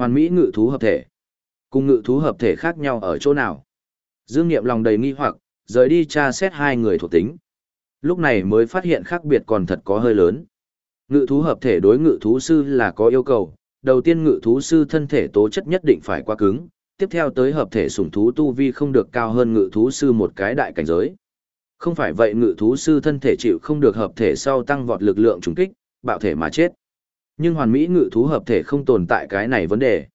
Hoàn mỹ ngự thú hợp thể. Cùng ngự thú hợp thể khác nhau ở chỗ nào? Dương Niệm lòng đầy nghi hoặc, rời đi tra xét hai người thuộc tính. Lúc này mới phát hiện khác biệt còn thật có hơi lớn. Ngự thú hợp thể đối ngự thú sư là có yêu cầu, đầu tiên ngự thú sư thân thể tố chất nhất định phải quá cứng, tiếp theo tới hợp thể sủng thú tu vi không được cao hơn ngự thú sư một cái đại cảnh giới. Không phải vậy ngự thú sư thân thể chịu không được hợp thể sau tăng vọt lực lượng trùng kích, bạo thể mà chết. Nhưng hoàn mỹ ngự thú hợp thể không tồn tại cái này vấn đề.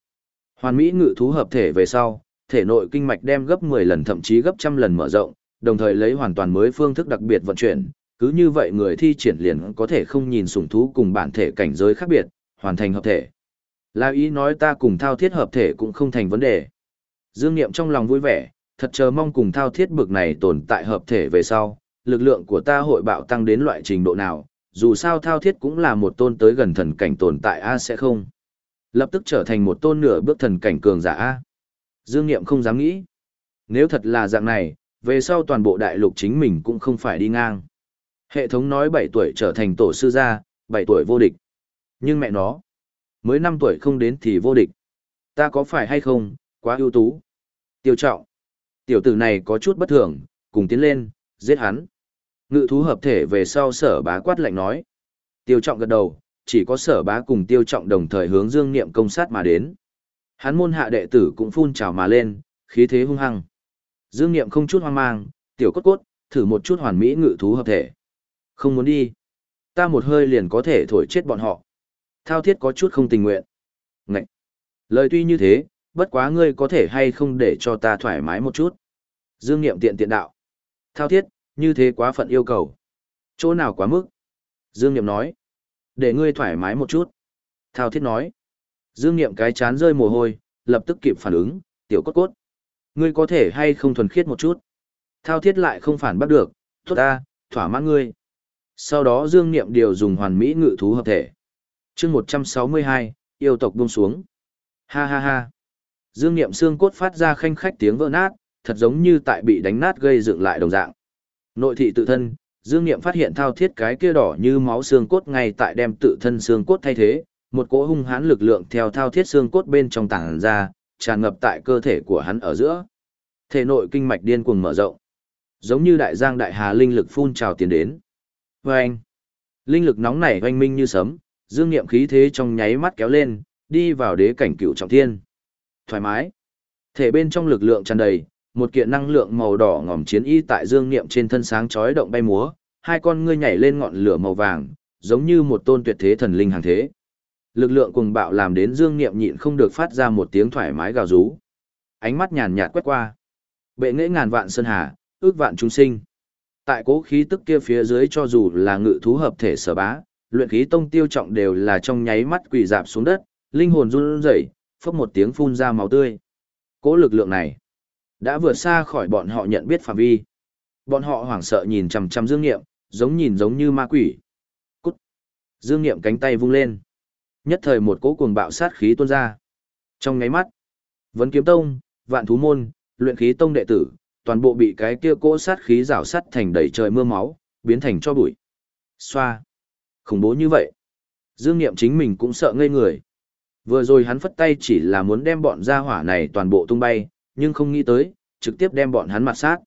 Hoàn mỹ ngự thú hợp thể về sau, thể nội kinh mạch đem gấp 10 lần thậm chí gấp trăm lần mở rộng, đồng thời lấy hoàn toàn mới phương thức đặc biệt vận chuyển, cứ như vậy người thi triển liền có thể không nhìn sủng thú cùng bản thể cảnh giới khác biệt, hoàn thành hợp thể. La ý nói ta cùng thao thiết hợp thể cũng không thành vấn đề. Dương Niệm trong lòng vui vẻ, thật chờ mong cùng thao thiết bực này tồn tại hợp thể về sau, lực lượng của ta hội bạo tăng đến loại trình độ nào, dù sao thao thiết cũng là một tôn tới gần thần cảnh tồn tại A sẽ không. Lập tức trở thành một tôn nửa bước thần cảnh cường giả A. Dương Niệm không dám nghĩ. Nếu thật là dạng này, về sau toàn bộ đại lục chính mình cũng không phải đi ngang. Hệ thống nói bảy tuổi trở thành tổ sư gia, bảy tuổi vô địch. Nhưng mẹ nó, mới năm tuổi không đến thì vô địch. Ta có phải hay không, quá ưu tú. Tiêu trọng. Tiểu tử này có chút bất thường, cùng tiến lên, giết hắn. Ngự thú hợp thể về sau sở bá quát lạnh nói. Tiêu trọng gật đầu, chỉ có sở bá cùng tiêu trọng đồng thời hướng dương niệm công sát mà đến. Hắn môn hạ đệ tử cũng phun trào mà lên, khí thế hung hăng. Dương niệm không chút hoang mang, tiểu cốt cốt, thử một chút hoàn mỹ ngự thú hợp thể. Không muốn đi. Ta một hơi liền có thể thổi chết bọn họ. Thao thiết có chút không tình nguyện. Ngậy. Lời tuy như thế, bất quá ngươi có thể hay không để cho ta thoải mái một chút. Dương Niệm tiện tiện đạo. Thao thiết, như thế quá phận yêu cầu. Chỗ nào quá mức? Dương Niệm nói. Để ngươi thoải mái một chút. Thao thiết nói. Dương Niệm cái chán rơi mồ hôi, lập tức kịp phản ứng, tiểu cốt cốt. Ngươi có thể hay không thuần khiết một chút. Thao thiết lại không phản bắt được, tốt ta, thỏa mãn ngươi. Sau đó Dương Niệm điều dùng hoàn mỹ ngự thú hợp thể. chương 162, yêu tộc buông xuống. Ha ha ha. Dương Niệm xương cốt phát ra khanh khách tiếng vỡ nát, thật giống như tại bị đánh nát gây dựng lại đồng dạng. Nội thị tự thân, Dương Niệm phát hiện thao thiết cái kia đỏ như máu xương cốt ngay tại đem tự thân xương cốt thay thế, một cỗ hung hãn lực lượng theo thao thiết xương cốt bên trong tảng ra, tràn ngập tại cơ thể của hắn ở giữa. Thể nội kinh mạch điên cuồng mở rộng, giống như đại giang đại hà linh lực phun trào tiến đến. Oanh! Linh lực nóng nảy oanh minh như sấm, Dương Niệm khí thế trong nháy mắt kéo lên, đi vào đế cảnh cựu trọng thiên. Thoải mái. Thể bên trong lực lượng tràn đầy, một kiện năng lượng màu đỏ ngòm chiến y tại dương niệm trên thân sáng chói động bay múa, hai con ngươi nhảy lên ngọn lửa màu vàng, giống như một tôn tuyệt thế thần linh hàng thế. Lực lượng cuồng bạo làm đến dương niệm nhịn không được phát ra một tiếng thoải mái gào rú. Ánh mắt nhàn nhạt quét qua. Bệ nghệ ngàn vạn sơn hà, ước vạn chúng sinh. Tại cố khí tức kia phía dưới cho dù là ngự thú hợp thể sở bá, luyện khí tông tiêu trọng đều là trong nháy mắt quỳ dạp xuống đất, linh hồn run rẩy, phốc một tiếng phun ra máu tươi. Cố lực lượng này đã vượt xa khỏi bọn họ nhận biết phạm vi. Bọn họ hoảng sợ nhìn chằm chằm Dương Nghiệm, giống nhìn giống như ma quỷ. Cút. Dương Nghiệm cánh tay vung lên. Nhất thời một cỗ cuồng bạo sát khí tuôn ra. Trong ngáy mắt, Vấn Kiếm Tông, Vạn Thú Môn, Luyện Khí Tông đệ tử, toàn bộ bị cái kia cỗ sát khí rào sắt thành đầy trời mưa máu, biến thành cho bụi. Xoa. Khủng bố như vậy. Dương Nghiệm chính mình cũng sợ ngây người. Vừa rồi hắn phất tay chỉ là muốn đem bọn gia hỏa này toàn bộ tung bay, nhưng không nghĩ tới, trực tiếp đem bọn hắn mặt sát.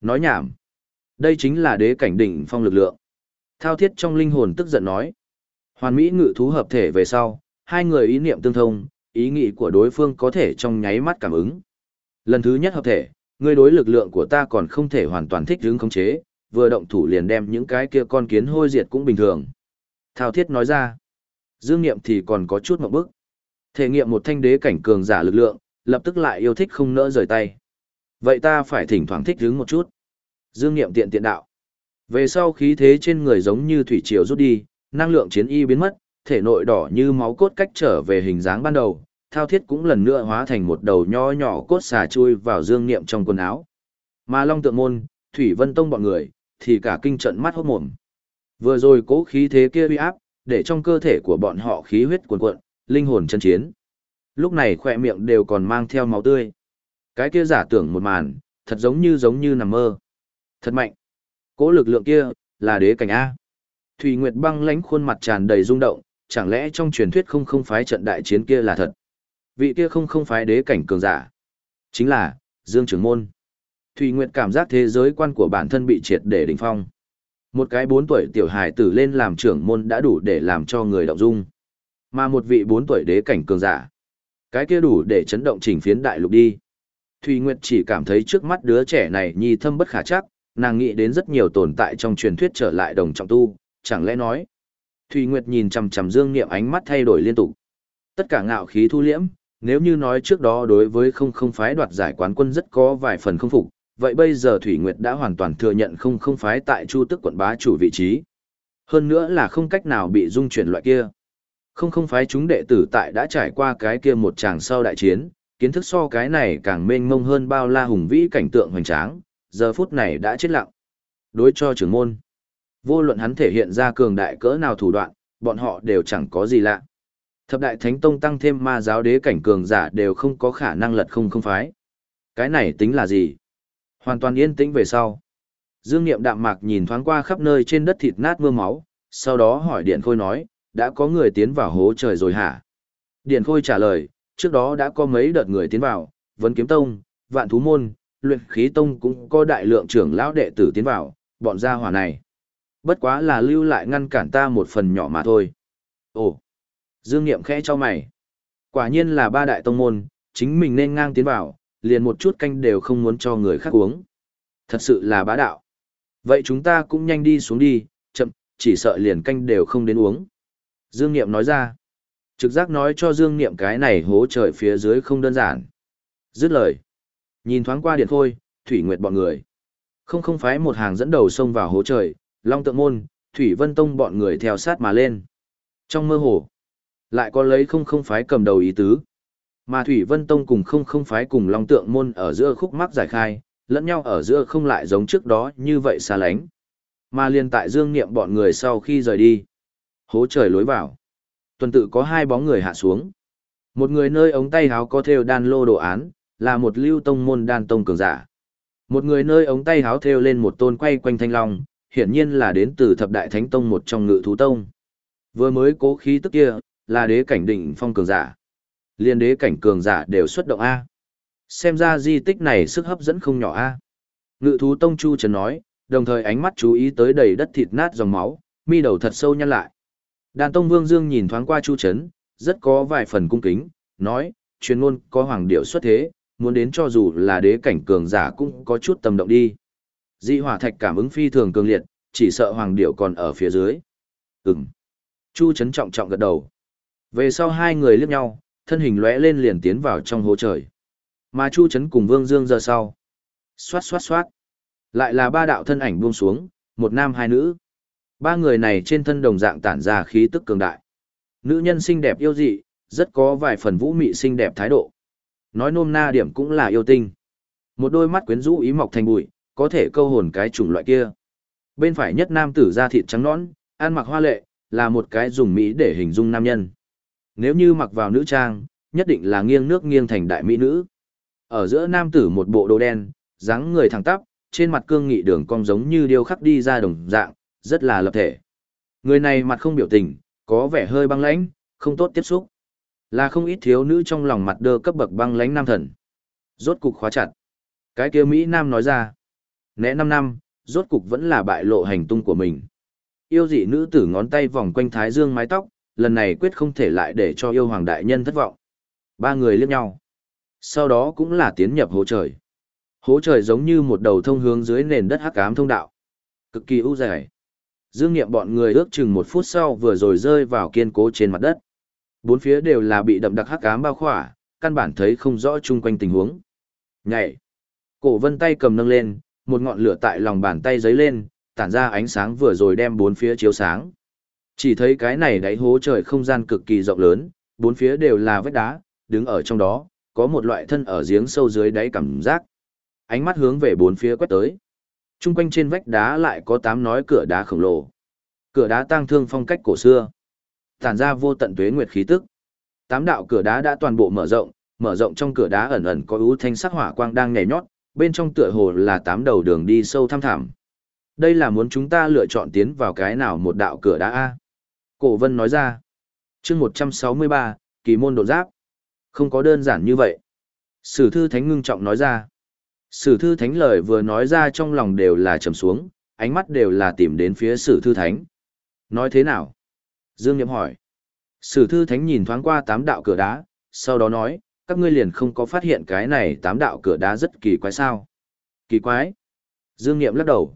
Nói nhảm. Đây chính là đế cảnh đỉnh phong lực lượng. Thao thiết trong linh hồn tức giận nói. Hoàn mỹ ngự thú hợp thể về sau, hai người ý niệm tương thông, ý nghĩ của đối phương có thể trong nháy mắt cảm ứng. Lần thứ nhất hợp thể, người đối lực lượng của ta còn không thể hoàn toàn thích ứng khống chế, vừa động thủ liền đem những cái kia con kiến hôi diệt cũng bình thường. Thao thiết nói ra. Dương Niệm thì còn có chút mộng bức. Thể nghiệm một thanh đế cảnh cường giả lực lượng, lập tức lại yêu thích không nỡ rời tay. Vậy ta phải thỉnh thoảng thích hứng một chút. Dương Niệm tiện tiện đạo. Về sau khí thế trên người giống như thủy triều rút đi, năng lượng chiến y biến mất, thể nội đỏ như máu cốt cách trở về hình dáng ban đầu, thao thiết cũng lần nữa hóa thành một đầu nho nhỏ cốt xà chui vào dương niệm trong quần áo. Mà Long Tượng Môn, Thủy Vân Tông bọn người, thì cả kinh trận mắt hốt mồm. Vừa rồi cố khí thế kia uy áp, để trong cơ thể của bọn họ khí huyết cuồn cuộn, linh hồn chân chiến. Lúc này khỏe miệng đều còn mang theo máu tươi. Cái kia giả tưởng một màn, thật giống như giống như nằm mơ. Thật mạnh. Cố lực lượng kia, là đế cảnh A. Thủy Nguyệt băng lánh khuôn mặt tràn đầy rung động, chẳng lẽ trong truyền thuyết không không phái trận đại chiến kia là thật. Vị kia không không phái đế cảnh cường giả. Chính là, Dương Trường Môn. Thủy Nguyệt cảm giác thế giới quan của bản thân bị triệt để đỉnh phong. Một cái bốn tuổi tiểu hài tử lên làm trưởng môn đã đủ để làm cho người động dung. Mà một vị bốn tuổi đế cảnh cường giả. Cái kia đủ để chấn động chỉnh phiến đại lục đi. Thùy Nguyệt chỉ cảm thấy trước mắt đứa trẻ này nhi thâm bất khả chắc, nàng nghĩ đến rất nhiều tồn tại trong truyền thuyết trở lại đồng trọng tu, chẳng lẽ nói. Thùy Nguyệt nhìn chằm chằm Dương Niệm ánh mắt thay đổi liên tục. Tất cả ngạo khí thu liễm, nếu như nói trước đó đối với không không phái đoạt giải quán quân rất có vài phần không phục, vậy bây giờ Thủy Nguyệt đã hoàn toàn thừa nhận không không phái tại Chu Tức quận bá chủ vị trí. Hơn nữa là không cách nào bị dung chuyển loại kia. Không không phái chúng đệ tử tại đã trải qua cái kia một tràng sau đại chiến, kiến thức so cái này càng mênh mông hơn bao la hùng vĩ cảnh tượng hoành tráng, giờ phút này đã chết lặng. Đối cho trưởng môn, vô luận hắn thể hiện ra cường đại cỡ nào thủ đoạn, bọn họ đều chẳng có gì lạ. Thập đại thánh tông tăng thêm ma giáo đế cảnh cường giả đều không có khả năng lật không không phái. Cái này tính là gì? Hoàn toàn yên tĩnh về sau. Dương Niệm đạm mạc nhìn thoáng qua khắp nơi trên đất thịt nát mưa máu, sau đó hỏi Điện Khôi nói, đã có người tiến vào hố trời rồi hả? Điền Khôi trả lời, trước đó đã có mấy đợt người tiến vào, Vấn Kiếm Tông, Vạn Thú Môn, Luyện Khí Tông cũng có đại lượng trưởng lão đệ tử tiến vào, bọn gia hỏa này. Bất quá là lưu lại ngăn cản ta một phần nhỏ mà thôi. Ồ! Dương Niệm khẽ cho mày. Quả nhiên là ba đại tông môn, chính mình nên ngang tiến vào, liền một chút canh đều không muốn cho người khác uống. Thật sự là bá đạo. Vậy chúng ta cũng nhanh đi xuống đi, chậm, chỉ sợ liền canh đều không đến uống. Dương Niệm nói ra. Trực giác nói cho Dương Niệm cái này hố trời phía dưới không đơn giản. Dứt lời. Nhìn thoáng qua điện khôi, Thủy Nguyệt bọn người. Không không phái một hàng dẫn đầu xông vào hố trời, Long Tượng Môn, Thủy Vân Tông bọn người theo sát mà lên. Trong mơ hồ, lại có lấy không không phái cầm đầu ý tứ. Mà Thủy Vân Tông cùng không không phái cùng Long Tượng Môn ở giữa khúc mắc giải khai, lẫn nhau ở giữa không lại giống trước đó như vậy xa lánh. Mà liên tại Dương Niệm bọn người sau khi rời đi. Hố trời lối vào. Tuần tự có hai bóng người hạ xuống. Một người nơi ống tay háo có theo đan lô đồ án, là một lưu tông môn đan tông cường giả. Một người nơi ống tay háo theo lên một tôn quay quanh thanh long, hiển nhiên là đến từ thập đại thánh tông một trong ngự thú tông. Vừa mới cố khí tức kia, là đế cảnh đỉnh phong cường giả. Liên đế cảnh cường giả đều xuất động A. Xem ra di tích này sức hấp dẫn không nhỏ A. Ngự thú tông chu trần nói, đồng thời ánh mắt chú ý tới đầy đất thịt nát dòng máu, mi đầu thật sâu nhăn lại. Đàn tông vương dương nhìn thoáng qua chu trấn, rất có vài phần cung kính, nói, chuyên ngôn có hoàng điệu xuất thế, muốn đến cho dù là đế cảnh cường giả cũng có chút tầm động đi. Dị hỏa thạch cảm ứng phi thường cường liệt, chỉ sợ hoàng điệu còn ở phía dưới. Ừm. Chu trấn trọng trọng gật đầu. Về sau hai người liếc nhau, thân hình lóe lên liền tiến vào trong hố trời. Mà Chu Chấn cùng Vương Dương giờ sau. Xoát xoát xoát. Lại là ba đạo thân ảnh buông xuống, một nam hai nữ. Ba người này trên thân đồng dạng tản ra khí tức cường đại. Nữ nhân xinh đẹp yêu dị, rất có vài phần vũ mị xinh đẹp thái độ. Nói nôm na điểm cũng là yêu tinh. Một đôi mắt quyến rũ ý mọc thành bụi, có thể câu hồn cái chủng loại kia. Bên phải nhất nam tử da thịt trắng nõn, ăn mặc hoa lệ, là một cái dùng mỹ để hình dung nam nhân. Nếu như mặc vào nữ trang, nhất định là nghiêng nước nghiêng thành đại mỹ nữ. Ở giữa nam tử một bộ đồ đen, dáng người thẳng tắp, trên mặt cương nghị đường cong giống như điêu khắc đi ra đồng dạng, rất là lập thể. Người này mặt không biểu tình, có vẻ hơi băng lãnh, không tốt tiếp xúc. Là không ít thiếu nữ trong lòng mặt đơ cấp bậc băng lãnh nam thần. Rốt cục khóa chặt. Cái kia Mỹ Nam nói ra. Nẽ 5 năm, rốt cục vẫn là bại lộ hành tung của mình. Yêu dị nữ tử ngón tay vòng quanh thái dương mái tóc, lần này quyết không thể lại để cho yêu hoàng đại nhân thất vọng. Ba người liếc nhau. Sau đó cũng là tiến nhập hố trời. Hố trời giống như một đầu thông hướng dưới nền đất hắc ám thông đạo. Cực kỳ ưu dài. Dương nghiệm bọn người ước chừng một phút sau vừa rồi rơi vào kiên cố trên mặt đất. Bốn phía đều là bị đậm đặc hắc ám bao khỏa, căn bản thấy không rõ chung quanh tình huống. Nhảy. Cổ vân tay cầm nâng lên, một ngọn lửa tại lòng bàn tay giấy lên, tản ra ánh sáng vừa rồi đem bốn phía chiếu sáng. Chỉ thấy cái này đáy hố trời không gian cực kỳ rộng lớn, bốn phía đều là vách đá, đứng ở trong đó, có một loại thân ở giếng sâu dưới đáy cảm giác. Ánh mắt hướng về bốn phía quét tới. Trung quanh trên vách đá lại có tám nói cửa đá khổng lồ. Cửa đá tang thương phong cách cổ xưa. Tản ra vô tận tuế nguyệt khí tức. Tám đạo cửa đá đã toàn bộ mở rộng, mở rộng trong cửa đá ẩn ẩn có ưu thanh sắc hỏa quang đang nhảy nhót, bên trong tựa hồ là tám đầu đường đi sâu thăm thẳm. Đây là muốn chúng ta lựa chọn tiến vào cái nào một đạo cửa đá A. Cổ vân nói ra. chương 163, kỳ môn đột giáp. Không có đơn giản như vậy. Sử thư thánh ngưng trọng nói ra. Sử thư thánh lời vừa nói ra trong lòng đều là trầm xuống, ánh mắt đều là tìm đến phía sử thư thánh. Nói thế nào? Dương Niệm hỏi. Sử thư thánh nhìn thoáng qua tám đạo cửa đá, sau đó nói, các ngươi liền không có phát hiện cái này tám đạo cửa đá rất kỳ quái sao. Kỳ quái. Dương Niệm lắc đầu.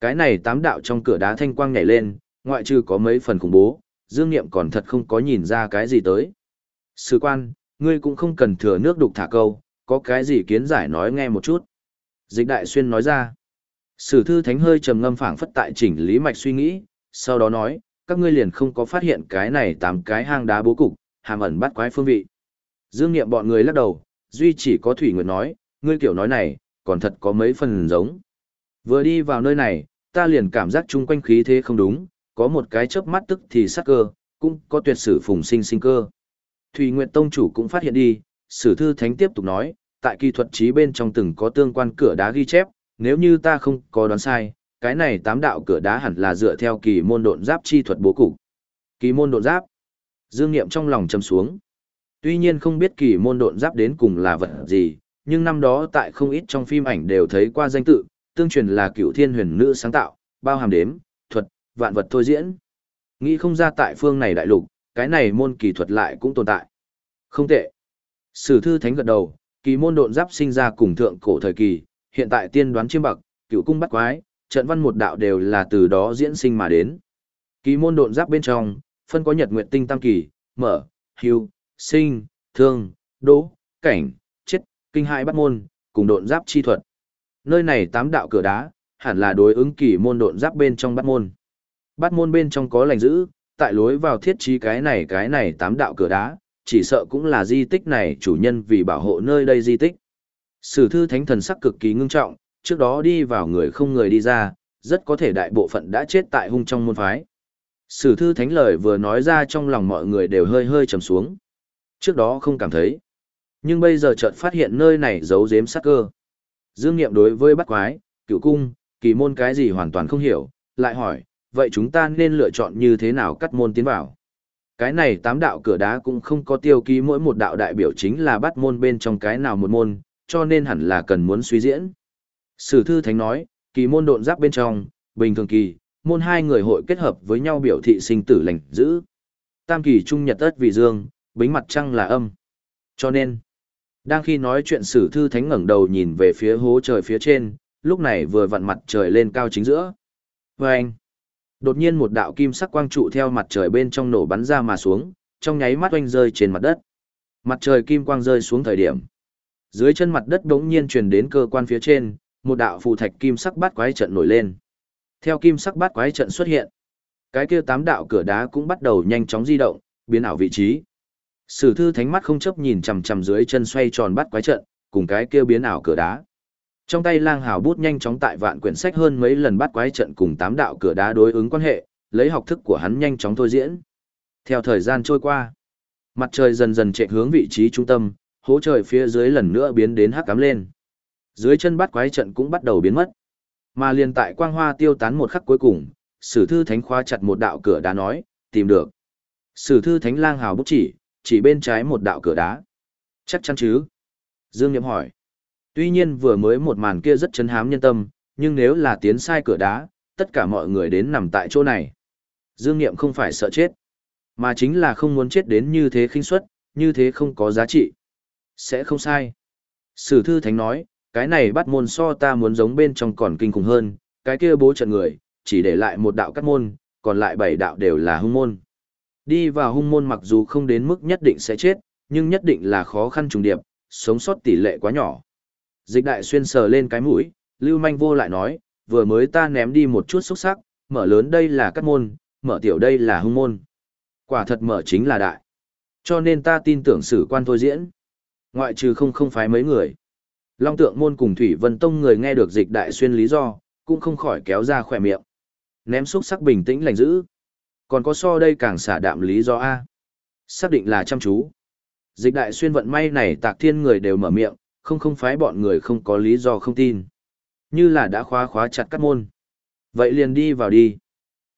Cái này tám đạo trong cửa đá thanh quang nhảy lên, ngoại trừ có mấy phần khủng bố, Dương Niệm còn thật không có nhìn ra cái gì tới. Sử quan, ngươi cũng không cần thừa nước đục thả câu, có cái gì kiến giải nói nghe một chút. Dịch đại xuyên nói ra. Sử thư thánh hơi trầm ngâm phảng phất tại chỉnh lý mạch suy nghĩ, sau đó nói, các ngươi liền không có phát hiện cái này tám cái hang đá bố cục, hàm ẩn bắt quái phương vị. Dương Niệm bọn người lắc đầu, duy chỉ có Thủy Nguyệt nói, ngươi kiểu nói này, còn thật có mấy phần giống. Vừa đi vào nơi này, ta liền cảm giác chung quanh khí thế không đúng, có một cái chớp mắt tức thì sắc cơ, cũng có tuyệt sử phùng sinh sinh cơ. Thủy Nguyệt Tông chủ cũng phát hiện đi, sử thư thánh tiếp tục nói, tại kỳ thuật trí bên trong từng có tương quan cửa đá ghi chép, nếu như ta không có đoán sai, cái này tám đạo cửa đá hẳn là dựa theo kỳ môn độn giáp chi thuật bố cục. Kỳ môn độn giáp. Dương Niệm trong lòng trầm xuống. Tuy nhiên không biết kỳ môn độn giáp đến cùng là vật gì, nhưng năm đó tại không ít trong phim ảnh đều thấy qua danh tự, tương truyền là cựu thiên huyền nữ sáng tạo, bao hàm đếm, thuật, vạn vật thôi diễn. Nghĩ không ra tại phương này đại lục, cái này môn kỳ thuật lại cũng tồn tại. Không tệ. Sử thư thánh gật đầu, kỳ môn độn giáp sinh ra cùng thượng cổ thời kỳ, hiện tại tiên đoán chiêm bậc, cựu cung bắt quái, trận văn một đạo đều là từ đó diễn sinh mà đến. Kỳ môn độn giáp bên trong, phân có nhật nguyệt tinh tam kỳ, mở, hưu, sinh, thương, đỗ, cảnh, chết, kinh hai bắt môn, cùng độn giáp chi thuật. Nơi này tám đạo cửa đá, hẳn là đối ứng kỳ môn độn giáp bên trong bắt môn. Bắt môn bên trong có lành giữ, tại lối vào thiết trí cái này cái này tám đạo cửa đá, chỉ sợ cũng là di tích này chủ nhân vì bảo hộ nơi đây di tích. Sử thư thánh thần sắc cực kỳ ngưng trọng, trước đó đi vào người không người đi ra, rất có thể đại bộ phận đã chết tại hung trong môn phái. Sử thư thánh lời vừa nói ra trong lòng mọi người đều hơi hơi trầm xuống. Trước đó không cảm thấy. Nhưng bây giờ chợt phát hiện nơi này giấu giếm sắc cơ. Dương Niệm đối với bắt quái, cựu cung, kỳ môn cái gì hoàn toàn không hiểu, lại hỏi, vậy chúng ta nên lựa chọn như thế nào cắt môn tiến vào? Cái này tám đạo cửa đá cũng không có tiêu ký mỗi một đạo đại biểu chính là bắt môn bên trong cái nào một môn, cho nên hẳn là cần muốn suy diễn. Sử thư thánh nói, kỳ môn độn giáp bên trong, bình thường kỳ, môn hai người hội kết hợp với nhau biểu thị sinh tử lành giữ. Tam kỳ trung nhật ất vì dương, bính mặt trăng là âm. Cho nên, đang khi nói chuyện sử thư thánh ngẩng đầu nhìn về phía hố trời phía trên, lúc này vừa vặn mặt trời lên cao chính giữa. Và anh, đột nhiên một đạo kim sắc quang trụ theo mặt trời bên trong nổ bắn ra mà xuống, trong nháy mắt oanh rơi trên mặt đất. Mặt trời kim quang rơi xuống thời điểm. Dưới chân mặt đất đống nhiên truyền đến cơ quan phía trên, một đạo phù thạch kim sắc bát quái trận nổi lên. Theo kim sắc bát quái trận xuất hiện, cái kia tám đạo cửa đá cũng bắt đầu nhanh chóng di động, biến ảo vị trí. Sử thư thánh mắt không chấp nhìn chằm chằm dưới chân xoay tròn bát quái trận, cùng cái kia biến ảo cửa đá. Trong tay lang hào bút nhanh chóng tại vạn quyển sách hơn mấy lần bắt quái trận cùng tám đạo cửa đá đối ứng quan hệ, lấy học thức của hắn nhanh chóng thôi diễn. Theo thời gian trôi qua, mặt trời dần dần chạy hướng vị trí trung tâm, hố trời phía dưới lần nữa biến đến hắc cắm lên. Dưới chân bắt quái trận cũng bắt đầu biến mất. Mà liền tại quang hoa tiêu tán một khắc cuối cùng, sử thư thánh khoa chặt một đạo cửa đá nói, tìm được. Sử thư thánh lang hào bút chỉ, chỉ bên trái một đạo cửa đá. Chắc chắn chứ? Dương Niệm hỏi. Tuy nhiên vừa mới một màn kia rất chấn hám nhân tâm, nhưng nếu là tiến sai cửa đá, tất cả mọi người đến nằm tại chỗ này. Dương Niệm không phải sợ chết, mà chính là không muốn chết đến như thế khinh suất, như thế không có giá trị. Sẽ không sai. Sử thư thánh nói, cái này bắt môn so ta muốn giống bên trong còn kinh khủng hơn, cái kia bố trận người, chỉ để lại một đạo cắt môn, còn lại bảy đạo đều là hung môn. Đi vào hung môn mặc dù không đến mức nhất định sẽ chết, nhưng nhất định là khó khăn trùng điệp, sống sót tỷ lệ quá nhỏ. Dịch đại xuyên sờ lên cái mũi, Lưu Manh vô lại nói, vừa mới ta ném đi một chút xúc sắc, mở lớn đây là cắt môn, mở tiểu đây là hung môn. Quả thật mở chính là đại. Cho nên ta tin tưởng sử quan thôi diễn. Ngoại trừ không không phái mấy người. Long tượng môn cùng Thủy Vân Tông người nghe được dịch đại xuyên lý do, cũng không khỏi kéo ra khỏe miệng. Ném xúc sắc bình tĩnh lành giữ. Còn có so đây càng xả đạm lý do A. Xác định là chăm chú. Dịch đại xuyên vận may này tạc thiên người đều mở miệng, không không phái bọn người không có lý do không tin. Như là đã khóa khóa chặt cắt môn. Vậy liền đi vào đi.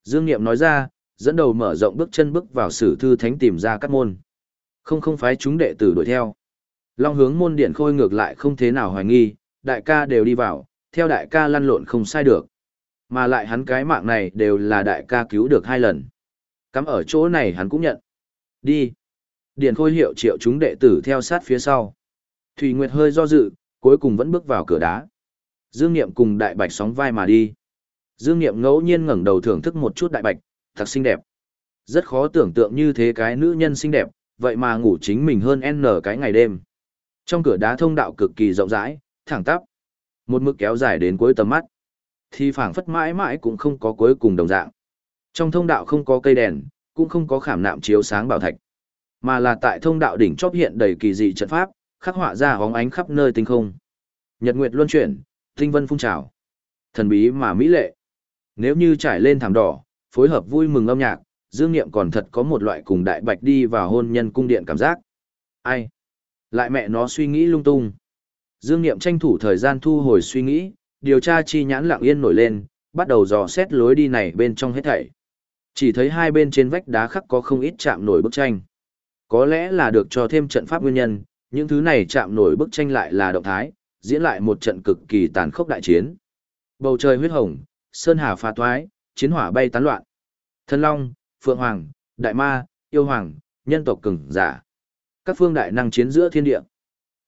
Dương Niệm nói ra, dẫn đầu mở rộng bước chân bước vào sử thư thánh tìm ra cắt môn. Không không phái chúng đệ tử đuổi theo. Long hướng môn điện khôi ngược lại không thế nào hoài nghi, đại ca đều đi vào, theo đại ca lăn lộn không sai được. Mà lại hắn cái mạng này đều là đại ca cứu được hai lần. Cắm ở chỗ này hắn cũng nhận. Đi. Điện khôi hiệu triệu chúng đệ tử theo sát phía sau. Thủy Nguyệt hơi do dự, cuối cùng vẫn bước vào cửa đá. Dương Niệm cùng đại bạch sóng vai mà đi. Dương Niệm ngẫu nhiên ngẩng đầu thưởng thức một chút đại bạch, thật xinh đẹp. Rất khó tưởng tượng như thế cái nữ nhân xinh đẹp, vậy mà ngủ chính mình hơn N cái ngày đêm. Trong cửa đá thông đạo cực kỳ rộng rãi, thẳng tắp. Một mực kéo dài đến cuối tầm mắt. Thì phảng phất mãi mãi cũng không có cuối cùng đồng dạng. Trong thông đạo không có cây đèn, cũng không có khảm nạm chiếu sáng bảo thạch. Mà là tại thông đạo đỉnh chóp hiện đầy kỳ dị trận pháp, khắc họa ra hóng ánh khắp nơi tinh không. Nhật nguyệt luân chuyển, tinh vân phun trào. Thần bí mà mỹ lệ. Nếu như trải lên thảm đỏ, phối hợp vui mừng âm nhạc, Dương Niệm còn thật có một loại cùng đại bạch đi vào hôn nhân cung điện cảm giác. Ai? Lại mẹ nó suy nghĩ lung tung. Dương Niệm tranh thủ thời gian thu hồi suy nghĩ, điều tra chi nhãn lặng yên nổi lên, bắt đầu dò xét lối đi này bên trong hết thảy. Chỉ thấy hai bên trên vách đá khắc có không ít chạm nổi bức tranh. Có lẽ là được cho thêm trận pháp nguyên nhân, những thứ này chạm nổi bức tranh lại là động thái, diễn lại một trận cực kỳ tàn khốc đại chiến. Bầu trời huyết hồng, sơn hà pha toái, chiến hỏa bay tán loạn. Thân Long, Phượng Hoàng, Đại Ma, Yêu Hoàng, nhân tộc cường giả. Các phương đại năng chiến giữa thiên địa.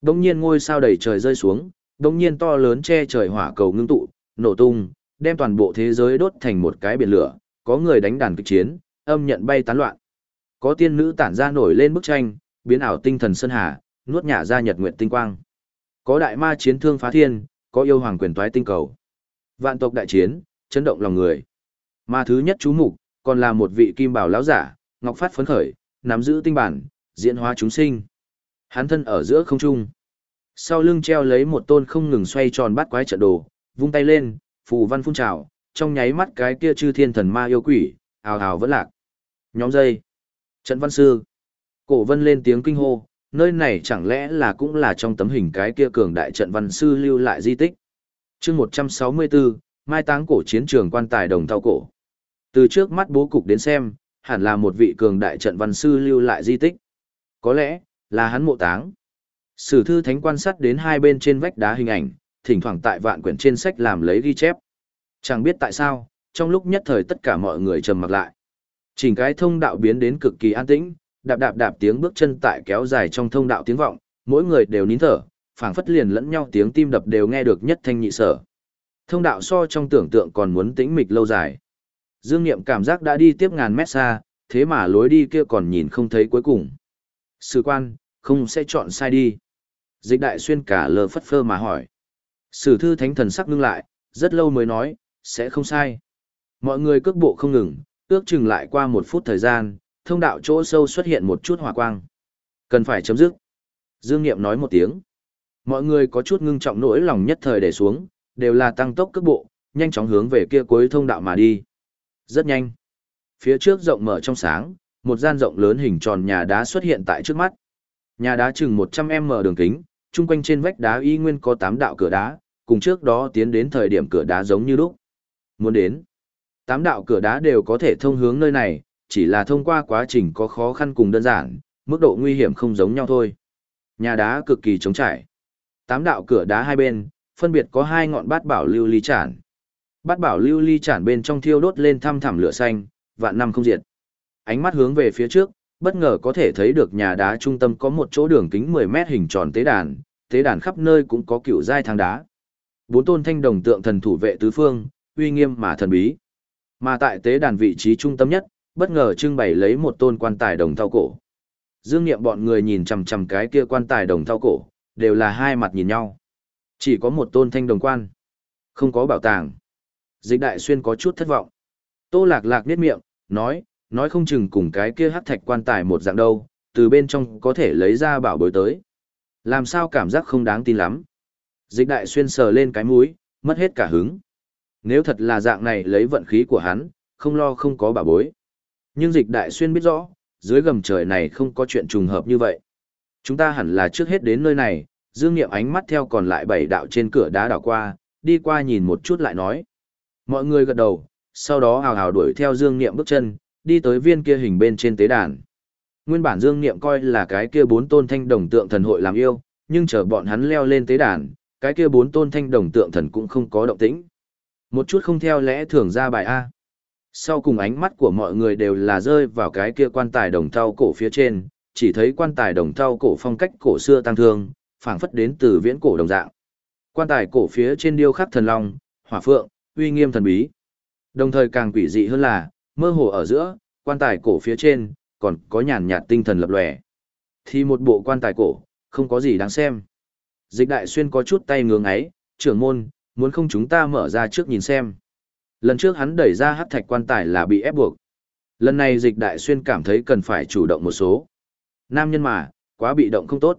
Đông nhiên ngôi sao đầy trời rơi xuống, đông nhiên to lớn che trời hỏa cầu ngưng tụ, nổ tung, đem toàn bộ thế giới đốt thành một cái biển lửa, có người đánh đàn kịch chiến, âm nhận bay tán loạn. Có tiên nữ tản ra nổi lên bức tranh, biến ảo tinh thần sơn hà, nuốt nhả ra nhật nguyện tinh quang. Có đại ma chiến thương phá thiên, có yêu hoàng quyền toái tinh cầu. Vạn tộc đại chiến, chấn động lòng người. Ma thứ nhất chú mục, còn là một vị kim bảo lão giả, ngọc phát phấn khởi, nắm giữ tinh bản, diễn hóa chúng sinh. Hắn thân ở giữa không trung. Sau lưng treo lấy một tôn không ngừng xoay tròn bát quái trận đồ, vung tay lên, phù văn phun trào, trong nháy mắt cái kia chư thiên thần ma yêu quỷ, ào ào vẫn lạc. Nhóm dây. Trận văn sư. Cổ vân lên tiếng kinh hô, nơi này chẳng lẽ là cũng là trong tấm hình cái kia cường đại trận văn sư lưu lại di tích. chương 164, mai táng cổ chiến trường quan tài đồng thao cổ. Từ trước mắt bố cục đến xem, hẳn là một vị cường đại trận văn sư lưu lại di tích. Có lẽ, là hắn mộ táng. Sử thư thánh quan sát đến hai bên trên vách đá hình ảnh, thỉnh thoảng tại vạn quyển trên sách làm lấy ghi chép. Chẳng biết tại sao, trong lúc nhất thời tất cả mọi người trầm mặc lại. Chỉnh cái thông đạo biến đến cực kỳ an tĩnh, đạp đạp đạp tiếng bước chân tại kéo dài trong thông đạo tiếng vọng, mỗi người đều nín thở, phảng phất liền lẫn nhau tiếng tim đập đều nghe được nhất thanh nhị sở. Thông đạo so trong tưởng tượng còn muốn tĩnh mịch lâu dài. Dương Niệm cảm giác đã đi tiếp ngàn mét xa, thế mà lối đi kia còn nhìn không thấy cuối cùng. Sử quan, không sẽ chọn sai đi. Dịch đại xuyên cả lờ phất phơ mà hỏi. Sử thư thánh thần sắc ngưng lại, rất lâu mới nói, sẽ không sai. Mọi người cước bộ không ngừng, ước chừng lại qua một phút thời gian, thông đạo chỗ sâu xuất hiện một chút hỏa quang. Cần phải chấm dứt. Dương Niệm nói một tiếng. Mọi người có chút ngưng trọng nỗi lòng nhất thời để xuống, đều là tăng tốc cước bộ, nhanh chóng hướng về kia cuối thông đạo mà đi. Rất nhanh. Phía trước rộng mở trong sáng, một gian rộng lớn hình tròn nhà đá xuất hiện tại trước mắt. Nhà đá chừng 100m đường kính, chung quanh trên vách đá y nguyên có 8 đạo cửa đá, cùng trước đó tiến đến thời điểm cửa đá giống như lúc. Muốn đến, 8 đạo cửa đá đều có thể thông hướng nơi này, chỉ là thông qua quá trình có khó khăn cùng đơn giản, mức độ nguy hiểm không giống nhau thôi. Nhà đá cực kỳ trống trải. tám đạo cửa đá hai bên, phân biệt có hai ngọn bát bảo lưu ly chản. Bát bảo lưu ly chản bên trong thiêu đốt lên thăm thẳm lửa xanh, vạn năm không diệt. Ánh mắt hướng về phía trước, bất ngờ có thể thấy được nhà đá trung tâm có một chỗ đường kính 10 mét hình tròn tế đàn, tế đàn khắp nơi cũng có cựu giai thang đá. Bốn tôn thanh đồng tượng thần thủ vệ tứ phương, uy nghiêm mà thần bí. Mà tại tế đàn vị trí trung tâm nhất, bất ngờ trưng bày lấy một tôn quan tài đồng thau cổ. Dương Niệm bọn người nhìn chằm chằm cái kia quan tài đồng thau cổ, đều là hai mặt nhìn nhau. Chỉ có một tôn thanh đồng quan, không có bảo tàng. Dịch đại xuyên có chút thất vọng. Tô lạc lạc niết miệng, nói, nói không chừng cùng cái kia hắc thạch quan tài một dạng đâu, từ bên trong có thể lấy ra bảo bối tới. Làm sao cảm giác không đáng tin lắm. Dịch đại xuyên sờ lên cái mũi, mất hết cả hứng. Nếu thật là dạng này lấy vận khí của hắn, không lo không có bảo bối. Nhưng dịch đại xuyên biết rõ, dưới gầm trời này không có chuyện trùng hợp như vậy. Chúng ta hẳn là trước hết đến nơi này, dương nghiệm ánh mắt theo còn lại bảy đạo trên cửa đá đảo qua, đi qua nhìn một chút lại nói. Mọi người gật đầu, sau đó hào hào đuổi theo dương nghiệm bước chân, đi tới viên kia hình bên trên tế đàn. Nguyên bản Dương Niệm coi là cái kia bốn tôn thanh đồng tượng thần hội làm yêu, nhưng chờ bọn hắn leo lên tế đàn, cái kia bốn tôn thanh đồng tượng thần cũng không có động tĩnh. Một chút không theo lẽ thường ra bài A. Sau cùng ánh mắt của mọi người đều là rơi vào cái kia quan tài đồng thau cổ phía trên, chỉ thấy quan tài đồng thau cổ phong cách cổ xưa tăng thương, phảng phất đến từ viễn cổ đồng dạng. Quan tài cổ phía trên điêu khắc thần long, hỏa phượng, uy nghiêm thần bí. Đồng thời càng quỷ dị hơn là, mơ hồ ở giữa, quan tài cổ phía trên, còn có nhàn nhạt tinh thần lập lòe. Thì một bộ quan tài cổ, không có gì đáng xem. Dịch đại xuyên có chút tay ngưỡng ấy, trưởng môn, muốn không chúng ta mở ra trước nhìn xem. Lần trước hắn đẩy ra hắc thạch quan tài là bị ép buộc. Lần này dịch đại xuyên cảm thấy cần phải chủ động một số. Nam nhân mà, quá bị động không tốt.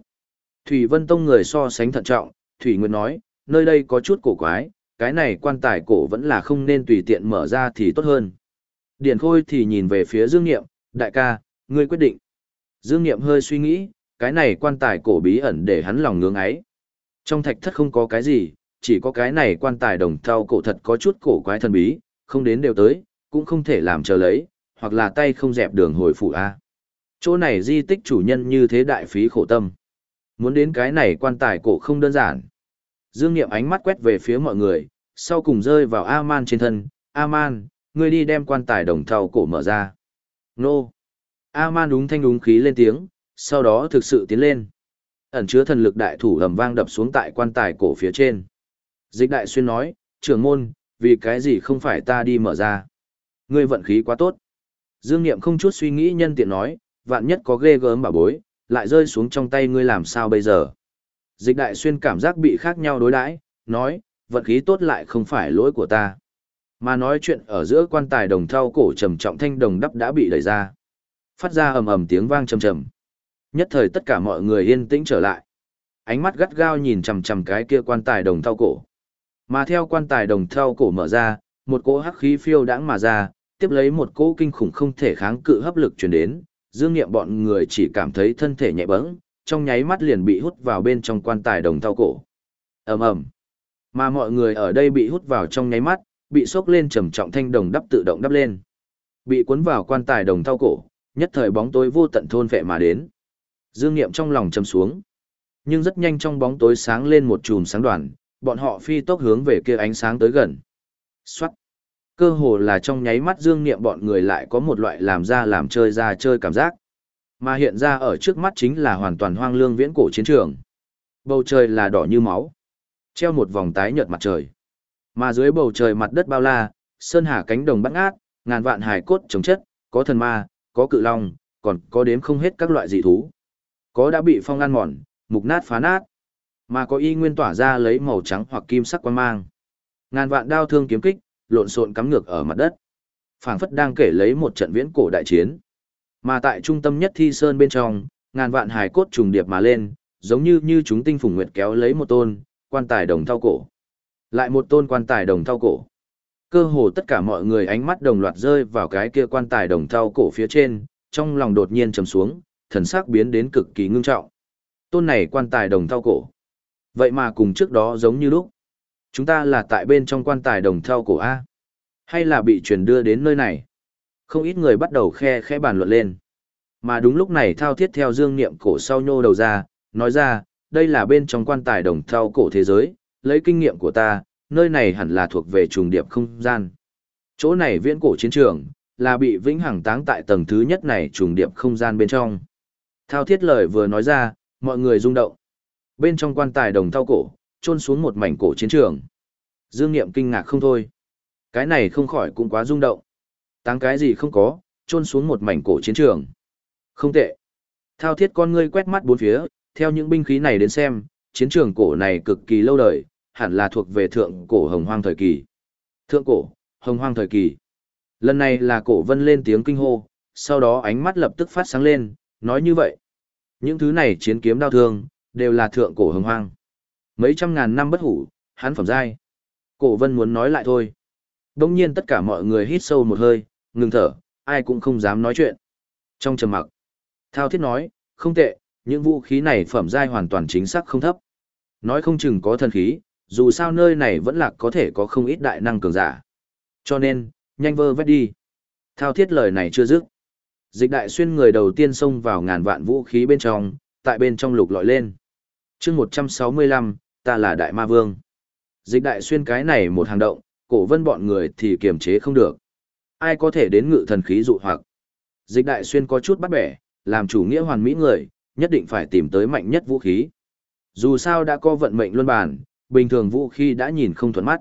Thủy Vân Tông người so sánh thận trọng, Thủy Nguyệt nói, nơi đây có chút cổ quái, cái này quan tài cổ vẫn là không nên tùy tiện mở ra thì tốt hơn. Điển Khôi thì nhìn về phía Dương Niệm, đại ca, ngươi quyết định. Dương Niệm hơi suy nghĩ, cái này quan tài cổ bí ẩn để hắn lòng ngưỡng ấy. Trong thạch thất không có cái gì, chỉ có cái này quan tài đồng thau cổ thật có chút cổ quái thần bí, không đến đều tới, cũng không thể làm chờ lấy, hoặc là tay không dẹp đường hồi phủ A. Chỗ này di tích chủ nhân như thế đại phí khổ tâm. Muốn đến cái này quan tài cổ không đơn giản. Dương Niệm ánh mắt quét về phía mọi người, sau cùng rơi vào A-man trên thân. A-man, ngươi đi đem quan tài đồng thau cổ mở ra. Nô. A-man đúng thanh đúng khí lên tiếng, sau đó thực sự tiến lên. Ẩn chứa thần lực đại thủ ầm vang đập xuống tại quan tài cổ phía trên. Dịch đại xuyên nói, trưởng môn, vì cái gì không phải ta đi mở ra. Ngươi vận khí quá tốt. Dương Niệm không chút suy nghĩ nhân tiện nói, vạn nhất có ghê gớm bảo bối, lại rơi xuống trong tay ngươi làm sao bây giờ. Dịch đại xuyên cảm giác bị khác nhau đối đãi, nói, vận khí tốt lại không phải lỗi của ta. Mà nói chuyện ở giữa quan tài đồng thau cổ trầm trọng thanh đồng đắp đã bị đẩy ra. Phát ra ầm ầm tiếng vang trầm trầm. Nhất thời tất cả mọi người yên tĩnh trở lại. Ánh mắt gắt gao nhìn chằm chằm cái kia quan tài đồng thau cổ. Mà theo quan tài đồng thau cổ mở ra, một cỗ hắc khí phiêu đãng mà ra, tiếp lấy một cỗ kinh khủng không thể kháng cự hấp lực truyền đến, dương nghiệm bọn người chỉ cảm thấy thân thể nhẹ bẫng, trong nháy mắt liền bị hút vào bên trong quan tài đồng thau cổ. ầm ầm, Mà mọi người ở đây bị hút vào trong nháy mắt, bị sốc lên trầm trọng thanh đồng đắp tự động đắp lên. Bị cuốn vào quan tài đồng thau cổ, nhất thời bóng tối vô tận thôn vệ mà đến. Dương nghiệm trong lòng trầm xuống. Nhưng rất nhanh trong bóng tối sáng lên một chùm sáng đoàn, bọn họ phi tốc hướng về kia ánh sáng tới gần. Xoát. Cơ hồ là trong nháy mắt dương niệm bọn người lại có một loại làm ra làm chơi ra chơi cảm giác. Mà hiện ra ở trước mắt chính là hoàn toàn hoang lương viễn cổ chiến trường. Bầu trời là đỏ như máu. Treo một vòng tái nhợt mặt trời. Mà dưới bầu trời mặt đất bao la, sơn hà cánh đồng bắn ngát, ngàn vạn hải cốt trồng chất, có thần ma, có cự long, còn có đếm không hết các loại dị thú. Có đã bị phong ăn mòn, mục nát phá nát, mà có y nguyên tỏa ra lấy màu trắng hoặc kim sắc quan mang. Ngàn vạn đao thương kiếm kích, lộn xộn cắm ngược ở mặt đất. Phảng phất đang kể lấy một trận viễn cổ đại chiến. Mà tại trung tâm nhất thi sơn bên trong, ngàn vạn hài cốt trùng điệp mà lên, giống như như chúng tinh phùng nguyệt kéo lấy một tôn, quan tài đồng thau cổ. Lại một tôn quan tài đồng thau cổ. Cơ hồ tất cả mọi người ánh mắt đồng loạt rơi vào cái kia quan tài đồng thau cổ phía trên, trong lòng đột nhiên trầm xuống, thần sắc biến đến cực kỳ ngưng trọng. Tôn này quan tài đồng thau cổ. Vậy mà cùng trước đó giống như lúc. Chúng ta là tại bên trong quan tài đồng thau cổ A. Hay là bị truyền đưa đến nơi này? Không ít người bắt đầu khe khẽ bàn luận lên. Mà đúng lúc này thao thiết theo dương niệm cổ sau nhô đầu ra, nói ra, đây là bên trong quan tài đồng thau cổ thế giới, lấy kinh nghiệm của ta, nơi này hẳn là thuộc về trùng điệp không gian. Chỗ này viễn cổ chiến trường, là bị vĩnh hằng táng tại tầng thứ nhất này trùng điệp không gian bên trong. Thao thiết lời vừa nói ra, mọi người rung động. Bên trong quan tài đồng thau cổ, trôn xuống một mảnh cổ chiến trường. Dương Niệm kinh ngạc không thôi. Cái này không khỏi cũng quá rung động. Táng cái gì không có, trôn xuống một mảnh cổ chiến trường. Không tệ. Thao thiết con ngươi quét mắt bốn phía, theo những binh khí này đến xem, chiến trường cổ này cực kỳ lâu đời, hẳn là thuộc về thượng cổ hồng hoang thời kỳ. Thượng cổ, hồng hoang thời kỳ. Lần này là cổ vân lên tiếng kinh hô, sau đó ánh mắt lập tức phát sáng lên, nói như vậy. Những thứ này chiến kiếm đao thương, đều là thượng cổ hồng hoang. Mấy trăm ngàn năm bất hủ, hắn phẩm giai. Cổ vân muốn nói lại thôi. Đông nhiên tất cả mọi người hít sâu một hơi, ngừng thở, ai cũng không dám nói chuyện. Trong trầm mặc, Thao Thiết nói, không tệ, những vũ khí này phẩm giai hoàn toàn chính xác không thấp. Nói không chừng có thần khí, dù sao nơi này vẫn là có thể có không ít đại năng cường giả. Cho nên, nhanh vơ vét đi. Thao Thiết lời này chưa dứt. Dịch đại xuyên người đầu tiên xông vào ngàn vạn vũ khí bên trong, tại bên trong lục lọi lên. chương 165, ta là đại ma vương. Dịch đại xuyên cái này một hàng động, cổ vân bọn người thì kiềm chế không được. Ai có thể đến ngự thần khí dụ hoặc. Dịch đại xuyên có chút bắt bẻ, làm chủ nghĩa hoàn mỹ người, nhất định phải tìm tới mạnh nhất vũ khí. Dù sao đã có vận mệnh luân bản, bình thường vũ khí đã nhìn không thuận mắt.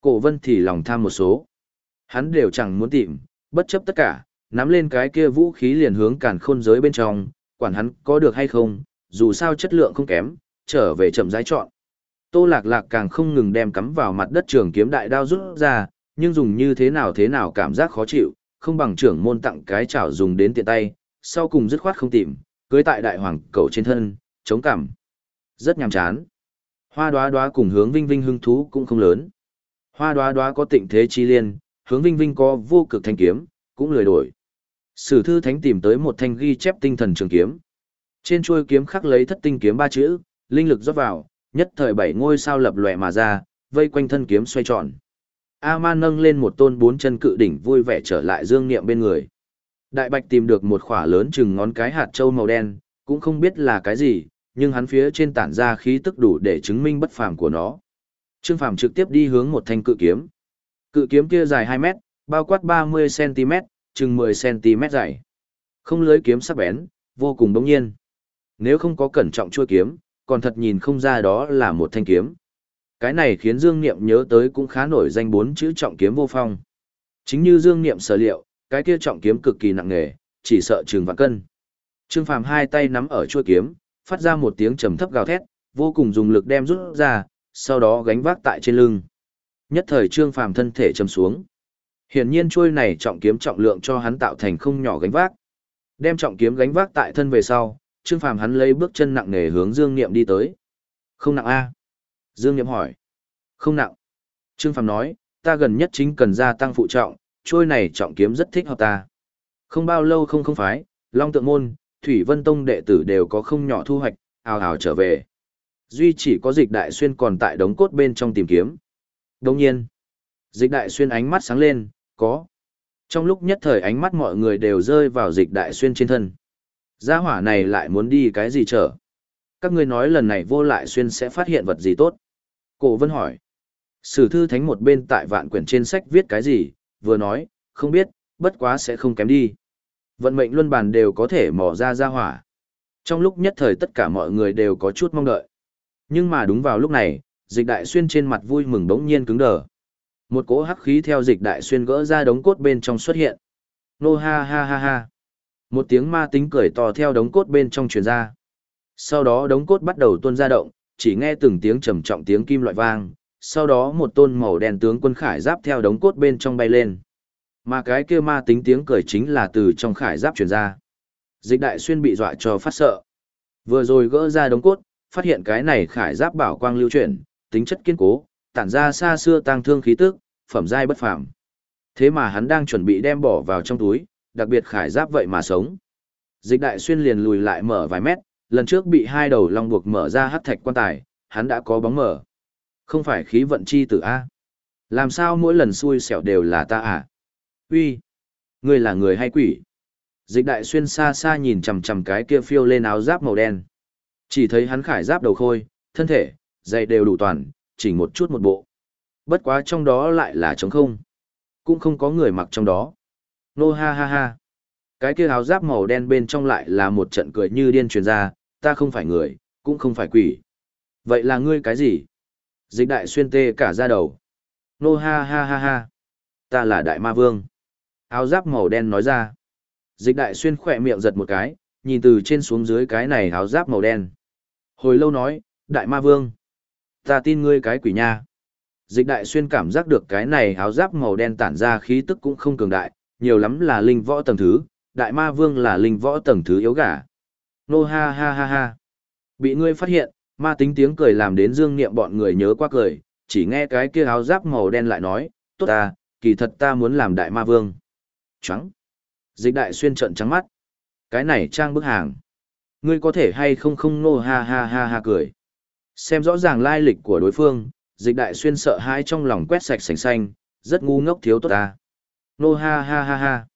Cổ vân thì lòng tham một số. Hắn đều chẳng muốn tìm, bất chấp tất cả, nắm lên cái kia vũ khí liền hướng càn khôn giới bên trong, quản hắn có được hay không, dù sao chất lượng không kém, trở về chậm rãi chọn. Tô lạc lạc càng không ngừng đem cắm vào mặt đất trường kiếm đại đao rút ra, nhưng dùng như thế nào thế nào cảm giác khó chịu, không bằng trưởng môn tặng cái chảo dùng đến tiện tay, sau cùng dứt khoát không tìm, cưới tại đại hoàng cầu trên thân, chống cảm. Rất nhàm chán. Hoa đoá đoá cùng hướng vinh vinh hưng thú cũng không lớn. Hoa đoá đoá có tịnh thế chi liên, hướng vinh vinh có vô cực thanh kiếm, cũng lười đổi. Sử thư thánh tìm tới một thanh ghi chép tinh thần trường kiếm. Trên chuôi kiếm khắc lấy thất tinh kiếm ba chữ, linh lực rót vào, nhất thời bảy ngôi sao lập lòe mà ra, vây quanh thân kiếm xoay tròn. A-man nâng lên một tôn bốn chân cự đỉnh vui vẻ trở lại dương niệm bên người. Đại bạch tìm được một khỏa lớn chừng ngón cái hạt trâu màu đen, cũng không biết là cái gì, nhưng hắn phía trên tản ra khí tức đủ để chứng minh bất phàm của nó. Trương Phàm trực tiếp đi hướng một thanh cự kiếm. Cự kiếm kia dài 2 mét, bao quát 30 cm, chừng 10 cm dài. Không lưới kiếm sắc bén, vô cùng bỗng nhiên. Nếu không có cẩn trọng chuôi kiếm, còn thật nhìn không ra đó là một thanh kiếm. Cái này khiến Dương Niệm nhớ tới cũng khá nổi danh bốn chữ trọng kiếm vô phong. Chính như Dương Niệm sở liệu, cái kia trọng kiếm cực kỳ nặng nề, chỉ sợ trường vạn cân. Trương Phàm hai tay nắm ở chuôi kiếm, phát ra một tiếng trầm thấp gào thét, vô cùng dùng lực đem rút ra, sau đó gánh vác tại trên lưng. Nhất thời Trương Phàm thân thể trầm xuống. Hiển nhiên chuôi này trọng kiếm trọng lượng cho hắn tạo thành không nhỏ gánh vác. Đem trọng kiếm gánh vác tại thân về sau, Trương Phàm hắn lấy bước chân nặng nề hướng Dương Niệm đi tới. Không nặng a? Dương Niệm hỏi. Không nặng. Trương Phàm nói, ta gần nhất chính cần gia tăng phụ trọng, trôi này trọng kiếm rất thích hợp ta. Không bao lâu không không phái, Long Tượng Môn, Thủy Vân Tông đệ tử đều có không nhỏ thu hoạch, ào ào trở về. Duy chỉ có dịch đại xuyên còn tại đống cốt bên trong tìm kiếm. Đồng nhiên, dịch đại xuyên ánh mắt sáng lên, có. Trong lúc nhất thời ánh mắt mọi người đều rơi vào dịch đại xuyên trên thân. Gia hỏa này lại muốn đi cái gì trở? Các ngươi nói lần này vô lại xuyên sẽ phát hiện vật gì tốt? Cổ vân hỏi. Sử thư thánh một bên tại vạn quyển trên sách viết cái gì, vừa nói, không biết, bất quá sẽ không kém đi. Vận mệnh luân bàn đều có thể mò ra gia hỏa. Trong lúc nhất thời tất cả mọi người đều có chút mong đợi. Nhưng mà đúng vào lúc này, dịch đại xuyên trên mặt vui mừng bỗng nhiên cứng đờ. Một cỗ hắc khí theo dịch đại xuyên gỡ ra đống cốt bên trong xuất hiện. Nô ha ha ha ha. Một tiếng ma tính cười to theo đống cốt bên trong truyền ra. Sau đó đống cốt bắt đầu tuôn ra động, chỉ nghe từng tiếng trầm trọng tiếng kim loại vang, sau đó một tôn màu đen tướng quân khải giáp theo đống cốt bên trong bay lên. Mà cái kia ma tính tiếng cười chính là từ trong khải giáp truyền ra. Dịch đại xuyên bị dọa cho phát sợ. Vừa rồi gỡ ra đống cốt, phát hiện cái này khải giáp bảo quang lưu chuyển, tính chất kiên cố, tản ra xa xưa tăng thương khí tức, phẩm giai bất phàm. Thế mà hắn đang chuẩn bị đem bỏ vào trong túi, đặc biệt khải giáp vậy mà sống. Dịch đại xuyên liền lùi lại mở vài mét, lần trước bị hai đầu long buộc mở ra hắc thạch quan tài, hắn đã có bóng mở. Không phải khí vận chi tử A. Làm sao mỗi lần xui xẻo đều là ta à? Uy, Ngươi là người hay quỷ? Dịch đại xuyên xa xa nhìn chằm chằm cái kia phiêu lên áo giáp màu đen. Chỉ thấy hắn khải giáp đầu khôi, thân thể, dày đều đủ toàn, chỉnh một chút một bộ. Bất quá trong đó lại là trống không. Cũng không có người mặc trong đó. Nô ha ha ha. Cái kia áo giáp màu đen bên trong lại là một trận cười như điên truyền ra, ta không phải người, cũng không phải quỷ. Vậy là ngươi cái gì? Dịch đại xuyên tê cả ra đầu. Nô ha ha ha ha. Ta là đại ma vương. Áo giáp màu đen nói ra. Dịch đại xuyên khỏe miệng giật một cái, nhìn từ trên xuống dưới cái này áo giáp màu đen. Hồi lâu nói, đại ma vương. Ta tin ngươi cái quỷ nha. Dịch đại xuyên cảm giác được cái này áo giáp màu đen tản ra khí tức cũng không cường đại, nhiều lắm là linh võ tầng thứ, đại ma vương là linh võ tầng thứ yếu gà. Nô ha ha ha ha. Bị ngươi phát hiện, ma tính tiếng cười làm đến dương niệm bọn người nhớ qua cười, chỉ nghe cái kia áo giáp màu đen lại nói, tốt ta, kỳ thật ta muốn làm đại ma vương. Trắng. Dịch đại xuyên trận trắng mắt. Cái này trang bức hàng. Ngươi có thể hay không không nô ha ha ha ha cười. Xem rõ ràng lai lịch của đối phương, dịch đại xuyên sợ hãi trong lòng quét sạch sành xanh, rất ngu ngốc thiếu tốt ta. Nô ha ha ha ha.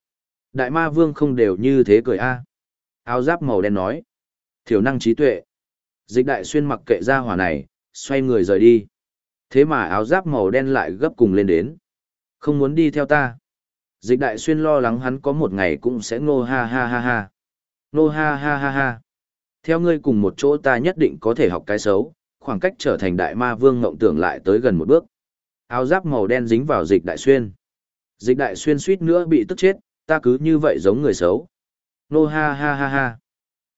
Đại ma vương không đều như thế cười a. Áo giáp màu đen nói. Thiểu năng trí tuệ. Dịch đại xuyên mặc kệ ra hỏa này, xoay người rời đi. Thế mà áo giáp màu đen lại gấp cùng lên đến. Không muốn đi theo ta. Dịch đại xuyên lo lắng hắn có một ngày cũng sẽ ngô ha ha ha ha. Ngô ha ha ha ha. Theo ngươi cùng một chỗ ta nhất định có thể học cái xấu, khoảng cách trở thành đại ma vương ngộng tưởng lại tới gần một bước. Áo giáp màu đen dính vào dịch đại xuyên. Dịch đại xuyên suýt nữa bị tức chết, ta cứ như vậy giống người xấu. Nô ha ha ha ha.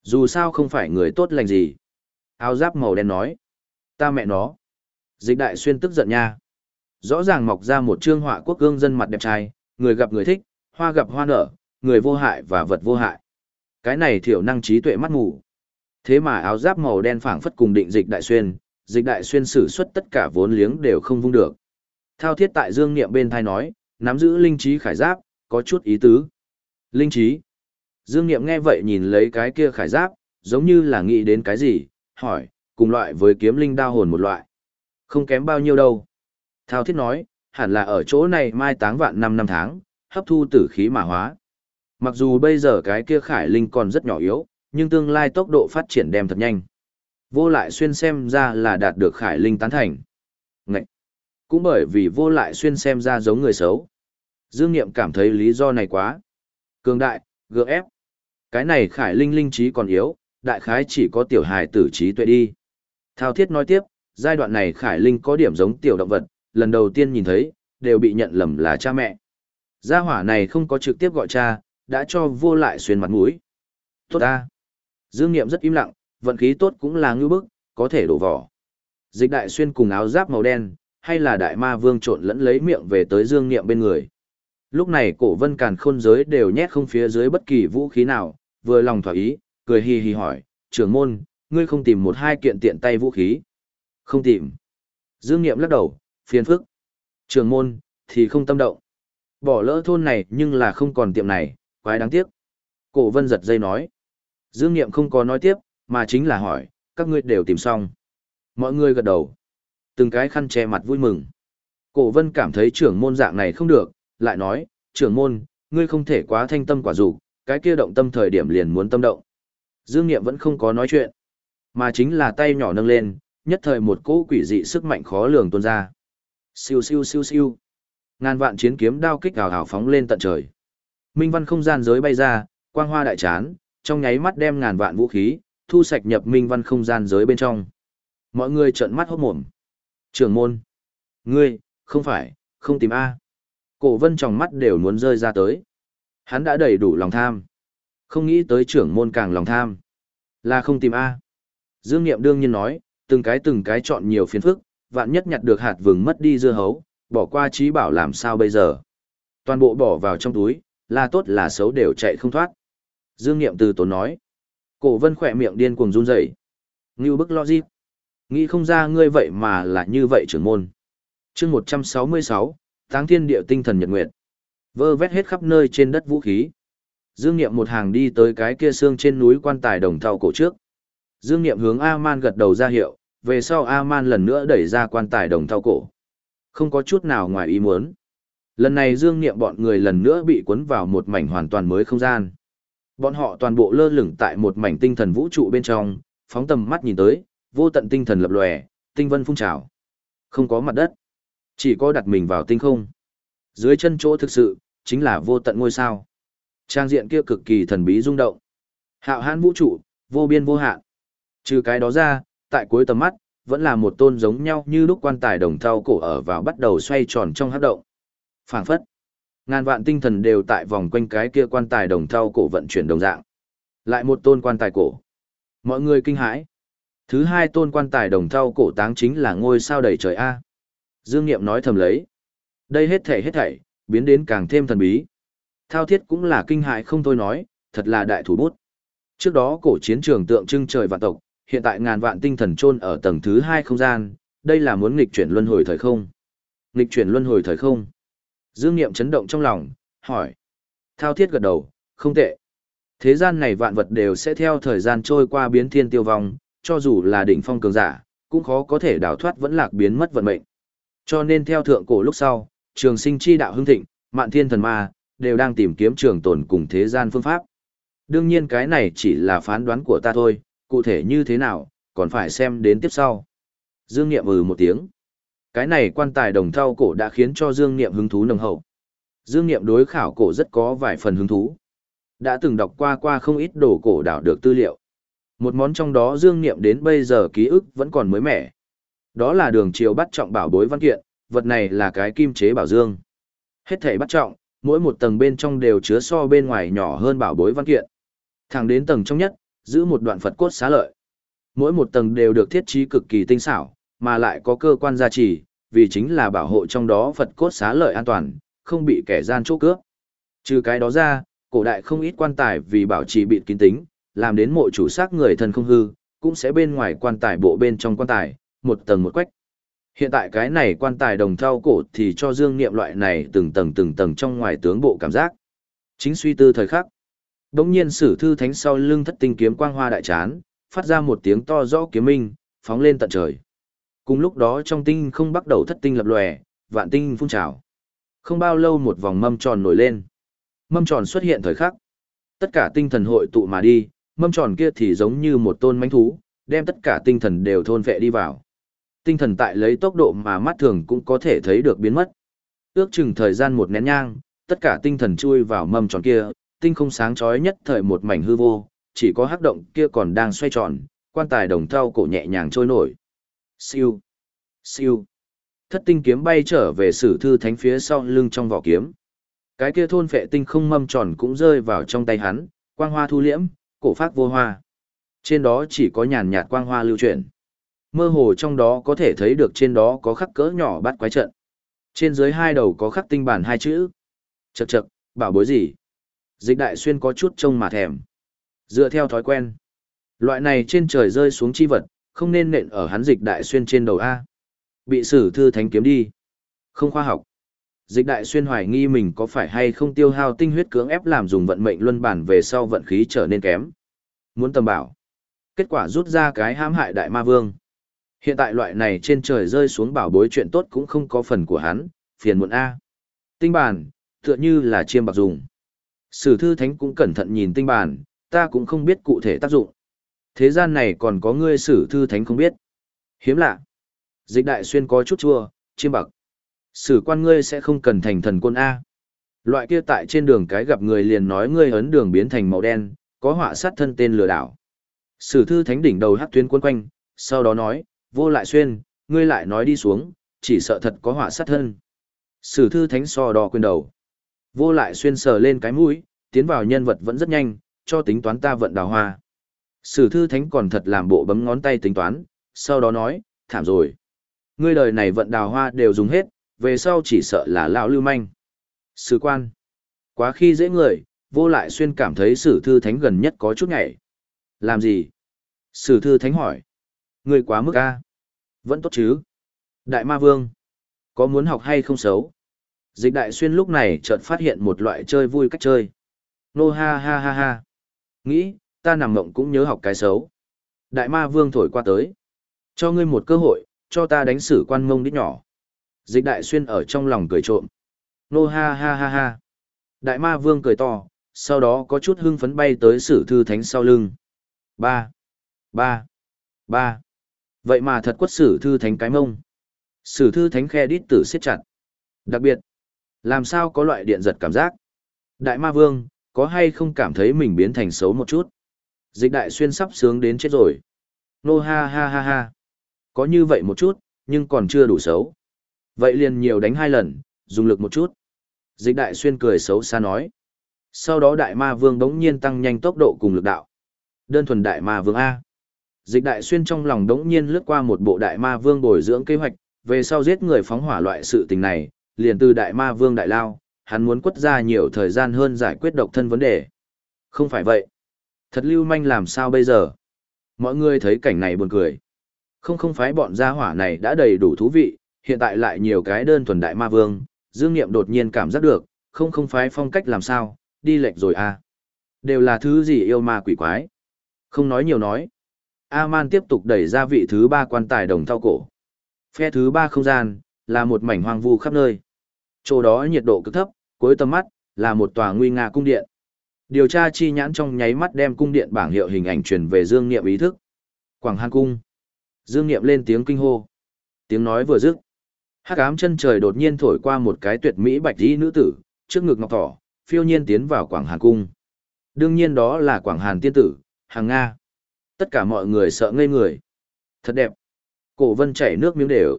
Dù sao không phải người tốt lành gì. Áo giáp màu đen nói. Ta mẹ nó. Dịch đại xuyên tức giận nha. Rõ ràng mọc ra một trương họa quốc gương dân mặt đẹp trai, người gặp người thích, hoa gặp hoa nở, người vô hại và vật vô hại. Cái này thiểu năng trí tuệ mắt mù. Thế mà áo giáp màu đen phảng phất cùng định dịch đại xuyên, dịch đại xuyên sử xuất tất cả vốn liếng đều không vung được. Thao thiết tại dương niệm bên thai nói, nắm giữ linh trí khải giáp, có chút ý tứ. Linh trí. Dương niệm nghe vậy nhìn lấy cái kia khải giáp, giống như là nghĩ đến cái gì, hỏi, cùng loại với kiếm linh đao hồn một loại. Không kém bao nhiêu đâu. Thao thiết nói, hẳn là ở chỗ này mai táng vạn năm năm tháng, hấp thu tử khí mà hóa. Mặc dù bây giờ cái kia khải linh còn rất nhỏ yếu, nhưng tương lai tốc độ phát triển đem thật nhanh. Vô lại xuyên xem ra là đạt được khải linh tán thành. Ngậy! Cũng bởi vì vô lại xuyên xem ra giống người xấu. Dương Niệm cảm thấy lý do này quá. Cường đại, gượng ép. Cái này khải linh linh trí còn yếu, đại khái chỉ có tiểu hài tử trí tuệ đi. Thao thiết nói tiếp, giai đoạn này khải linh có điểm giống tiểu động vật, lần đầu tiên nhìn thấy, đều bị nhận lầm là cha mẹ. Gia hỏa này không có trực tiếp gọi cha, đã cho vô lại xuyên mặt mũi. Tốt ta. Dương Niệm rất im lặng, vận khí tốt cũng là ngư bức, có thể đổ vỏ. Dịch đại xuyên cùng áo giáp màu đen, hay là đại ma vương trộn lẫn lấy miệng về tới Dương Niệm bên người. Lúc này cổ vân càn khôn giới đều nhét không phía dưới bất kỳ vũ khí nào, vừa lòng thỏa ý, cười hì hì hỏi, trưởng môn, ngươi không tìm một hai kiện tiện tay vũ khí. Không tìm. Dương Niệm lắc đầu, phiền phức. Trưởng môn, thì không tâm động. Bỏ lỡ thôn này nhưng là không còn tiệm này, quái đáng tiếc. Cổ vân giật dây nói. Dương Niệm không có nói tiếp, mà chính là hỏi, các ngươi đều tìm xong. Mọi người gật đầu. Từng cái khăn che mặt vui mừng. Cổ vân cảm thấy trưởng môn dạng này không được, lại nói, trưởng môn, ngươi không thể quá thanh tâm quả dục cái kia động tâm thời điểm liền muốn tâm động. Dương Niệm vẫn không có nói chuyện, mà chính là tay nhỏ nâng lên, nhất thời một cỗ quỷ dị sức mạnh khó lường tuôn ra. Siêu siêu siêu siêu. Ngàn vạn chiến kiếm đao kích ảo ảo phóng lên tận trời. Minh văn không gian giới bay ra, quang hoa đại chán, trong nháy mắt đem ngàn vạn vũ khí, thu sạch nhập minh văn không gian giới bên trong. Mọi người trợn mắt hốt mồm. Trưởng môn. Ngươi, không phải, không tìm A. Cổ vân trong mắt đều muốn rơi ra tới. Hắn đã đầy đủ lòng tham. Không nghĩ tới trưởng môn càng lòng tham. Là không tìm A. Dương Niệm đương nhiên nói, từng cái từng cái chọn nhiều phiền phức, vạn nhất nhặt được hạt vừng mất đi dưa hấu, bỏ qua trí bảo làm sao bây giờ. Toàn bộ bỏ vào trong túi, là tốt là xấu đều chạy không thoát. Dương Niệm từ tốn nói. Cổ vân khỏe miệng điên cuồng run rẩy. Ngưu bức logic. Nghĩ không ra ngươi vậy mà là như vậy trưởng môn. chương 166, Táng thiên địa tinh thần nhật nguyệt. Vơ vét hết khắp nơi trên đất vũ khí. Dương Niệm một hàng đi tới cái kia xương trên núi quan tài đồng thau cổ trước. Dương Niệm hướng A-man gật đầu ra hiệu, về sau A-man lần nữa đẩy ra quan tài đồng thau cổ. Không có chút nào ngoài ý muốn. Lần này Dương Niệm bọn người lần nữa bị cuốn vào một mảnh hoàn toàn mới không gian. Bọn họ toàn bộ lơ lửng tại một mảnh tinh thần vũ trụ bên trong, phóng tầm mắt nhìn tới, vô tận tinh thần lập lòe, tinh vân phun trào. Không có mặt đất, chỉ có đặt mình vào tinh không. Dưới chân chỗ thực sự, chính là vô tận ngôi sao. Trang diện kia cực kỳ thần bí rung động. Hạo hãn vũ trụ, vô biên vô hạn. Trừ cái đó ra, tại cuối tầm mắt, vẫn là một tôn giống nhau như lúc quan tài đồng thau cổ ở vào bắt đầu xoay tròn trong hát động. phảng phất. Ngàn vạn tinh thần đều tại vòng quanh cái kia quan tài đồng thau cổ vận chuyển đồng dạng. Lại một tôn quan tài cổ. Mọi người kinh hãi. Thứ hai tôn quan tài đồng thau cổ táng chính là ngôi sao đầy trời A. Dương Niệm nói thầm lấy. Đây hết thảy hết thảy, biến đến càng thêm thần bí. Thao thiết cũng là kinh hại không thôi nói, thật là đại thủ bút. Trước đó cổ chiến trường tượng trưng trời vạn tộc, hiện tại ngàn vạn tinh thần chôn ở tầng thứ hai không gian, đây là muốn nghịch chuyển luân hồi thời không. Nghịch chuyển luân hồi thời không. Dương Niệm chấn động trong lòng, hỏi. Thao thiết gật đầu, không tệ. Thế gian này vạn vật đều sẽ theo thời gian trôi qua biến thiên tiêu vong, cho dù là đỉnh phong cường giả, cũng khó có thể đào thoát vẫn lạc biến mất vận mệnh. Cho nên theo thượng cổ lúc sau, trường sinh chi đạo hưng thịnh, mạn thiên thần ma, đều đang tìm kiếm trường tồn cùng thế gian phương pháp. Đương nhiên cái này chỉ là phán đoán của ta thôi, cụ thể như thế nào, còn phải xem đến tiếp sau. Dương Niệm ừ một tiếng. Cái này quan tài đồng thau cổ đã khiến cho Dương Niệm hứng thú nồng hậu. Dương Niệm đối khảo cổ rất có vài phần hứng thú. Đã từng đọc qua qua không ít đồ cổ đảo được tư liệu. Một món trong đó Dương Niệm đến bây giờ ký ức vẫn còn mới mẻ. Đó là đường chiều bắt trọng bảo bối văn kiện, vật này là cái kim chế bảo dương. Hết thảy bắt trọng, mỗi một tầng bên trong đều chứa so bên ngoài nhỏ hơn bảo bối văn kiện. Thẳng đến tầng trong nhất, giữ một đoạn Phật cốt xá lợi. Mỗi một tầng đều được thiết trí cực kỳ tinh xảo, mà lại có cơ quan gia trì, vì chính là bảo hộ trong đó Phật cốt xá lợi an toàn, không bị kẻ gian chỗ cướp. Trừ cái đó ra, cổ đại không ít quan tài vì bảo trì bịt kín tính, làm đến mộ chủ xác người thân không hư, cũng sẽ bên ngoài quan tài bộ bên trong quan tài, một tầng một quách. Hiện tại cái này quan tài đồng thau cổ thì cho dương niệm loại này từng tầng từng tầng trong ngoài tướng bộ cảm giác. Chính suy tư thời khắc. Đống nhiên sử thư thánh sau lưng thất tinh kiếm quang hoa đại chán, phát ra một tiếng to rõ kiếm minh, phóng lên tận trời. Cùng lúc đó trong tinh không bắt đầu thất tinh lập lòe, vạn tinh phun trào. Không bao lâu một vòng mâm tròn nổi lên. Mâm tròn xuất hiện thời khắc. Tất cả tinh thần hội tụ mà đi, mâm tròn kia thì giống như một tôn mánh thú, đem tất cả tinh thần đều thôn vệ đi vào. Tinh thần tại lấy tốc độ mà mắt thường cũng có thể thấy được biến mất. Ước chừng thời gian một nén nhang, tất cả tinh thần chui vào mâm tròn kia, tinh không sáng chói nhất thời một mảnh hư vô, chỉ có hắc động kia còn đang xoay tròn, quan tài đồng thau cổ nhẹ nhàng trôi nổi. Siêu, siêu. Thất tinh kiếm bay trở về sử thư thánh phía sau lưng trong vỏ kiếm. Cái kia thôn phệ tinh không mâm tròn cũng rơi vào trong tay hắn, quang hoa thu liễm, cổ phát vô hoa. Trên đó chỉ có nhàn nhạt quang hoa lưu chuyển. Mơ hồ trong đó có thể thấy được trên đó có khắc cỡ nhỏ bắt quái trận. Trên dưới hai đầu có khắc tinh bản hai chữ. Chậc chậc, bảo bối gì? Dịch đại xuyên có chút trông mà thèm. Dựa theo thói quen. Loại này trên trời rơi xuống chi vật, không nên nện ở hắn dịch đại xuyên trên đầu A. Bị sử thư thánh kiếm đi. Không khoa học. Dịch đại xuyên hoài nghi mình có phải hay không tiêu hao tinh huyết cưỡng ép làm dùng vận mệnh luân bản về sau vận khí trở nên kém. Muốn tầm bảo. Kết quả rút ra cái hãm hại đại ma vương. Hiện tại loại này trên trời rơi xuống bảo bối chuyện tốt cũng không có phần của hắn, phiền muộn A. Tinh bản, tựa như là chiêm bạc dùng. Sử thư thánh cũng cẩn thận nhìn tinh bản, ta cũng không biết cụ thể tác dụng. Thế gian này còn có ngươi sử thư thánh không biết. Hiếm lạ. Dịch đại xuyên có chút chua, chiêm bạc. Sử quan ngươi sẽ không cần thành thần quân A. Loại kia tại trên đường cái gặp người liền nói ngươi ấn đường biến thành màu đen, có họa sát thân tên lừa đảo. Sử thư thánh đỉnh đầu hát tuyến quân quanh, sau đó nói, vô lại xuyên, ngươi lại nói đi xuống, chỉ sợ thật có họa sát thân. Sử thư thánh so đo quên đầu. Vô lại xuyên sờ lên cái mũi, tiến vào nhân vật vẫn rất nhanh, cho tính toán ta vận đào hoa. Sử thư thánh còn thật làm bộ bấm ngón tay tính toán, sau đó nói, thảm rồi. Ngươi đời này vận đào hoa đều dùng hết, về sau chỉ sợ là lão lưu manh. Sử quan. Quá khi dễ người, vô lại xuyên cảm thấy sử thư thánh gần nhất có chút ngại. Làm gì? Sử thư thánh hỏi. ngươi quá mức a Vẫn tốt chứ? Đại ma vương. Có muốn học hay không xấu? Dịch đại xuyên lúc này chợt phát hiện một loại chơi vui cách chơi. Nô ha ha ha ha. Nghĩ, ta nằm mộng cũng nhớ học cái xấu. Đại ma vương thổi qua tới. Cho ngươi một cơ hội, cho ta đánh xử quan mông đít nhỏ. Dịch đại xuyên ở trong lòng cười trộm. Nô ha ha ha ha. Đại ma vương cười to, sau đó có chút hưng phấn bay tới sử thư thánh sau lưng. Ba, ba, ba. Vậy mà thật quất sử thư thánh cái mông. Sử thư thánh khe đít tử siết chặt. Đặc biệt, làm sao có loại điện giật cảm giác. Đại ma vương, có hay không cảm thấy mình biến thành xấu một chút. Dịch đại xuyên sắp sướng đến chết rồi. Nô ha ha ha ha. Có như vậy một chút, nhưng còn chưa đủ xấu. Vậy liền nhiều đánh hai lần, dùng lực một chút. Dịch đại xuyên cười xấu xa nói. Sau đó đại ma vương đống nhiên tăng nhanh tốc độ cùng lực đạo. Đơn thuần đại ma vương A. Dịch đại xuyên trong lòng đống nhiên lướt qua một bộ đại ma vương bồi dưỡng kế hoạch, về sau giết người phóng hỏa loại sự tình này, liền từ đại ma vương đại lao, hắn muốn quất ra nhiều thời gian hơn giải quyết độc thân vấn đề. Không phải vậy. Thật lưu manh làm sao bây giờ? Mọi người thấy cảnh này buồn cười. Không không phải bọn gia hỏa này đã đầy đủ thú vị, hiện tại lại nhiều cái đơn thuần đại ma vương, Dương Niệm đột nhiên cảm giác được, không không phái phong cách làm sao, đi lệch rồi à. Đều là thứ gì yêu ma quỷ quái. Không nói nhiều nói. A-man tiếp tục đẩy ra vị thứ ba quan tài đồng thao cổ. Phe thứ ba không gian, là một mảnh hoang vu khắp nơi. Chỗ đó nhiệt độ cực thấp, cuối tầm mắt, là một tòa nguy nga cung điện. Điều tra chi nhãn trong nháy mắt đem cung điện bảng hiệu hình ảnh truyền về Dương Niệm ý thức. Quảng Hàn cung. Dương Niệm lên tiếng kinh hô. Tiếng nói vừa dứt, hắc ám chân trời đột nhiên thổi qua một cái tuyệt mỹ bạch y nữ tử, trước ngực ngọc thỏ, phiêu nhiên tiến vào Quảng Hàn cung. Đương nhiên đó là Quảng Hàn tiên tử, hàng Nga. Tất cả mọi người sợ ngây người. Thật đẹp. Cổ vân chảy nước miếng đều.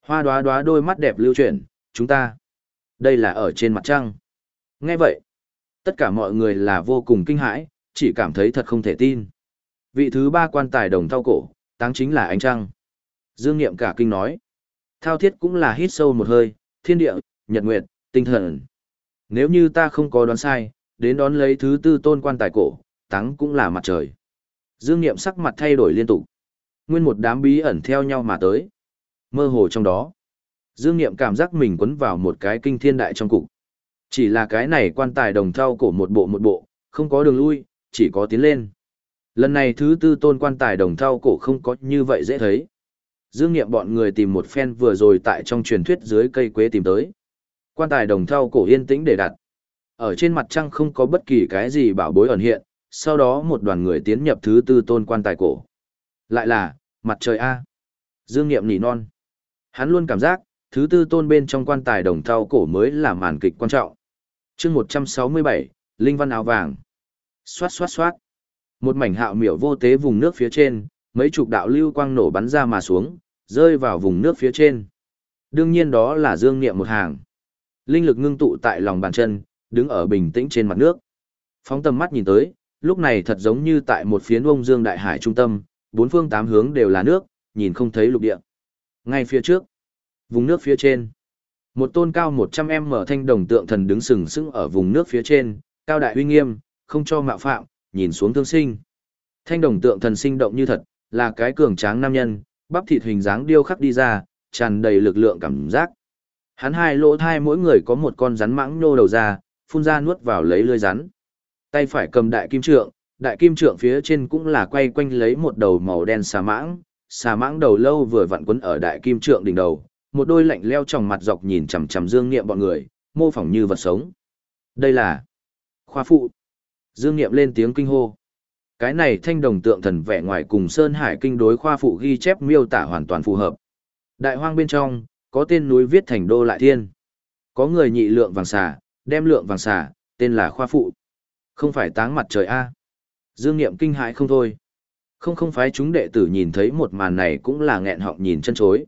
Hoa đóa đóa đôi mắt đẹp lưu chuyển, chúng ta. Đây là ở trên mặt trăng. Nghe vậy, tất cả mọi người là vô cùng kinh hãi, chỉ cảm thấy thật không thể tin. Vị thứ ba quan tài đồng thao cổ, táng chính là ánh trăng. Dương Niệm cả kinh nói. Thao thiết cũng là hít sâu một hơi, thiên địa, nhật nguyệt, tinh thần. Nếu như ta không có đoán sai, đến đón lấy thứ tư tôn quan tài cổ, táng cũng là mặt trời. Dương Niệm sắc mặt thay đổi liên tục. Nguyên một đám bí ẩn theo nhau mà tới. Mơ hồ trong đó. Dương Niệm cảm giác mình quấn vào một cái kinh thiên đại trong cục. Chỉ là cái này quan tài đồng thau cổ một bộ một bộ, không có đường lui, chỉ có tiến lên. Lần này thứ tư tôn quan tài đồng thau cổ không có như vậy dễ thấy. Dương Niệm bọn người tìm một phen vừa rồi tại trong truyền thuyết dưới cây quế tìm tới. Quan tài đồng thau cổ yên tĩnh để đặt. Ở trên mặt trăng không có bất kỳ cái gì bảo bối ẩn hiện, sau đó một đoàn người tiến nhập thứ tư tôn quan tài cổ. Lại là, mặt trời A. Dương Niệm nỉ non. Hắn luôn cảm giác, thứ tư tôn bên trong quan tài đồng thau cổ mới là màn kịch quan trọng chương 167, Linh văn áo vàng. Xoát xoát xoát. Một mảnh hạo miểu vô tế vùng nước phía trên, mấy chục đạo lưu quang nổ bắn ra mà xuống, rơi vào vùng nước phía trên. Đương nhiên đó là dương niệm một hàng. Linh lực ngưng tụ tại lòng bàn chân, đứng ở bình tĩnh trên mặt nước. Phóng tầm mắt nhìn tới, lúc này thật giống như tại một phiến ông dương đại hải trung tâm, bốn phương tám hướng đều là nước, nhìn không thấy lục địa. Ngay phía trước, vùng nước phía trên, một tôn cao 100m thanh đồng tượng thần đứng sừng sững ở vùng nước phía trên, cao đại uy nghiêm, không cho mạo phạm, nhìn xuống thương sinh. Thanh đồng tượng thần sinh động như thật, là cái cường tráng nam nhân, bắp thịt hình dáng điêu khắc đi ra, tràn đầy lực lượng cảm giác. Hắn hai lỗ thai mỗi người có một con rắn mãng nô đầu ra, phun ra nuốt vào lấy lưỡi rắn. Tay phải cầm đại kim trượng, đại kim trượng phía trên cũng là quay quanh lấy một đầu màu đen xà mãng, xà mãng đầu lâu vừa vặn quấn ở đại kim trượng đỉnh đầu, một đôi lạnh leo trong mặt dọc nhìn chằm chằm Dương Niệm bọn người, mô phỏng như vật sống. Đây là khoa phụ. Dương Niệm lên tiếng kinh hô. Cái này thanh đồng tượng thần vẻ ngoài cùng Sơn Hải kinh đối khoa phụ ghi chép miêu tả hoàn toàn phù hợp. Đại hoang bên trong, có tên núi viết thành đô lại thiên. Có người nhị lượng vàng xà, đem lượng vàng xà, tên là khoa phụ. Không phải táng mặt trời A. Dương Niệm kinh hãi không thôi. Không không phái chúng đệ tử nhìn thấy một màn này cũng là nghẹn họng nhìn chân chối.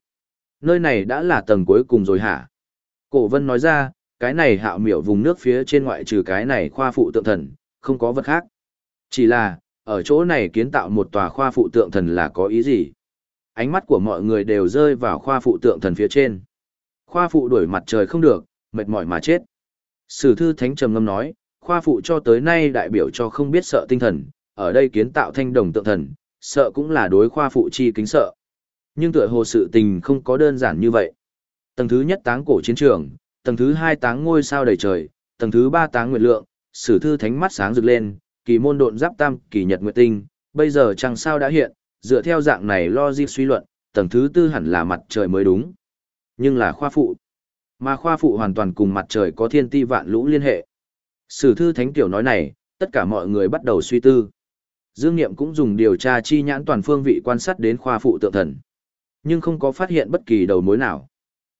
Nơi này đã là tầng cuối cùng rồi hả? Cổ vân nói ra, cái này hạo miểu vùng nước phía trên ngoại trừ cái này khoa phụ tượng thần, không có vật khác. Chỉ là, ở chỗ này kiến tạo một tòa khoa phụ tượng thần là có ý gì? Ánh mắt của mọi người đều rơi vào khoa phụ tượng thần phía trên. Khoa phụ đuổi mặt trời không được, mệt mỏi mà chết. Sử thư thánh trầm ngâm nói, khoa phụ cho tới nay đại biểu cho không biết sợ tinh thần, ở đây kiến tạo thanh đồng tượng thần, sợ cũng là đối khoa phụ chi kính sợ. Nhưng tựa hồ sự tình không có đơn giản như vậy. Tầng thứ nhất táng cổ chiến trường, tầng thứ hai táng ngôi sao đầy trời, tầng thứ ba táng nguyệt lượng, sử thư thánh mắt sáng rực lên, kỳ môn độn giáp tam, kỳ nhật nguyệt tinh, bây giờ chẳng sao đã hiện, dựa theo dạng này logic suy luận, tầng thứ tư hẳn là mặt trời mới đúng. Nhưng là khoa phụ. Mà khoa phụ hoàn toàn cùng mặt trời có thiên ti vạn lũ liên hệ. Sử thư thánh tiểu nói này, tất cả mọi người bắt đầu suy tư. Dương Niệm cũng dùng điều tra chi nhãn toàn phương vị quan sát đến khoa phụ tượng thần. Nhưng không có phát hiện bất kỳ đầu mối nào.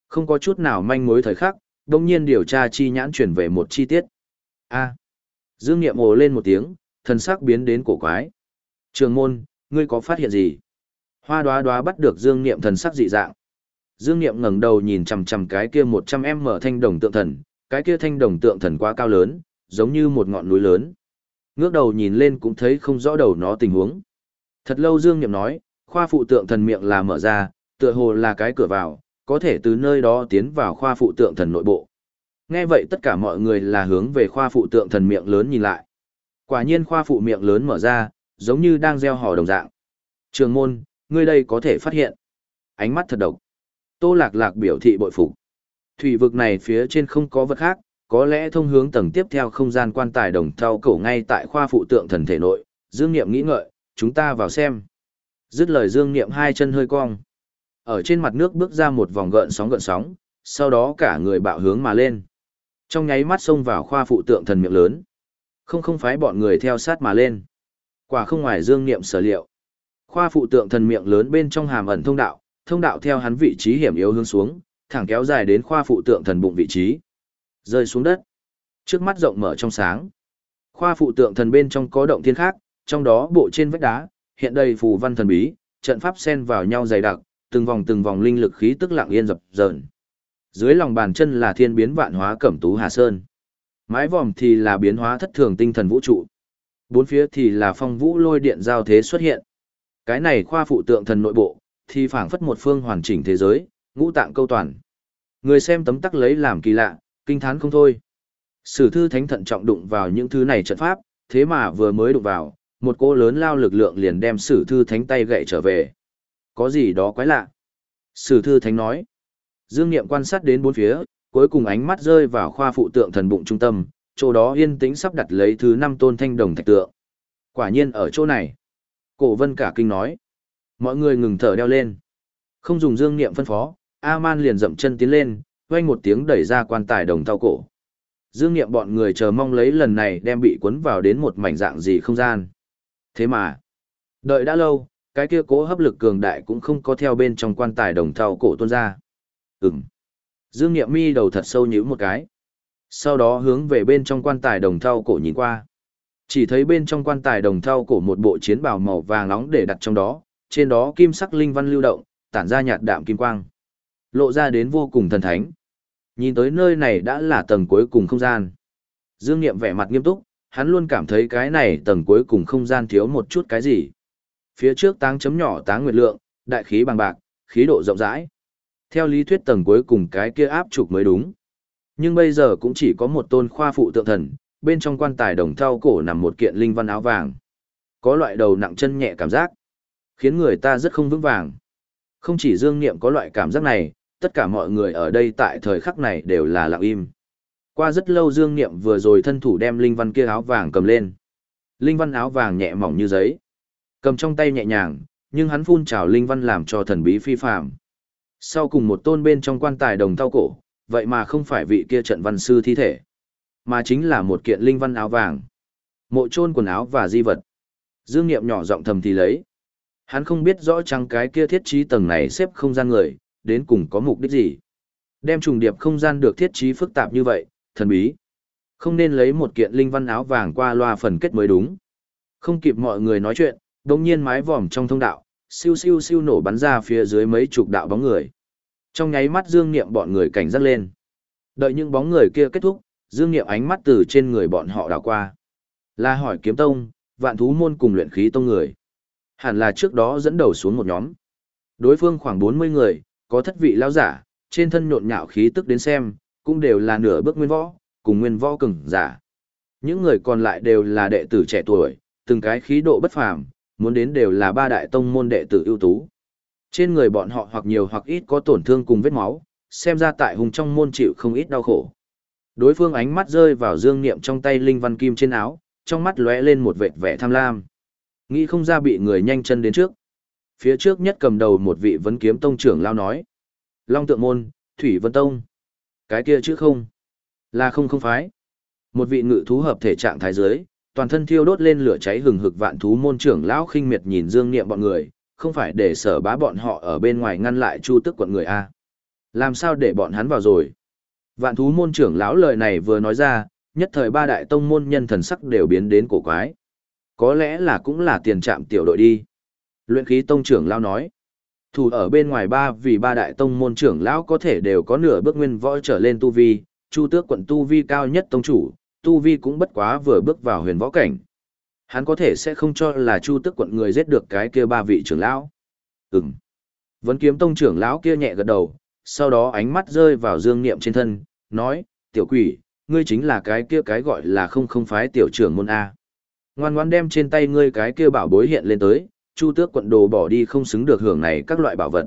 Không có chút nào manh mối thời khắc, đồng nhiên điều tra chi nhãn chuyển về một chi tiết. A. Dương Niệm ồ lên một tiếng, thần sắc biến đến cổ quái. Trường môn, ngươi có phát hiện gì? Hoa đoá đoá bắt được Dương Niệm thần sắc dị dạng. Dương Niệm ngẩng đầu nhìn chằm chằm cái kia 100 mở thanh đồng tượng thần, cái kia thanh đồng tượng thần quá cao lớn, giống như một ngọn núi lớn. Ngước đầu nhìn lên cũng thấy không rõ đầu nó tình huống. Thật lâu Dương Niệm nói, khoa phụ tượng thần miệng là mở ra, tựa hồ là cái cửa vào, có thể từ nơi đó tiến vào khoa phụ tượng thần nội bộ. Nghe vậy tất cả mọi người là hướng về khoa phụ tượng thần miệng lớn nhìn lại. Quả nhiên khoa phụ miệng lớn mở ra, giống như đang gieo hò đồng dạng. Trường môn, ngươi đây có thể phát hiện. Ánh mắt thật độc. Tô lạc lạc biểu thị bội phục. Thủy vực này phía trên không có vật khác, có lẽ thông hướng tầng tiếp theo không gian quan tài đồng thau cổ ngay tại khoa phụ tượng thần thể nội. Dương Niệm nghĩ ngợi, chúng ta vào xem. Dứt lời Dương Niệm hai chân hơi cong. Ở trên mặt nước bước ra một vòng gợn sóng gợn sóng, sau đó cả người bạo hướng mà lên. Trong nháy mắt xông vào khoa phụ tượng thần miệng lớn. Không không phái bọn người theo sát mà lên. Quả không ngoài dương niệm sở liệu. Khoa phụ tượng thần miệng lớn bên trong hàm ẩn thông đạo, thông đạo theo hắn vị trí hiểm yếu hướng xuống, thẳng kéo dài đến khoa phụ tượng thần bụng vị trí. Rơi xuống đất. Trước mắt rộng mở trong sáng. Khoa phụ tượng thần bên trong có động thiên khác, trong đó bộ trên vách đá, hiện đầy phù văn thần bí, trận pháp xen vào nhau dày đặc, từng vòng từng vòng linh lực khí tức lặng yên dập dờn. Dưới lòng bàn chân là thiên biến vạn hóa cẩm tú hà sơn. Mái vòm thì là biến hóa thất thường tinh thần vũ trụ. Bốn phía thì là phong vũ lôi điện giao thế xuất hiện. Cái này khoa phụ tượng thần nội bộ, thì phảng phất một phương hoàn chỉnh thế giới, ngũ tạng câu toàn. Người xem tấm tắc lấy làm kỳ lạ, kinh thán không thôi. Sử thư thánh thận trọng đụng vào những thứ này trận pháp, thế mà vừa mới đụng vào, một cô lớn lao lực lượng liền đem sử thư thánh tay gậy trở về. Có gì đó quái lạ. Sử thư thánh nói. Dương Niệm quan sát đến bốn phía, cuối cùng ánh mắt rơi vào khoa phụ tượng thần bụng trung tâm, chỗ đó yên tĩnh sắp đặt lấy thứ năm tôn thanh đồng thạch tượng. Quả nhiên ở chỗ này. Cổ vân cả kinh nói. Mọi người ngừng thở đeo lên. Không dùng dương niệm phân phó, A-man liền dậm chân tiến lên, quanh một tiếng đẩy ra quan tài đồng thao cổ. Dương niệm bọn người chờ mong lấy lần này đem bị cuốn vào đến một mảnh dạng gì không gian. Thế mà, đợi đã lâu, cái kia cố hấp lực cường đại cũng không có theo bên trong quan tài đồng thau cổ tuôn ra. Ừm. Dương Niệm mi đầu thật sâu nhíu một cái. Sau đó hướng về bên trong quan tài đồng thau cổ nhìn qua. Chỉ thấy bên trong quan tài đồng thau cổ một bộ chiến bào màu vàng nóng để đặt trong đó, trên đó kim sắc linh văn lưu động, tản ra nhạt đạm kim quang. Lộ ra đến vô cùng thần thánh. Nhìn tới nơi này đã là tầng cuối cùng không gian. Dương Niệm vẻ mặt nghiêm túc, hắn luôn cảm thấy cái này tầng cuối cùng không gian thiếu một chút cái gì. Phía trước táng chấm nhỏ táng nguyệt lượng, đại khí bằng bạc, khí độ rộng rãi. Theo lý thuyết tầng cuối cùng cái kia áp trục mới đúng. Nhưng bây giờ cũng chỉ có một tôn khoa phụ tượng thần, bên trong quan tài đồng thau cổ nằm một kiện linh văn áo vàng. Có loại đầu nặng chân nhẹ cảm giác, khiến người ta rất không vững vàng. Không chỉ Dương Niệm có loại cảm giác này, tất cả mọi người ở đây tại thời khắc này đều là lặng im. Qua rất lâu Dương Niệm vừa rồi thân thủ đem linh văn kia áo vàng cầm lên. Linh văn áo vàng nhẹ mỏng như giấy. Cầm trong tay nhẹ nhàng, nhưng hắn phun trào linh văn làm cho thần bí phi phàm. Sau cùng một tôn bên trong quan tài đồng thau cổ, vậy mà không phải vị kia trận văn sư thi thể, mà chính là một kiện linh văn áo vàng. Mộ chôn quần áo và di vật. Dương Niệm nhỏ giọng thầm thì lấy. Hắn không biết rõ chăng cái kia thiết trí tầng này xếp không gian người, đến cùng có mục đích gì. Đem trùng điệp không gian được thiết trí phức tạp như vậy, thần bí. Không nên lấy một kiện linh văn áo vàng qua loa phần kết mới đúng. Không kịp mọi người nói chuyện, đồng nhiên mái vòm trong thông đạo, siêu siêu siêu nổ bắn ra phía dưới mấy chục đạo bóng người. Trong nháy mắt Dương Niệm bọn người cảnh giác lên. Đợi những bóng người kia kết thúc, Dương Niệm ánh mắt từ trên người bọn họ đảo qua. Là hỏi kiếm tông, vạn thú môn cùng luyện khí tông người. Hẳn là trước đó dẫn đầu xuống một nhóm. Đối phương khoảng 40 người, có thất vị lao giả, trên thân nhộn nhạo khí tức đến xem, cũng đều là nửa bước nguyên võ, cùng nguyên võ cường giả. Những người còn lại đều là đệ tử trẻ tuổi, từng cái khí độ bất phàm, muốn đến đều là ba đại tông môn đệ tử ưu tú. Trên người bọn họ hoặc nhiều hoặc ít có tổn thương cùng vết máu, xem ra tại hùng trong môn chịu không ít đau khổ. Đối phương ánh mắt rơi vào dương niệm trong tay linh văn kim trên áo, trong mắt lóe lên một vệt vẻ tham lam. Nghĩ không ra bị người nhanh chân đến trước. Phía trước nhất cầm đầu một vị vấn kiếm tông trưởng lao nói. Long tượng môn, Thủy Vân Tông. Cái kia chứ không. Là không không phái. Một vị ngự thú hợp thể trạng thái giới, toàn thân thiêu đốt lên lửa cháy hừng hực vạn thú môn trưởng lão khinh miệt nhìn Dương Niệm bọn người, không phải để sở bá bọn họ ở bên ngoài ngăn lại Chu Tức quận người a. Làm sao để bọn hắn vào rồi? Vạn thú môn trưởng lão lời này vừa nói ra, nhất thời ba đại tông môn nhân thần sắc đều biến đến cổ quái. Có lẽ là cũng là tiền trạm tiểu đội đi. Luyện khí tông trưởng lão nói. Thủ ở bên ngoài ba vì ba đại tông môn trưởng lão có thể đều có nửa bước nguyên võ trở lên tu vi, Chu Tước quận tu vi cao nhất tông chủ, tu vi cũng bất quá vừa bước vào huyền võ cảnh. Hắn có thể sẽ không cho là Chu Tước quận người giết được cái kia ba vị trưởng lão. Ừm. Vấn kiếm tông trưởng lão kia nhẹ gật đầu, sau đó ánh mắt rơi vào dương niệm trên thân, nói, tiểu quỷ, ngươi chính là cái kia cái gọi là không không phái tiểu trưởng môn A. Ngoan ngoan đem trên tay ngươi cái kia bảo bối hiện lên tới, Chu Tước quận đồ bỏ đi không xứng được hưởng này các loại bảo vật.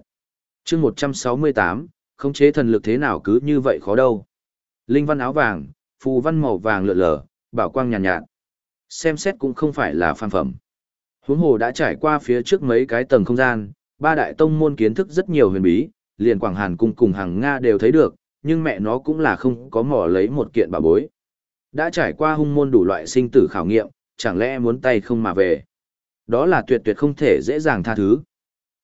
chương 168, khống chế thần lực thế nào cứ như vậy khó đâu. Linh văn áo vàng, phù văn màu vàng lượn lờ, bảo quang nhàn nhạt, nhạt. Xem xét cũng không phải là phàm phẩm. Huống hồ đã trải qua phía trước mấy cái tầng không gian, ba đại tông môn kiến thức rất nhiều huyền bí, liền Quảng Hàn cung cùng hàng Nga đều thấy được, nhưng mẹ nó cũng là không có mỏ lấy một kiện bà bối. Đã trải qua hung môn đủ loại sinh tử khảo nghiệm, chẳng lẽ muốn tay không mà về. Đó là tuyệt tuyệt không thể dễ dàng tha thứ.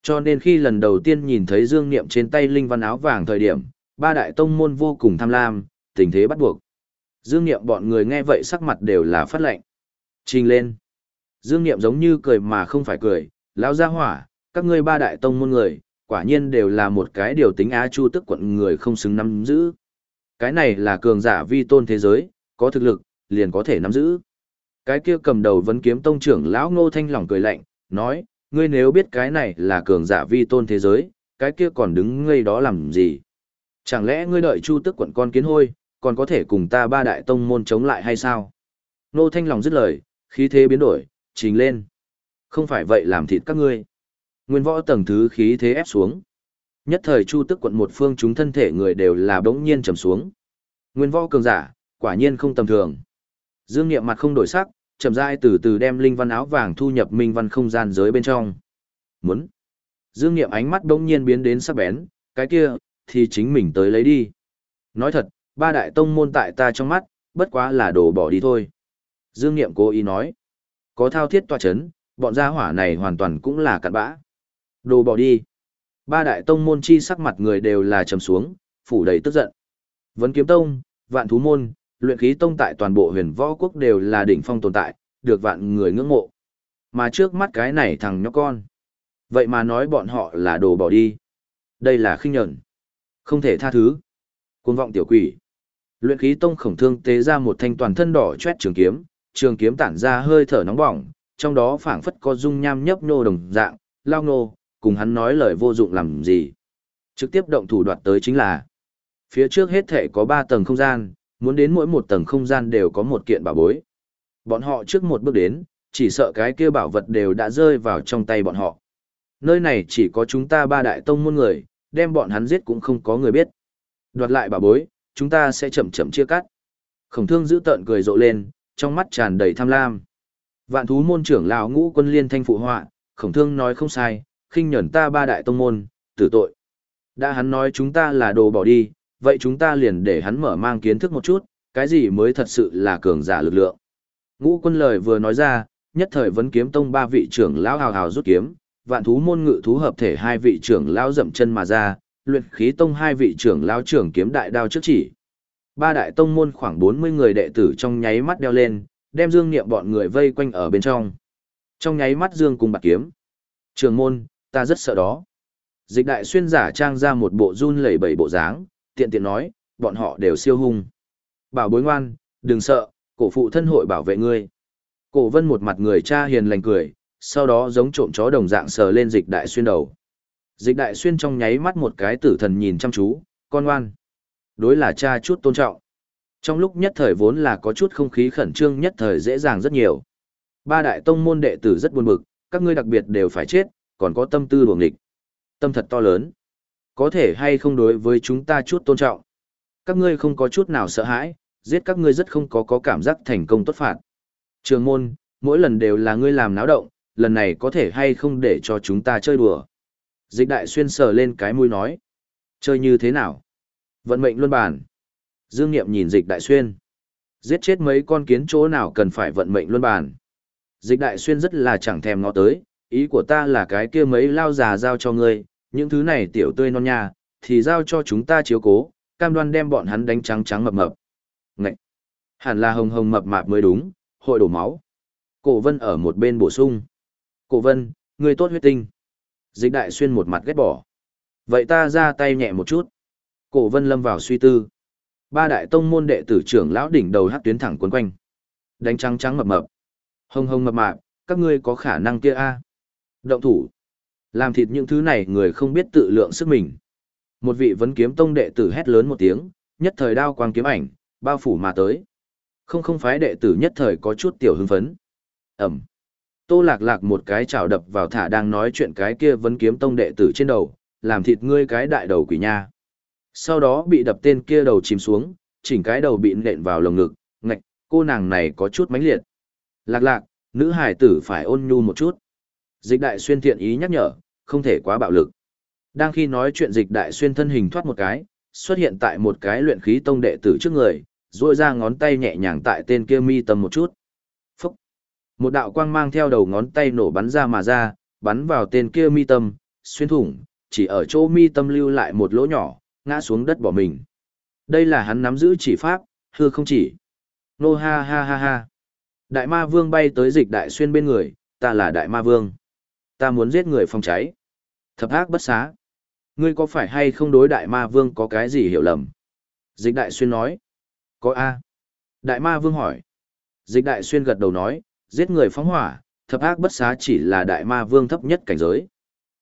Cho nên khi lần đầu tiên nhìn thấy Dương Niệm trên tay linh văn áo vàng thời điểm, ba đại tông môn vô cùng tham lam, tình thế bắt buộc. Dương Niệm bọn người nghe vậy sắc mặt đều là phát lệnh. Trình lên. Dương Niệm giống như cười mà không phải cười, lão gia hỏa, các ngươi ba đại tông môn người, quả nhiên đều là một cái điều tính á chu tức quận người không xứng nắm giữ. Cái này là cường giả vi tôn thế giới, có thực lực, liền có thể nắm giữ. Cái kia cầm đầu vấn kiếm tông trưởng lão ngô thanh lỏng cười lạnh, nói, ngươi nếu biết cái này là cường giả vi tôn thế giới, cái kia còn đứng ngây đó làm gì? Chẳng lẽ ngươi đợi chu tức quận con kiến hôi, còn có thể cùng ta ba đại tông môn chống lại hay sao? nô thanh lòng dứt lời, khí thế biến đổi, trình lên. Không phải vậy làm thịt các ngươi. Nguyên võ tầng thứ khí thế ép xuống. Nhất thời chu tức quận một phương chúng thân thể người đều là bỗng nhiên trầm xuống. Nguyên võ cường giả, quả nhiên không tầm thường. Dương Niệm mặt không đổi sắc, chậm rãi từ từ đem linh văn áo vàng thu nhập minh văn không gian giới bên trong. Muốn. Dương Niệm ánh mắt bỗng nhiên biến đến sắc bén, cái kia, thì chính mình tới lấy đi. Nói thật, ba đại tông môn tại ta trong mắt, bất quá là đồ bỏ đi thôi. Dương Niệm cố ý nói. Có thao thiết tòa chấn, bọn gia hỏa này hoàn toàn cũng là cặn bã. Đồ bỏ đi. Ba đại tông môn chi sắc mặt người đều là trầm xuống, phủ đầy tức giận. Vấn kiếm tông, vạn thú môn, luyện khí tông tại toàn bộ huyền võ quốc đều là đỉnh phong tồn tại, được vạn người ngưỡng mộ. Mà trước mắt cái này thằng nhóc con. Vậy mà nói bọn họ là đồ bỏ đi. Đây là khinh nhẫn. Không thể tha thứ. Cuồng vọng tiểu quỷ. Luyện khí tông khổng thương tế ra một thanh toàn thân đỏ chét trường kiếm, trường kiếm tản ra hơi thở nóng bỏng, trong đó phảng phất có dung nham nhấp nhô đồng dạng, lao nô, cùng hắn nói lời vô dụng làm gì. Trực tiếp động thủ đoạt tới chính là, phía trước hết thể có 3 tầng không gian, muốn đến mỗi một tầng không gian đều có một kiện bảo bối. Bọn họ trước một bước đến, chỉ sợ cái kia bảo vật đều đã rơi vào trong tay bọn họ. Nơi này chỉ có chúng ta ba đại tông môn người, đem bọn hắn giết cũng không có người biết. Đoạt lại bảo bối, chúng ta sẽ chậm chậm chia cắt. Khổng thương giữ tợn cười rộ lên, trong mắt tràn đầy tham lam. Vạn thú môn trưởng lão ngũ quân liên thanh phụ họa, khổng thương nói không sai, khinh nhẫn ta ba đại tông môn, tử tội. Đã hắn nói chúng ta là đồ bỏ đi, vậy chúng ta liền để hắn mở mang kiến thức một chút, cái gì mới thật sự là cường giả lực lượng. Ngũ quân lời vừa nói ra, nhất thời vấn kiếm tông ba vị trưởng lão hào hào rút kiếm, vạn thú môn ngự thú hợp thể hai vị trưởng lão dậm chân mà ra, luyện khí tông hai vị trưởng lão trưởng kiếm đại đao trước chỉ. Ba đại tông môn khoảng 40 người đệ tử trong nháy mắt đeo lên, đem Dương Niệm bọn người vây quanh ở bên trong. Trong nháy mắt Dương cùng bạc kiếm. Trường môn, ta rất sợ đó. Dịch đại xuyên giả trang ra một bộ run lẩy bẩy bộ dáng, tiện tiện nói, bọn họ đều siêu hung. Bảo bối ngoan, đừng sợ, cổ phụ thân hội bảo vệ ngươi. Cổ vân một mặt người cha hiền lành cười, sau đó giống trộm chó đồng dạng sờ lên dịch đại xuyên đầu. Dịch đại xuyên trong nháy mắt một cái tử thần nhìn chăm chú, con ngoan. Đối là cha chút tôn trọng. Trong lúc nhất thời vốn là có chút không khí khẩn trương nhất thời dễ dàng rất nhiều. Ba đại tông môn đệ tử rất buồn bực, các ngươi đặc biệt đều phải chết, còn có tâm tư đuồng địch. Tâm thật to lớn. Có thể hay không đối với chúng ta chút tôn trọng. Các ngươi không có chút nào sợ hãi, giết các ngươi rất không có có cảm giác thành công tốt phạt. Trường môn, mỗi lần đều là ngươi làm náo động, lần này có thể hay không để cho chúng ta chơi đùa. Dịch đại xuyên sờ lên cái mũi nói. Chơi như thế nào? Vận mệnh luân bản. Dương Niệm nhìn dịch đại xuyên. Giết chết mấy con kiến chỗ nào cần phải vận mệnh luân bản. Dịch đại xuyên rất là chẳng thèm ngó tới, ý của ta là cái kia mấy lao già giao cho ngươi, những thứ này tiểu tươi non nha, thì giao cho chúng ta chiếu cố, cam đoan đem bọn hắn đánh trắng trắng mập mập. Ngậy! Hẳn là hồng hồng mập mạp mới đúng, hội đổ máu. Cổ vân ở một bên bổ sung. Cổ vân, ngươi tốt huyết tinh. Dịch đại xuyên một mặt ghét bỏ. Vậy ta ra tay nhẹ một chút. Cổ vân lâm vào suy tư. Ba đại tông môn đệ tử trưởng lão đỉnh đầu hát tuyến thẳng quấn quanh. Đánh trắng trắng mập mập. Hồng hồng mập mạp, các ngươi có khả năng kia a Động thủ. Làm thịt những thứ này người không biết tự lượng sức mình. Một vị vấn kiếm tông đệ tử hét lớn một tiếng, nhất thời đao quang kiếm ảnh, bao phủ mà tới. Không không phái đệ tử nhất thời có chút tiểu hưng phấn. Ẩm. Tô lạc lạc một cái chảo đập vào thả đang nói chuyện cái kia vấn kiếm tông đệ tử trên đầu, làm thịt ngươi cái đại đầu quỷ nha. Sau đó bị đập tên kia đầu chìm xuống, chỉnh cái đầu bị nện vào lồng ngực, ngạch, cô nàng này có chút mãnh liệt. Lạc lạc, nữ hải tử phải ôn nhu một chút. Dịch đại xuyên thiện ý nhắc nhở, không thể quá bạo lực. Đang khi nói chuyện dịch đại xuyên thân hình thoát một cái, xuất hiện tại một cái luyện khí tông đệ tử trước người, duỗi ra ngón tay nhẹ nhàng tại tên kia mi tâm một chút. Một đạo quang mang theo đầu ngón tay nổ bắn ra mà ra, bắn vào tên kia mi tâm, xuyên thủng, chỉ ở chỗ mi tâm lưu lại một lỗ nhỏ, ngã xuống đất bỏ mình. Đây là hắn nắm giữ chỉ pháp, hư không chỉ. Nô ha ha ha ha. Đại ma vương bay tới dịch đại xuyên bên người, ta là đại ma vương. Ta muốn giết người phòng cháy. Thập ác bất xá. Ngươi có phải hay không đối đại ma vương có cái gì hiểu lầm? Dịch đại xuyên nói. Có A. Đại ma vương hỏi. Dịch đại xuyên gật đầu nói, giết người phóng hỏa, thập ác bất xá chỉ là đại ma vương thấp nhất cảnh giới.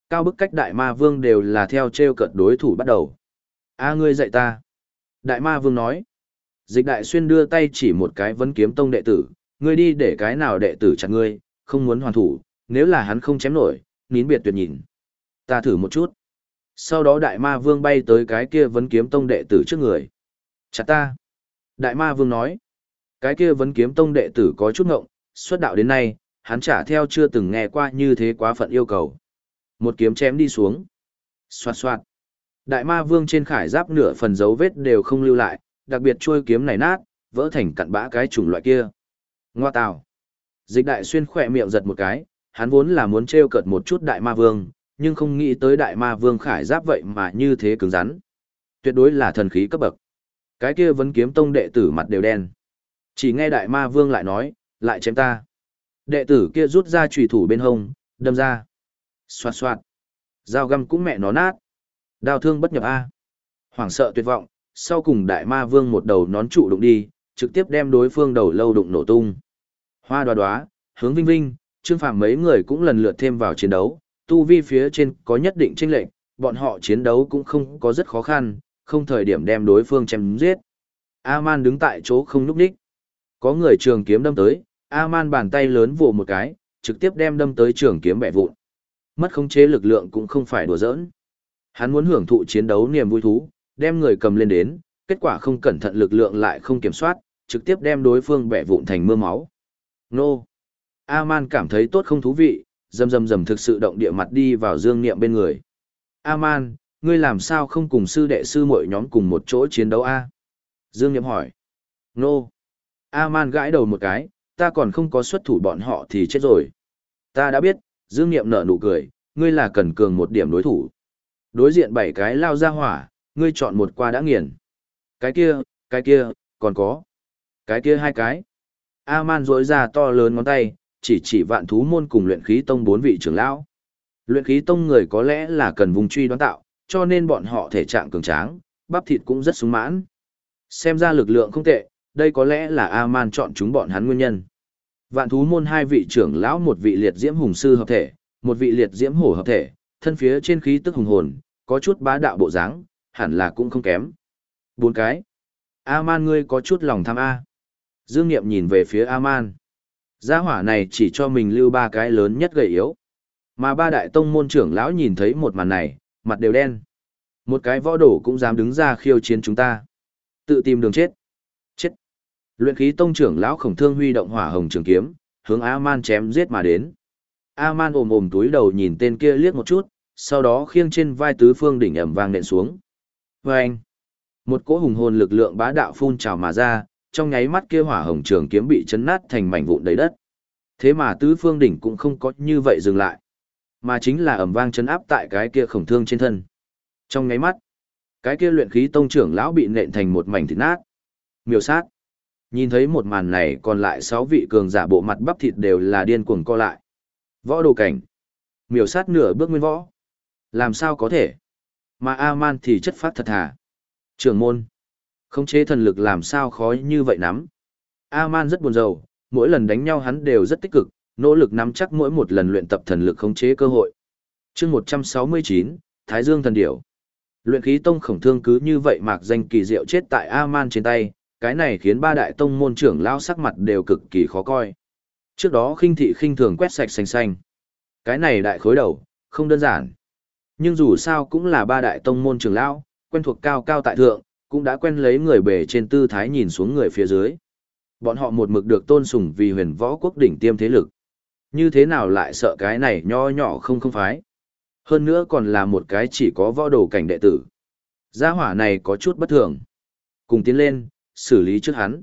Cao bức cách đại ma vương đều là theo treo cận đối thủ bắt đầu. A ngươi dạy ta. Đại ma vương nói. Dịch đại xuyên đưa tay chỉ một cái vấn kiếm tông đệ tử, ngươi đi để cái nào đệ tử chặt ngươi, không muốn hoàn thủ, nếu là hắn không chém nổi, nín biệt tuyệt nhìn. Ta thử một chút. Sau đó đại ma vương bay tới cái kia vấn kiếm tông đệ tử trước người. Chặt ta. Đại ma vương nói. Cái kia vấn kiếm tông đệ tử có chút ngộng, xuất đạo đến nay, hắn trả theo chưa từng nghe qua như thế quá phận yêu cầu. Một kiếm chém đi xuống. Xoạt xoạt. Đại ma vương trên khải giáp nửa phần dấu vết đều không lưu lại, đặc biệt trôi kiếm này nát, vỡ thành cặn bã cái chủng loại kia. Ngoa tào. Dịch đại xuyên khỏe miệng giật một cái, hắn vốn là muốn trêu cợt một chút đại ma vương, nhưng không nghĩ tới đại ma vương khải giáp vậy mà như thế cứng rắn. Tuyệt đối là thần khí cấp bậc. Cái kia vẫn kiếm tông đệ tử mặt đều đen. Chỉ nghe đại ma vương lại nói, lại chém ta. Đệ tử kia rút ra trùy thủ bên hông, đâm ra. Xoạt xoạt. Dao găm cũng mẹ nó nát. Đao thương bất nhập A. Hoảng sợ tuyệt vọng, sau cùng đại ma vương một đầu nón trụ đụng đi, trực tiếp đem đối phương đầu lâu đụng nổ tung. Hoa đoá đoá, hướng vinh vinh, trương phàm mấy người cũng lần lượt thêm vào chiến đấu, tu vi phía trên có nhất định chênh lệnh, bọn họ chiến đấu cũng không có rất khó khăn, không thời điểm đem đối phương chém giết. A-man đứng tại chỗ không núp đích. Có người trường kiếm đâm tới, A-man bàn tay lớn vồ một cái, trực tiếp đem đâm tới trường kiếm bẻ vụn. Mất khống chế lực lượng cũng không phải đùa giỡn. Hắn muốn hưởng thụ chiến đấu niềm vui thú, đem người cầm lên đến, kết quả không cẩn thận lực lượng lại không kiểm soát, trực tiếp đem đối phương bẻ vụn thành mưa máu. Nô! A-man cảm thấy tốt không thú vị, dầm dầm dầm thực sự động địa mặt đi vào dương niệm bên người. A-man, ngươi làm sao không cùng sư đệ sư muội nhóm cùng một chỗ chiến đấu A? Dương niệm hỏi. Nô! A-man gãi đầu một cái, ta còn không có xuất thủ bọn họ thì chết rồi. Ta đã biết, Dương niệm nở nụ cười, ngươi là cần cường một điểm đối thủ. Đối diện bảy cái lao ra hỏa, ngươi chọn một qua đã nghiền. Cái kia, cái kia, còn có. Cái kia hai cái. A-man rỗi ra to lớn ngón tay, chỉ chỉ vạn thú môn cùng luyện khí tông bốn vị trưởng lão. Luyện khí tông người có lẽ là cần vùng truy đoán tạo, cho nên bọn họ thể trạng cường tráng, bắp thịt cũng rất sung mãn. Xem ra lực lượng không tệ, đây có lẽ là A-man chọn chúng bọn hắn nguyên nhân. Vạn thú môn hai vị trưởng lão một vị liệt diễm hùng sư hợp thể, một vị liệt diễm hổ hợp thể, thân phía trên khí tức hùng hồn, có chút bá đạo bộ dáng, hẳn là cũng không kém. Bốn cái. A-man ngươi có chút lòng tham A. Dương Niệm nhìn về phía A-man. Gia hỏa này chỉ cho mình lưu ba cái lớn nhất gầy yếu. Mà ba đại tông môn trưởng lão nhìn thấy một màn này, mặt đều đen. Một cái võ đổ cũng dám đứng ra khiêu chiến chúng ta. Tự tìm đường chết. Chết. Luyện khí tông trưởng lão khổng thương huy động hỏa hồng trường kiếm, hướng A-man chém giết mà đến. A-man ồm ồm túi đầu nhìn tên kia liếc một chút, sau đó khiêng trên vai tứ phương đỉnh ẩm vang nện xuống. Và anh, một cỗ hùng hồn lực lượng bá đạo phun trào mà ra, trong nháy mắt kia hỏa hồng trường kiếm bị chấn nát thành mảnh vụn đầy đất. Thế mà tứ phương đỉnh cũng không có như vậy dừng lại, mà chính là ẩm vang chấn áp tại cái kia khổng thương trên thân. Trong nháy mắt, cái kia luyện khí tông trưởng lão bị nện thành một mảnh thịt nát. Miêu sát. Nhìn thấy một màn này còn lại sáu vị cường giả bộ mặt bắp thịt đều là điên cuồng co lại. Võ đồ cảnh. Miêu sát nửa bước nguyên võ. Làm sao có thể? Mà A-man thì chất phát thật thà. Trưởng môn. Khống chế thần lực làm sao khó như vậy nắm. A-man rất buồn rầu, mỗi lần đánh nhau hắn đều rất tích cực, nỗ lực nắm chắc mỗi một lần luyện tập thần lực khống chế cơ hội. chương 169, Thái Dương thần điểu. Luyện khí tông khổng thương cứ như vậy mạc danh kỳ diệu chết tại A-man trên tay, cái này khiến ba đại tông môn trưởng lao sắc mặt đều cực kỳ khó coi. Trước đó khinh thị khinh thường quét sạch xanh xanh. Cái này đại khối đầu, không đơn giản. Nhưng dù sao cũng là ba đại tông môn trưởng lão, quen thuộc cao cao tại thượng, cũng đã quen lấy người bề trên tư thái nhìn xuống người phía dưới. Bọn họ một mực được tôn sùng vì huyền võ quốc đỉnh tiêm thế lực. Như thế nào lại sợ cái này nho nhỏ không không phái. Hơn nữa còn là một cái chỉ có võ đồ cảnh đệ tử. Gia hỏa này có chút bất thường. Cùng tiến lên, xử lý trước hắn.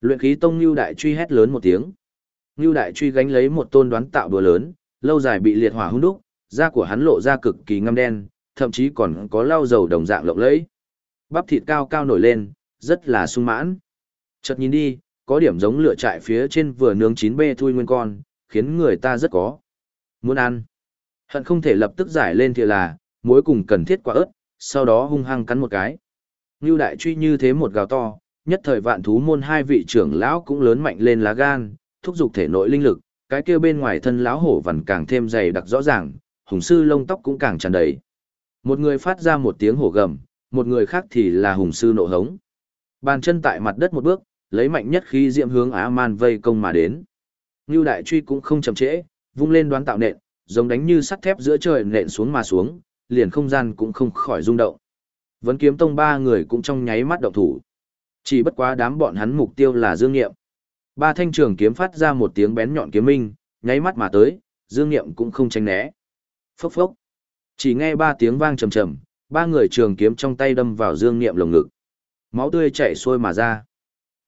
Luyện khí tông Nưu Đại Truy hét lớn một tiếng. Nưu Đại Truy gánh lấy một tôn đoán tạo đùa lớn, lâu dài bị liệt hỏa hung đúc, da của hắn lộ ra cực kỳ ngăm đen, thậm chí còn có lau dầu đồng dạng lộng lẫy. Bắp thịt cao cao nổi lên, rất là sung mãn. Chợt nhìn đi, có điểm giống lửa trại phía trên vừa nướng chín bê thui nguyên con, khiến người ta rất có. Muốn ăn. Hận không thể lập tức giải lên thì là, muối cùng cần thiết quả ớt, sau đó hung hăng cắn một cái. Ngưu đại truy như thế một gào to, nhất thời vạn thú môn hai vị trưởng lão cũng lớn mạnh lên lá gan, thúc giục thể nội linh lực, cái kia bên ngoài thân lão hổ vằn càng thêm dày đặc rõ ràng, hùng sư lông tóc cũng càng tràn đầy. Một người phát ra một tiếng hổ gầm, một người khác thì là hùng sư nộ hống. Bàn chân tại mặt đất một bước, lấy mạnh nhất khí diệm hướng Á Man vây công mà đến. Ngưu đại truy cũng không chậm trễ, vung lên đoán tạo nện, giống đánh như sắt thép giữa trời nện xuống mà xuống, liền không gian cũng không khỏi rung động. Vấn kiếm tông ba người cũng trong nháy mắt động thủ. Chỉ bất quá đám bọn hắn mục tiêu là Dương Nghiệm. Ba thanh trường kiếm phát ra một tiếng bén nhọn kiếm minh, nháy mắt mà tới, Dương Nghiệm cũng không tránh né. Phốc phốc. Chỉ nghe ba tiếng vang trầm trầm, ba người trường kiếm trong tay đâm vào Dương Nghiệm lồng ngực. Máu tươi chảy xuôi mà ra.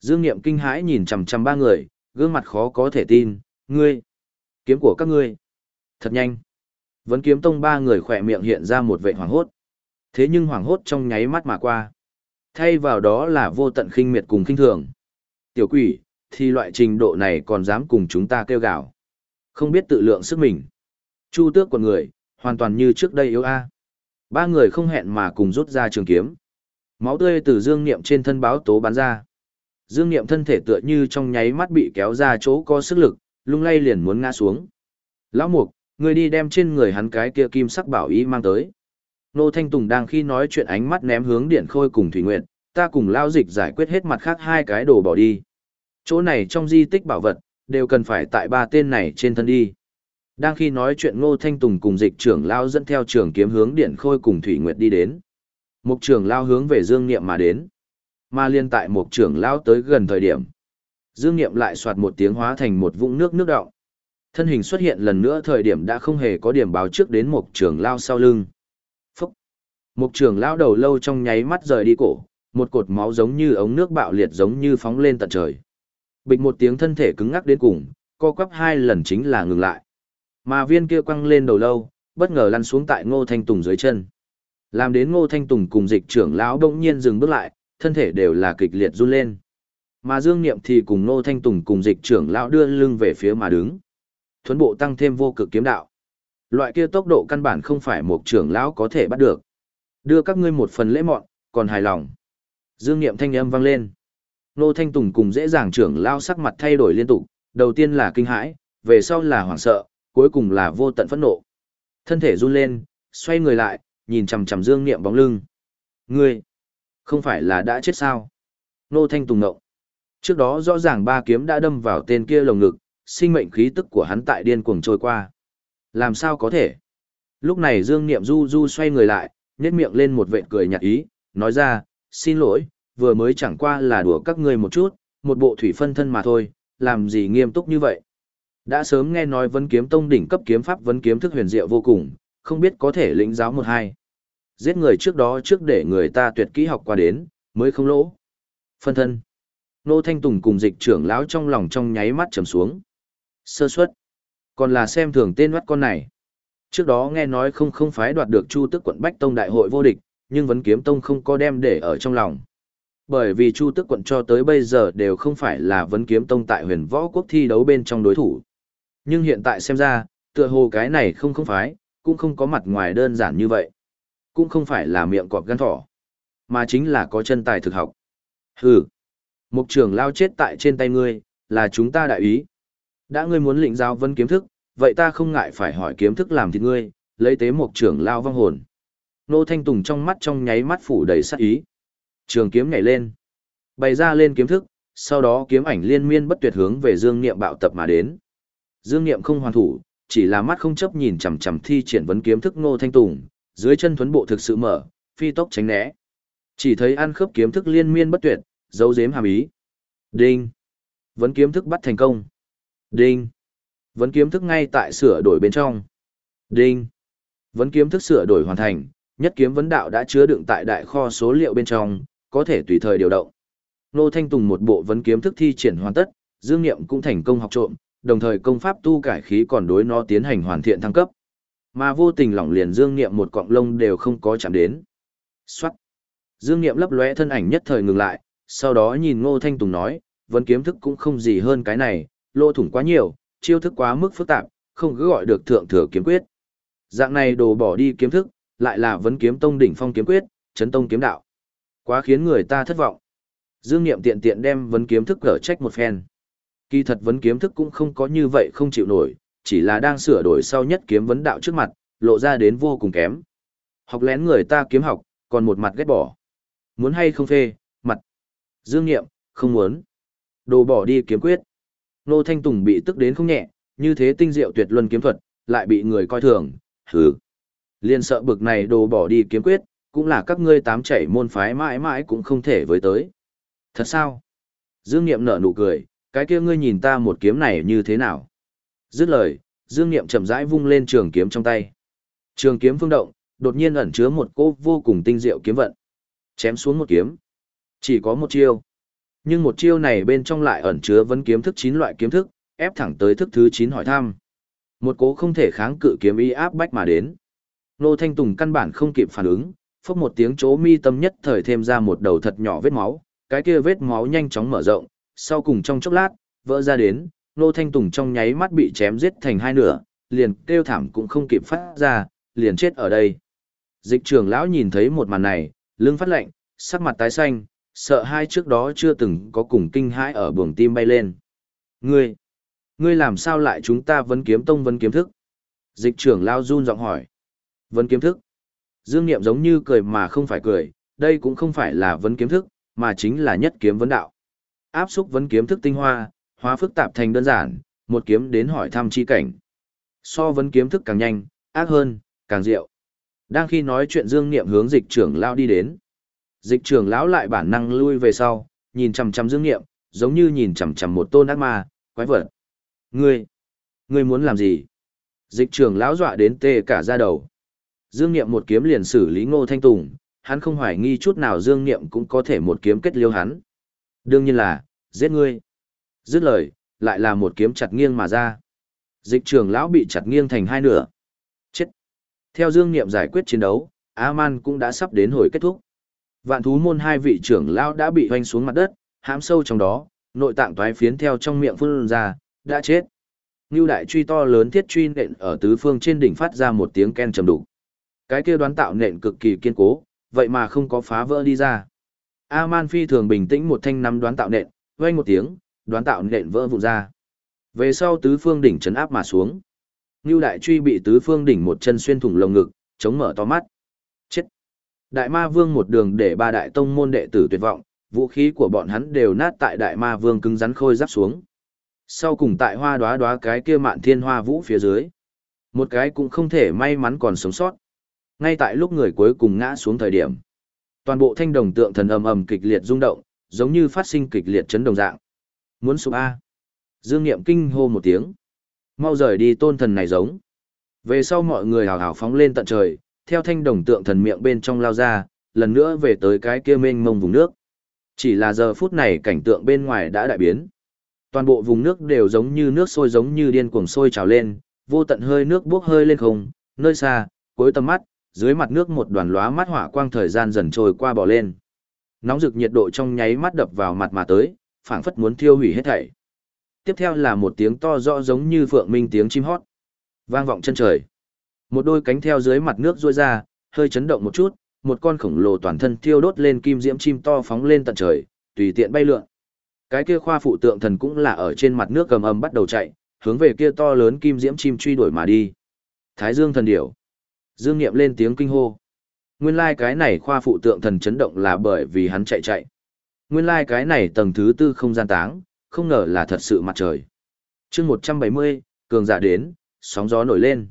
Dương Nghiệm kinh hãi nhìn chằm chằm ba người, gương mặt khó có thể tin, "Ngươi, kiếm của các ngươi." Thật nhanh. Vấn kiếm tông ba người khỏe miệng hiện ra một vệ hoàng hốt. Thế nhưng hoàng hốt trong nháy mắt mà qua. Thay vào đó là vô tận khinh miệt cùng khinh thường. Tiểu quỷ, thì loại trình độ này còn dám cùng chúng ta kêu gào. Không biết tự lượng sức mình. Chu tước của người, hoàn toàn như trước đây yếu a. Ba người không hẹn mà cùng rút ra trường kiếm. Máu tươi từ dương niệm trên thân báo tố bắn ra. Dương niệm thân thể tựa như trong nháy mắt bị kéo ra chỗ có sức lực, lung lay liền muốn ngã xuống. Lão mục, người đi đem trên người hắn cái kia kim sắc bảo ý mang tới. Nô Thanh Tùng đang khi nói chuyện ánh mắt ném hướng Điện Khôi cùng Thủy Nguyệt, ta cùng lao dịch giải quyết hết mặt khác hai cái đồ bỏ đi. Chỗ này trong di tích bảo vật, đều cần phải tại ba tên này trên thân đi. Đang khi nói chuyện Ngô Thanh Tùng cùng dịch trưởng lao dẫn theo trường kiếm hướng Điện Khôi cùng Thủy Nguyệt đi đến. Mục trưởng lao hướng về Dương Niệm mà đến. Mà liên tại mục trưởng lao tới gần thời điểm. Dương Niệm lại soạt một tiếng hóa thành một vũng nước nước đọng. Thân hình xuất hiện lần nữa thời điểm đã không hề có điểm báo trước đến mục trưởng lao sau lưng. Mục trưởng lão đầu lâu trong nháy mắt rời đi cổ, một cột máu giống như ống nước bạo liệt giống như phóng lên tận trời. Bịch một tiếng thân thể cứng ngắc đến cùng, co quắp hai lần chính là ngừng lại. Mà viên kia quăng lên đầu lâu, bất ngờ lăn xuống tại Ngô Thanh Tùng dưới chân. Làm đến Ngô Thanh Tùng cùng dịch trưởng lão đông nhiên dừng bước lại, thân thể đều là kịch liệt run lên. Mà Dương Niệm thì cùng Ngô Thanh Tùng cùng dịch trưởng lão đưa lưng về phía mà đứng. Thuấn bộ tăng thêm vô cực kiếm đạo. Loại kia tốc độ căn bản không phải một trưởng lão có thể bắt được. Đưa các ngươi một phần lễ mọn, còn hài lòng. Dương Niệm thanh âm vang lên. Nô Thanh Tùng cùng dễ dàng trưởng lao sắc mặt thay đổi liên tục, đầu tiên là kinh hãi, về sau là hoảng sợ, cuối cùng là vô tận phẫn nộ. Thân thể run lên, xoay người lại, nhìn chằm chằm Dương Niệm bóng lưng. Ngươi, không phải là đã chết sao? Nô Thanh Tùng ngộng. Trước đó rõ ràng ba kiếm đã đâm vào tên kia lồng ngực, sinh mệnh khí tức của hắn tại điên cuồng trôi qua. Làm sao có thể? Lúc này Dương Niệm du du xoay người lại, nhếch miệng lên một vệt cười nhạt ý, nói ra, xin lỗi, vừa mới chẳng qua là đùa các ngươi một chút, một bộ thủy phân thân mà thôi, làm gì nghiêm túc như vậy. Đã sớm nghe nói vấn kiếm tông đỉnh cấp kiếm pháp vấn kiếm thức huyền diệu vô cùng, không biết có thể lĩnh giáo một hai. Giết người trước đó trước để người ta tuyệt kỹ học qua đến, mới không lỗ. Phân thân. Nô Thanh Tùng cùng dịch trưởng lão trong lòng trong nháy mắt trầm xuống. Sơ suất. Còn là xem thường tên mắt con này. Trước đó nghe nói không không phái đoạt được Chu Tức quận Bách Tông đại hội vô địch, nhưng vấn kiếm tông không có đem để ở trong lòng. Bởi vì Chu Tức quận cho tới bây giờ đều không phải là vấn kiếm tông tại huyền võ quốc thi đấu bên trong đối thủ. Nhưng hiện tại xem ra, tựa hồ cái này không không phái, cũng không có mặt ngoài đơn giản như vậy. Cũng không phải là miệng cọp gan thỏ, mà chính là có chân tài thực học. Hừ, mục trưởng lao chết tại trên tay ngươi, là chúng ta đại ý. Đã ngươi muốn lĩnh giáo vấn kiếm thức, vậy ta không ngại phải hỏi kiếm thức làm thịt ngươi, lấy tế một trưởng lao vong hồn. Nô Thanh Tùng trong mắt trong nháy mắt phủ đầy sát ý. Trường kiếm nhảy lên, bày ra lên kiếm thức, sau đó kiếm ảnh liên miên bất tuyệt hướng về Dương Niệm bạo tập mà đến. Dương Niệm không hoàn thủ, chỉ là mắt không chấp nhìn chằm chằm thi triển vấn kiếm thức Ngô Thanh Tùng, dưới chân thuấn bộ thực sự mở, phi tốc tránh né. Chỉ thấy ăn khớp kiếm thức liên miên bất tuyệt, dấu dếm hàm ý. Đinh. Vấn kiếm thức bắt thành công. Đinh. Vấn kiếm thức ngay tại sửa đổi bên trong. Đinh. Vấn kiếm thức sửa đổi hoàn thành, Nhất kiếm vấn đạo đã chứa đựng tại đại kho số liệu bên trong, có thể tùy thời điều động. Nô Thanh Tùng một bộ vấn kiếm thức thi triển hoàn tất, Dương Niệm cũng thành công học trộm, đồng thời công pháp tu cải khí còn đối nó tiến hành hoàn thiện thăng cấp. Mà vô tình lỏng liền Dương Niệm một cọng lông đều không có chạm đến. Soát. Dương Niệm lấp lóe thân ảnh nhất thời ngừng lại, sau đó nhìn Ngô Thanh Tùng nói, vấn kiếm thức cũng không gì hơn cái này, lô thủng quá nhiều, chiêu thức quá mức phức tạp, không cứ gọi được thượng thừa kiếm quyết. Dạng này đồ bỏ đi kiếm thức, lại là vấn kiếm tông đỉnh phong kiếm quyết, chấn tông kiếm đạo. Quá khiến người ta thất vọng. Dương Niệm tiện tiện đem vấn kiếm thức gỡ trách một phen. Kỳ thật vấn kiếm thức cũng không có như vậy không chịu nổi, chỉ là đang sửa đổi sau nhất kiếm vấn đạo trước mặt, lộ ra đến vô cùng kém. Học lén người ta kiếm học, còn một mặt ghét bỏ. Muốn hay không phê, mặt. Dương Niệm, không muốn. Đồ bỏ đi kiếm quyết. Nô Thanh Tùng bị tức đến không nhẹ, như thế tinh diệu tuyệt luân kiếm thuật, lại bị người coi thường, hừ. Liên sợ bực này đồ bỏ đi kiếm quyết, cũng là các ngươi tám chảy môn phái mãi mãi cũng không thể với tới. Thật sao? Dương Niệm nở nụ cười, cái kia ngươi nhìn ta một kiếm này như thế nào? Dứt lời, Dương Niệm chậm rãi vung lên trường kiếm trong tay. Trường kiếm phương động, đột nhiên ẩn chứa một cô vô cùng tinh diệu kiếm vận. Chém xuống một kiếm. Chỉ có một chiêu. Nhưng một chiêu này bên trong lại ẩn chứa vấn kiếm thức chín loại kiếm thức, ép thẳng tới thức thứ chín hỏi thăm. Một cố không thể kháng cự kiếm y áp bách mà đến. Nô Thanh Tùng căn bản không kịp phản ứng, phốc một tiếng chỗ mi tâm nhất thời thêm ra một đầu thật nhỏ vết máu, cái kia vết máu nhanh chóng mở rộng, sau cùng trong chốc lát, vỡ ra đến, Nô Thanh Tùng trong nháy mắt bị chém giết thành hai nửa, liền kêu thảm cũng không kịp phát ra, liền chết ở đây. Dịch trưởng lão nhìn thấy một màn này, lưng phát lạnh, sắc mặt tái xanh, sợ hai trước đó chưa từng có cùng kinh hãi ở buồng tim bay lên. Ngươi, ngươi làm sao lại chúng ta vấn kiếm tông vấn kiếm thức? Dịch trưởng lao run giọng hỏi. Vấn kiếm thức. Dương Niệm giống như cười mà không phải cười, đây cũng không phải là vấn kiếm thức, mà chính là nhất kiếm vấn đạo. Áp xúc vấn kiếm thức tinh hoa, hóa phức tạp thành đơn giản, một kiếm đến hỏi thăm chi cảnh. So vấn kiếm thức càng nhanh, ác hơn, càng diệu. Đang khi nói chuyện Dương Niệm hướng dịch trưởng lao đi đến. Dịch trưởng lão lại bản năng lui về sau, nhìn chằm chằm Dương Niệm, giống như nhìn chằm chằm một tôn ác ma, quái vật. Ngươi, ngươi muốn làm gì? Dịch trưởng lão dọa đến tê cả da đầu. Dương Niệm một kiếm liền xử lý Ngô Thanh Tùng, hắn không hoài nghi chút nào Dương Niệm cũng có thể một kiếm kết liêu hắn. Đương nhiên là, giết ngươi. Dứt lời, lại là một kiếm chặt nghiêng mà ra. Dịch trưởng lão bị chặt nghiêng thành hai nửa. Chết. Theo Dương Niệm giải quyết chiến đấu, A-man cũng đã sắp đến hồi kết thúc. Vạn thú môn hai vị trưởng lão đã bị hoanh xuống mặt đất, hãm sâu trong đó, nội tạng toái phiến theo trong miệng phun ra, đã chết. Ngưu đại truy to lớn thiết truy nện ở tứ phương trên đỉnh phát ra một tiếng ken trầm đục. Cái kia đoán tạo nện cực kỳ kiên cố, vậy mà không có phá vỡ đi ra. Aman phi thường bình tĩnh một thanh nắm đoán tạo nện, vang một tiếng, đoán tạo nện vỡ vụn ra. Về sau tứ phương đỉnh chấn áp mà xuống. Ngưu đại truy bị tứ phương đỉnh một chân xuyên thủng lồng ngực, chống mở to mắt. Đại ma vương một đường để ba đại tông môn đệ tử tuyệt vọng, vũ khí của bọn hắn đều nát tại đại ma vương cứng rắn khôi giáp xuống. Sau cùng tại hoa đóa đóa cái kia mạn thiên hoa vũ phía dưới. Một cái cũng không thể may mắn còn sống sót. Ngay tại lúc người cuối cùng ngã xuống thời điểm. Toàn bộ thanh đồng tượng thần ầm ầm kịch liệt rung động, giống như phát sinh kịch liệt chấn đồng dạng. Muốn sụp A. Dương Niệm kinh hô một tiếng. Mau rời đi tôn thần này giống. Về sau mọi người hào hào phóng lên tận trời, theo thanh đồng tượng thần miệng bên trong lao ra, lần nữa về tới cái kia mênh mông vùng nước. Chỉ là giờ phút này cảnh tượng bên ngoài đã đại biến. Toàn bộ vùng nước đều giống như nước sôi giống như điên cuồng sôi trào lên, vô tận hơi nước bốc hơi lên không, nơi xa, cuối tầm mắt, dưới mặt nước một đoàn lóa mắt hỏa quang thời gian dần trôi qua bỏ lên. Nóng rực nhiệt độ trong nháy mắt đập vào mặt mà tới, phảng phất muốn thiêu hủy hết thảy. Tiếp theo là một tiếng to rõ giống như phượng minh tiếng chim hót. Vang vọng chân trời. Một đôi cánh theo dưới mặt nước rôi ra, hơi chấn động một chút, một con khổng lồ toàn thân thiêu đốt lên kim diễm chim to phóng lên tận trời, tùy tiện bay lượn. Cái kia khoa phụ tượng thần cũng là ở trên mặt nước cầm âm bắt đầu chạy, hướng về kia to lớn kim diễm chim truy đuổi mà đi. Thái Dương thần điểu. Dương Nghiệm lên tiếng kinh hô. Nguyên lai like cái này khoa phụ tượng thần chấn động là bởi vì hắn chạy chạy. Nguyên lai like cái này tầng thứ tư không gian táng, không ngờ là thật sự mặt trời. chương 170, cường giả đến, sóng gió nổi lên.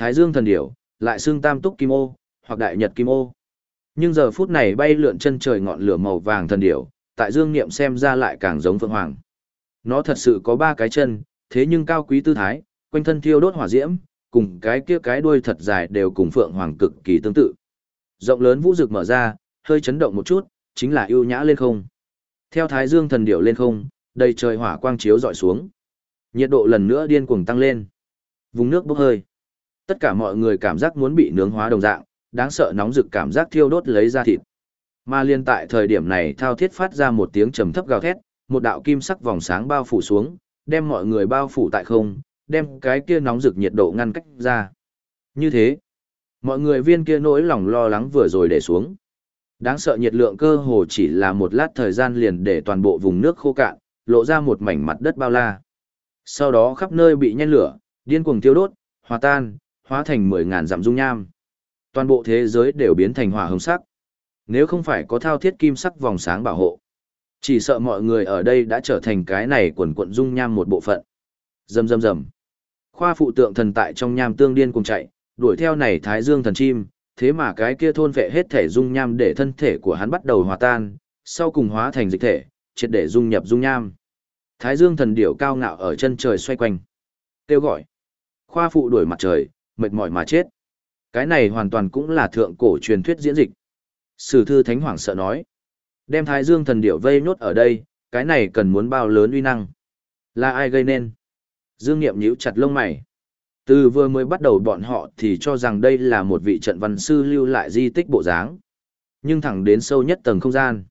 Thái Dương thần điểu, lại xương tam túc kim ô, hoặc đại nhật kim ô. Nhưng giờ phút này bay lượn chân trời ngọn lửa màu vàng thần điểu, tại Dương Niệm xem ra lại càng giống Phượng Hoàng. Nó thật sự có ba cái chân, thế nhưng cao quý tư thái, quanh thân thiêu đốt hỏa diễm, cùng cái kia cái đuôi thật dài đều cùng Phượng Hoàng cực kỳ tương tự. Rộng lớn vũ rực mở ra, hơi chấn động một chút, chính là ưu nhã lên không. Theo Thái Dương thần điểu lên không, đầy trời hỏa quang chiếu dọi xuống. Nhiệt độ lần nữa điên cuồng tăng lên. Vùng nước bốc hơi. Tất cả mọi người cảm giác muốn bị nướng hóa đồng dạng, đáng sợ nóng rực cảm giác thiêu đốt lấy ra thịt. Mà liên tại thời điểm này thao thiết phát ra một tiếng trầm thấp gào thét, một đạo kim sắc vòng sáng bao phủ xuống, đem mọi người bao phủ tại không, đem cái kia nóng rực nhiệt độ ngăn cách ra. Như thế, mọi người viên kia nỗi lòng lo lắng vừa rồi để xuống. Đáng sợ nhiệt lượng cơ hồ chỉ là một lát thời gian liền để toàn bộ vùng nước khô cạn, lộ ra một mảnh mặt đất bao la. Sau đó khắp nơi bị nhen lửa, điên cuồng tiêu đốt, hòa tan, hóa thành mười ngàn dặm dung nham. Toàn bộ thế giới đều biến thành hỏa hồng sắc. Nếu không phải có thao thiết kim sắc vòng sáng bảo hộ, chỉ sợ mọi người ở đây đã trở thành cái này quần quận dung nham một bộ phận. Rầm rầm rầm. Khoa phụ tượng thần tại trong nham tương điên cùng chạy, đuổi theo này thái dương thần chim, thế mà cái kia thôn vệ hết thể dung nham để thân thể của hắn bắt đầu hòa tan, sau cùng hóa thành dịch thể, triệt để dung nhập dung nham. Thái dương thần điểu cao ngạo ở chân trời xoay quanh. Kêu gọi. Khoa phụ đuổi mặt trời, mệt mỏi mà chết. Cái này hoàn toàn cũng là thượng cổ truyền thuyết diễn dịch. Sử thư thánh hoàng sợ nói. Đem thái dương thần điểu vây nhốt ở đây, cái này cần muốn bao lớn uy năng. Là ai gây nên? Dương Niệm nhíu chặt lông mày. Từ vừa mới bắt đầu bọn họ thì cho rằng đây là một vị trận văn sư lưu lại di tích bộ dáng. Nhưng thẳng đến sâu nhất tầng không gian,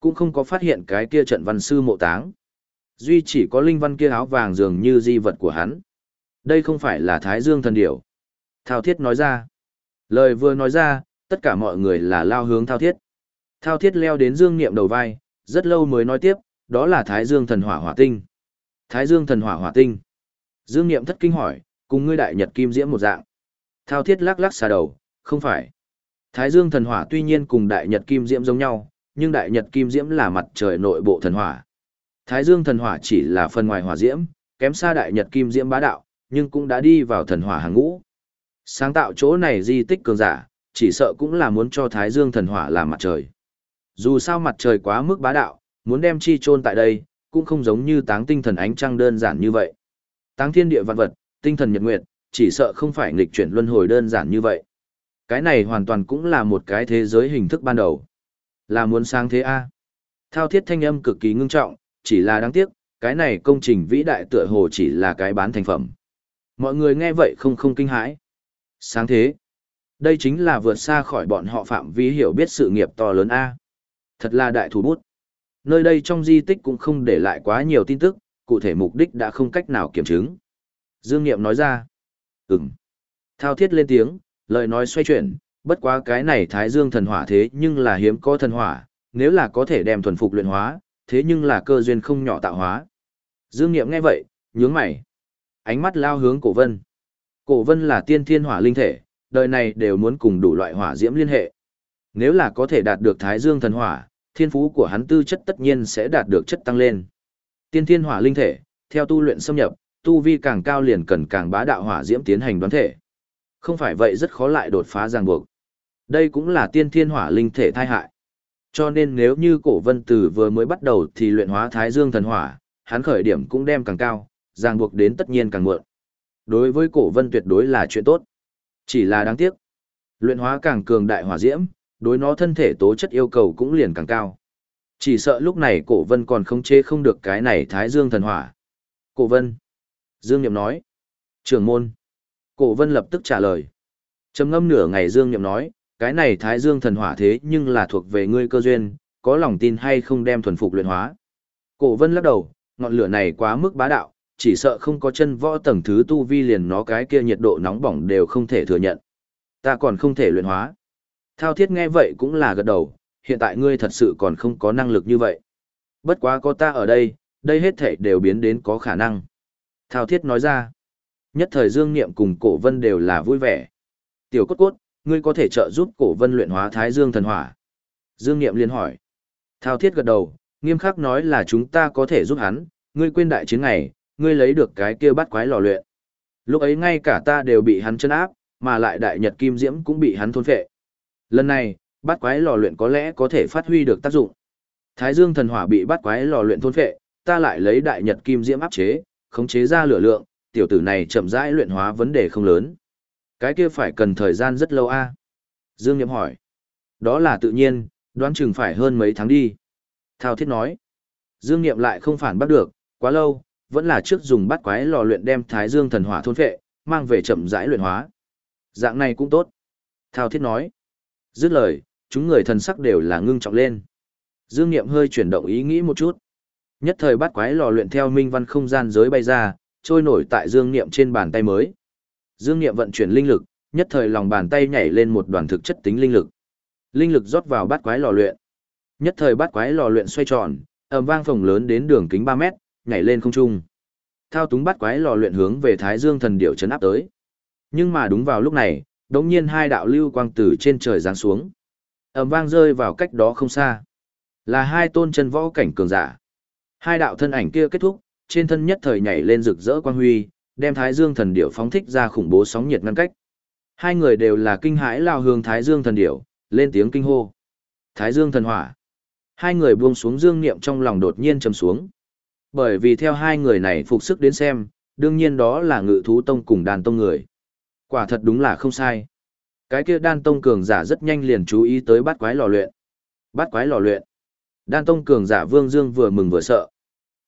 cũng không có phát hiện cái kia trận văn sư mộ táng. Duy chỉ có linh văn kia áo vàng dường như di vật của hắn. Đây không phải là Thái Dương thần điểu. Thao thiết nói ra. Lời vừa nói ra, tất cả mọi người là lao hướng thao thiết. Thao thiết leo đến Dương Niệm đầu vai, rất lâu mới nói tiếp, đó là Thái Dương thần hỏa hỏa tinh. Thái Dương thần hỏa hỏa tinh. Dương Niệm thất kinh hỏi, cùng ngươi đại nhật kim diễm một dạng. Thao thiết lắc lắc xà đầu, không phải. Thái Dương thần hỏa tuy nhiên cùng đại nhật kim diễm giống nhau, nhưng đại nhật kim diễm là mặt trời nội bộ thần hỏa. Thái Dương thần hỏa chỉ là phần ngoài hỏa diễm, kém xa đại nhật kim diễm bá đạo, nhưng cũng đã đi vào thần hỏa hàng ngũ. Sáng tạo chỗ này di tích cường giả, chỉ sợ cũng là muốn cho Thái Dương thần hỏa làm mặt trời. Dù sao mặt trời quá mức bá đạo, muốn đem chi chôn tại đây, cũng không giống như táng tinh thần ánh trăng đơn giản như vậy. Táng thiên địa vạn vật, tinh thần nhật nguyệt, chỉ sợ không phải nghịch chuyển luân hồi đơn giản như vậy. Cái này hoàn toàn cũng là một cái thế giới hình thức ban đầu. Là muốn sang thế A. Thao thiết thanh âm cực kỳ ngưng trọng, chỉ là đáng tiếc, cái này công trình vĩ đại tựa hồ chỉ là cái bán thành phẩm. Mọi người nghe vậy không không kinh hãi. Sáng thế. Đây chính là vượt xa khỏi bọn họ phạm vi hiểu biết sự nghiệp to lớn A. Thật là đại thủ bút. Nơi đây trong di tích cũng không để lại quá nhiều tin tức, cụ thể mục đích đã không cách nào kiểm chứng. Dương Niệm nói ra. Ừm. Thao thiết lên tiếng, lời nói xoay chuyển, bất quá cái này Thái Dương thần hỏa thế nhưng là hiếm có thần hỏa, nếu là có thể đem thuần phục luyện hóa, thế nhưng là cơ duyên không nhỏ tạo hóa. Dương Niệm nghe vậy, nhướng mày. Ánh mắt lao hướng cổ vân. Cổ vân là tiên thiên hỏa linh thể, đời này đều muốn cùng đủ loại hỏa diễm liên hệ. Nếu là có thể đạt được Thái Dương thần hỏa, thiên phú của hắn tư chất tất nhiên sẽ đạt được chất tăng lên. Tiên thiên hỏa linh thể, theo tu luyện xâm nhập, tu vi càng cao liền cần càng bá đạo hỏa diễm tiến hành đoán thể. Không phải vậy rất khó lại đột phá ràng buộc. Đây cũng là tiên thiên hỏa linh thể thai hại. Cho nên nếu như cổ vân tử vừa mới bắt đầu thì luyện hóa thái dương thần hỏa, hắn khởi điểm cũng đem càng cao, ràng buộc đến tất nhiên càng muộn. Đối với cổ vân tuyệt đối là chuyện tốt. Chỉ là đáng tiếc. Luyện hóa càng cường đại hỏa diễm, đối nó thân thể tố chất yêu cầu cũng liền càng cao. Chỉ sợ lúc này cổ vân còn không chế không được cái này thái dương thần hỏa. Cổ vân. Dương Niệm nói. Trưởng môn. Cổ vân lập tức trả lời. trầm ngâm nửa ngày Dương Niệm nói, cái này thái dương thần hỏa thế nhưng là thuộc về ngươi cơ duyên, có lòng tin hay không đem thuần phục luyện hóa. Cổ vân lắc đầu, ngọn lửa này quá mức bá đạo, chỉ sợ không có chân võ tầng thứ tu vi liền nó cái kia nhiệt độ nóng bỏng đều không thể thừa nhận. Ta còn không thể luyện hóa. Thao thiết nghe vậy cũng là gật đầu, hiện tại ngươi thật sự còn không có năng lực như vậy. Bất quá có ta ở đây, đây hết thể đều biến đến có khả năng. Thao thiết nói ra. Nhất thời Dương Niệm cùng cổ vân đều là vui vẻ. Tiểu cốt cốt, ngươi có thể trợ giúp cổ vân luyện hóa thái dương thần hỏa. Dương Niệm liên hỏi. Thao thiết gật đầu, nghiêm khắc nói là chúng ta có thể giúp hắn, ngươi quên đại chiến ngày, ngươi lấy được cái kia bắt quái lò luyện. Lúc ấy ngay cả ta đều bị hắn chân áp, mà lại đại nhật kim diễm cũng bị hắn thôn phệ. Lần này, bắt quái lò luyện có lẽ có thể phát huy được tác dụng. Thái Dương thần hỏa bị bắt quái lò luyện thôn phệ, ta lại lấy đại nhật kim diễm áp chế, khống chế ra lửa lượng, tiểu tử này chậm rãi luyện hóa vấn đề không lớn. Cái kia phải cần thời gian rất lâu a. Dương Niệm hỏi. Đó là tự nhiên, đoán chừng phải hơn mấy tháng đi. Thao thiết nói. Dương Niệm lại không phản bắt được, quá lâu, vẫn là trước dùng bát quái lò luyện đem Thái Dương thần hỏa thôn phệ, mang về chậm rãi luyện hóa. Dạng này cũng tốt. Thao thiết nói. Dứt lời, chúng người thần sắc đều là ngưng trọng lên. Dương Niệm hơi chuyển động ý nghĩ một chút. Nhất thời bát quái lò luyện theo minh văn không gian giới bay ra, trôi nổi tại Dương Niệm trên bàn tay mới. Dương Niệm vận chuyển linh lực, nhất thời lòng bàn tay nhảy lên một đoàn thực chất tính linh lực. Linh lực rót vào bát quái lò luyện. Nhất thời bát quái lò luyện xoay tròn, ầm vang phồng lớn đến đường kính 3 mét, nhảy lên không trung. Thao túng bát quái lò luyện hướng về Thái Dương thần điểu chấn áp tới. Nhưng mà đúng vào lúc này, đột nhiên hai đạo lưu quang từ trên trời giáng xuống. Ầm vang rơi vào cách đó không xa. Là hai tôn chân võ cảnh cường giả. Hai đạo thân ảnh kia kết thúc, trên thân nhất thời nhảy lên rực rỡ quang huy, đem Thái Dương thần điểu phóng thích ra khủng bố sóng nhiệt ngăn cách. Hai người đều là kinh hãi lao hướng Thái Dương thần điểu, lên tiếng kinh hô. Thái Dương thần hỏa. Hai người buông xuống dương niệm trong lòng đột nhiên trầm xuống. Bởi vì theo hai người này phục sức đến xem, đương nhiên đó là ngự thú tông cùng đàn tông người. Quả thật đúng là không sai. Cái kia đan tông cường giả rất nhanh liền chú ý tới bát quái lò luyện. bát quái lò luyện. Đan tông cường giả Vương Dương vừa mừng vừa sợ.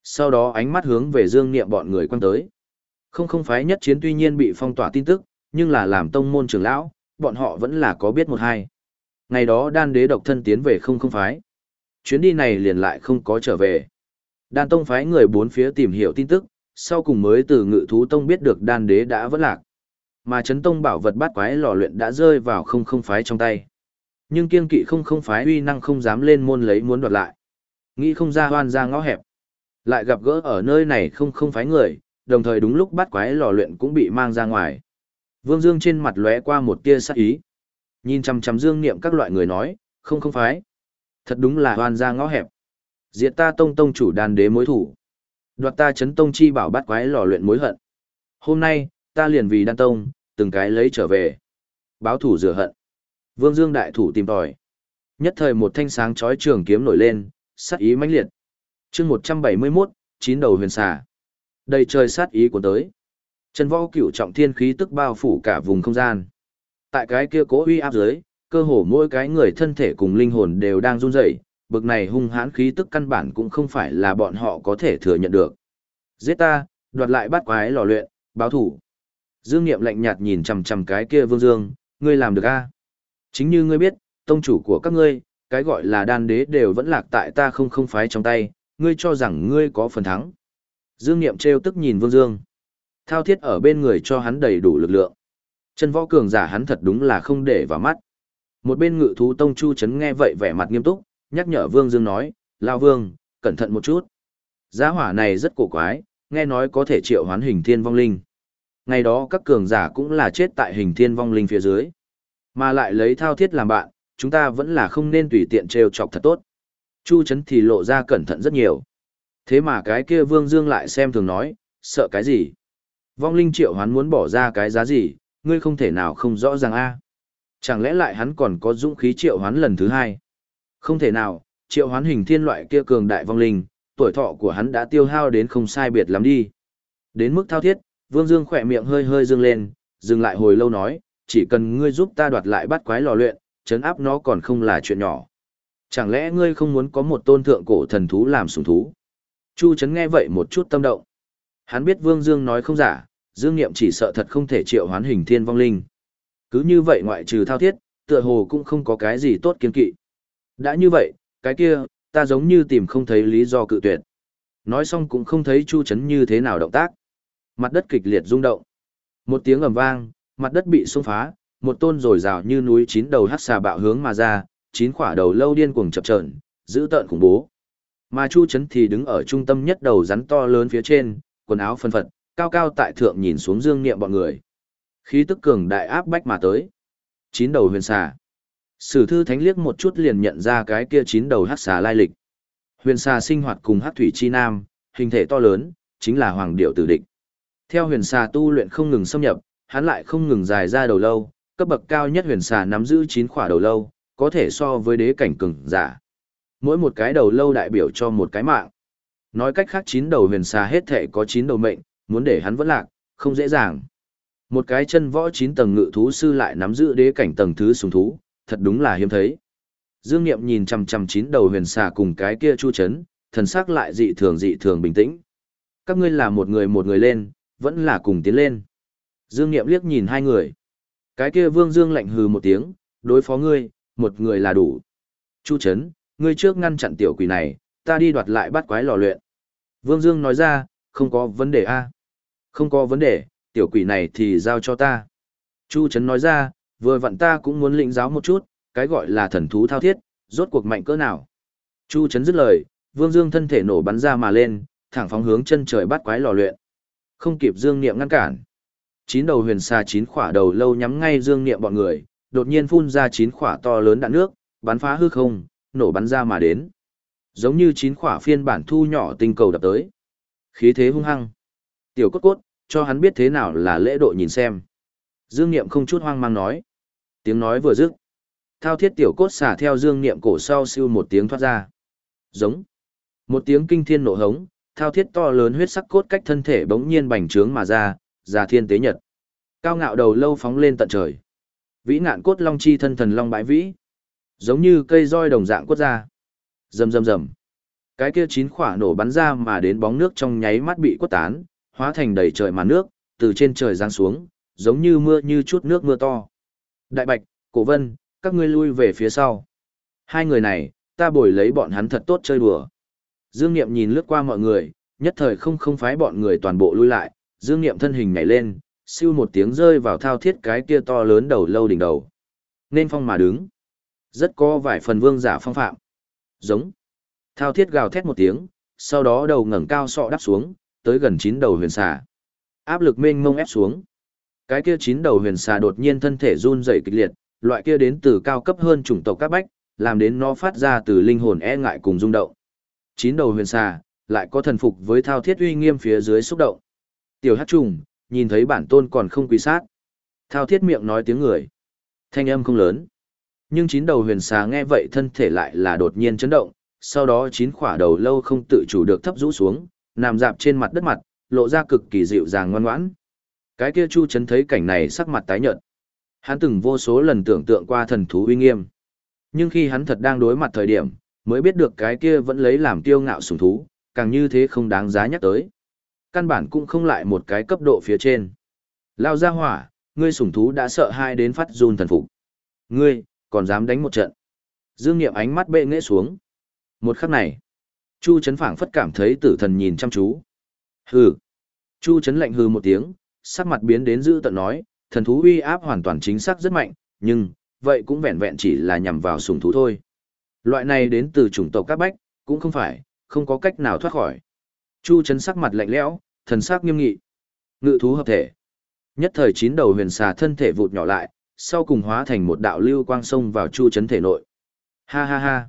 Sau đó ánh mắt hướng về Dương Niệm bọn người quan tới. Không không phái nhất chiến tuy nhiên bị phong tỏa tin tức, nhưng là làm tông môn trưởng lão, bọn họ vẫn là có biết một hai. Ngày đó đan đế độc thân tiến về không không phái. Chuyến đi này liền lại không có trở về. Đan tông phái người bốn phía tìm hiểu tin tức, sau cùng mới từ ngự thú tông biết được đan đế đã vẫn lạc. Mà chấn tông bảo vật bát quái lò luyện đã rơi vào không không phái trong tay. Nhưng kiên kỵ không không phái uy năng không dám lên môn lấy muốn đoạt lại. Nghĩ không ra hoan ra ngõ hẹp. Lại gặp gỡ ở nơi này không không phái người, đồng thời đúng lúc bát quái lò luyện cũng bị mang ra ngoài. Vương Dương trên mặt lóe qua một tia sắc ý. Nhìn chằm chằm Dương Niệm các loại người nói, không không phái. Thật đúng là hoan ra ngõ hẹp. Diệt ta tông tông chủ đàn đế mối thủ. Đoạt ta chấn tông chi bảo bắt quái lò luyện mối hận. Hôm nay, ta liền vì đan tông, từng cái lấy trở về. Báo thủ rửa hận. Vương Dương đại thủ tìm tòi. Nhất thời một thanh sáng chói trường kiếm nổi lên, sát ý mãnh liệt. chương 171, chín đầu huyền xà. Đầy trời sát ý của tới. Trần võ cửu trọng thiên khí tức bao phủ cả vùng không gian. Tại cái kia cố uy áp dưới, cơ hồ mỗi cái người thân thể cùng linh hồn đều đang run rẩy, bực này hung hãn khí tức căn bản cũng không phải là bọn họ có thể thừa nhận được. Giết ta, đoạt lại bắt quái lò luyện, báo thủ. Dương Niệm lạnh nhạt nhìn chằm chằm cái kia Vương Dương, ngươi làm được a? Chính như ngươi biết, tông chủ của các ngươi, cái gọi là đan đế đều vẫn lạc tại ta không không phái trong tay, ngươi cho rằng ngươi có phần thắng. Dương Niệm trêu tức nhìn Vương Dương. Thao thiết ở bên người cho hắn đầy đủ lực lượng. Chân võ cường giả hắn thật đúng là không để vào mắt. Một bên ngự thú tông chu chấn nghe vậy vẻ mặt nghiêm túc, nhắc nhở Vương Dương nói, Lao Vương, cẩn thận một chút. Giá hỏa này rất cổ quái, nghe nói có thể triệu hoán hình thiên vong linh. Ngày đó các cường giả cũng là chết tại hình thiên vong linh phía dưới. Mà lại lấy thao thiết làm bạn, chúng ta vẫn là không nên tùy tiện trêu chọc thật tốt. Chu Trấn thì lộ ra cẩn thận rất nhiều. Thế mà cái kia Vương Dương lại xem thường nói, sợ cái gì? Vong linh triệu hoán muốn bỏ ra cái giá gì, ngươi không thể nào không rõ ràng a Chẳng lẽ lại hắn còn có dũng khí triệu hoán lần thứ hai? Không thể nào, triệu hoán hình thiên loại kia cường đại vong linh, tuổi thọ của hắn đã tiêu hao đến không sai biệt lắm đi. Đến mức thao thiết, Vương Dương khỏe miệng hơi hơi dương lên, dừng lại hồi lâu nói, chỉ cần ngươi giúp ta đoạt lại bắt quái lò luyện, chấn áp nó còn không là chuyện nhỏ. Chẳng lẽ ngươi không muốn có một tôn thượng cổ thần thú làm sủng thú? Chu chấn nghe vậy một chút tâm động. Hắn biết Vương Dương nói không giả, Dương Niệm chỉ sợ thật không thể triệu hoán hình thiên vong linh. Cứ như vậy ngoại trừ thao thiết, tựa hồ cũng không có cái gì tốt kiên kỵ. Đã như vậy, cái kia, ta giống như tìm không thấy lý do cự tuyệt. Nói xong cũng không thấy Chu Chấn như thế nào động tác. Mặt đất kịch liệt rung động. Một tiếng ầm vang, mặt đất bị xông phá, một tôn rồi rào như núi chín đầu hắc xà bạo hướng mà ra, chín quả đầu lâu điên cuồng chập chờn, giữ tợn khủng bố. Mà Chu Chấn thì đứng ở trung tâm nhất đầu rắn to lớn phía trên, quần áo phân phật, cao cao tại thượng nhìn xuống dương niệm bọn người. Khí tức cường đại áp bách mà tới. Chín đầu huyền xà. Sử thư thánh liếc một chút liền nhận ra cái kia chín đầu hắc xà lai lịch. Huyền xà sinh hoạt cùng hắc thủy chi nam, hình thể to lớn, chính là hoàng điệu tử địch. Theo huyền xà tu luyện không ngừng xâm nhập, hắn lại không ngừng dài ra đầu lâu, cấp bậc cao nhất huyền xà nắm giữ chín khỏa đầu lâu, có thể so với đế cảnh cường giả. Mỗi một cái đầu lâu đại biểu cho một cái mạng. Nói cách khác chín đầu huyền xà hết thể có chín đầu mệnh, muốn để hắn vẫn lạc, không dễ dàng. Một cái chân võ chín tầng ngự thú sư lại nắm giữ đế cảnh tầng thứ sùng thú, thật đúng là hiếm thấy. Dương Niệm nhìn chằm chằm chín đầu huyền xà cùng cái kia chu chấn, thần sắc lại dị thường dị thường bình tĩnh. Các ngươi là một người một người lên, vẫn là cùng tiến lên. Dương Niệm liếc nhìn hai người. Cái kia Vương Dương lạnh hừ một tiếng, đối phó ngươi, một người là đủ. Chu chấn, ngươi trước ngăn chặn tiểu quỷ này, ta đi đoạt lại bắt quái lò luyện. Vương Dương nói ra, không có vấn đề a Không có vấn đề, tiểu quỷ này thì giao cho ta. Chu Trấn nói ra, vừa vặn ta cũng muốn lĩnh giáo một chút, cái gọi là thần thú thao thiết, rốt cuộc mạnh cỡ nào. Chu Trấn dứt lời, Vương Dương thân thể nổ bắn ra mà lên, thẳng phóng hướng chân trời bắt quái lò luyện. Không kịp Dương Niệm ngăn cản. Chín đầu huyền xa chín khỏa đầu lâu nhắm ngay Dương Niệm bọn người, đột nhiên phun ra chín khỏa to lớn đạn nước, bắn phá hư không, nổ bắn ra mà đến. Giống như chín khỏa phiên bản thu nhỏ tinh cầu đập tới. Khí thế hung hăng. Tiểu cốt cốt, cho hắn biết thế nào là lễ độ nhìn xem. Dương Niệm không chút hoang mang nói. Tiếng nói vừa dứt. Thao thiết tiểu cốt xả theo Dương Niệm cổ sau siêu một tiếng thoát ra. Giống. Một tiếng kinh thiên nổ hống, thao thiết to lớn huyết sắc cốt cách thân thể bỗng nhiên bành trướng mà ra, già thiên tế nhật. Cao ngạo đầu lâu phóng lên tận trời. Vĩ nạn cốt long chi thân thần long bãi vĩ. Giống như cây roi đồng dạng cốt ra. Rầm rầm rầm. Cái kia chín khỏa nổ bắn ra mà đến bóng nước trong nháy mắt bị quất tán, hóa thành đầy trời màn nước, từ trên trời giáng xuống, giống như mưa như chút nước mưa to. Đại Bạch, Cổ Vân, các ngươi lui về phía sau. Hai người này, ta bồi lấy bọn hắn thật tốt chơi đùa. Dương Niệm nhìn lướt qua mọi người, nhất thời không không phái bọn người toàn bộ lui lại, Dương Niệm thân hình nhảy lên, siêu một tiếng rơi vào thao thiết cái kia to lớn đầu lâu đỉnh đầu. Nên phong mà đứng. Rất có vài phần vương giả phong phạm. Giống. Thao thiết gào thét một tiếng, sau đó đầu ngẩng cao sọ đắp xuống, tới gần chín đầu huyền xà. Áp lực mênh mông ép xuống. Cái kia chín đầu huyền xà đột nhiên thân thể run rẩy kịch liệt, loại kia đến từ cao cấp hơn chủng tộc các bách, làm đến nó phát ra từ linh hồn e ngại cùng rung động. Chín đầu huyền xà, lại có thần phục với thao thiết uy nghiêm phía dưới xúc động. Tiểu hát trùng, nhìn thấy bản tôn còn không quý sát. Thao thiết miệng nói tiếng người. Thanh âm không lớn. Nhưng chín đầu huyền xà nghe vậy thân thể lại là đột nhiên chấn động, sau đó chín khỏa đầu lâu không tự chủ được thấp rũ xuống, nằm dạp trên mặt đất mặt, lộ ra cực kỳ dịu dàng ngoan ngoãn. Cái kia Chu Chấn thấy cảnh này sắc mặt tái nhợt. Hắn từng vô số lần tưởng tượng qua thần thú uy nghiêm. Nhưng khi hắn thật đang đối mặt thời điểm, mới biết được cái kia vẫn lấy làm tiêu ngạo sủng thú, càng như thế không đáng giá nhắc tới. Căn bản cũng không lại một cái cấp độ phía trên. Lao ra hỏa, ngươi sủng thú đã sợ hai đến phát run thần phục. Ngươi, còn dám đánh một trận. Dương Niệm ánh mắt bệ nghệ xuống. Một khắc này, Chu Trấn phảng phất cảm thấy tử thần nhìn chăm chú. Hừ. Chu Trấn lạnh hừ một tiếng, sắc mặt biến đến dữ tận nói, thần thú uy áp hoàn toàn chính xác rất mạnh, nhưng, vậy cũng vẹn vẹn chỉ là nhằm vào sùng thú thôi. Loại này đến từ chủng tộc các bách, cũng không phải, không có cách nào thoát khỏi. Chu Trấn sắc mặt lạnh lẽo, thần sắc nghiêm nghị. Ngự thú hợp thể. Nhất thời chín đầu huyền xà thân thể vụt nhỏ lại, sau cùng hóa thành một đạo lưu quang sông vào Chu Trấn thể nội. Ha ha ha.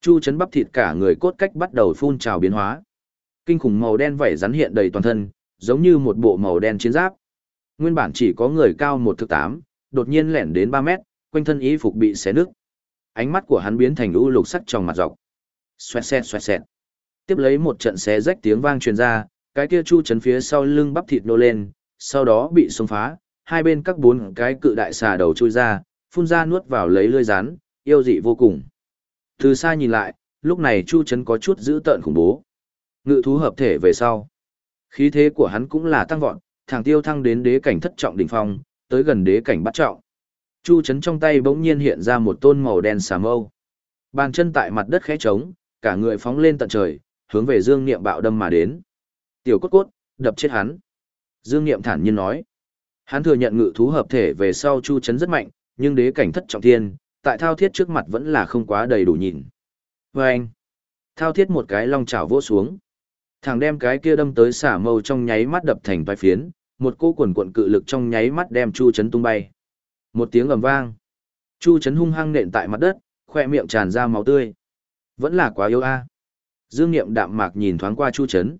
Chu chấn bắp thịt cả người cốt cách bắt đầu phun trào biến hóa. Kinh khủng màu đen vảy rắn hiện đầy toàn thân, giống như một bộ màu đen chiến giáp. Nguyên bản chỉ có người cao một thước tám, đột nhiên lẻn đến ba mét, quanh thân y phục bị xé nứt. Ánh mắt của hắn biến thành u lục sắc trong mặt dọc. Xoẹt xẹt xoẹt xẹt. Tiếp lấy một trận xé rách tiếng vang truyền ra, cái kia chu chấn phía sau lưng bắp thịt nô lên, sau đó bị xông phá, hai bên các bốn cái cự đại xà đầu chui ra, phun ra nuốt vào lấy lưỡi rắn, yêu dị vô cùng. Từ xa nhìn lại, lúc này Chu Trấn có chút dữ tợn khủng bố. Ngự thú hợp thể về sau. Khí thế của hắn cũng là tăng vọt, thẳng tiêu thăng đến đế cảnh thất trọng đỉnh phong, tới gần đế cảnh bắt trọng. Chu Trấn trong tay bỗng nhiên hiện ra một tôn màu đen xà mâu. Bàn chân tại mặt đất khẽ trống, cả người phóng lên tận trời, hướng về Dương Niệm bạo đâm mà đến. Tiểu cốt cốt, đập chết hắn. Dương Niệm thản nhiên nói. Hắn thừa nhận ngự thú hợp thể về sau Chu Trấn rất mạnh, nhưng đế cảnh thất trọng thiên, tại thao thiết trước mặt vẫn là không quá đầy đủ nhìn. Và anh, thao thiết một cái long chảo vỗ xuống. Thằng đem cái kia đâm tới xả mâu trong nháy mắt đập thành vai phiến, một cô quần cuộn cự lực trong nháy mắt đem Chu Chấn tung bay. Một tiếng ầm vang. Chu Chấn hung hăng nện tại mặt đất, khoe miệng tràn ra máu tươi. Vẫn là quá yếu a. Dương Niệm đạm mạc nhìn thoáng qua Chu Chấn.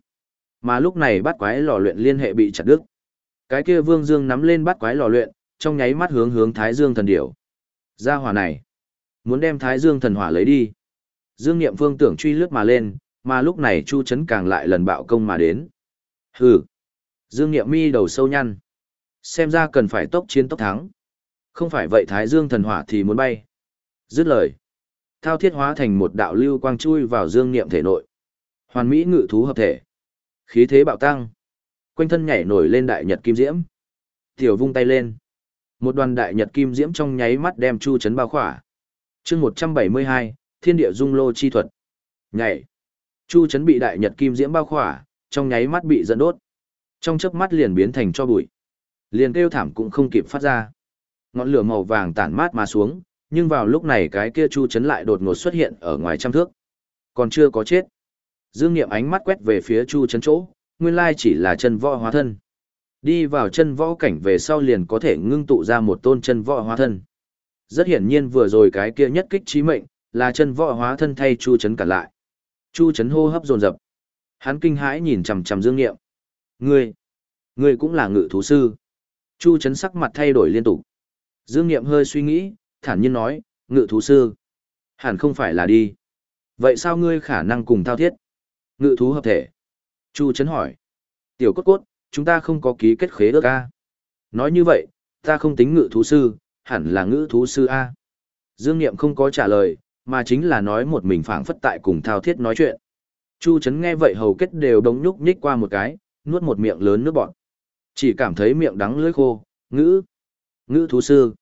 Mà lúc này bắt quái lò luyện liên hệ bị chặt đứt. Cái kia Vương Dương nắm lên bắt quái lò luyện, trong nháy mắt hướng hướng Thái Dương thần điểu. Gia hỏa này, muốn đem Thái Dương thần hỏa lấy đi. Dương Niệm Vương tưởng truy lướt mà lên, mà lúc này Chu Chấn càng lại lần bạo công mà đến. Hừ. Dương Niệm mi đầu sâu nhăn. Xem ra cần phải tốc chiến tốc thắng. Không phải vậy Thái Dương thần hỏa thì muốn bay. Dứt lời. Thao thiết hóa thành một đạo lưu quang chui vào dương niệm thể nội. Hoàn mỹ ngự thú hợp thể. Khí thế bạo tăng. Quanh thân nhảy nổi lên đại nhật kim diễm. Tiểu vung tay lên. Một đoàn đại nhật kim diễm trong nháy mắt đem chu chấn bao khỏa. chương 172, thiên địa dung lô chi thuật. Nhảy. Chu chấn bị đại nhật kim diễm bao khỏa, trong nháy mắt bị dẫn đốt. Trong chớp mắt liền biến thành cho bụi. Liền kêu thảm cũng không kịp phát ra. Ngọn lửa màu vàng tản mát mà xuống, nhưng vào lúc này cái kia chu chấn lại đột ngột xuất hiện ở ngoài trăm thước. Còn chưa có chết. Dương Niệm ánh mắt quét về phía chu chấn chỗ, nguyên lai chỉ là chân võ hóa thân. Đi vào chân võ cảnh về sau liền có thể ngưng tụ ra một tôn chân võ hóa thân. Rất hiển nhiên vừa rồi cái kia nhất kích trí mệnh, là chân võ hóa thân thay Chu Chấn cản lại. Chu Trấn hô hấp dồn dập. Hắn kinh hãi nhìn chằm chằm Dương Nghiệm. Ngươi, ngươi cũng là ngự thú sư. Chu Trấn sắc mặt thay đổi liên tục. Dương Nghiệm hơi suy nghĩ, thản nhiên nói, ngự thú sư. Hẳn không phải là đi. Vậy sao ngươi khả năng cùng thao thiết? Ngự thú hợp thể. Chu Trấn hỏi. Tiểu cốt cốt, chúng ta không có ký kết khế ước A. Nói như vậy, ta không tính ngự thú sư, hẳn là Ngự thú sư A. Dương Niệm không có trả lời, mà chính là nói một mình phảng phất tại cùng thao thiết nói chuyện. Chu Trấn nghe vậy hầu kết đều đống nhúc nhích qua một cái, nuốt một miệng lớn nước bọt. Chỉ cảm thấy miệng đắng lưỡi khô, ngữ, ngữ thú sư.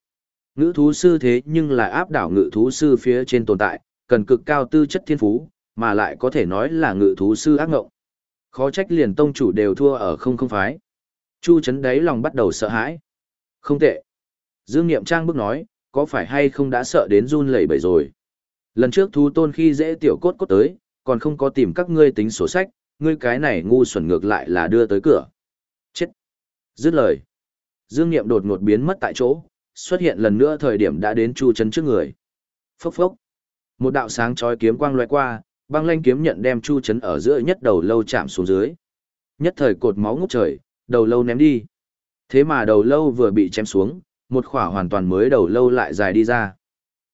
Ngữ thú sư thế nhưng là áp đảo ngữ thú sư phía trên tồn tại, cần cực cao tư chất thiên phú, mà lại có thể nói là ngữ thú sư ác ngộng. Khó trách liền tông chủ đều thua ở không không phái. Chu Trấn đáy lòng bắt đầu sợ hãi. Không tệ. Dương Niệm Trang bước nói, có phải hay không đã sợ đến run lẩy bẩy rồi. Lần trước thú tôn khi dễ tiểu cốt cốt tới, còn không có tìm các ngươi tính sổ sách, ngươi cái này ngu xuẩn ngược lại là đưa tới cửa. Chết. Dứt lời. Dương Niệm đột ngột biến mất tại chỗ, xuất hiện lần nữa thời điểm đã đến Chu chấn trước người. Phốc phốc. Một đạo sáng chói kiếm quang loại qua, băng lanh kiếm nhận đem chu chấn ở giữa nhất đầu lâu chạm xuống dưới nhất thời cột máu ngút trời đầu lâu ném đi thế mà đầu lâu vừa bị chém xuống một khỏa hoàn toàn mới đầu lâu lại dài đi ra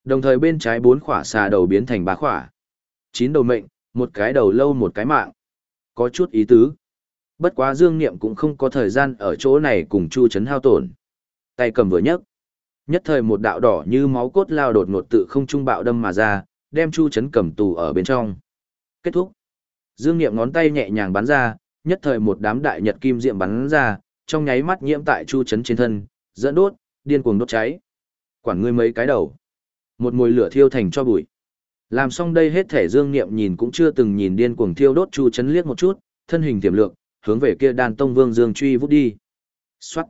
đồng thời bên trái bốn khỏa xà đầu biến thành ba khỏa chín đầu mệnh một cái đầu lâu một cái mạng có chút ý tứ bất quá dương niệm cũng không có thời gian ở chỗ này cùng chu chấn hao tổn tay cầm vừa nhấc nhất thời một đạo đỏ như máu cốt lao đột ngột tự không trung bạo đâm mà ra đem chu chấn cầm tù ở bên trong Kết thúc. Dương Niệm ngón tay nhẹ nhàng bắn ra, nhất thời một đám đại nhật kim diệm bắn ra, trong nháy mắt nhiễm tại chu chấn trên thân, dẫn đốt, điên cuồng đốt cháy. Quản ngươi mấy cái đầu. Một mùi lửa thiêu thành cho bụi. Làm xong đây hết thể Dương Niệm nhìn cũng chưa từng nhìn điên cuồng thiêu đốt chu chấn liếc một chút, thân hình tiềm lượng, hướng về kia đàn tông Vương Dương truy vút đi. Xoát.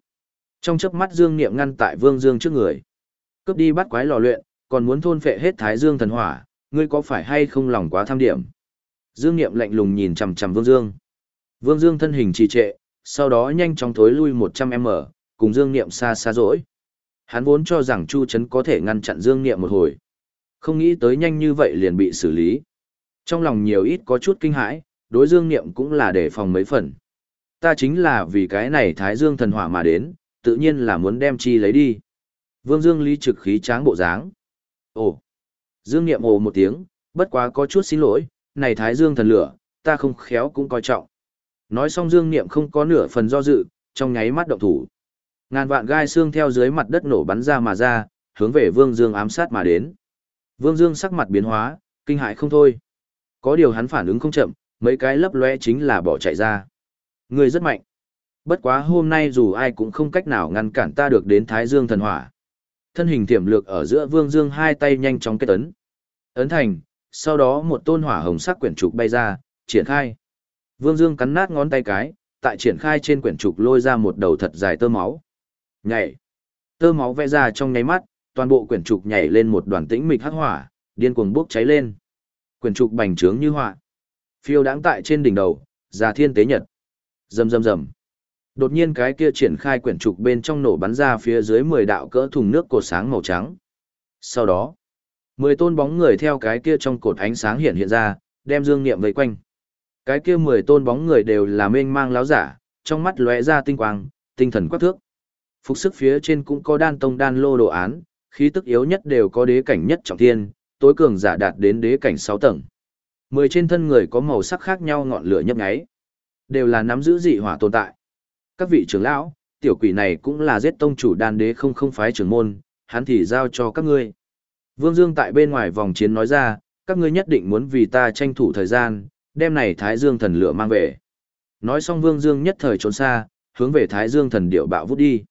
Trong chớp mắt Dương Niệm ngăn tại Vương Dương trước người. Cướp đi bắt quái lò luyện, còn muốn thôn phệ hết Thái Dương thần hỏa, ngươi có phải hay không lòng quá tham điểm? Dương Niệm lạnh lùng nhìn chằm chằm Vương Dương. Vương Dương thân hình trì trệ, sau đó nhanh chóng thối lui 100m, cùng Dương Niệm xa xa rỗi. Hắn vốn cho rằng Chu Trấn có thể ngăn chặn Dương Niệm một hồi. Không nghĩ tới nhanh như vậy liền bị xử lý. Trong lòng nhiều ít có chút kinh hãi, đối Dương Niệm cũng là để phòng mấy phần. Ta chính là vì cái này Thái Dương thần hỏa mà đến, tự nhiên là muốn đem chi lấy đi. Vương Dương lý trực khí tráng bộ dáng. Ồ! Dương Niệm ồ một tiếng, bất quá có chút xin lỗi, này thái dương thần lửa, ta không khéo cũng coi trọng. Nói xong dương niệm không có nửa phần do dự, trong nháy mắt động thủ. Ngàn vạn gai xương theo dưới mặt đất nổ bắn ra mà ra, hướng về vương dương ám sát mà đến. Vương dương sắc mặt biến hóa, kinh hại không thôi. Có điều hắn phản ứng không chậm, mấy cái lấp lóe chính là bỏ chạy ra. Người rất mạnh. Bất quá hôm nay dù ai cũng không cách nào ngăn cản ta được đến Thái Dương thần hỏa. Thân hình tiềm lược ở giữa Vương Dương hai tay nhanh chóng kết ấn. Ấn thành, sau đó một tôn hỏa hồng sắc quyển trục bay ra, triển khai. Vương Dương cắn nát ngón tay cái, tại triển khai trên quyển trục lôi ra một đầu thật dài tơ máu. Nhảy. Tơ máu vẽ ra trong nháy mắt, toàn bộ quyển trục nhảy lên một đoàn tĩnh mịch hắc hỏa, điên cuồng bốc cháy lên. Quyển trục bành trướng như hỏa. Phiêu đáng tại trên đỉnh đầu, già thiên tế nhật. Rầm rầm rầm. Đột nhiên cái kia triển khai quyển trục bên trong nổ bắn ra phía dưới 10 đạo cỡ thùng nước cột sáng màu trắng. Sau đó, Mười tôn bóng người theo cái kia trong cột ánh sáng hiện hiện ra, đem Dương Niệm vây quanh. Cái kia mười tôn bóng người đều là mênh mang láo giả, trong mắt lóe ra tinh quang, tinh thần quắc thước. Phục sức phía trên cũng có đan tông đan lô đồ án, khí tức yếu nhất đều có đế cảnh nhất trọng thiên, tối cường giả đạt đến đế cảnh 6 tầng. Mười trên thân người có màu sắc khác nhau ngọn lửa nhấp nháy, đều là nắm giữ dị hỏa tồn tại. Các vị trưởng lão, tiểu quỷ này cũng là giết tông chủ đan đế không không phái trưởng môn, hắn thì giao cho các ngươi. Vương Dương tại bên ngoài vòng chiến nói ra, các ngươi nhất định muốn vì ta tranh thủ thời gian, đem này Thái Dương thần lửa mang về. Nói xong Vương Dương nhất thời trốn xa, hướng về Thái Dương thần điệu bạo vút đi.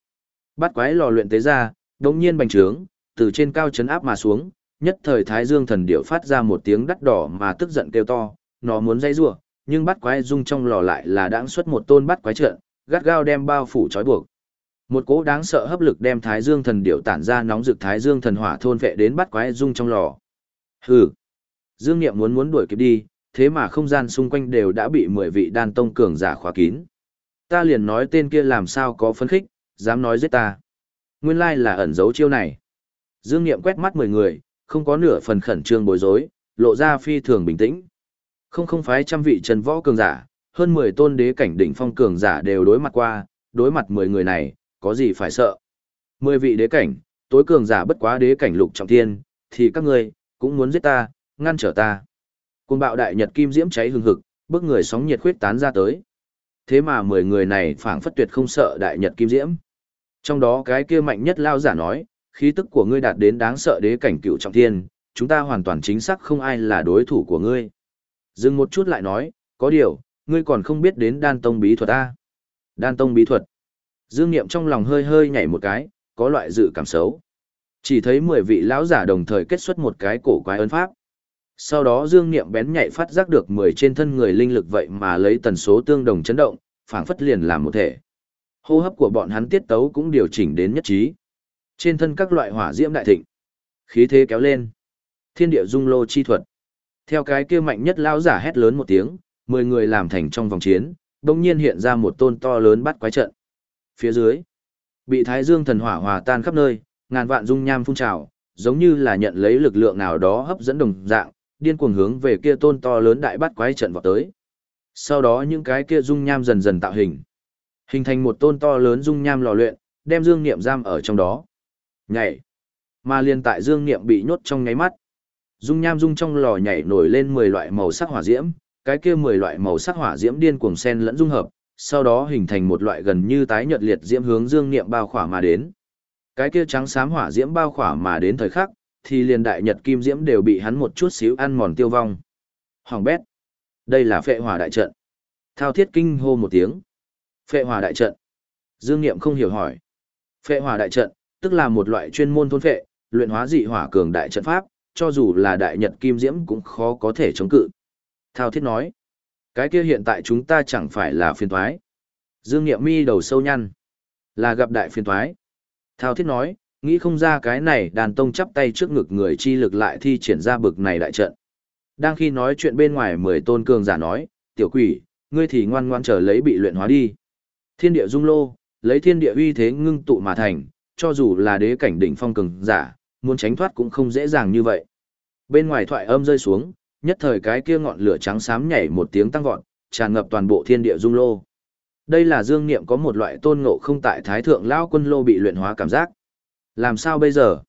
Bắt quái lò luyện tế ra, đống nhiên bành trướng, từ trên cao chấn áp mà xuống, nhất thời Thái Dương thần điệu phát ra một tiếng đắt đỏ mà tức giận kêu to, nó muốn dây rủa, nhưng bắt quái dung trong lò lại là đãng xuất một tôn bắt quái trận, gắt gao đem bao phủ trói buộc. Một cỗ đáng sợ hấp lực đem Thái Dương thần điệu tản ra nóng rực Thái Dương thần hỏa thôn vệ đến bắt quái dung trong lò. Hừ. Dương Niệm muốn muốn đuổi kịp đi, thế mà không gian xung quanh đều đã bị mười vị đan tông cường giả khóa kín. Ta liền nói tên kia làm sao có phấn khích, dám nói giết ta. Nguyên lai là ẩn giấu chiêu này. Dương Niệm quét mắt mười người, không có nửa phần khẩn trương bối rối, lộ ra phi thường bình tĩnh. Không không phái trăm vị trần võ cường giả, hơn mười tôn đế cảnh đỉnh phong cường giả đều đối mặt qua, đối mặt mười người này, có gì phải sợ. Mười vị đế cảnh, tối cường giả bất quá đế cảnh lục trọng thiên, thì các ngươi cũng muốn giết ta, ngăn trở ta. Cuồng bạo đại nhật kim diễm cháy hừng hực, bước người sóng nhiệt khuyết tán ra tới. Thế mà mười người này phảng phất tuyệt không sợ đại nhật kim diễm. Trong đó cái kia mạnh nhất lao giả nói, khí tức của ngươi đạt đến đáng sợ đế cảnh cựu trọng thiên, chúng ta hoàn toàn chính xác không ai là đối thủ của ngươi. Dừng một chút lại nói, có điều, ngươi còn không biết đến đan tông bí thuật ta Đan tông bí thuật. Dương Niệm trong lòng hơi hơi nhảy một cái, có loại dự cảm xấu. Chỉ thấy mười vị lão giả đồng thời kết xuất một cái cổ quái ấn pháp. Sau đó Dương Niệm bén nhạy phát giác được mười trên thân người linh lực vậy mà lấy tần số tương đồng chấn động, phảng phất liền làm một thể. Hô hấp của bọn hắn tiết tấu cũng điều chỉnh đến nhất trí. Trên thân các loại hỏa diễm đại thịnh, khí thế kéo lên. Thiên địa dung lô chi thuật. Theo cái kia mạnh nhất lão giả hét lớn một tiếng, mười người làm thành trong vòng chiến, đột nhiên hiện ra một tôn to lớn bắt quái trận. Phía dưới, bị Thái Dương thần hỏa hòa tan khắp nơi, ngàn vạn dung nham phun trào, giống như là nhận lấy lực lượng nào đó hấp dẫn đồng dạng, điên cuồng hướng về kia tôn to lớn đại bắt quái trận vọt tới. Sau đó những cái kia dung nham dần dần tạo hình, hình thành một tôn to lớn dung nham lò luyện, đem Dương Niệm giam ở trong đó. Nhảy. Mà liên tại Dương Niệm bị nhốt trong nháy mắt. Dung nham dung trong lò nhảy nổi lên 10 loại màu sắc hỏa diễm, cái kia 10 loại màu sắc hỏa diễm điên cuồng xen lẫn dung hợp, sau đó hình thành một loại gần như tái nhật liệt diễm hướng Dương Niệm bao khỏa mà đến. Cái kia trắng xám hỏa diễm bao khỏa mà đến thời khắc, thì liền đại nhật kim diễm đều bị hắn một chút xíu ăn mòn tiêu vong. Hoàng bét. Đây là phệ hỏa đại trận. Thao thiết kinh hô một tiếng. Phệ hỏa đại trận. Dương Niệm không hiểu hỏi. Phệ hỏa đại trận, tức là một loại chuyên môn thôn phệ, luyện hóa dị hỏa cường đại trận pháp, cho dù là đại nhật kim diễm cũng khó có thể chống cự. Thao thiết nói. Cái kia hiện tại chúng ta chẳng phải là phiền thoái. Dương Niệm mi đầu sâu nhăn. Là gặp đại phiền thoái. Thao thiết nói, nghĩ không ra cái này đàn tông chắp tay trước ngực người chi lực lại thi triển ra bực này đại trận. Đang khi nói chuyện bên ngoài mười tôn cường giả nói, tiểu quỷ, ngươi thì ngoan ngoan chờ lấy bị luyện hóa đi. Thiên địa dung lô, lấy thiên địa uy thế ngưng tụ mà thành, cho dù là đế cảnh đỉnh phong cường giả, muốn tránh thoát cũng không dễ dàng như vậy. Bên ngoài thoại âm rơi xuống, nhất thời cái kia ngọn lửa trắng xám nhảy một tiếng tăng vọt, tràn ngập toàn bộ thiên địa dung lô. Đây là dương niệm có một loại tôn ngộ không tại thái thượng Lão quân lô bị luyện hóa cảm giác. Làm sao bây giờ?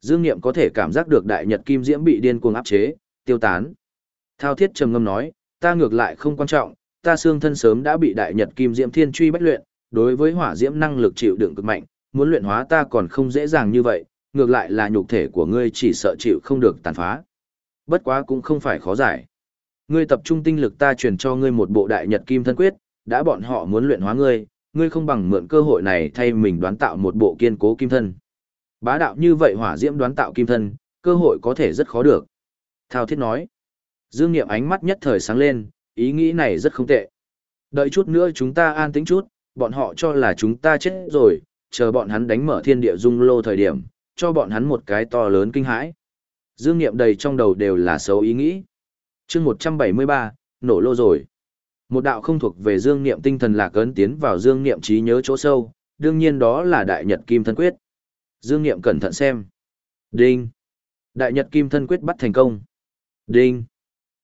Dương Niệm có thể cảm giác được đại nhật kim diễm bị điên cuồng áp chế, tiêu tán. Thao thiết trầm ngâm nói, ta ngược lại không quan trọng, ta xương thân sớm đã bị đại nhật kim diễm thiên truy bách luyện, đối với hỏa diễm năng lực chịu đựng cực mạnh, muốn luyện hóa ta còn không dễ dàng như vậy, ngược lại là nhục thể của ngươi chỉ sợ chịu không được tàn phá. Bất quá cũng không phải khó giải. Ngươi tập trung tinh lực ta truyền cho ngươi một bộ đại nhật kim thân quyết, đã bọn họ muốn luyện hóa ngươi, ngươi không bằng mượn cơ hội này thay mình đoán tạo một bộ kiên cố kim thân. Bá đạo như vậy hỏa diễm đoán tạo kim thân, cơ hội có thể rất khó được. Thao thiết nói. Dương Niệm ánh mắt nhất thời sáng lên, ý nghĩ này rất không tệ. Đợi chút nữa chúng ta an tĩnh chút, bọn họ cho là chúng ta chết rồi, chờ bọn hắn đánh mở thiên địa dung lô thời điểm, cho bọn hắn một cái to lớn kinh hãi. Dương Niệm đầy trong đầu đều là xấu ý nghĩ. chương 173, nổ lô rồi. Một đạo không thuộc về Dương Niệm tinh thần lạc ấn tiến vào Dương Niệm trí nhớ chỗ sâu, đương nhiên đó là Đại Nhật Kim Thân Quyết. Dương Niệm cẩn thận xem. Đinh. Đại Nhật Kim Thân Quyết bắt thành công. Đinh.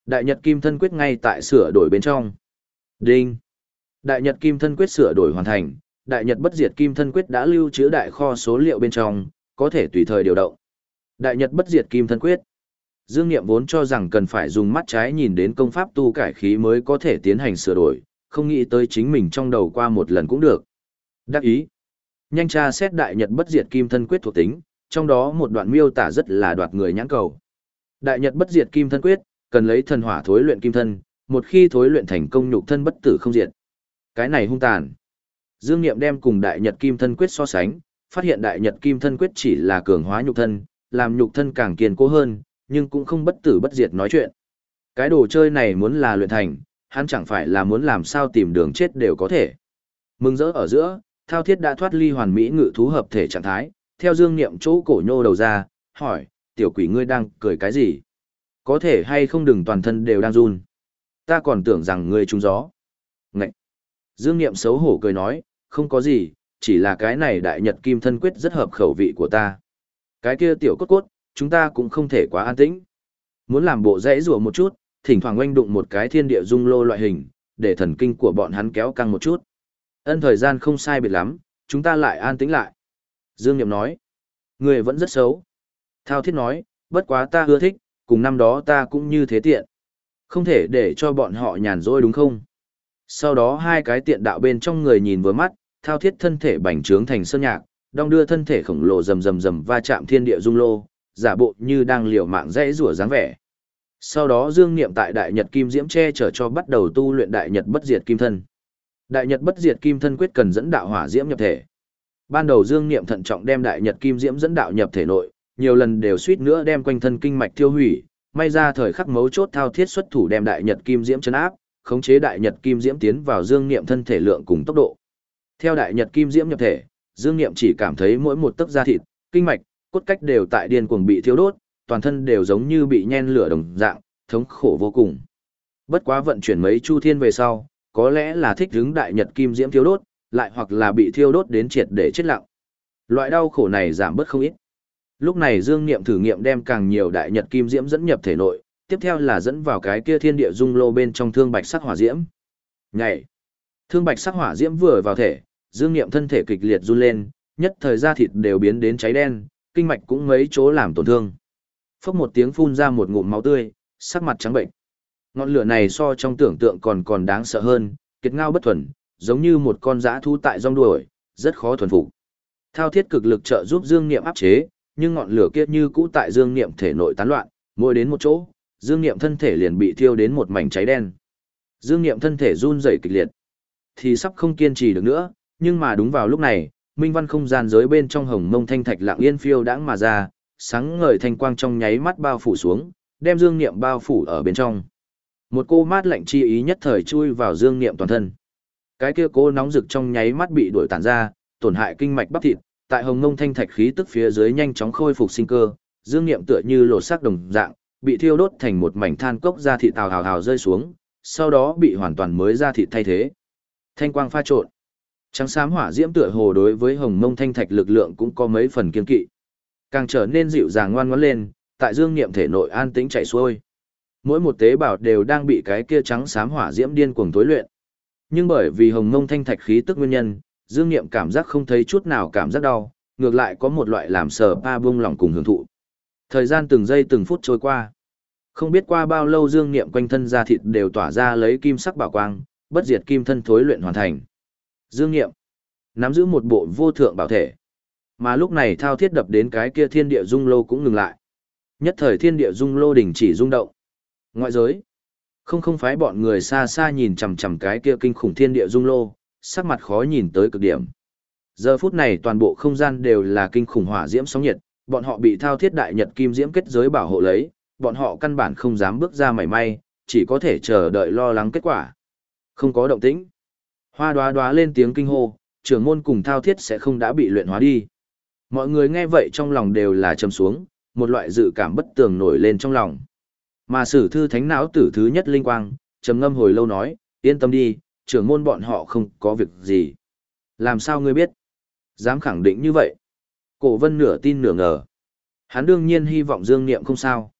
Đại Nhật Kim Thân Quyết ngay tại sửa đổi bên trong. Đinh. Đại Nhật Kim Thân Quyết sửa đổi hoàn thành. Đại Nhật Bất Diệt Kim Thân Quyết đã lưu trữ đại kho số liệu bên trong, có thể tùy thời điều động. Đại Nhật Bất Diệt Kim Thân Quyết. Dương Niệm vốn cho rằng cần phải dùng mắt trái nhìn đến công pháp tu cải khí mới có thể tiến hành sửa đổi, không nghĩ tới chính mình trong đầu qua một lần cũng được. Đắc ý nhanh tra xét đại nhật bất diệt kim thân quyết thuộc tính, trong đó một đoạn miêu tả rất là đoạt người nhãn cầu. Đại Nhật bất diệt kim thân quyết, cần lấy thần hỏa thối luyện kim thân, một khi thối luyện thành công nhục thân bất tử không diệt. Cái này hung tàn. Dương Niệm đem cùng Đại Nhật kim thân quyết so sánh, phát hiện Đại Nhật kim thân quyết chỉ là cường hóa nhục thân, làm nhục thân càng kiên cố hơn, nhưng cũng không bất tử bất diệt nói chuyện. Cái đồ chơi này muốn là luyện thành, hắn chẳng phải là muốn làm sao tìm đường chết đều có thể. Mừng rỡ ở giữa, thao thiết đã thoát ly hoàn mỹ ngự thú hợp thể trạng thái, theo dương niệm chỗ cổ nhô đầu ra, hỏi, tiểu quỷ ngươi đang cười cái gì? Có thể hay không đừng toàn thân đều đang run. Ta còn tưởng rằng ngươi trúng gió. Ngậy! Dương niệm xấu hổ cười nói, không có gì, chỉ là cái này đại nhật kim thân quyết rất hợp khẩu vị của ta. Cái kia tiểu cốt cốt, chúng ta cũng không thể quá an tĩnh. Muốn làm bộ dễ rùa một chút, thỉnh thoảng oanh đụng một cái thiên địa dung lô loại hình, để thần kinh của bọn hắn kéo căng một chút. Ân thời gian không sai biệt lắm, chúng ta lại an tĩnh lại. Dương Niệm nói, người vẫn rất xấu. Thao thiết nói, bất quá ta ưa thích, cùng năm đó ta cũng như thế tiện. Không thể để cho bọn họ nhàn rỗi đúng không? Sau đó hai cái tiện đạo bên trong người nhìn vừa mắt, thao thiết thân thể bành trướng thành sơn nhạc, đong đưa thân thể khổng lồ rầm rầm rầm va chạm thiên địa dung lô, giả bộ như đang liều mạng dễ rủa dáng vẻ. Sau đó Dương Niệm tại Đại Nhật Kim Diễm che chở cho bắt đầu tu luyện Đại Nhật Bất Diệt Kim Thân. Đại Nhật Bất Diệt Kim Thân quyết cần dẫn đạo hỏa diễm nhập thể. Ban đầu Dương Niệm thận trọng đem Đại Nhật Kim Diễm dẫn đạo nhập thể nội, nhiều lần đều suýt nữa đem quanh thân kinh mạch tiêu hủy, may ra thời khắc mấu chốt thao thiết xuất thủ đem Đại Nhật Kim Diễm chấn áp, khống chế Đại Nhật Kim Diễm tiến vào Dương Niệm thân thể lượng cùng tốc độ. Theo Đại Nhật Kim Diễm nhập thể, Dương Niệm chỉ cảm thấy mỗi một tấc da thịt, kinh mạch, cốt cách đều tại điên cuồng bị thiêu đốt, toàn thân đều giống như bị nhen lửa đồng dạng, thống khổ vô cùng. Bất quá vận chuyển mấy chu thiên về sau, có lẽ là thích hứng đại nhật kim diễm thiêu đốt, lại hoặc là bị thiêu đốt đến triệt để chết lặng. Loại đau khổ này giảm bớt không ít. Lúc này Dương Niệm thử nghiệm đem càng nhiều đại nhật kim diễm dẫn nhập thể nội, tiếp theo là dẫn vào cái kia thiên địa dung lô bên trong thương bạch sắc hỏa diễm. Nhảy. Thương bạch sắc hỏa diễm vừa vào thể, Dương Niệm thân thể kịch liệt run lên, nhất thời da thịt đều biến đến cháy đen, kinh mạch cũng mấy chỗ làm tổn thương. Phốc một tiếng phun ra một ngụm máu tươi, sắc mặt trắng bệnh. Ngọn lửa này so trong tưởng tượng còn còn đáng sợ hơn, kiệt ngao bất thuần, giống như một con dã thú tại rong đuổi, rất khó thuần phục. Thao thiết cực lực trợ giúp Dương Niệm áp chế, nhưng ngọn lửa kia như cũ tại Dương Niệm thể nội tán loạn, mỗi đến một chỗ, Dương Niệm thân thể liền bị thiêu đến một mảnh cháy đen. Dương Niệm thân thể run rẩy kịch liệt, thì sắp không kiên trì được nữa, nhưng mà đúng vào lúc này, minh văn không gian giới bên trong hồng mông thanh thạch lặng yên phiêu đãng mà ra, sáng ngời thanh quang trong nháy mắt bao phủ xuống, đem dương niệm bao phủ ở bên trong. Một cô mát lạnh chi ý nhất thời chui vào dương niệm toàn thân. Cái kia cô nóng rực trong nháy mắt bị đuổi tản ra, tổn hại kinh mạch bắp thịt, tại hồng mông thanh thạch khí tức phía dưới nhanh chóng khôi phục sinh cơ, dương niệm tựa như lột xác đồng dạng, bị thiêu đốt thành một mảnh than cốc da thịt tào hào hào rơi xuống, sau đó bị hoàn toàn mới da thịt thay thế. Thanh quang pha trộn. Trắng xám hỏa diễm tựa hồ đối với hồng mông thanh thạch lực lượng cũng có mấy phần kiên kỵ. Càng trở nên dịu dàng ngoan ngoãn lên, tại dương niệm thể nội an tĩnh chảy xuôi. Mỗi một tế bào đều đang bị cái kia trắng xám hỏa diễm điên cuồng tối luyện. Nhưng bởi vì hồng mông thanh thạch khí tức nguyên nhân, dương niệm cảm giác không thấy chút nào cảm giác đau, ngược lại có một loại làm sờ pa bung lòng cùng hưởng thụ. Thời gian từng giây từng phút trôi qua. Không biết qua bao lâu dương niệm quanh thân da thịt đều tỏa ra lấy kim sắc bảo quang, bất diệt kim thân thối luyện hoàn thành. Dương Nghiệm nắm giữ một bộ vô thượng bảo thể. Mà lúc này thao thiết đập đến cái kia thiên địa dung lô cũng ngừng lại. Nhất thời thiên địa dung lô đình chỉ rung động. Ngoại giới, không không phái bọn người xa xa nhìn chằm chằm cái kia kinh khủng thiên địa dung lô, sắc mặt khó nhìn tới cực điểm. Giờ phút này toàn bộ không gian đều là kinh khủng hỏa diễm sóng nhiệt, bọn họ bị thao thiết đại nhật kim diễm kết giới bảo hộ lấy, bọn họ căn bản không dám bước ra mảy may, chỉ có thể chờ đợi lo lắng kết quả. Không có động tĩnh. Hoa đoá đoá lên tiếng kinh hô, trưởng môn cùng thao thiết sẽ không đã bị luyện hóa đi. Mọi người nghe vậy trong lòng đều là trầm xuống, một loại dự cảm bất tường nổi lên trong lòng. Mà sử thư thánh não tử thứ nhất linh quang, trầm ngâm hồi lâu nói, yên tâm đi, trưởng môn bọn họ không có việc gì. Làm sao ngươi biết? Dám khẳng định như vậy. Cổ vân nửa tin nửa ngờ. Hắn đương nhiên hy vọng dương niệm không sao.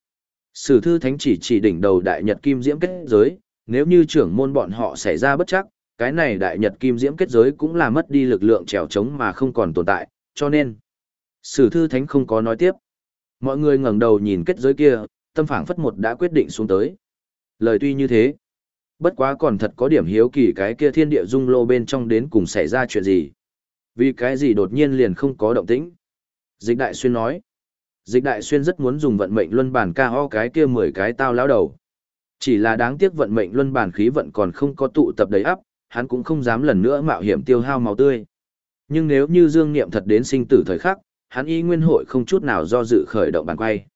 Sử thư thánh chỉ chỉ đỉnh đầu đại nhật kim diễm kết giới, nếu như trưởng môn bọn họ xảy ra bất chắc, cái này đại nhật kim diễm kết giới cũng là mất đi lực lượng trèo trống mà không còn tồn tại, cho nên Sử thư thánh không có nói tiếp. Mọi người ngẩng đầu nhìn kết giới kia, tâm phảng phất một đã quyết định xuống tới. Lời tuy như thế, bất quá còn thật có điểm hiếu kỳ cái kia thiên địa dung lô bên trong đến cùng xảy ra chuyện gì. Vì cái gì đột nhiên liền không có động tĩnh. Dịch đại xuyên nói. Dịch đại xuyên rất muốn dùng vận mệnh luân bản ca ho cái kia 10 cái tao lão đầu. Chỉ là đáng tiếc vận mệnh luân bản khí vận còn không có tụ tập đầy ắp, hắn cũng không dám lần nữa mạo hiểm tiêu hao máu tươi. Nhưng nếu như Dương Niệm thật đến sinh tử thời khắc, hắn y nguyên hội không chút nào do dự khởi động bàn quay.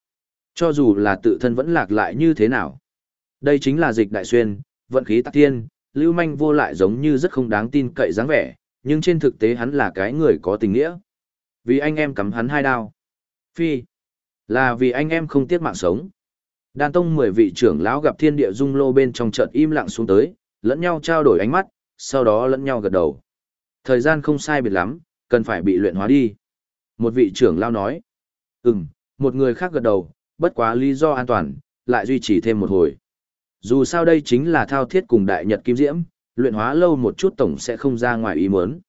Cho dù là tự thân vẫn lạc lại như thế nào. Đây chính là dịch đại xuyên, vận khí tắc thiên, lưu manh vô lại giống như rất không đáng tin cậy dáng vẻ, nhưng trên thực tế hắn là cái người có tình nghĩa. Vì anh em cắm hắn hai đao. Phi. Là vì anh em không tiếc mạng sống. Đan tông mười vị trưởng lão gặp thiên địa dung lô bên trong trận im lặng xuống tới, lẫn nhau trao đổi ánh mắt, sau đó lẫn nhau gật đầu. Thời gian không sai biệt lắm, cần phải bị luyện hóa đi. Một vị trưởng lão nói. Ừm, một người khác gật đầu, bất quá lý do an toàn, lại duy trì thêm một hồi. Dù sao đây chính là thao thiết cùng đại nhật kim diễm, luyện hóa lâu một chút tổng sẽ không ra ngoài ý muốn.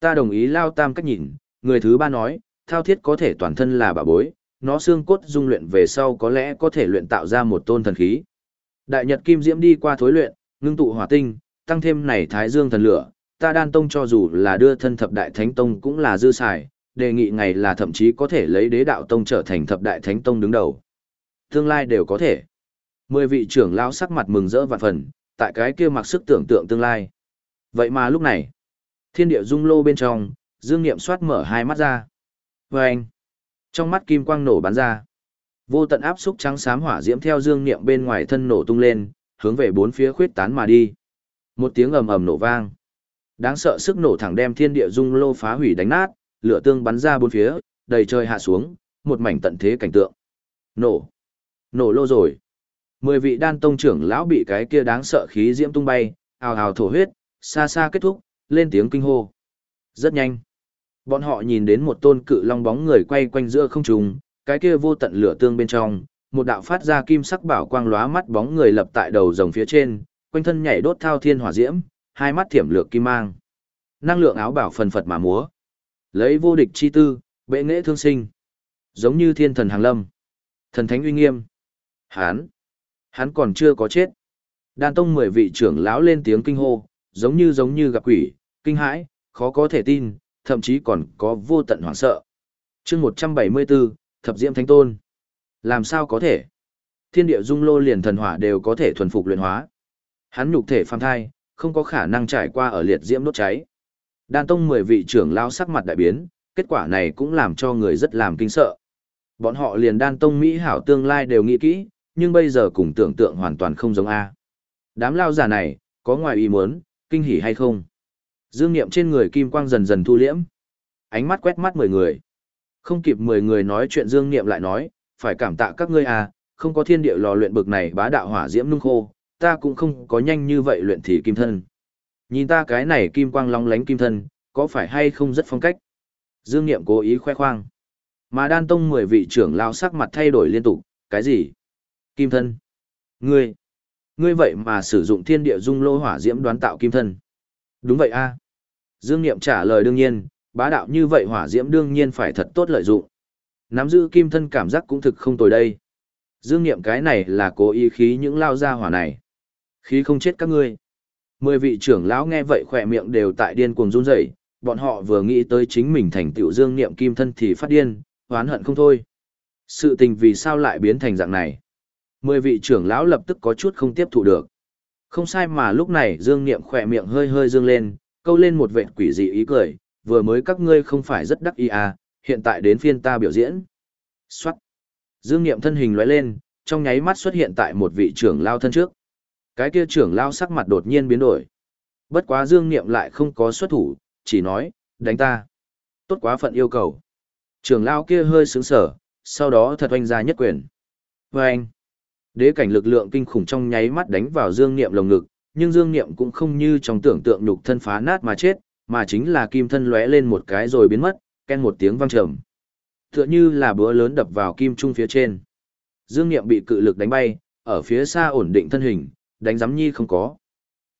Ta đồng ý lao tam cách nhìn, người thứ ba nói, thao thiết có thể toàn thân là bà bối, nó xương cốt dung luyện về sau có lẽ có thể luyện tạo ra một tôn thần khí. Đại nhật kim diễm đi qua thối luyện, ngưng tụ hỏa tinh, tăng thêm này thái dương thần lửa, ta đan tông cho dù là đưa thân thập đại thánh tông cũng là dư xài, đề nghị ngày là thậm chí có thể lấy đế đạo tông trở thành thập đại thánh tông đứng đầu. Tương lai đều có thể. Mười vị trưởng lão sắc mặt mừng rỡ vạn phần, tại cái kia mặc sức tưởng tượng tương lai. Vậy mà lúc này, thiên địa dung lô bên trong, dương nghiệm soát mở hai mắt ra. Và anh, trong mắt kim quang nổ bắn ra. Vô tận áp xúc trắng xám hỏa diễm theo dương niệm bên ngoài thân nổ tung lên, hướng về bốn phía khuyết tán mà đi. Một tiếng ầm ầm nổ vang. Đáng sợ sức nổ thẳng đem thiên địa dung lô phá hủy đánh nát, lửa tương bắn ra bốn phía, đầy trời hạ xuống, một mảnh tận thế cảnh tượng. Nổ. Nổ lô rồi. Mười vị đan tông trưởng lão bị cái kia đáng sợ khí diễm tung bay, ào ào thổ huyết, xa xa kết thúc, lên tiếng kinh hô. Rất nhanh. Bọn họ nhìn đến một tôn cự long bóng người quay quanh giữa không trung, cái kia vô tận lửa tương bên trong, một đạo phát ra kim sắc bảo quang lóa mắt bóng người lập tại đầu rồng phía trên, quanh thân nhảy đốt thao thiên hỏa diễm, hai mắt thiểm lược kim mang. Năng lượng áo bảo phần phật mà múa. Lấy vô địch chi tư, bệ nghệ thương sinh. Giống như thiên thần hàng lâm. Thần thánh uy nghiêm. Hán. Hắn còn chưa có chết. Đan tông mười vị trưởng lão lên tiếng kinh hô, giống như giống như gặp quỷ, kinh hãi, khó có thể tin, thậm chí còn có vô tận hoảng sợ. chương 174, Thập Diễm Thánh Tôn. Làm sao có thể? Thiên địa dung lô liền thần hỏa đều có thể thuần phục luyện hóa. Hắn nhục thể phàm thai, không có khả năng trải qua ở liệt diễm đốt cháy. Đan tông 10 vị trưởng lão sắc mặt đại biến, kết quả này cũng làm cho người rất làm kinh sợ. Bọn họ liền đan tông Mỹ hảo tương lai đều nghĩ kỹ, nhưng bây giờ cùng tưởng tượng hoàn toàn không giống A. Đám lao giả này, có ngoài ý muốn, kinh hỉ hay không? Dương Niệm trên người kim quang dần dần thu liễm. Ánh mắt quét mắt mười người. Không kịp mười người nói chuyện Dương Niệm lại nói, phải cảm tạ các ngươi à, không có thiên địa lò luyện bực này bá đạo hỏa diễm nung khô, ta cũng không có nhanh như vậy luyện thì kim thân. Nhìn ta cái này kim quang long lánh kim thân, có phải hay không rất phong cách? Dương Niệm cố ý khoe khoang. Mà đan tông mười vị trưởng lao sắc mặt thay đổi liên tục, cái gì? Kim thân? Ngươi? Ngươi vậy mà sử dụng thiên địa dung lô hỏa diễm đoán tạo kim thân? Đúng vậy a. Dương Niệm trả lời đương nhiên, bá đạo như vậy hỏa diễm đương nhiên phải thật tốt lợi dụng. Nắm giữ kim thân cảm giác cũng thực không tồi đây. Dương Niệm cái này là cố ý khí những lao ra hỏa này. Khí không chết các ngươi. Mười vị trưởng lão nghe vậy khỏe miệng đều tại điên cuồng run rẩy, bọn họ vừa nghĩ tới chính mình thành tựu Dương Niệm kim thân thì phát điên, oán hận không thôi. Sự tình vì sao lại biến thành dạng này? Mười vị trưởng lão lập tức có chút không tiếp thụ được. Không sai mà lúc này Dương Niệm khỏe miệng hơi hơi dương lên, câu lên một vệt quỷ dị ý cười, vừa mới các ngươi không phải rất đắc ý à, hiện tại đến phiên ta biểu diễn. Xoát. Dương Niệm thân hình lóe lên, trong nháy mắt xuất hiện tại một vị trưởng lao thân trước. Cái kia trưởng lao sắc mặt đột nhiên biến đổi. Bất quá Dương Niệm lại không có xuất thủ, chỉ nói, đánh ta. Tốt quá phận yêu cầu. Trưởng lao kia hơi sướng sở, sau đó thật oanh ra nhất quyền. Và anh. Đế cảnh lực lượng kinh khủng trong nháy mắt đánh vào Dương Niệm lồng ngực, nhưng Dương Niệm cũng không như trong tưởng tượng nhục thân phá nát mà chết, mà chính là kim thân lóe lên một cái rồi biến mất, ken một tiếng vang trầm. Tựa như là búa lớn đập vào kim trung phía trên. Dương Niệm bị cự lực đánh bay, ở phía xa ổn định thân hình, đánh giám nhi không có.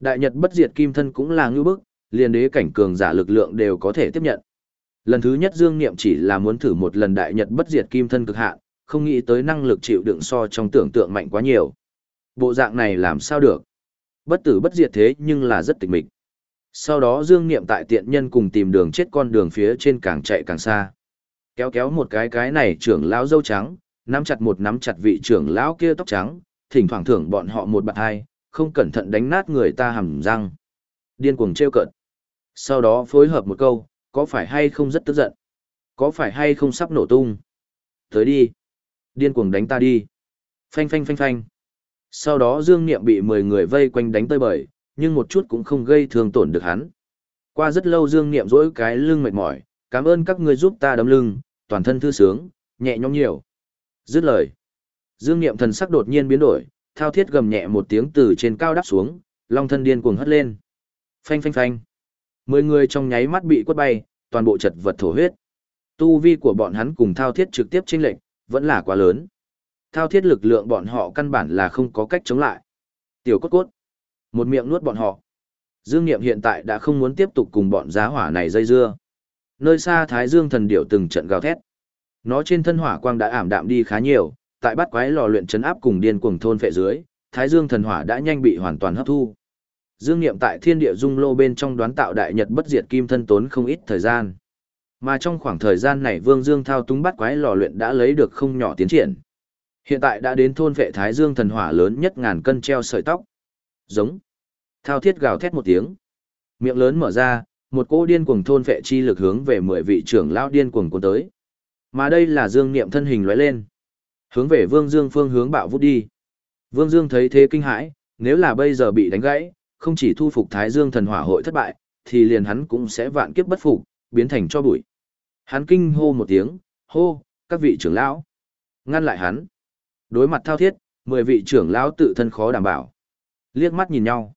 Đại Nhật bất diệt kim thân cũng là ngưu bức, liền đế cảnh cường giả lực lượng đều có thể tiếp nhận. Lần thứ nhất Dương Niệm chỉ là muốn thử một lần đại Nhật bất diệt kim thân cực hạn, không nghĩ tới năng lực chịu đựng so trong tưởng tượng mạnh quá nhiều. Bộ dạng này làm sao được? Bất tử bất diệt thế nhưng là rất tịch mịch. Sau đó Dương Niệm tại tiện nhân cùng tìm đường chết con đường phía trên càng chạy càng xa. Kéo kéo một cái cái này trưởng lão dâu trắng, nắm chặt một nắm chặt vị trưởng lão kia tóc trắng, thỉnh thoảng thưởng bọn họ một bạn hai, không cẩn thận đánh nát người ta hầm răng. Điên cuồng trêu cợt. Sau đó phối hợp một câu, có phải hay không rất tức giận? Có phải hay không sắp nổ tung? Tới đi. Điên cuồng đánh ta đi. Phanh phanh phanh phanh. Sau đó Dương Niệm bị 10 người vây quanh đánh tơi bời, nhưng một chút cũng không gây thương tổn được hắn. Qua rất lâu Dương Niệm rỗi cái lưng mệt mỏi, cảm ơn các người giúp ta đấm lưng, toàn thân thư sướng, nhẹ nhõm nhiều. Dứt lời. Dương Niệm thần sắc đột nhiên biến đổi, thao thiết gầm nhẹ một tiếng từ trên cao đáp xuống, long thân điên cuồng hất lên. Phanh phanh phanh. Mười người trong nháy mắt bị quất bay, toàn bộ chật vật thổ huyết. Tu vi của bọn hắn cùng thao thiết trực tiếp chênh lệch vẫn là quá lớn. Thao thiết lực lượng bọn họ căn bản là không có cách chống lại. Tiểu cốt cốt. Một miệng nuốt bọn họ. Dương Niệm hiện tại đã không muốn tiếp tục cùng bọn giá hỏa này dây dưa. Nơi xa Thái Dương thần điểu từng trận gào thét. Nó trên thân hỏa quang đã ảm đạm đi khá nhiều, tại bát quái lò luyện chấn áp cùng điên cuồng thôn phệ dưới, Thái Dương thần hỏa đã nhanh bị hoàn toàn hấp thu. Dương Niệm tại Thiên Địa Dung Lô bên trong đoán tạo đại nhật bất diệt kim thân tốn không ít thời gian. Mà trong khoảng thời gian này Vương Dương thao túng bắt quái lò luyện đã lấy được không nhỏ tiến triển. Hiện tại đã đến thôn vệ Thái Dương thần hỏa lớn nhất ngàn cân treo sợi tóc. Giống. Thao thiết gào thét một tiếng. Miệng lớn mở ra, một cỗ điên cuồng thôn vệ chi lực hướng về mười vị trưởng lão điên cuồng cuốn tới. Mà đây là Dương Niệm thân hình lóe lên, hướng về Vương Dương phương hướng bạo vút đi. Vương Dương thấy thế kinh hãi, nếu là bây giờ bị đánh gãy, không chỉ thu phục Thái Dương thần hỏa hội thất bại, thì liền hắn cũng sẽ vạn kiếp bất phục, biến thành cho bụi. Hắn kinh hô một tiếng, hô, các vị trưởng lão. Ngăn lại hắn. Đối mặt thao thiết, mười vị trưởng lão tự thân khó đảm bảo. Liếc mắt nhìn nhau.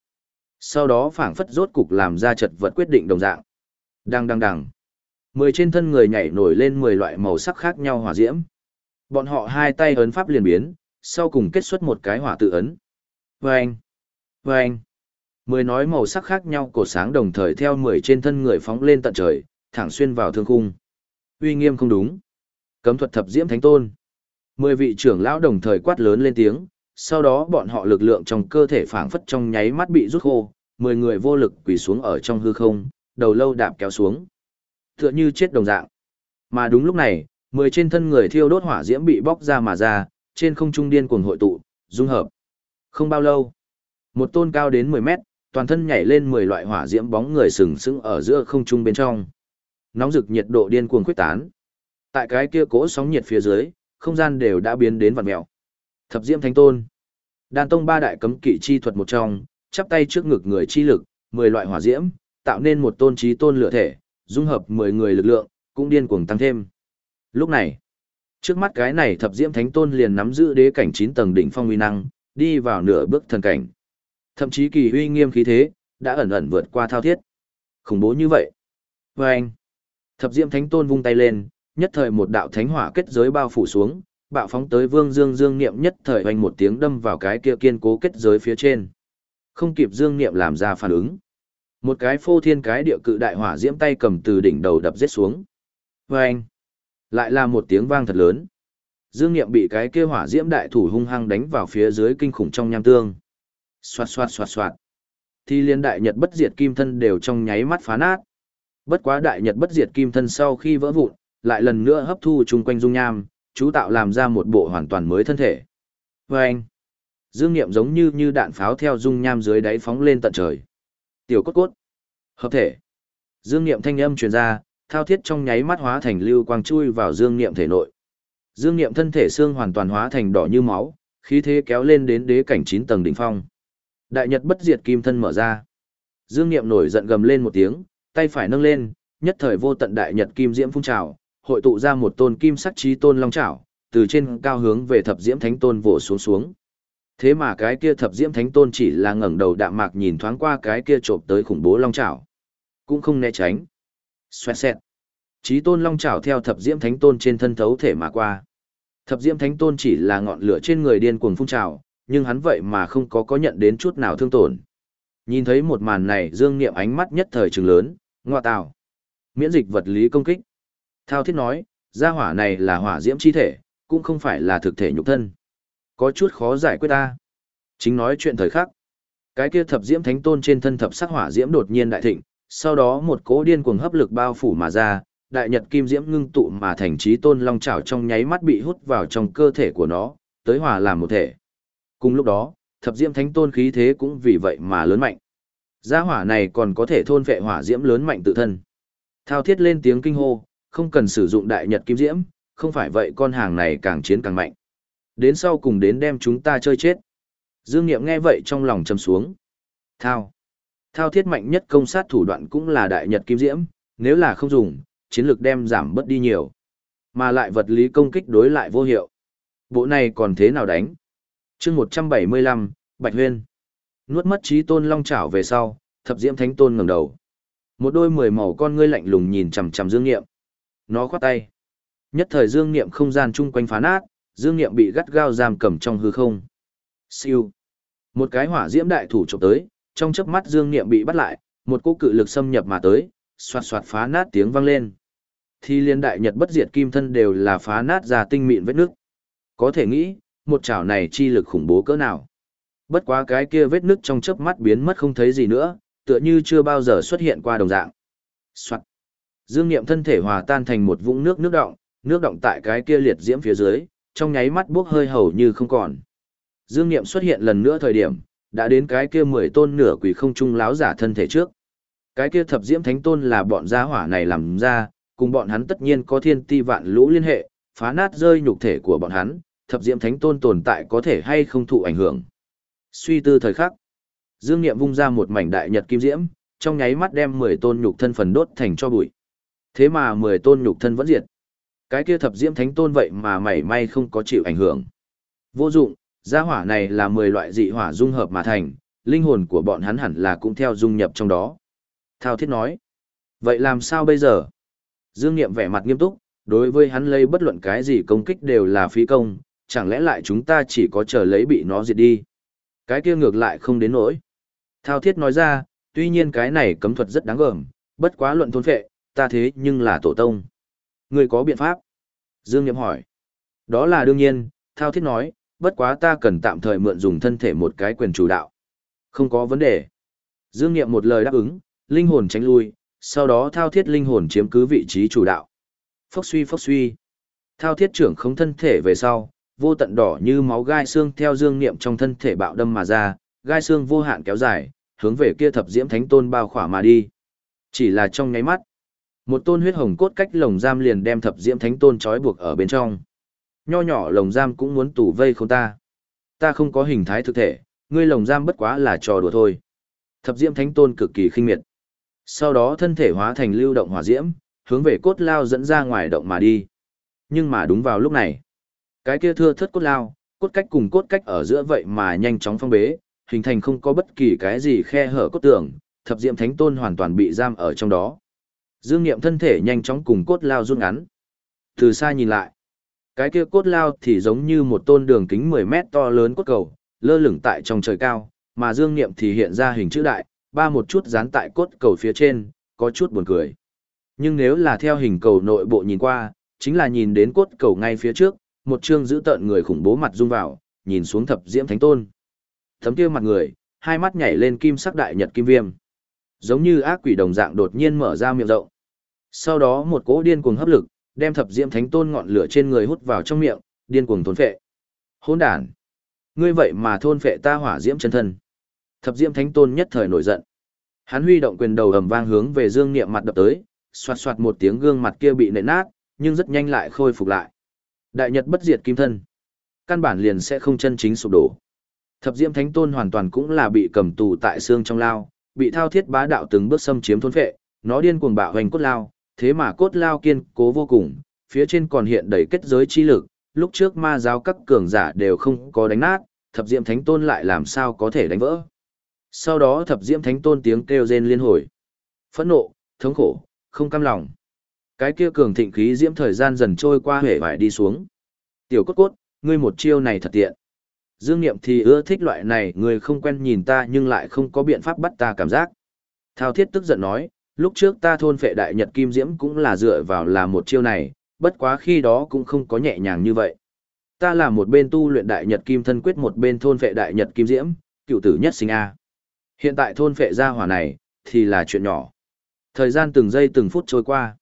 Sau đó phảng phất rốt cục làm ra chật vật quyết định đồng dạng. Đang đang đằng. Mười trên thân người nhảy nổi lên mười loại màu sắc khác nhau hỏa diễm. Bọn họ hai tay ấn pháp liền biến, sau cùng kết xuất một cái hỏa tự ấn. Vâng! Vâng! Mười nói màu sắc khác nhau cổ sáng đồng thời theo mười trên thân người phóng lên tận trời, thẳng xuyên vào thương khung. Uy nghiêm không đúng. Cấm thuật thập diễm thánh tôn. Mười vị trưởng lão đồng thời quát lớn lên tiếng, sau đó bọn họ lực lượng trong cơ thể phảng phất trong nháy mắt bị rút khô, mười người vô lực quỳ xuống ở trong hư không, đầu lâu đạp kéo xuống. Tựa như chết đồng dạng. Mà đúng lúc này, mười trên thân người thiêu đốt hỏa diễm bị bóc ra mà ra, trên không trung điên cuồng hội tụ, dung hợp. Không bao lâu, một tôn cao đến 10 mét, toàn thân nhảy lên 10 loại hỏa diễm bóng người sừng sững ở giữa không trung bên trong. Nóng rực nhiệt độ điên cuồng khuếch tán. Tại cái kia cỗ sóng nhiệt phía dưới, không gian đều đã biến đến vặn mèo. Thập Diễm Thánh Tôn. đan tông ba đại cấm kỵ chi thuật một trong, chắp tay trước ngực người chi lực, 10 loại hỏa diễm, tạo nên một tôn trí tôn lửa thể, dung hợp 10 người lực lượng, cũng điên cuồng tăng thêm. Lúc này, trước mắt cái này Thập Diễm Thánh Tôn liền nắm giữ đế cảnh 9 tầng đỉnh phong uy năng, đi vào nửa bước thần cảnh. Thậm chí kỳ uy nghiêm khí thế, đã ẩn ẩn vượt qua thao thiết. Khủng bố như vậy. Và anh, thập diễm thánh tôn vung tay lên, nhất thời một đạo thánh hỏa kết giới bao phủ xuống, bạo phóng tới vương dương dương niệm nhất thời hoành một tiếng đâm vào cái kia kiên cố kết giới phía trên. Không kịp dương niệm làm ra phản ứng. Một cái phô thiên cái địa cự đại hỏa diễm tay cầm từ đỉnh đầu đập giết xuống. Và anh, lại là một tiếng vang thật lớn. Dương Niệm bị cái kia hỏa diễm đại thủ hung hăng đánh vào phía dưới kinh khủng trong nham tương. Xoạt xoạt xoạt xoạt. Thì liên đại nhật bất diệt kim thân đều trong nháy mắt phá nát. Bất quá đại nhật bất diệt kim thân sau khi vỡ vụn, lại lần nữa hấp thu chung quanh dung nham, chú tạo làm ra một bộ hoàn toàn mới thân thể. Và anh, dương nghiệm giống như như đạn pháo theo dung nham dưới đáy phóng lên tận trời. Tiểu cốt cốt, hợp thể. Dương nghiệm thanh âm truyền ra, thao thiết trong nháy mắt hóa thành lưu quang chui vào dương nghiệm thể nội. Dương nghiệm thân thể xương hoàn toàn hóa thành đỏ như máu, khí thế kéo lên đến đế cảnh 9 tầng đỉnh phong. Đại Nhật bất diệt kim thân mở ra. Dương Niệm nổi giận gầm lên một tiếng, tay phải nâng lên, nhất thời vô tận đại nhật kim diễm phun trào, hội tụ ra một tôn kim sắc chí tôn long trảo, từ trên cao hướng về thập diễm thánh tôn vỗ xuống xuống. Thế mà cái kia thập diễm thánh tôn chỉ là ngẩng đầu đạm mạc nhìn thoáng qua cái kia trộm tới khủng bố long trảo, cũng không né tránh. Xoẹt xẹt. Chí tôn long trảo theo thập diễm thánh tôn trên thân thấu thể mà qua. Thập diễm thánh tôn chỉ là ngọn lửa trên người điên cuồng phun trào, nhưng hắn vậy mà không có có nhận đến chút nào thương tổn. Nhìn thấy một màn này Dương Niệm ánh mắt nhất thời trừng lớn, ngoa tào. Miễn dịch vật lý công kích. Thao thiết nói, gia hỏa này là hỏa diễm chi thể, cũng không phải là thực thể nhục thân. Có chút khó giải quyết ta. Chính nói chuyện thời khắc. Cái kia thập diễm thánh tôn trên thân thập sắc hỏa diễm đột nhiên đại thịnh, sau đó một cỗ điên cuồng hấp lực bao phủ mà ra, đại nhật kim diễm ngưng tụ mà thành trí tôn long chảo trong nháy mắt bị hút vào trong cơ thể của nó, tới hòa làm một thể. Cùng lúc đó, thập diễm thánh tôn khí thế cũng vì vậy mà lớn mạnh. Gia hỏa này còn có thể thôn vệ hỏa diễm lớn mạnh tự thân. Thao thiết lên tiếng kinh hô, không cần sử dụng đại nhật kim diễm, không phải vậy con hàng này càng chiến càng mạnh. Đến sau cùng đến đem chúng ta chơi chết. Dương Niệm nghe vậy trong lòng trầm xuống. Thao. Thao thiết mạnh nhất công sát thủ đoạn cũng là đại nhật kim diễm, nếu là không dùng, chiến lược đem giảm bớt đi nhiều. Mà lại vật lý công kích đối lại vô hiệu. Bộ này còn thế nào đánh? chương 175, Bạch Huyên. Nuốt mất trí tôn long chảo về sau, thập diễm thánh tôn ngẩng đầu. Một đôi mười màu con ngươi lạnh lùng nhìn chằm chằm Dương Niệm. Nó khoát tay. Nhất thời Dương Niệm không gian chung quanh phá nát, Dương Niệm bị gắt gao giam cầm trong hư không. Siêu. Một cái hỏa diễm đại thủ chụp tới, trong chớp mắt Dương Niệm bị bắt lại, một cỗ cự lực xâm nhập mà tới, xoạt xoạt phá nát tiếng vang lên. Thì liên đại nhật bất diệt kim thân đều là phá nát ra tinh mịn vết nước. Có thể nghĩ, một chảo này chi lực khủng bố cỡ nào. Bất quá cái kia vết nứt trong chớp mắt biến mất không thấy gì nữa, tựa như chưa bao giờ xuất hiện qua đồng dạng. Soạt. Dương Niệm thân thể hòa tan thành một vũng nước nước động, nước động tại cái kia liệt diễm phía dưới, trong nháy mắt bốc hơi hầu như không còn. Dương Niệm xuất hiện lần nữa thời điểm, đã đến cái kia mười tôn nửa quỷ không trung láo giả thân thể trước. Cái kia thập diễm thánh tôn là bọn gia hỏa này làm ra, cùng bọn hắn tất nhiên có thiên ti vạn lũ liên hệ, phá nát rơi nhục thể của bọn hắn, thập diễm thánh tôn tồn tại có thể hay không thụ ảnh hưởng. Suy tư thời khắc, Dương Niệm vung ra một mảnh đại nhật kim diễm, trong nháy mắt đem 10 tôn nhục thân phần đốt thành cho bụi. Thế mà 10 tôn nhục thân vẫn diệt. Cái kia thập diễm thánh tôn vậy mà mảy may không có chịu ảnh hưởng. Vô dụng, gia hỏa này là 10 loại dị hỏa dung hợp mà thành, linh hồn của bọn hắn hẳn là cũng theo dung nhập trong đó. Thao thiết nói. Vậy làm sao bây giờ? Dương Niệm vẻ mặt nghiêm túc, đối với hắn lấy bất luận cái gì công kích đều là phí công, chẳng lẽ lại chúng ta chỉ có chờ lấy bị nó diệt đi. Cái kia ngược lại không đến nỗi. Thao thiết nói ra, tuy nhiên cái này cấm thuật rất đáng gờm, bất quá luận thôn phệ, ta thế nhưng là tổ tông. Người có biện pháp? Dương Niệm hỏi. Đó là đương nhiên, Thao thiết nói, bất quá ta cần tạm thời mượn dùng thân thể một cái quyền chủ đạo. Không có vấn đề. Dương Niệm một lời đáp ứng, linh hồn tránh lui, sau đó thao thiết linh hồn chiếm cứ vị trí chủ đạo. Phốc suy phốc suy. Thao thiết trưởng không thân thể về sau, vô tận đỏ như máu gai xương theo dương niệm trong thân thể bạo đâm mà ra, gai xương vô hạn kéo dài, hướng về kia thập diễm thánh tôn bao khỏa mà đi. Chỉ là trong nháy mắt, một tôn huyết hồng cốt cách lồng giam liền đem thập diễm thánh tôn trói buộc ở bên trong. Nho nhỏ lồng giam cũng muốn tủ vây không ta. Ta không có hình thái thực thể, ngươi lồng giam bất quá là trò đùa thôi. Thập diễm thánh tôn cực kỳ khinh miệt. Sau đó thân thể hóa thành lưu động hỏa diễm, hướng về cốt lao dẫn ra ngoài động mà đi. Nhưng mà đúng vào lúc này, cái kia thưa thất cốt lao, cốt cách cùng cốt cách ở giữa vậy mà nhanh chóng phong bế, hình thành không có bất kỳ cái gì khe hở cốt tường, thập diệm thánh tôn hoàn toàn bị giam ở trong đó. Dương Niệm thân thể nhanh chóng cùng cốt lao rút ngắn. Từ xa nhìn lại, cái kia cốt lao thì giống như một tôn đường kính 10 mét to lớn cốt cầu, lơ lửng tại trong trời cao, mà Dương Niệm thì hiện ra hình chữ đại, ba một chút dán tại cốt cầu phía trên, có chút buồn cười. Nhưng nếu là theo hình cầu nội bộ nhìn qua, chính là nhìn đến cốt cầu ngay phía trước, một chương giữ tợn người khủng bố mặt rung vào, nhìn xuống thập diễm thánh tôn. Thấm kia mặt người, hai mắt nhảy lên kim sắc đại nhật kim viêm. Giống như ác quỷ đồng dạng đột nhiên mở ra miệng rộng. Sau đó một cỗ điên cuồng hấp lực, đem thập diễm thánh tôn ngọn lửa trên người hút vào trong miệng, điên cuồng thôn phệ. Hỗn đản, ngươi vậy mà thôn phệ ta hỏa diễm chân thân. Thập diễm thánh tôn nhất thời nổi giận. Hắn huy động quyền đầu ầm vang hướng về Dương Niệm mặt đập tới, xoạt xoạt một tiếng gương mặt kia bị nện nát, nhưng rất nhanh lại khôi phục lại. Đại Nhật bất diệt kim thân, căn bản liền sẽ không chân chính sụp đổ. Thập Diễm Thánh Tôn hoàn toàn cũng là bị cầm tù tại xương trong lao, bị thao thiết bá đạo từng bước xâm chiếm thôn phệ, nó điên cuồng bạo hành cốt lao, thế mà cốt lao kiên cố vô cùng, phía trên còn hiện đầy kết giới chi lực, lúc trước ma giáo các cường giả đều không có đánh nát, Thập Diễm Thánh Tôn lại làm sao có thể đánh vỡ. Sau đó thập diễm thánh tôn tiếng kêu rên liên hồi. Phẫn nộ, thống khổ, không cam lòng. Cái kia cường thịnh khí diễm thời gian dần trôi qua hể vải đi xuống. Tiểu cốt cốt, ngươi một chiêu này thật tiện. Dương Niệm thì ưa thích loại này, người không quen nhìn ta nhưng lại không có biện pháp bắt ta cảm giác. Thao thiết tức giận nói, lúc trước ta thôn phệ đại nhật kim diễm cũng là dựa vào là một chiêu này, bất quá khi đó cũng không có nhẹ nhàng như vậy. Ta là một bên tu luyện đại nhật kim thân quyết một bên thôn phệ đại nhật kim diễm, cựu tử nhất sinh A. Hiện tại thôn phệ gia hỏa này, thì là chuyện nhỏ. Thời gian từng giây từng phút trôi qua.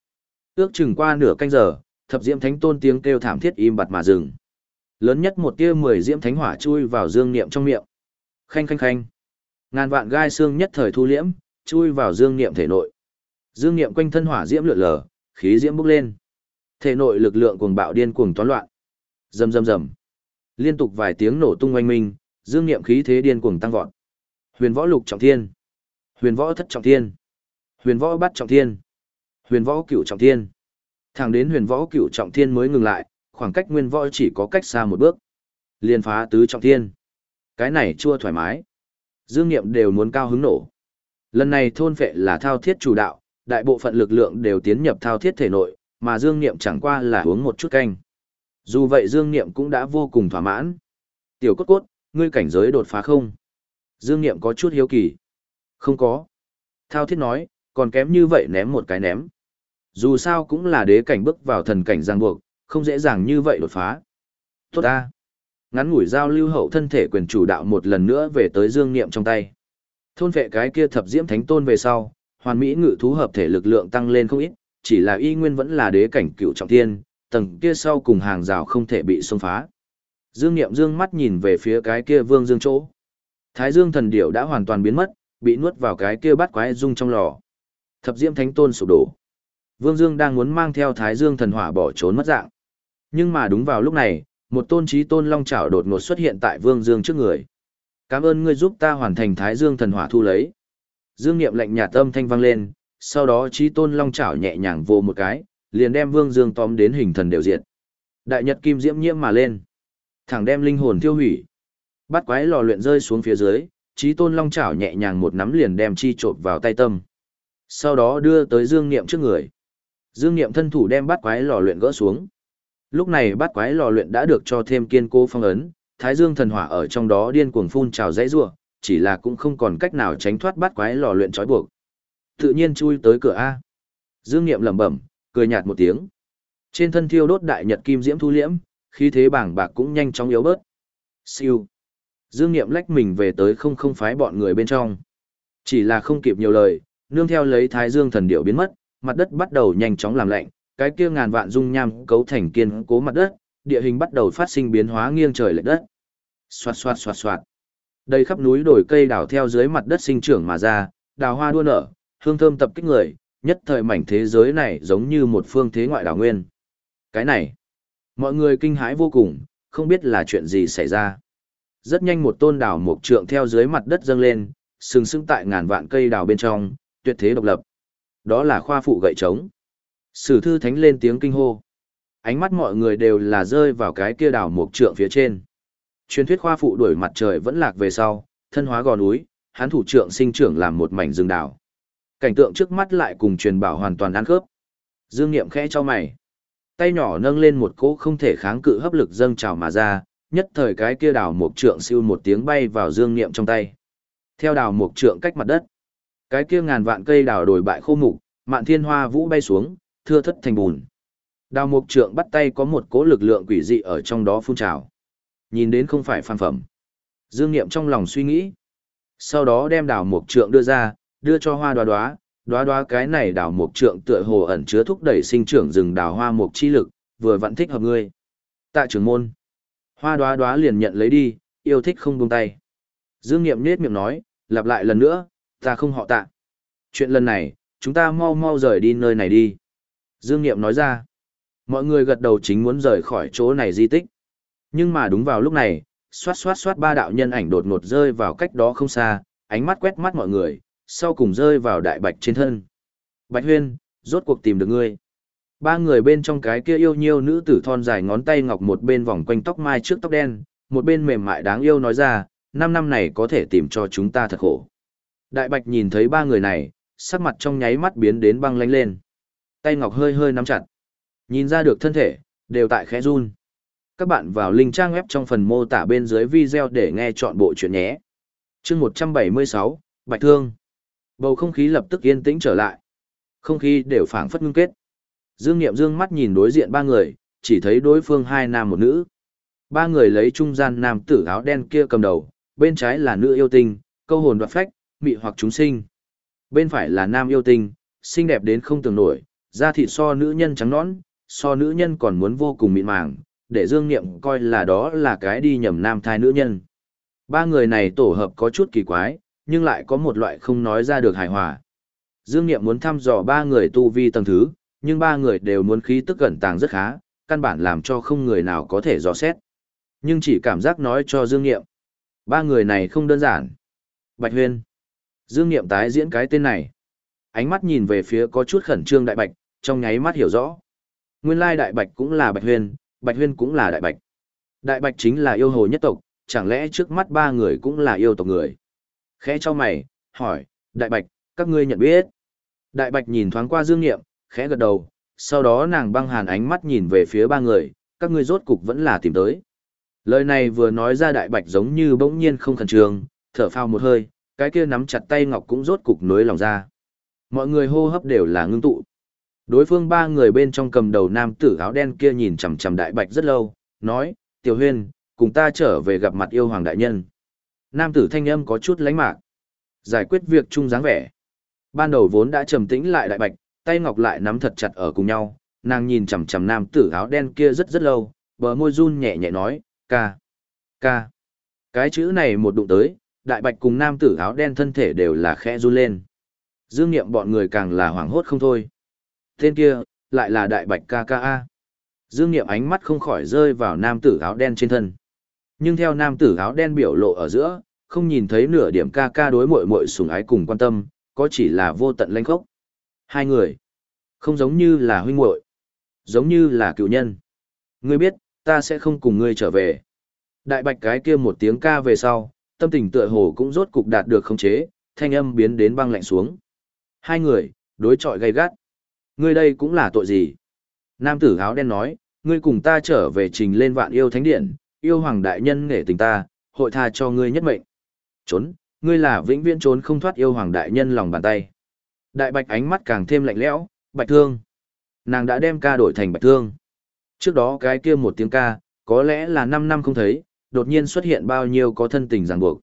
Ước chừng qua nửa canh giờ, thập diễm thánh tôn tiếng kêu thảm thiết im bặt mà dừng. Lớn nhất một tia mười diễm thánh hỏa chui vào dương niệm trong miệng. Khanh khanh khanh. Ngàn vạn gai xương nhất thời thu liễm, chui vào dương niệm thể nội. Dương niệm quanh thân hỏa diễm lượn lờ, khí diễm bốc lên. Thể nội lực lượng cuồng bạo điên cuồng toán loạn. Rầm rầm rầm. Liên tục vài tiếng nổ tung oanh minh, dương niệm khí thế điên cuồng tăng vọt. Huyền võ lục trọng thiên, huyền võ thất trọng thiên, huyền võ bát trọng thiên, huyền võ cửu trọng thiên. Thẳng đến huyền võ cửu trọng thiên mới ngừng lại, khoảng cách nguyên võ chỉ có cách xa một bước. Liên phá tứ trọng thiên. Cái này chua thoải mái. Dương Niệm đều muốn cao hứng nổ. Lần này thôn vệ là thao thiết chủ đạo, đại bộ phận lực lượng đều tiến nhập thao thiết thể nội, mà Dương Niệm chẳng qua là uống một chút canh. Dù vậy Dương Niệm cũng đã vô cùng thỏa mãn. Tiểu cốt cốt, ngươi cảnh giới đột phá không? Dương Niệm có chút hiếu kỳ. Không có. Thao thiết nói, còn kém như vậy ném một cái ném. Dù sao cũng là đế cảnh bước vào thần cảnh giang buộc, không dễ dàng như vậy đột phá. Tốt ta. Ngắn ngủi giao lưu hậu thân thể quyền chủ đạo một lần nữa về tới Dương Niệm trong tay. Thôn vệ cái kia thập diễm thánh tôn về sau, hoàn mỹ ngự thú hợp thể lực lượng tăng lên không ít, chỉ là y nguyên vẫn là đế cảnh cựu trọng thiên, tầng kia sau cùng hàng rào không thể bị xông phá. Dương Niệm dương mắt nhìn về phía cái kia Vương Dương chỗ. Thái Dương thần điểu đã hoàn toàn biến mất, bị nuốt vào cái kia bát quái dung trong lò. Thập Diễm Thánh Tôn sụp đổ. Vương Dương đang muốn mang theo Thái Dương thần hỏa bỏ trốn mất dạng. Nhưng mà đúng vào lúc này, một tôn trí tôn long chảo đột ngột xuất hiện tại Vương Dương trước người. Cảm ơn ngươi giúp ta hoàn thành Thái Dương thần hỏa thu lấy. Dương Niệm lạnh nhạt âm thanh vang lên, sau đó trí tôn long chảo nhẹ nhàng vô một cái, liền đem Vương Dương tóm đến hình thần đều diệt. Đại nhật kim diễm nhiễm mà lên, thẳng đem linh hồn tiêu hủy. Bắt quái lò luyện rơi xuống phía dưới, trí tôn long chảo nhẹ nhàng một nắm liền đem chi trộn vào tay tâm. Sau đó đưa tới Dương Niệm trước người. Dương Niệm thân thủ đem bắt quái lò luyện gỡ xuống. Lúc này bắt quái lò luyện đã được cho thêm kiên cố phong ấn, Thái Dương thần hỏa ở trong đó điên cuồng phun trào dãy rủa, chỉ là cũng không còn cách nào tránh thoát bắt quái lò luyện trói buộc. Tự nhiên chui tới cửa a. Dương Niệm lẩm bẩm, cười nhạt một tiếng. Trên thân thiêu đốt đại nhật kim diễm thu liễm, khí thế bảng bạc cũng nhanh chóng yếu bớt. Siêu. Dương Niệm lách mình về tới không không phái bọn người bên trong. Chỉ là không kịp nhiều lời, nương theo lấy Thái Dương thần điệu biến mất, mặt đất bắt đầu nhanh chóng làm lạnh, cái kia ngàn vạn dung nham cấu thành kiên cố mặt đất, địa hình bắt đầu phát sinh biến hóa nghiêng trời lệch đất. Xoạt xoạt xoạt xoạt. Đây khắp núi đồi cây đào theo dưới mặt đất sinh trưởng mà ra, đào hoa đua nở, hương thơm tập kích người, nhất thời mảnh thế giới này giống như một phương thế ngoại đảo nguyên. Cái này, mọi người kinh hãi vô cùng, không biết là chuyện gì xảy ra. Rất nhanh một tôn đảo mộc trượng theo dưới mặt đất dâng lên, sừng sững tại ngàn vạn cây đào bên trong, tuyệt thế độc lập. Đó là khoa phụ gậy trống. Sử thư thánh lên tiếng kinh hô. Ánh mắt mọi người đều là rơi vào cái kia đảo mộc trượng phía trên. Truyền thuyết khoa phụ đuổi mặt trời vẫn lạc về sau, thân hóa gò núi, hắn thủ trượng sinh trưởng làm một mảnh rừng đảo. Cảnh tượng trước mắt lại cùng truyền bảo hoàn toàn ăn khớp. Dương Niệm khẽ cho mày. Tay nhỏ nâng lên một cỗ không thể kháng cự hấp lực dâng trào mà ra, nhất thời cái kia đào mục trượng siêu một tiếng bay vào Dương Niệm trong tay. Theo đào mục trượng cách mặt đất, cái kia ngàn vạn cây đào đổi bại khô mục, mạn thiên hoa vũ bay xuống, thưa thất thành bùn. Đào mục trượng bắt tay có một cỗ lực lượng quỷ dị ở trong đó phun trào. Nhìn đến không phải phan phẩm. Dương Niệm trong lòng suy nghĩ. Sau đó đem đào mục trượng đưa ra, đưa cho hoa đoá đoá, đoá đoá cái này đào mục trượng tựa hồ ẩn chứa thúc đẩy sinh trưởng rừng đào hoa mục chi lực, vừa vẫn thích hợp ngươi. Tạ trưởng môn. Hoa đoá đoá liền nhận lấy đi, yêu thích không buông tay. Dương Nghiệm nết miệng nói, lặp lại lần nữa, ta không họ tạ. Chuyện lần này, chúng ta mau mau rời đi nơi này đi. Dương Niệm nói ra, mọi người gật đầu chính muốn rời khỏi chỗ này di tích. Nhưng mà đúng vào lúc này, xoát xoát xoát ba đạo nhân ảnh đột ngột rơi vào cách đó không xa, ánh mắt quét mắt mọi người, sau cùng rơi vào đại bạch trên thân. Bạch huyên, rốt cuộc tìm được ngươi. Ba người bên trong cái kia yêu nhiêu nữ tử thon dài ngón tay ngọc một bên vòng quanh tóc mai trước tóc đen, một bên mềm mại đáng yêu nói ra, năm năm này có thể tìm cho chúng ta thật khổ. Đại bạch nhìn thấy ba người này, sắc mặt trong nháy mắt biến đến băng lánh lên. Tay ngọc hơi hơi nắm chặt. Nhìn ra được thân thể, đều tại khẽ run. Các bạn vào link trang web trong phần mô tả bên dưới video để nghe chọn bộ chuyện nhé. chương 176, Bạch Thương. Bầu không khí lập tức yên tĩnh trở lại. Không khí đều phảng phất ngưng kết. Dương Niệm dương mắt nhìn đối diện ba người, chỉ thấy đối phương hai nam một nữ. Ba người lấy trung gian nam tử áo đen kia cầm đầu, bên trái là nữ yêu tinh, câu hồn đoạt phách, mị hoặc chúng sinh. Bên phải là nam yêu tinh, xinh đẹp đến không tưởng nổi, da thịt so nữ nhân trắng nõn, so nữ nhân còn muốn vô cùng mịn màng, để Dương Niệm coi là đó là cái đi nhầm nam thai nữ nhân. Ba người này tổ hợp có chút kỳ quái, nhưng lại có một loại không nói ra được hài hòa. Dương Niệm muốn thăm dò ba người tu vi tầng thứ, nhưng ba người đều muốn khí tức gần tàng rất khá, căn bản làm cho không người nào có thể dò xét. Nhưng chỉ cảm giác nói cho Dương Niệm. Ba người này không đơn giản. Bạch Huyên. Dương Niệm tái diễn cái tên này. Ánh mắt nhìn về phía có chút khẩn trương đại bạch, trong nháy mắt hiểu rõ. Nguyên lai đại bạch cũng là Bạch Huyên, Bạch Huyên cũng là đại bạch. Đại bạch chính là yêu hồ nhất tộc, chẳng lẽ trước mắt ba người cũng là yêu tộc người. Khẽ cho mày, hỏi, đại bạch, các ngươi nhận biết. Đại bạch nhìn thoáng qua Dương Niệm, khẽ gật đầu, sau đó nàng băng hàn ánh mắt nhìn về phía ba người, các ngươi rốt cục vẫn là tìm tới. Lời này vừa nói ra đại bạch giống như bỗng nhiên không khẩn trương, thở phào một hơi, cái kia nắm chặt tay ngọc cũng rốt cục nối lòng ra. Mọi người hô hấp đều là ngưng tụ. Đối phương ba người bên trong cầm đầu nam tử áo đen kia nhìn chằm chằm đại bạch rất lâu, nói, tiểu huyên, cùng ta trở về gặp mặt yêu hoàng đại nhân. Nam tử thanh âm có chút lánh mạc. Giải quyết việc chung dáng vẻ. Ban đầu vốn đã trầm tĩnh lại đại bạch, tay ngọc lại nắm thật chặt ở cùng nhau, nàng nhìn chằm chằm nam tử áo đen kia rất rất lâu, bờ môi run nhẹ nhẹ nói, ca, ca. Cái chữ này một đụng tới, đại bạch cùng nam tử áo đen thân thể đều là khẽ run lên. Dương nghiệm bọn người càng là hoảng hốt không thôi. Tên kia, lại là đại bạch ca ca a. Dương nghiệm ánh mắt không khỏi rơi vào nam tử áo đen trên thân. Nhưng theo nam tử áo đen biểu lộ ở giữa, không nhìn thấy nửa điểm ca ca đối mội mội sùng ái cùng quan tâm, có chỉ là vô tận lanh khốc. Hai người, không giống như là huynh muội giống như là cựu nhân. Ngươi biết, ta sẽ không cùng ngươi trở về. Đại bạch cái kia một tiếng ca về sau, tâm tình tựa hồ cũng rốt cục đạt được khống chế, thanh âm biến đến băng lạnh xuống. Hai người, đối chọi gay gắt. Ngươi đây cũng là tội gì? Nam tử áo đen nói, ngươi cùng ta trở về trình lên vạn yêu thánh điện, yêu hoàng đại nhân nể tình ta, hội tha cho ngươi nhất mệnh. Trốn, ngươi là vĩnh viễn trốn không thoát yêu hoàng đại nhân lòng bàn tay. Đại bạch ánh mắt càng thêm lạnh lẽo, bạch thương. Nàng đã đem ca đổi thành bạch thương. Trước đó cái kia một tiếng ca, có lẽ là 5 năm không thấy, đột nhiên xuất hiện bao nhiêu có thân tình ràng buộc.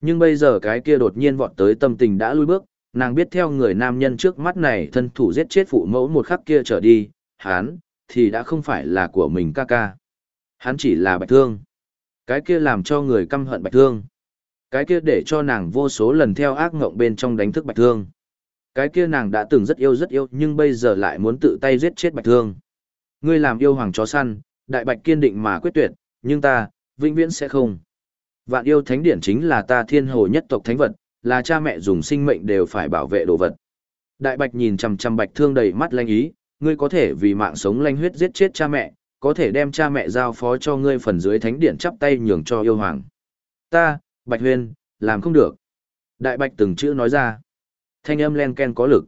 Nhưng bây giờ cái kia đột nhiên vọt tới tâm tình đã lui bước, nàng biết theo người nam nhân trước mắt này thân thủ giết chết phụ mẫu một khắc kia trở đi, hắn, thì đã không phải là của mình ca ca. Hắn chỉ là bạch thương. Cái kia làm cho người căm hận bạch thương. Cái kia để cho nàng vô số lần theo ác ngộng bên trong đánh thức bạch thương. Cái kia nàng đã từng rất yêu rất yêu nhưng bây giờ lại muốn tự tay giết chết bạch thương. Ngươi làm yêu hoàng chó săn, đại bạch kiên định mà quyết tuyệt, nhưng ta, vĩnh viễn sẽ không. Vạn yêu thánh điển chính là ta thiên hồ nhất tộc thánh vật, là cha mẹ dùng sinh mệnh đều phải bảo vệ đồ vật. Đại bạch nhìn chằm chằm bạch thương đầy mắt lanh ý, ngươi có thể vì mạng sống lanh huyết giết chết cha mẹ, có thể đem cha mẹ giao phó cho ngươi phần dưới thánh điển chắp tay nhường cho yêu hoàng. Ta, Bạch Huyên, làm không được. Đại Bạch từng chữ nói ra. Thanh âm len ken có lực.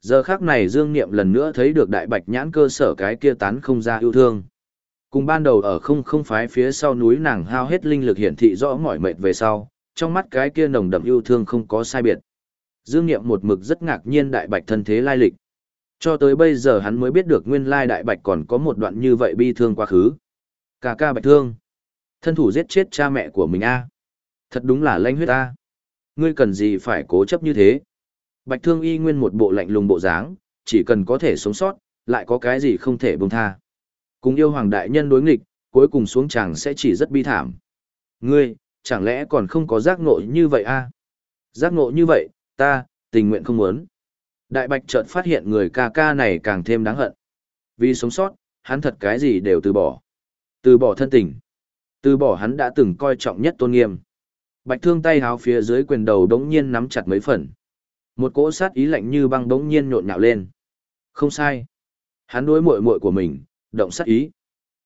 Giờ khác này Dương Niệm lần nữa thấy được Đại Bạch nhãn cơ sở cái kia tán không ra yêu thương. Cùng ban đầu ở không không phái phía sau núi nàng hao hết linh lực hiển thị rõ mỏi mệt về sau, trong mắt cái kia nồng đậm yêu thương không có sai biệt. Dương Niệm một mực rất ngạc nhiên Đại Bạch thân thế lai lịch. Cho tới bây giờ hắn mới biết được nguyên lai Đại Bạch còn có một đoạn như vậy bi thương quá khứ. Cả ca Bạch thương. Thân thủ giết chết cha mẹ của mình a Thật đúng là lanh huyết ta. Ngươi cần gì phải cố chấp như thế? Bạch Thương Y nguyên một bộ lạnh lùng bộ dáng, chỉ cần có thể sống sót, lại có cái gì không thể buông tha. Cùng yêu hoàng đại nhân đối nghịch, cuối cùng xuống chàng sẽ chỉ rất bi thảm. Ngươi, chẳng lẽ còn không có giác ngộ như vậy a? À? Giác ngộ như vậy, ta, tình nguyện không muốn. Đại Bạch chợt phát hiện người ca ca này càng thêm đáng hận. Vì sống sót, hắn thật cái gì đều từ bỏ. Từ bỏ thân tình. Từ bỏ hắn đã từng coi trọng nhất tôn nghiêm. Bạch thương tay háo phía dưới quyền đầu đống nhiên nắm chặt mấy phần. Một cỗ sát ý lạnh như băng đống nhiên nhộn nhạo lên. Không sai. Hắn đối muội muội của mình, động sát ý.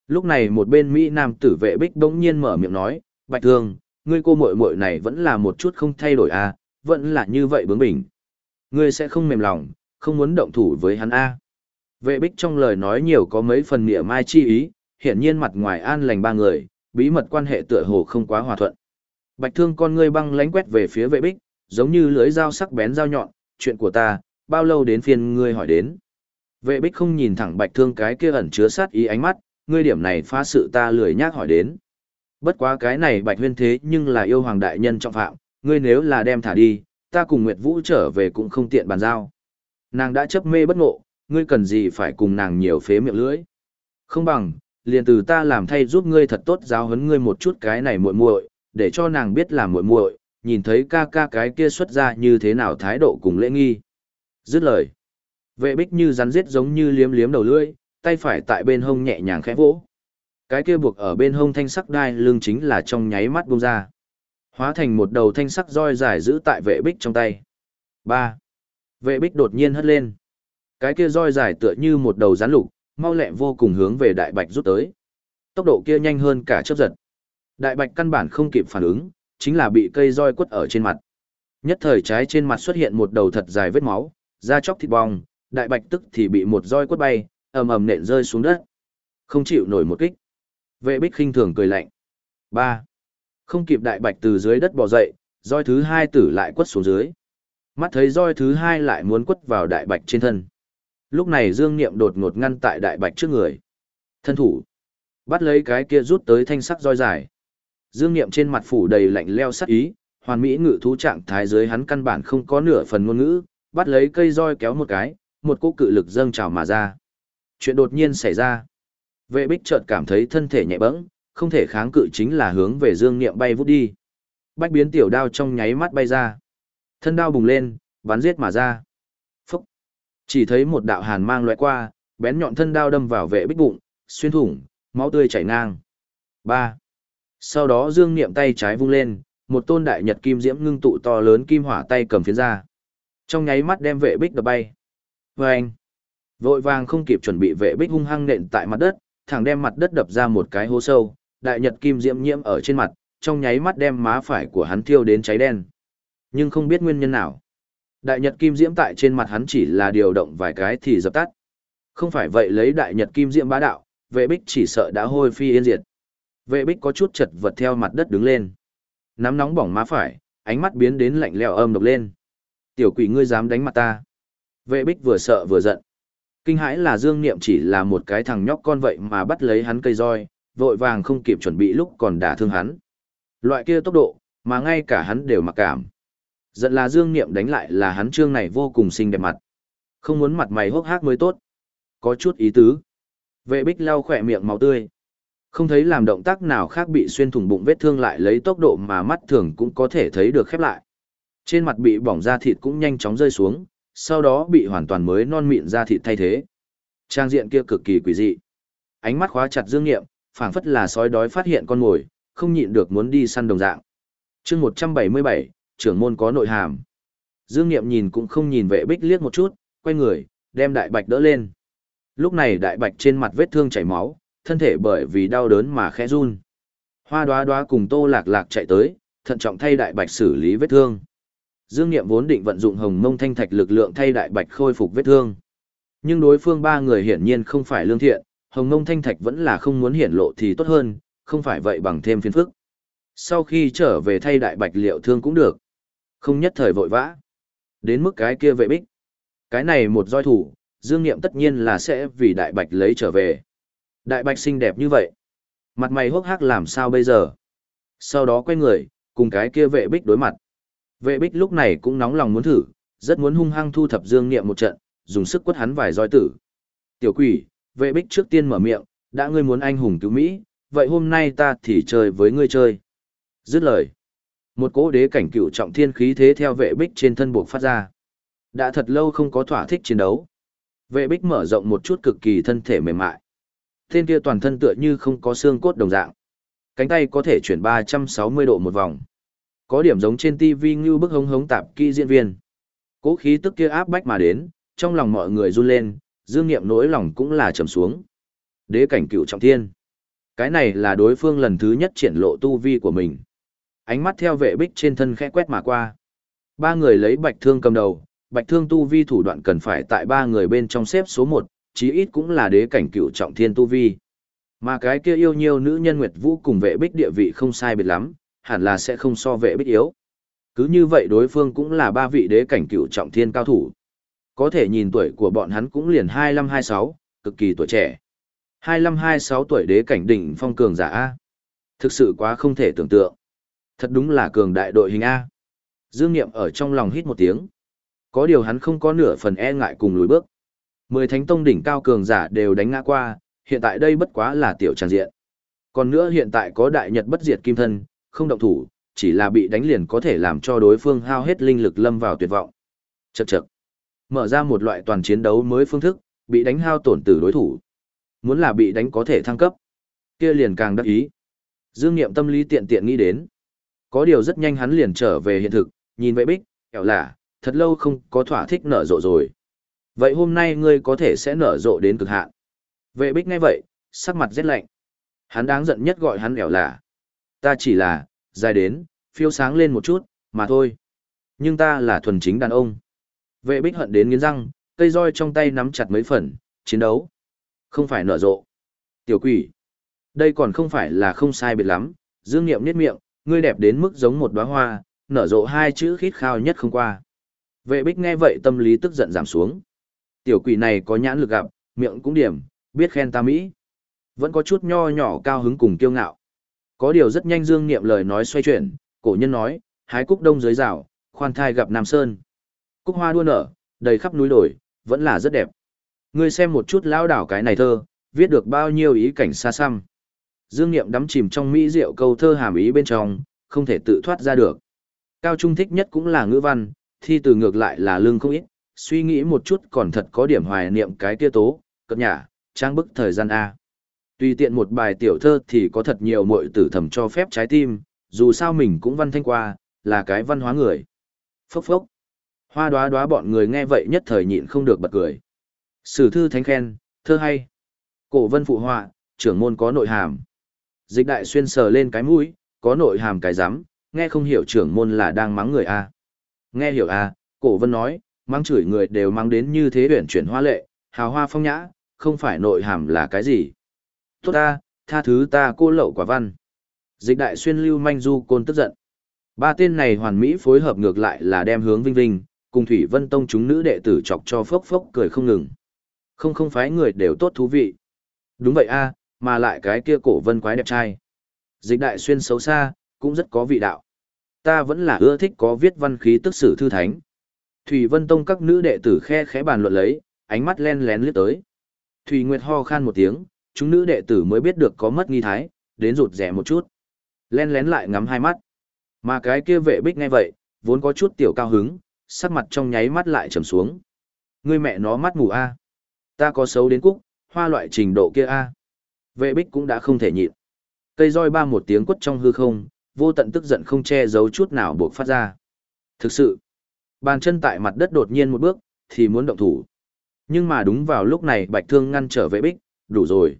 Lúc này một bên Mỹ Nam tử vệ bích đống nhiên mở miệng nói, Bạch thương, ngươi cô muội muội này vẫn là một chút không thay đổi à, vẫn là như vậy bướng bỉnh. Ngươi sẽ không mềm lòng, không muốn động thủ với hắn a. À. Vệ bích trong lời nói nhiều có mấy phần nịa mai chi ý, hiển nhiên mặt ngoài an lành ba người, bí mật quan hệ tựa hồ không quá hòa thuận. Bạch thương con ngươi băng lánh quét về phía vệ bích, giống như lưới dao sắc bén dao nhọn, chuyện của ta, bao lâu đến phiên ngươi hỏi đến. Vệ bích không nhìn thẳng bạch thương cái kia ẩn chứa sát ý ánh mắt, ngươi điểm này phá sự ta lười nhác hỏi đến. Bất quá cái này bạch huyên thế nhưng là yêu hoàng đại nhân trọng phạm, ngươi nếu là đem thả đi, ta cùng Nguyệt Vũ trở về cũng không tiện bàn giao. Nàng đã chấp mê bất ngộ, ngươi cần gì phải cùng nàng nhiều phế miệng lưỡi. Không bằng, liền từ ta làm thay giúp ngươi thật tốt giáo huấn ngươi một chút cái này muội muội, để cho nàng biết là muội muội, nhìn thấy ca ca cái kia xuất ra như thế nào thái độ cùng lễ nghi. Dứt lời. Vệ bích như rắn giết giống như liếm liếm đầu lưỡi, tay phải tại bên hông nhẹ nhàng khẽ vỗ. Cái kia buộc ở bên hông thanh sắc đai lưng chính là trong nháy mắt bung ra. Hóa thành một đầu thanh sắc roi dài giữ tại vệ bích trong tay. ba Vệ bích đột nhiên hất lên. Cái kia roi dài tựa như một đầu rắn lục, mau lẹ vô cùng hướng về đại bạch rút tới. Tốc độ kia nhanh hơn cả chớp giật. Đại bạch căn bản không kịp phản ứng, chính là bị cây roi quất ở trên mặt. Nhất thời trái trên mặt xuất hiện một đầu thật dài vết máu, da chóc thịt bong, đại bạch tức thì bị một roi quất bay, ầm ầm nện rơi xuống đất. Không chịu nổi một kích. Vệ bích khinh thường cười lạnh. ba Không kịp đại bạch từ dưới đất bò dậy, roi thứ hai tử lại quất xuống dưới. Mắt thấy roi thứ hai lại muốn quất vào đại bạch trên thân. Lúc này Dương Niệm đột ngột ngăn tại đại bạch trước người. Thân thủ. Bắt lấy cái kia rút tới thanh sắc roi dài. Dương Niệm trên mặt phủ đầy lạnh leo sắc ý, hoàn mỹ ngự thú trạng thái dưới hắn căn bản không có nửa phần ngôn ngữ, bắt lấy cây roi kéo một cái, một cỗ cự lực dâng trào mà ra. Chuyện đột nhiên xảy ra. Vệ bích chợt cảm thấy thân thể nhẹ bẫng, không thể kháng cự chính là hướng về Dương Niệm bay vút đi. Bách biến tiểu đao trong nháy mắt bay ra. Thân đao bùng lên, bắn giết mà ra. Phúc! Chỉ thấy một đạo hàn mang loại qua, bén nhọn thân đao đâm vào vệ bích bụng, xuyên thủng, máu tươi chảy ngang. ba Sau đó Dương Niệm tay trái vung lên, một tôn đại nhật kim diễm ngưng tụ to lớn kim hỏa tay cầm phiến ra. Trong nháy mắt đem vệ bích đập bay. Vâng! Vội vàng không kịp chuẩn bị vệ bích hung hăng nện tại mặt đất, thẳng đem mặt đất đập ra một cái hố sâu, đại nhật kim diễm nhiễm ở trên mặt, trong nháy mắt đem má phải của hắn thiêu đến cháy đen. Nhưng không biết nguyên nhân nào. Đại nhật kim diễm tại trên mặt hắn chỉ là điều động vài cái thì dập tắt. Không phải vậy lấy đại nhật kim diễm bá đạo, vệ bích chỉ sợ đã hôi phi yên diệt. Vệ bích có chút chật vật theo mặt đất đứng lên. Nắm nóng bỏng má phải, ánh mắt biến đến lạnh lẽo âm độc lên. Tiểu quỷ ngươi dám đánh mặt ta. Vệ bích vừa sợ vừa giận. Kinh hãi là Dương Niệm chỉ là một cái thằng nhóc con vậy mà bắt lấy hắn cây roi, vội vàng không kịp chuẩn bị lúc còn đả thương hắn. Loại kia tốc độ, mà ngay cả hắn đều mặc cảm. Giận là Dương Niệm đánh lại là hắn trương này vô cùng xinh đẹp mặt. Không muốn mặt mày hốc hác mới tốt. Có chút ý tứ. Vệ bích lau khỏe miệng máu tươi. Không thấy làm động tác nào khác bị xuyên thủng bụng vết thương lại lấy tốc độ mà mắt thường cũng có thể thấy được khép lại. Trên mặt bị bỏng da thịt cũng nhanh chóng rơi xuống, sau đó bị hoàn toàn mới non mịn ra thịt thay thế. Trang diện kia cực kỳ quỷ dị. Ánh mắt khóa chặt Dương Nghiệm, phảng phất là sói đói phát hiện con mồi, không nhịn được muốn đi săn đồng dạng. Chương 177, trưởng môn có nội hàm. Dương Nghiệm nhìn cũng không nhìn vệ bích liếc một chút, quay người, đem đại bạch đỡ lên. Lúc này đại bạch trên mặt vết thương chảy máu, thân thể bởi vì đau đớn mà khẽ run. Hoa đoá đoá cùng tô lạc lạc chạy tới, thận trọng thay đại bạch xử lý vết thương. Dương Nghiệm vốn định vận dụng hồng mông thanh thạch lực lượng thay đại bạch khôi phục vết thương. Nhưng đối phương ba người hiển nhiên không phải lương thiện, hồng mông thanh thạch vẫn là không muốn hiển lộ thì tốt hơn, không phải vậy bằng thêm phiền phức. Sau khi trở về thay đại bạch liệu thương cũng được. Không nhất thời vội vã. Đến mức cái kia vệ bích. Cái này một roi thủ, Dương Niệm tất nhiên là sẽ vì đại bạch lấy trở về. Đại bạch xinh đẹp như vậy. Mặt mày hốc hác làm sao bây giờ? Sau đó quay người, cùng cái kia vệ bích đối mặt. Vệ bích lúc này cũng nóng lòng muốn thử, rất muốn hung hăng thu thập Dương Niệm một trận, dùng sức quất hắn vài roi tử. Tiểu quỷ, vệ bích trước tiên mở miệng, đã ngươi muốn anh hùng cứu Mỹ, vậy hôm nay ta thì chơi với ngươi chơi. Dứt lời. Một cỗ đế cảnh cựu trọng thiên khí thế theo vệ bích trên thân buộc phát ra. Đã thật lâu không có thỏa thích chiến đấu. Vệ bích mở rộng một chút cực kỳ thân thể mềm mại. Thiên kia toàn thân tựa như không có xương cốt đồng dạng. Cánh tay có thể chuyển 360 độ một vòng. Có điểm giống trên TV như bức hống hống tạp kỹ diễn viên. Cố khí tức kia áp bách mà đến, trong lòng mọi người run lên, dương nghiệm nỗi lòng cũng là trầm xuống. Đế cảnh cựu trọng thiên. Cái này là đối phương lần thứ nhất triển lộ tu vi của mình. Ánh mắt theo vệ bích trên thân khẽ quét mà qua. Ba người lấy bạch thương cầm đầu, bạch thương tu vi thủ đoạn cần phải tại ba người bên trong xếp số một, chí ít cũng là đế cảnh cựu trọng thiên tu vi. Mà cái kia yêu nhiều nữ nhân Nguyệt Vũ cùng vệ bích địa vị không sai biệt lắm, hẳn là sẽ không so vệ bích yếu. Cứ như vậy đối phương cũng là ba vị đế cảnh cựu trọng thiên cao thủ. Có thể nhìn tuổi của bọn hắn cũng liền 25-26, cực kỳ tuổi trẻ. 25-26 tuổi đế cảnh đỉnh phong cường giả A. Thực sự quá không thể tưởng tượng. Thật đúng là cường đại đội hình A. Dương Niệm ở trong lòng hít một tiếng. Có điều hắn không có nửa phần e ngại cùng lùi bước. Mười thánh tông đỉnh cao cường giả đều đánh ngã qua, hiện tại đây bất quá là tiểu tràn diện. Còn nữa hiện tại có đại nhật bất diệt kim thân, không động thủ, chỉ là bị đánh liền có thể làm cho đối phương hao hết linh lực lâm vào tuyệt vọng. Chậc chậc. Mở ra một loại toàn chiến đấu mới phương thức, bị đánh hao tổn từ đối thủ. Muốn là bị đánh có thể thăng cấp, kia liền càng đắc ý. Dương Niệm tâm lý tiện tiện nghĩ đến. Có điều rất nhanh hắn liền trở về hiện thực, nhìn vậy bích, kẹo lạ, thật lâu không có thỏa thích nở rộ rồi. Vậy hôm nay ngươi có thể sẽ nở rộ đến cực hạn. Vệ bích ngay vậy, sắc mặt rét lạnh. Hắn đáng giận nhất gọi hắn ẻo lạ. Ta chỉ là, dài đến, phiêu sáng lên một chút, mà thôi. Nhưng ta là thuần chính đàn ông. Vệ bích hận đến nghiến răng, cây roi trong tay nắm chặt mấy phần, chiến đấu. Không phải nở rộ. Tiểu quỷ. Đây còn không phải là không sai biệt lắm, dương nghiệm niết miệng, ngươi đẹp đến mức giống một đóa hoa, nở rộ hai chữ khít khao nhất không qua. Vệ bích nghe vậy tâm lý tức giận giảm xuống. Tiểu quỷ này có nhãn lực gặp, miệng cũng điểm, biết khen ta Mỹ. Vẫn có chút nho nhỏ cao hứng cùng kiêu ngạo. Có điều rất nhanh dương nghiệm lời nói xoay chuyển, cổ nhân nói, hái cúc đông dưới rào, khoan thai gặp Nam Sơn. Cúc hoa đua nở, đầy khắp núi đồi, vẫn là rất đẹp. Ngươi xem một chút lão đảo cái này thơ, viết được bao nhiêu ý cảnh xa xăm. Dương Niệm đắm chìm trong mỹ diệu câu thơ hàm ý bên trong, không thể tự thoát ra được. Cao trung thích nhất cũng là ngữ văn, thi từ ngược lại là lương không ít, suy nghĩ một chút còn thật có điểm hoài niệm cái kia tố, cập nhả, trang bức thời gian A. Tùy tiện một bài tiểu thơ thì có thật nhiều muội tử thầm cho phép trái tim, dù sao mình cũng văn thanh qua, là cái văn hóa người. Phốc phốc. Hoa đoá đoá bọn người nghe vậy nhất thời nhịn không được bật cười. Sử thư thánh khen, thơ hay. Cổ vân phụ họa, trưởng môn có nội hàm. Dịch đại xuyên sờ lên cái mũi, có nội hàm cái rắm nghe không hiểu trưởng môn là đang mắng người A. Nghe hiểu A, cổ vân nói, mắng chửi người đều mắng đến như thế huyển chuyển hoa lệ, hào hoa phong nhã, không phải nội hàm là cái gì. Tốt ta, tha thứ ta cô lậu quả văn. Dịch đại xuyên lưu manh du côn tức giận. Ba tên này hoàn mỹ phối hợp ngược lại là đem hướng vinh vinh, cùng Thủy Vân Tông chúng nữ đệ tử chọc cho phốc phốc cười không ngừng. Không không phái người đều tốt thú vị. Đúng vậy a, mà lại cái kia cổ vân quái đẹp trai. Dịch đại xuyên xấu xa, cũng rất có vị đạo. Ta vẫn là ưa thích có viết văn khí tức sử thư thánh. Thủy Vân Tông các nữ đệ tử khe khẽ bàn luận lấy, ánh mắt len lén liếc tới. Thủy Nguyệt ho khan một tiếng, chúng nữ đệ tử mới biết được có mất nghi thái, đến rụt rẻ một chút. Len lén lại ngắm hai mắt. Mà cái kia vệ bích ngay vậy, vốn có chút tiểu cao hứng, sắc mặt trong nháy mắt lại trầm xuống. Ngươi mẹ nó mắt mù a. Ta có xấu đến cúc, hoa loại trình độ kia a. Vệ bích cũng đã không thể nhịn. Cây roi ba một tiếng quất trong hư không, vô tận tức giận không che giấu chút nào buộc phát ra. Thực sự, bàn chân tại mặt đất đột nhiên một bước, thì muốn động thủ. Nhưng mà đúng vào lúc này bạch thương ngăn trở vệ bích, đủ rồi.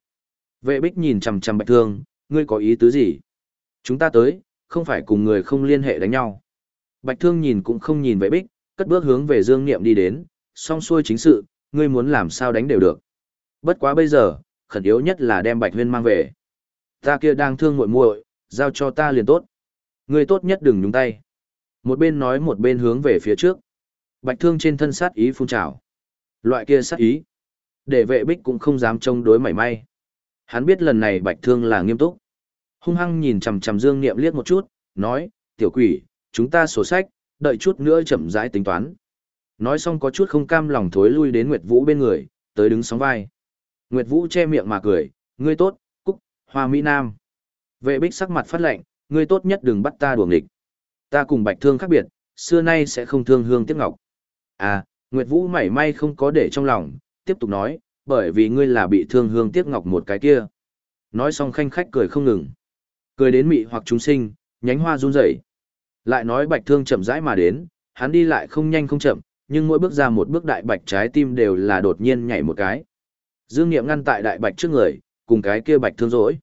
Vệ bích nhìn chằm chằm bạch thương, ngươi có ý tứ gì? Chúng ta tới, không phải cùng người không liên hệ đánh nhau. Bạch thương nhìn cũng không nhìn vệ bích, cất bước hướng về Dương Niệm đi đến, song xuôi chính sự, ngươi muốn làm sao đánh đều được. Bất quá bây giờ, khẩn yếu nhất là đem Bạch Huyên mang về. Ta kia đang thương muội muội, giao cho ta liền tốt. Ngươi tốt nhất đừng nhúng tay. Một bên nói một bên hướng về phía trước. Bạch thương trên thân sát ý phun trào. Loại kia sát ý. Để vệ bích cũng không dám trông đối mảy may. Hắn biết lần này bạch thương là nghiêm túc. Hung hăng nhìn chằm chằm Dương Niệm liếc một chút, nói, tiểu quỷ, chúng ta sổ sách, đợi chút nữa chậm rãi tính toán. Nói xong có chút không cam lòng thối lui đến Nguyệt Vũ bên người, tới đứng sóng vai. Nguyệt Vũ che miệng mà cười, ngươi tốt, cúc, hoa Mỹ Nam. Vệ bích sắc mặt phát lệnh, ngươi tốt nhất đừng bắt ta đuổi nghịch. Ta cùng bạch thương khác biệt, xưa nay sẽ không thương hương tiếc ngọc. À, Nguyệt Vũ mảy may không có để trong lòng, tiếp tục nói, bởi vì ngươi là bị thương hương tiếc ngọc một cái kia. Nói xong khanh khách cười không ngừng. Cười đến mị hoặc chúng sinh, nhánh hoa run rẩy. Lại nói bạch thương chậm rãi mà đến, hắn đi lại không nhanh không chậm, nhưng mỗi bước ra một bước đại bạch trái tim đều là đột nhiên nhảy một cái. Dương Niệm ngăn tại đại bạch trước người, cùng cái kia bạch thương rỗi.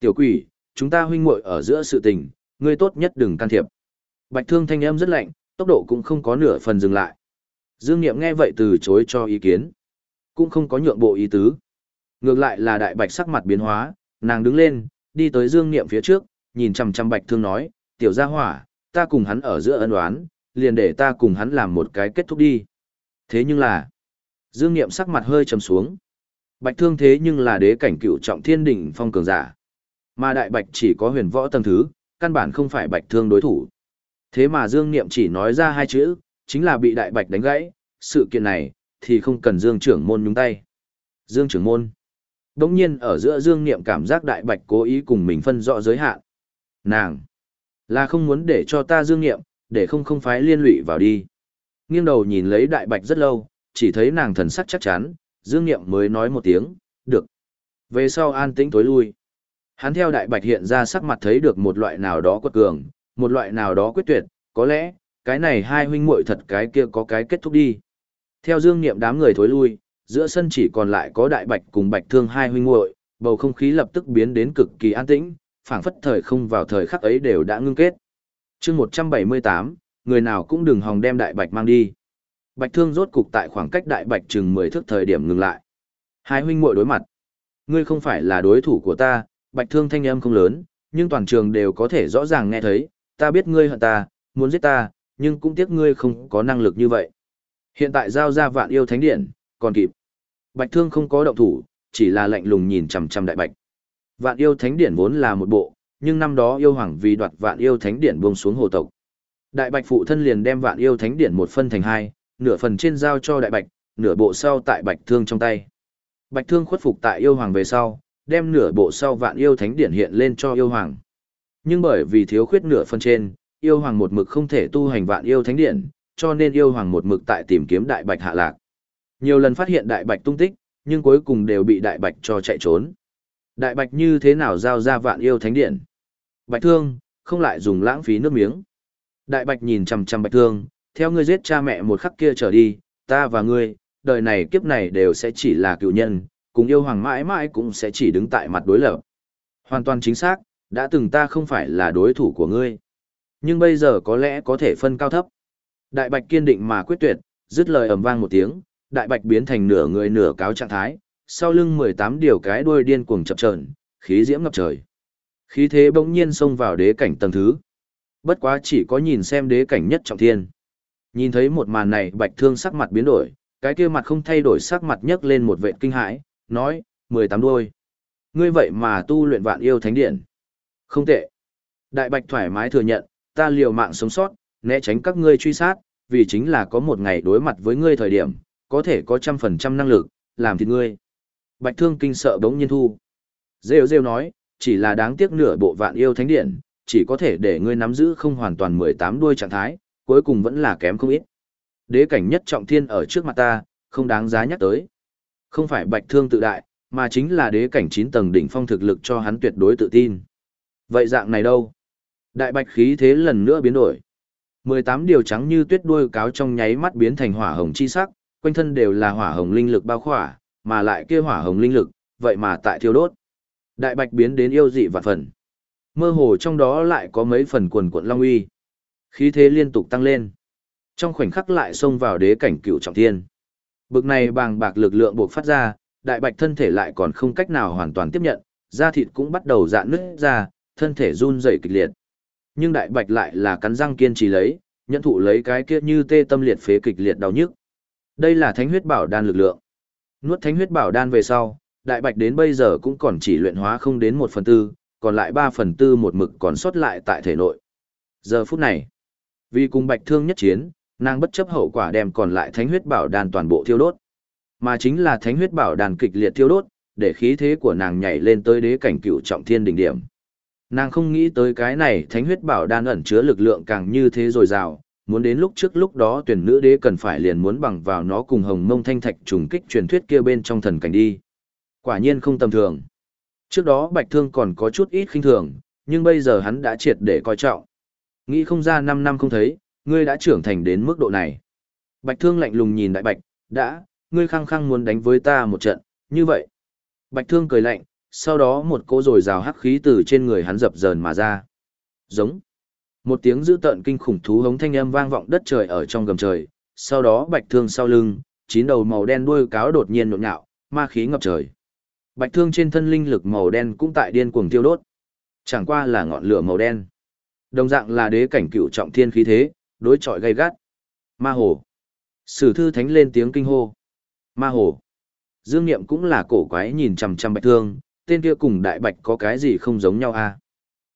Tiểu quỷ, chúng ta huynh muội ở giữa sự tình, ngươi tốt nhất đừng can thiệp. Bạch thương thanh âm rất lạnh, tốc độ cũng không có nửa phần dừng lại. Dương Niệm nghe vậy từ chối cho ý kiến. Cũng không có nhượng bộ ý tứ. Ngược lại là đại bạch sắc mặt biến hóa, nàng đứng lên, đi tới Dương Niệm phía trước, nhìn chằm chằm bạch thương nói, tiểu gia hỏa, ta cùng hắn ở giữa ân oán, liền để ta cùng hắn làm một cái kết thúc đi. Thế nhưng là, Dương Niệm sắc mặt hơi trầm xuống. Bạch Thương thế nhưng là đế cảnh cựu trọng thiên đỉnh phong cường giả. Mà Đại Bạch chỉ có huyền võ tầng thứ, căn bản không phải Bạch Thương đối thủ. Thế mà Dương Niệm chỉ nói ra hai chữ, chính là bị Đại Bạch đánh gãy, sự kiện này, thì không cần Dương trưởng môn nhúng tay. Dương trưởng môn. Đống nhiên ở giữa Dương Niệm cảm giác đại bạch cố ý cùng mình phân rõ giới hạn. Nàng. Là không muốn để cho ta Dương Niệm, để không không phái liên lụy vào đi. Nghiêng đầu nhìn lấy đại bạch rất lâu, chỉ thấy nàng thần sắc chắc chắn, Dương Niệm mới nói một tiếng, được. Về sau an tĩnh tối lui. Hắn theo đại bạch hiện ra sắc mặt thấy được một loại nào đó quật cường, một loại nào đó quyết tuyệt, có lẽ, cái này hai huynh muội thật cái kia có cái kết thúc đi. Theo Dương Niệm đám người thối lui, giữa sân chỉ còn lại có đại bạch cùng bạch thương hai huynh muội, bầu không khí lập tức biến đến cực kỳ an tĩnh, phảng phất thời không vào thời khắc ấy đều đã ngưng kết. Chương 178, người nào cũng đừng hòng đem đại bạch mang đi. Bạch thương rốt cục tại khoảng cách đại bạch chừng 10 thước thời điểm ngừng lại. Hai huynh muội đối mặt. Ngươi không phải là đối thủ của ta, bạch thương thanh âm không lớn, nhưng toàn trường đều có thể rõ ràng nghe thấy, ta biết ngươi hận ta, muốn giết ta, nhưng cũng tiếc ngươi không có năng lực như vậy. Hiện tại giao ra vạn yêu thánh điện, còn kịp. Bạch thương không có động thủ, chỉ là lạnh lùng nhìn chằm chằm đại bạch. Vạn yêu thánh điện vốn là một bộ, nhưng năm đó yêu hoàng vì đoạt vạn yêu thánh điện buông xuống hồ tộc. Đại bạch phụ thân liền đem vạn yêu thánh điện một phân thành hai, nửa phần trên giao cho đại bạch, nửa bộ sau tại bạch thương trong tay. Bạch thương khuất phục tại yêu hoàng về sau, đem nửa bộ sau vạn yêu thánh điện hiện lên cho yêu hoàng. Nhưng bởi vì thiếu khuyết nửa phần trên, yêu hoàng một mực không thể tu hành vạn yêu thánh điện, cho nên yêu hoàng một mực tại tìm kiếm đại bạch hạ lạc. Nhiều lần phát hiện đại bạch tung tích, nhưng cuối cùng đều bị đại bạch cho chạy trốn. Đại bạch như thế nào giao ra vạn yêu thánh điện? Bạch thương, không lại dùng lãng phí nước miếng. Đại bạch nhìn chằm chằm bạch thương, theo ngươi giết cha mẹ một khắc kia trở đi, ta và ngươi, đời này kiếp này đều sẽ chỉ là cựu nhân, cùng yêu hoàng mãi mãi cũng sẽ chỉ đứng tại mặt đối lập. Hoàn toàn chính xác, đã từng ta không phải là đối thủ của ngươi. Nhưng bây giờ có lẽ có thể phân cao thấp. Đại bạch kiên định mà quyết tuyệt, dứt lời ầm vang một tiếng, đại bạch biến thành nửa người nửa cáo trạng thái, sau lưng 18 điều cái đuôi điên cuồng chập chờn, khí diễm ngập trời. Khí thế bỗng nhiên xông vào đế cảnh tầng thứ. Bất quá chỉ có nhìn xem đế cảnh nhất trọng thiên. Nhìn thấy một màn này bạch thương sắc mặt biến đổi, cái kia mặt không thay đổi sắc mặt nhấc lên một vệ kinh hãi, nói, 18 đuôi. Ngươi vậy mà tu luyện vạn yêu thánh điện. Không tệ. Đại bạch thoải mái thừa nhận, ta liều mạng sống sót, né tránh các ngươi truy sát, vì chính là có một ngày đối mặt với ngươi thời điểm, có thể có trăm phần trăm năng lực, làm thịt ngươi. Bạch thương kinh sợ bỗng nhiên thu. Rêu rêu nói, chỉ là đáng tiếc nửa bộ vạn yêu thánh điện, chỉ có thể để ngươi nắm giữ không hoàn toàn 18 đuôi trạng thái, cuối cùng vẫn là kém không ít. Đế cảnh nhất trọng thiên ở trước mặt ta, không đáng giá nhắc tới. Không phải bạch thương tự đại, mà chính là đế cảnh 9 tầng đỉnh phong thực lực cho hắn tuyệt đối tự tin. Vậy dạng này đâu? Đại bạch khí thế lần nữa biến đổi. 18 điều trắng như tuyết đuôi cáo trong nháy mắt biến thành hỏa hồng chi sắc, quanh thân đều là hỏa hồng linh lực bao khỏa, mà lại kia hỏa hồng linh lực, vậy mà tại thiêu đốt. Đại bạch biến đến yêu dị và phần. Mơ hồ trong đó lại có mấy phần quần cuộn long uy. Khí thế liên tục tăng lên. Trong khoảnh khắc lại xông vào đế cảnh cựu trọng thiên. Bực này bàng bạc lực lượng buộc phát ra, đại bạch thân thể lại còn không cách nào hoàn toàn tiếp nhận, da thịt cũng bắt đầu dạn nứt ra, thân thể run rẩy kịch liệt. Nhưng đại bạch lại là cắn răng kiên trì lấy, nhận thụ lấy cái kia như tê tâm liệt phế kịch liệt đau nhức. Đây là thánh huyết bảo đan lực lượng. Nuốt thánh huyết bảo đan về sau, đại bạch đến bây giờ cũng còn chỉ luyện hóa không đến một phần tư, còn lại ba phần tư một mực còn sót lại tại thể nội. Giờ phút này, vì cùng bạch thương nhất chiến, nàng bất chấp hậu quả đem còn lại thánh huyết bảo đan toàn bộ thiêu đốt. Mà chính là thánh huyết bảo đan kịch liệt thiêu đốt, để khí thế của nàng nhảy lên tới đế cảnh cựu trọng thiên đỉnh điểm. Nàng không nghĩ tới cái này thánh huyết bảo đan ẩn chứa lực lượng càng như thế rồi rào, muốn đến lúc trước lúc đó tuyển nữ đế cần phải liền muốn bằng vào nó cùng hồng mông thanh thạch trùng kích truyền thuyết kia bên trong thần cảnh đi. Quả nhiên không tầm thường. Trước đó Bạch Thương còn có chút ít khinh thường, nhưng bây giờ hắn đã triệt để coi trọng. Nghĩ không ra 5 năm không thấy, ngươi đã trưởng thành đến mức độ này. Bạch Thương lạnh lùng nhìn Đại Bạch, đã, ngươi khăng khăng muốn đánh với ta một trận, như vậy. Bạch Thương cười lạnh, sau đó một cỗ rồi rào hắc khí từ trên người hắn dập dờn mà ra. Giống. Một tiếng dữ tợn kinh khủng thú hống thanh âm vang vọng đất trời ở trong gầm trời, sau đó Bạch Thương sau lưng, chín đầu màu đen đuôi cáo đột nhiên nhộn nhạo, ma khí ngập trời. Bạch thương trên thân linh lực màu đen cũng tại điên cuồng tiêu đốt. Chẳng qua là ngọn lửa màu đen. Đồng dạng là đế cảnh cựu trọng thiên khí thế, đối chọi gay gắt. Ma hồ. Sử thư thánh lên tiếng kinh hô. Ma hồ. Dương Niệm cũng là cổ quái nhìn chằm chằm bạch thương, tên kia cùng đại bạch có cái gì không giống nhau a? À?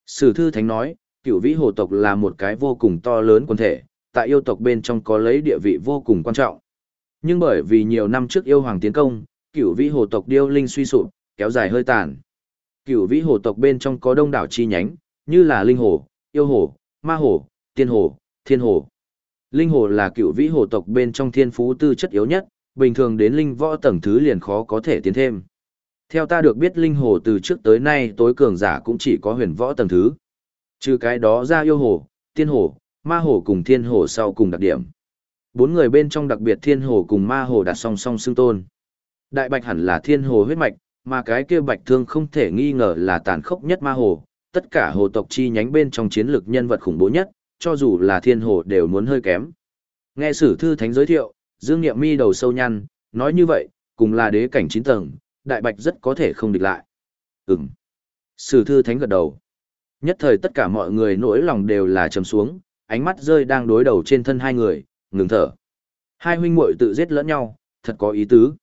Sử thư thánh nói, cựu vĩ hồ tộc là một cái vô cùng to lớn quân thể, tại yêu tộc bên trong có lấy địa vị vô cùng quan trọng. Nhưng bởi vì nhiều năm trước yêu hoàng tiến công, cửu vĩ hồ tộc điêu linh suy sụp, kéo dài hơi tàn. Cửu vĩ hồ tộc bên trong có đông đảo chi nhánh, như là linh hồ, yêu hồ, ma hồ, tiên hồ, thiên hồ. Linh hồ là cửu vĩ hồ tộc bên trong thiên phú tư chất yếu nhất, bình thường đến linh võ tầng thứ liền khó có thể tiến thêm. Theo ta được biết linh hồ từ trước tới nay tối cường giả cũng chỉ có huyền võ tầng thứ. Trừ cái đó ra yêu hồ, tiên hồ, ma hồ cùng thiên hồ sau cùng đặc điểm. Bốn người bên trong đặc biệt thiên hồ cùng ma hồ đặt song song xưng tôn. Đại bạch hẳn là thiên hồ huyết mạch, mà cái kia bạch thương không thể nghi ngờ là tàn khốc nhất ma hồ. Tất cả hồ tộc chi nhánh bên trong chiến lược nhân vật khủng bố nhất, cho dù là thiên hồ đều muốn hơi kém. Nghe sử thư thánh giới thiệu, Dương Niệm mi đầu sâu nhăn, nói như vậy, cùng là đế cảnh 9 tầng, đại bạch rất có thể không địch lại. Ừm. Sử thư thánh gật đầu. Nhất thời tất cả mọi người nỗi lòng đều là trầm xuống, ánh mắt rơi đang đối đầu trên thân hai người, ngừng thở. Hai huynh muội tự giết lẫn nhau, thật có ý tứ.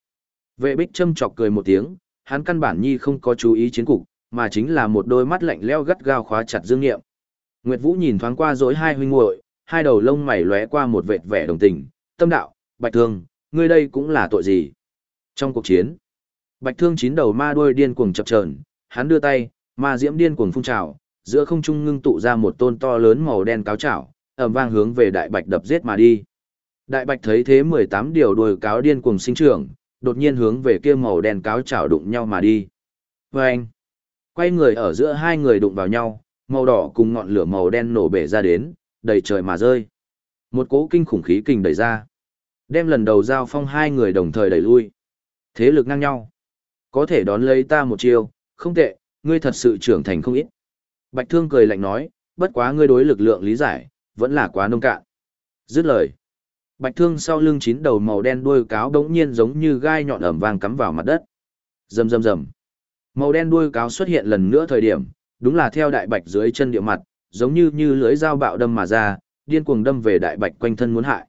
Vệ bích châm chọc cười một tiếng, hắn căn bản nhi không có chú ý chiến cục, mà chính là một đôi mắt lạnh leo gắt gao khóa chặt dương nghiệm. Nguyệt Vũ nhìn thoáng qua dối hai huynh muội, hai đầu lông mày lóe qua một vệt vẻ đồng tình, tâm đạo, bạch thương, ngươi đây cũng là tội gì? Trong cuộc chiến, bạch thương chín đầu ma đuôi điên cuồng chập chờn, hắn đưa tay, ma diễm điên cuồng phun trào, giữa không trung ngưng tụ ra một tôn to lớn màu đen cáo chảo, ầm vang hướng về đại bạch đập giết mà đi. Đại bạch thấy thế 18 điều đuôi cáo điên cuồng sinh trưởng, đột nhiên hướng về kia màu đen cáo chảo đụng nhau mà đi. Và anh, quay người ở giữa hai người đụng vào nhau, màu đỏ cùng ngọn lửa màu đen nổ bể ra đến, đầy trời mà rơi. Một cỗ kinh khủng khí kình đẩy ra. Đem lần đầu giao phong hai người đồng thời đẩy lui. Thế lực ngang nhau. Có thể đón lấy ta một chiêu, không tệ, ngươi thật sự trưởng thành không ít. Bạch Thương cười lạnh nói, bất quá ngươi đối lực lượng lý giải, vẫn là quá nông cạn. Dứt lời. Bạch Thương sau lưng chín đầu màu đen đuôi cáo đống nhiên giống như gai nhọn ẩm vàng cắm vào mặt đất. Rầm rầm rầm. Màu đen đuôi cáo xuất hiện lần nữa thời điểm, đúng là theo đại bạch dưới chân địa mặt, giống như như lưỡi dao bạo đâm mà ra, điên cuồng đâm về đại bạch quanh thân muốn hại.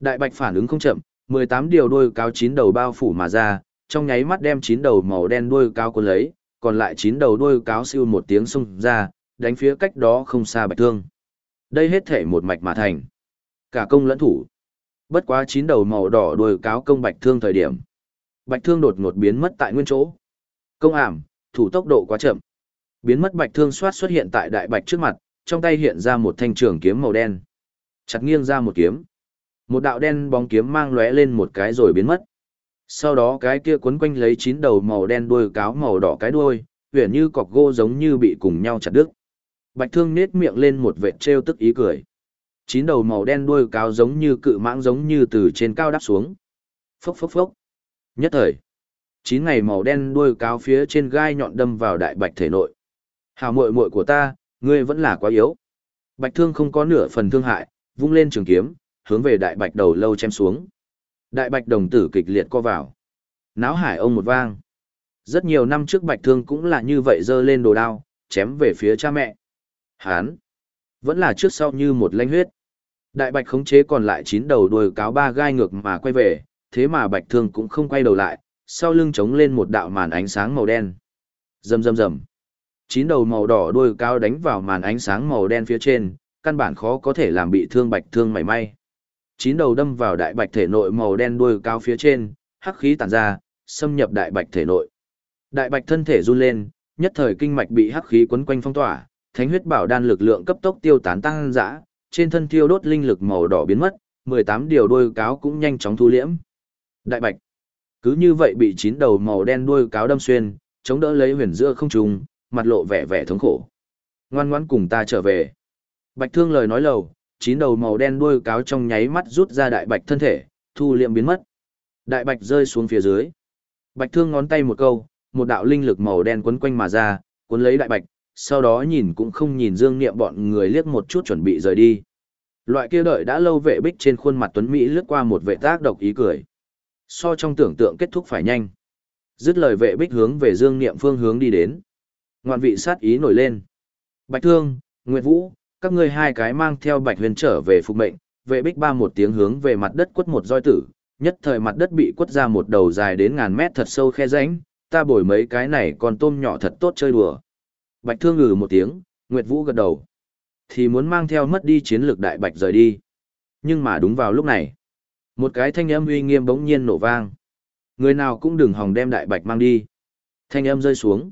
Đại bạch phản ứng không chậm, 18 điều đuôi cáo chín đầu bao phủ mà ra, trong nháy mắt đem chín đầu màu đen đuôi cáo cuốn lấy, còn lại chín đầu đuôi cáo siêu một tiếng xung ra, đánh phía cách đó không xa bạch thương. Đây hết thể một mạch mà thành. Cả công lẫn thủ. Bất quá chín đầu màu đỏ đuôi cáo công bạch thương thời điểm. Bạch thương đột ngột biến mất tại nguyên chỗ. Công ảm, thủ tốc độ quá chậm. Biến mất bạch thương xoát xuất hiện tại đại bạch trước mặt, trong tay hiện ra một thanh trường kiếm màu đen. Chặt nghiêng ra một kiếm. Một đạo đen bóng kiếm mang lóe lên một cái rồi biến mất. Sau đó cái kia quấn quanh lấy chín đầu màu đen đuôi cáo màu đỏ cái đuôi, huyền như cọc gỗ giống như bị cùng nhau chặt đứt. Bạch thương nết miệng lên một vệt trêu tức ý cười. Chín đầu màu đen đuôi cáo giống như cự mãng giống như từ trên cao đáp xuống. Phốc phốc phốc. Nhất thời. Chín ngày màu đen đuôi cáo phía trên gai nhọn đâm vào đại bạch thể nội. Hào muội muội của ta, ngươi vẫn là quá yếu. Bạch thương không có nửa phần thương hại, vung lên trường kiếm, hướng về đại bạch đầu lâu chém xuống. Đại bạch đồng tử kịch liệt co vào. Náo hải ông một vang. Rất nhiều năm trước bạch thương cũng là như vậy dơ lên đồ đao, chém về phía cha mẹ. Hán. Vẫn là trước sau như một lanh huyết. Đại bạch khống chế còn lại chín đầu đuôi cáo ba gai ngược mà quay về, thế mà bạch thương cũng không quay đầu lại, sau lưng trống lên một đạo màn ánh sáng màu đen. Rầm rầm rầm. Chín đầu màu đỏ đuôi cáo đánh vào màn ánh sáng màu đen phía trên, căn bản khó có thể làm bị thương bạch thương mảy may. Chín đầu đâm vào đại bạch thể nội màu đen đuôi cao phía trên, hắc khí tản ra, xâm nhập đại bạch thể nội. Đại bạch thân thể run lên, nhất thời kinh mạch bị hắc khí quấn quanh phong tỏa, thánh huyết bảo đan lực lượng cấp tốc tiêu tán tăng dã, trên thân thiêu đốt linh lực màu đỏ biến mất, 18 điều đuôi cáo cũng nhanh chóng thu liễm. Đại bạch, cứ như vậy bị chín đầu màu đen đuôi cáo đâm xuyên, chống đỡ lấy huyền giữa không trung, mặt lộ vẻ vẻ thống khổ. Ngoan ngoãn cùng ta trở về. Bạch thương lời nói lầu, chín đầu màu đen đuôi cáo trong nháy mắt rút ra đại bạch thân thể, thu liệm biến mất. Đại bạch rơi xuống phía dưới. Bạch thương ngón tay một câu, một đạo linh lực màu đen quấn quanh mà ra, cuốn lấy đại bạch, sau đó nhìn cũng không nhìn dương niệm bọn người liếc một chút chuẩn bị rời đi. Loại kia đợi đã lâu vệ bích trên khuôn mặt tuấn Mỹ lướt qua một vệ tác độc ý cười. So trong tưởng tượng kết thúc phải nhanh. Dứt lời vệ bích hướng về dương niệm phương hướng đi đến. Ngoạn vị sát ý nổi lên. Bạch thương, Nguyệt Vũ, các ngươi hai cái mang theo bạch huyền trở về phục mệnh, vệ bích ba một tiếng hướng về mặt đất quất một roi tử, nhất thời mặt đất bị quất ra một đầu dài đến ngàn mét thật sâu khe rãnh, ta bồi mấy cái này còn tôm nhỏ thật tốt chơi đùa. Bạch thương ngừ một tiếng, Nguyệt Vũ gật đầu. Thì muốn mang theo mất đi chiến lược đại bạch rời đi. Nhưng mà đúng vào lúc này, Một cái thanh âm uy nghiêm bỗng nhiên nổ vang. Người nào cũng đừng hòng đem đại bạch mang đi. Thanh âm rơi xuống.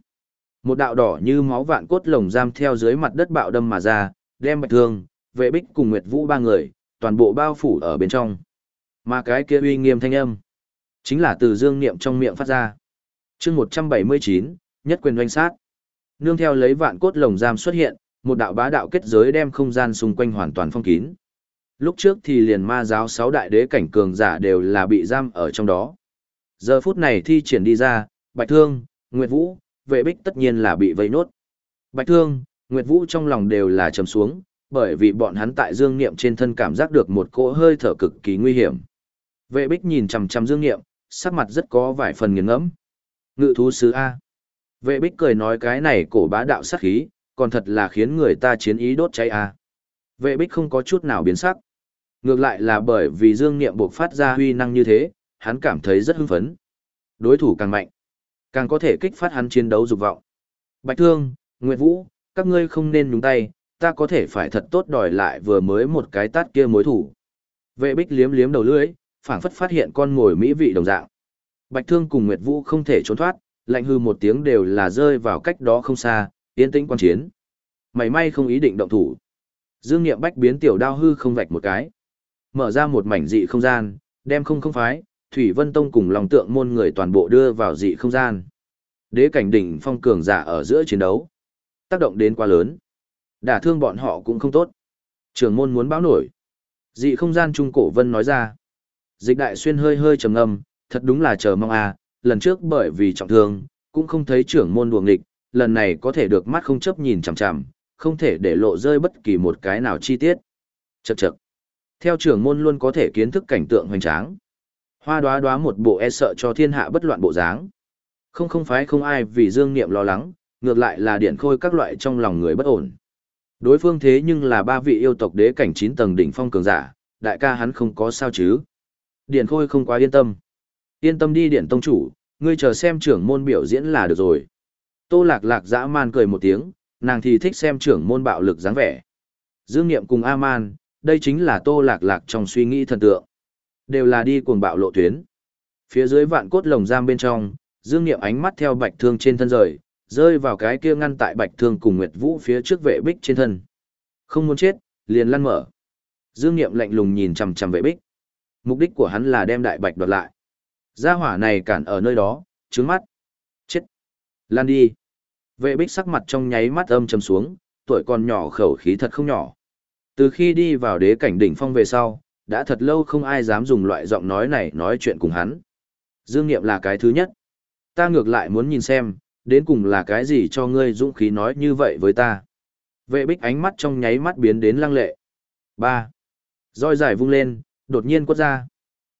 Một đạo đỏ như máu vạn cốt lồng giam theo dưới mặt đất bạo đâm mà ra, đem bạch thương, vệ bích cùng Nguyệt Vũ ba người, toàn bộ bao phủ ở bên trong. Mà cái kia uy nghiêm thanh âm, chính là từ dương niệm trong miệng phát ra. chương 179, nhất quyền doanh sát. Nương theo lấy vạn cốt lồng giam xuất hiện, một đạo bá đạo kết giới đem không gian xung quanh hoàn toàn phong kín. Lúc trước thì liền ma giáo sáu đại đế cảnh cường giả đều là bị giam ở trong đó. Giờ phút này thi triển đi ra, Bạch Thương, Nguyệt Vũ, vệ bích tất nhiên là bị vây nốt. Bạch Thương, Nguyệt Vũ trong lòng đều là trầm xuống, bởi vì bọn hắn tại Dương Niệm trên thân cảm giác được một cỗ hơi thở cực kỳ nguy hiểm. Vệ bích nhìn chằm chằm Dương Niệm, sắc mặt rất có vài phần nghiền ngẫm. Ngự thú sứ A. Vệ bích cười nói cái này cổ bá đạo sát khí, còn thật là khiến người ta chiến ý đốt cháy A. Vệ bích không có chút nào biến sắc. Ngược lại là bởi vì Dương Niệm buộc phát ra huy năng như thế, hắn cảm thấy rất hưng phấn. Đối thủ càng mạnh, càng có thể kích phát hắn chiến đấu dục vọng. Bạch Thương, Nguyệt Vũ, các ngươi không nên nhúng tay, ta có thể phải thật tốt đòi lại vừa mới một cái tát kia mối thủ. Vệ bích liếm liếm đầu lưỡi, phảng phất phát hiện con ngồi mỹ vị đồng dạng. Bạch Thương cùng Nguyệt Vũ không thể trốn thoát, lạnh hư một tiếng đều là rơi vào cách đó không xa, yên tĩnh quan chiến. Mày may không ý định động thủ. Dương Nghiệm Bách biến tiểu đao hư không vạch một cái. Mở ra một mảnh dị không gian, đem không không phái, Thủy Vân Tông cùng lòng tượng môn người toàn bộ đưa vào dị không gian. Đế cảnh đỉnh phong cường giả ở giữa chiến đấu. Tác động đến quá lớn. Đả thương bọn họ cũng không tốt. Trường môn muốn báo nổi. Dị không gian trung cổ vân nói ra. Dịch đại xuyên hơi hơi trầm ngâm, thật đúng là chờ mong à, lần trước bởi vì trọng thương, cũng không thấy trưởng môn đuồng địch, lần này có thể được mắt không chấp nhìn chằm chằm, không thể để lộ rơi bất kỳ một cái nào chi tiết. Chậc chậc. Theo trưởng môn luôn có thể kiến thức cảnh tượng hoành tráng. Hoa đoá đoá một bộ e sợ cho thiên hạ bất loạn bộ dáng. Không không phải không ai vì dương niệm lo lắng, ngược lại là điện khôi các loại trong lòng người bất ổn. Đối phương thế nhưng là ba vị yêu tộc đế cảnh 9 tầng đỉnh phong cường giả, đại ca hắn không có sao chứ. Điện khôi không quá yên tâm. Yên tâm đi điện tông chủ, ngươi chờ xem trưởng môn biểu diễn là được rồi. Tô lạc lạc dã man cười một tiếng, nàng thì thích xem trưởng môn bạo lực dáng vẻ. Dương Niệm cùng A-man, đây chính là tô lạc lạc trong suy nghĩ thần tượng. Đều là đi cuồng bạo lộ tuyến. Phía dưới vạn cốt lồng giam bên trong, Dương Niệm ánh mắt theo bạch thương trên thân rời, rơi vào cái kia ngăn tại bạch thương cùng Nguyệt Vũ phía trước vệ bích trên thân. Không muốn chết, liền lăn mở. Dương Niệm lạnh lùng nhìn chằm chằm vệ bích. Mục đích của hắn là đem đại bạch đoạt lại. Gia hỏa này cản ở nơi đó, trướng mắt. Chết. Lan đi. Vệ bích sắc mặt trong nháy mắt âm trầm xuống, tuổi còn nhỏ khẩu khí thật không nhỏ. Từ khi đi vào đế cảnh đỉnh phong về sau, đã thật lâu không ai dám dùng loại giọng nói này nói chuyện cùng hắn. Dương Niệm là cái thứ nhất. Ta ngược lại muốn nhìn xem, đến cùng là cái gì cho ngươi dũng khí nói như vậy với ta. Vệ bích ánh mắt trong nháy mắt biến đến lăng lệ. ba Roi dài vung lên, đột nhiên quất ra.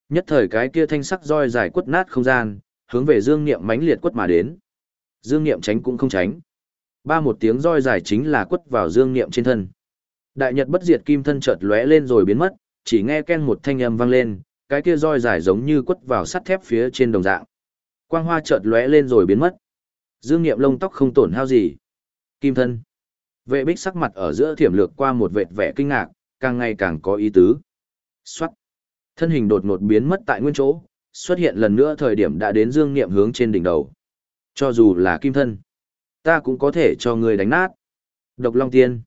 Nhất thời cái kia thanh sắc roi dài quất nát không gian, hướng về Dương Niệm mãnh liệt quất mà đến. Dương Niệm tránh cũng không tránh. Ba một tiếng roi dài chính là quất vào Dương Niệm trên thân. Đại Nhật bất diệt kim thân chợt lóe lên rồi biến mất, chỉ nghe ken một thanh âm vang lên, cái kia roi dài giống như quất vào sắt thép phía trên đồng dạng. Quang hoa chợt lóe lên rồi biến mất. Dương Niệm lông tóc không tổn hao gì. Kim thân. Vệ bích sắc mặt ở giữa thiểm lược qua một vệt vẻ kinh ngạc, càng ngày càng có ý tứ. Xoát. Thân hình đột ngột biến mất tại nguyên chỗ, xuất hiện lần nữa thời điểm đã đến Dương Niệm hướng trên đỉnh đầu. Cho dù là kim thân, ta cũng có thể cho người đánh nát. Độc Long Tiên.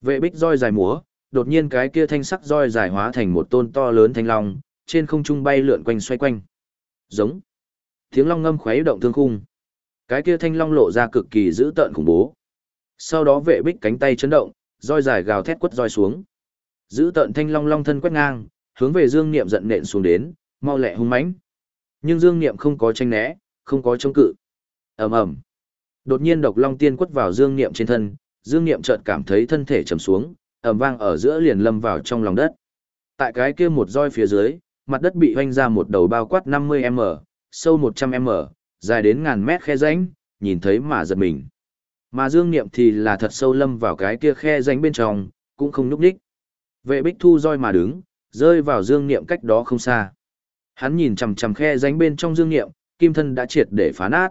Vệ bích roi dài múa, đột nhiên cái kia thanh sắc roi dài hóa thành một tôn to lớn thanh long, trên không trung bay lượn quanh xoay quanh. Giống. Tiếng long ngâm khuấy động thương khung. Cái kia thanh long lộ ra cực kỳ dữ tợn khủng bố. Sau đó vệ bích cánh tay chấn động, roi dài gào thét quất roi xuống. Dữ tợn thanh long long thân quét ngang, hướng về Dương Niệm giận nện xuống đến, mau lẹ hung mãnh. Nhưng Dương Niệm không có tranh né, không có chống cự. Ầm ầm. Đột nhiên độc long tiên quất vào Dương Niệm trên thân, Dương Niệm chợt cảm thấy thân thể trầm xuống, ầm vang ở giữa liền lâm vào trong lòng đất. Tại cái kia một roi phía dưới, mặt đất bị hoanh ra một đầu bao quát 50m, sâu 100m, dài đến ngàn mét khe rãnh, nhìn thấy mà giật mình. Mà Dương Niệm thì là thật sâu lâm vào cái kia khe rãnh bên trong, cũng không nhúc nhích. Vệ Bích Thu roi mà đứng, rơi vào Dương Niệm cách đó không xa. Hắn nhìn chằm chằm khe rãnh bên trong Dương Niệm, kim thân đã triệt để phá nát.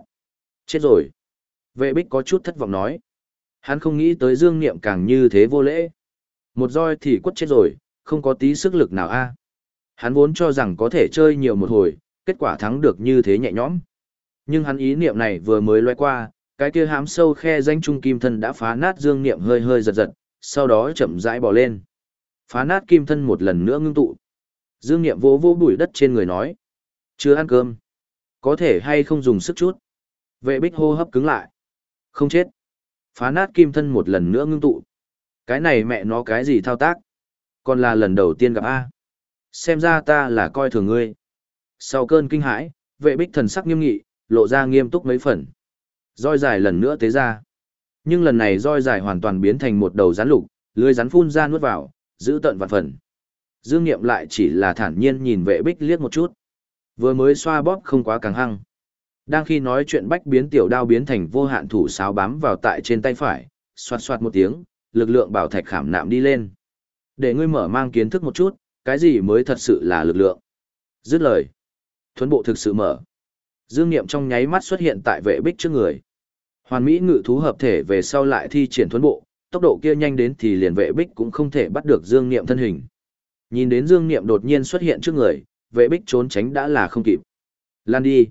Chết rồi. Vệ Bích có chút thất vọng nói. Hắn không nghĩ tới Dương Niệm càng như thế vô lễ. Một roi thì quất chết rồi, không có tí sức lực nào a. Hắn vốn cho rằng có thể chơi nhiều một hồi, kết quả thắng được như thế nhẹ nhõm. Nhưng hắn ý niệm này vừa mới loay qua, cái kia hám sâu khe danh trung kim thân đã phá nát dương niệm hơi hơi giật giật, sau đó chậm rãi bỏ lên. Phá nát kim thân một lần nữa ngưng tụ. Dương niệm vỗ vỗ bụi đất trên người nói. Chưa ăn cơm. Có thể hay không dùng sức chút. Vệ bích hô hấp cứng lại. Không chết. Phá nát kim thân một lần nữa ngưng tụ. Cái này mẹ nó cái gì thao tác. Còn là lần đầu tiên gặp A. Xem ra ta là coi thường ngươi. Sau cơn kinh hãi, vệ bích thần sắc nghiêm nghị, lộ ra nghiêm túc mấy phần. Roi dài lần nữa tế ra. Nhưng lần này roi dài hoàn toàn biến thành một đầu rắn lục, lưới rắn phun ra nuốt vào, giữ tận vạn phần. Dương Niệm lại chỉ là thản nhiên nhìn vệ bích liếc một chút. Vừa mới xoa bóp không quá càng hăng. Đang khi nói chuyện bách biến tiểu đao biến thành vô hạn thủ sáo bám vào tại trên tay phải, xoạt xoạt một tiếng, lực lượng bảo thạch khảm nạm đi lên. Để ngươi mở mang kiến thức một chút, cái gì mới thật sự là lực lượng. Dứt lời. Thuấn bộ thực sự mở. Dương Niệm trong nháy mắt xuất hiện tại vệ bích trước người. Hoàn Mỹ ngự thú hợp thể về sau lại thi triển thuấn bộ, tốc độ kia nhanh đến thì liền vệ bích cũng không thể bắt được Dương Niệm thân hình. Nhìn đến Dương Niệm đột nhiên xuất hiện trước người, vệ bích trốn tránh đã là không kịp. Lan đi.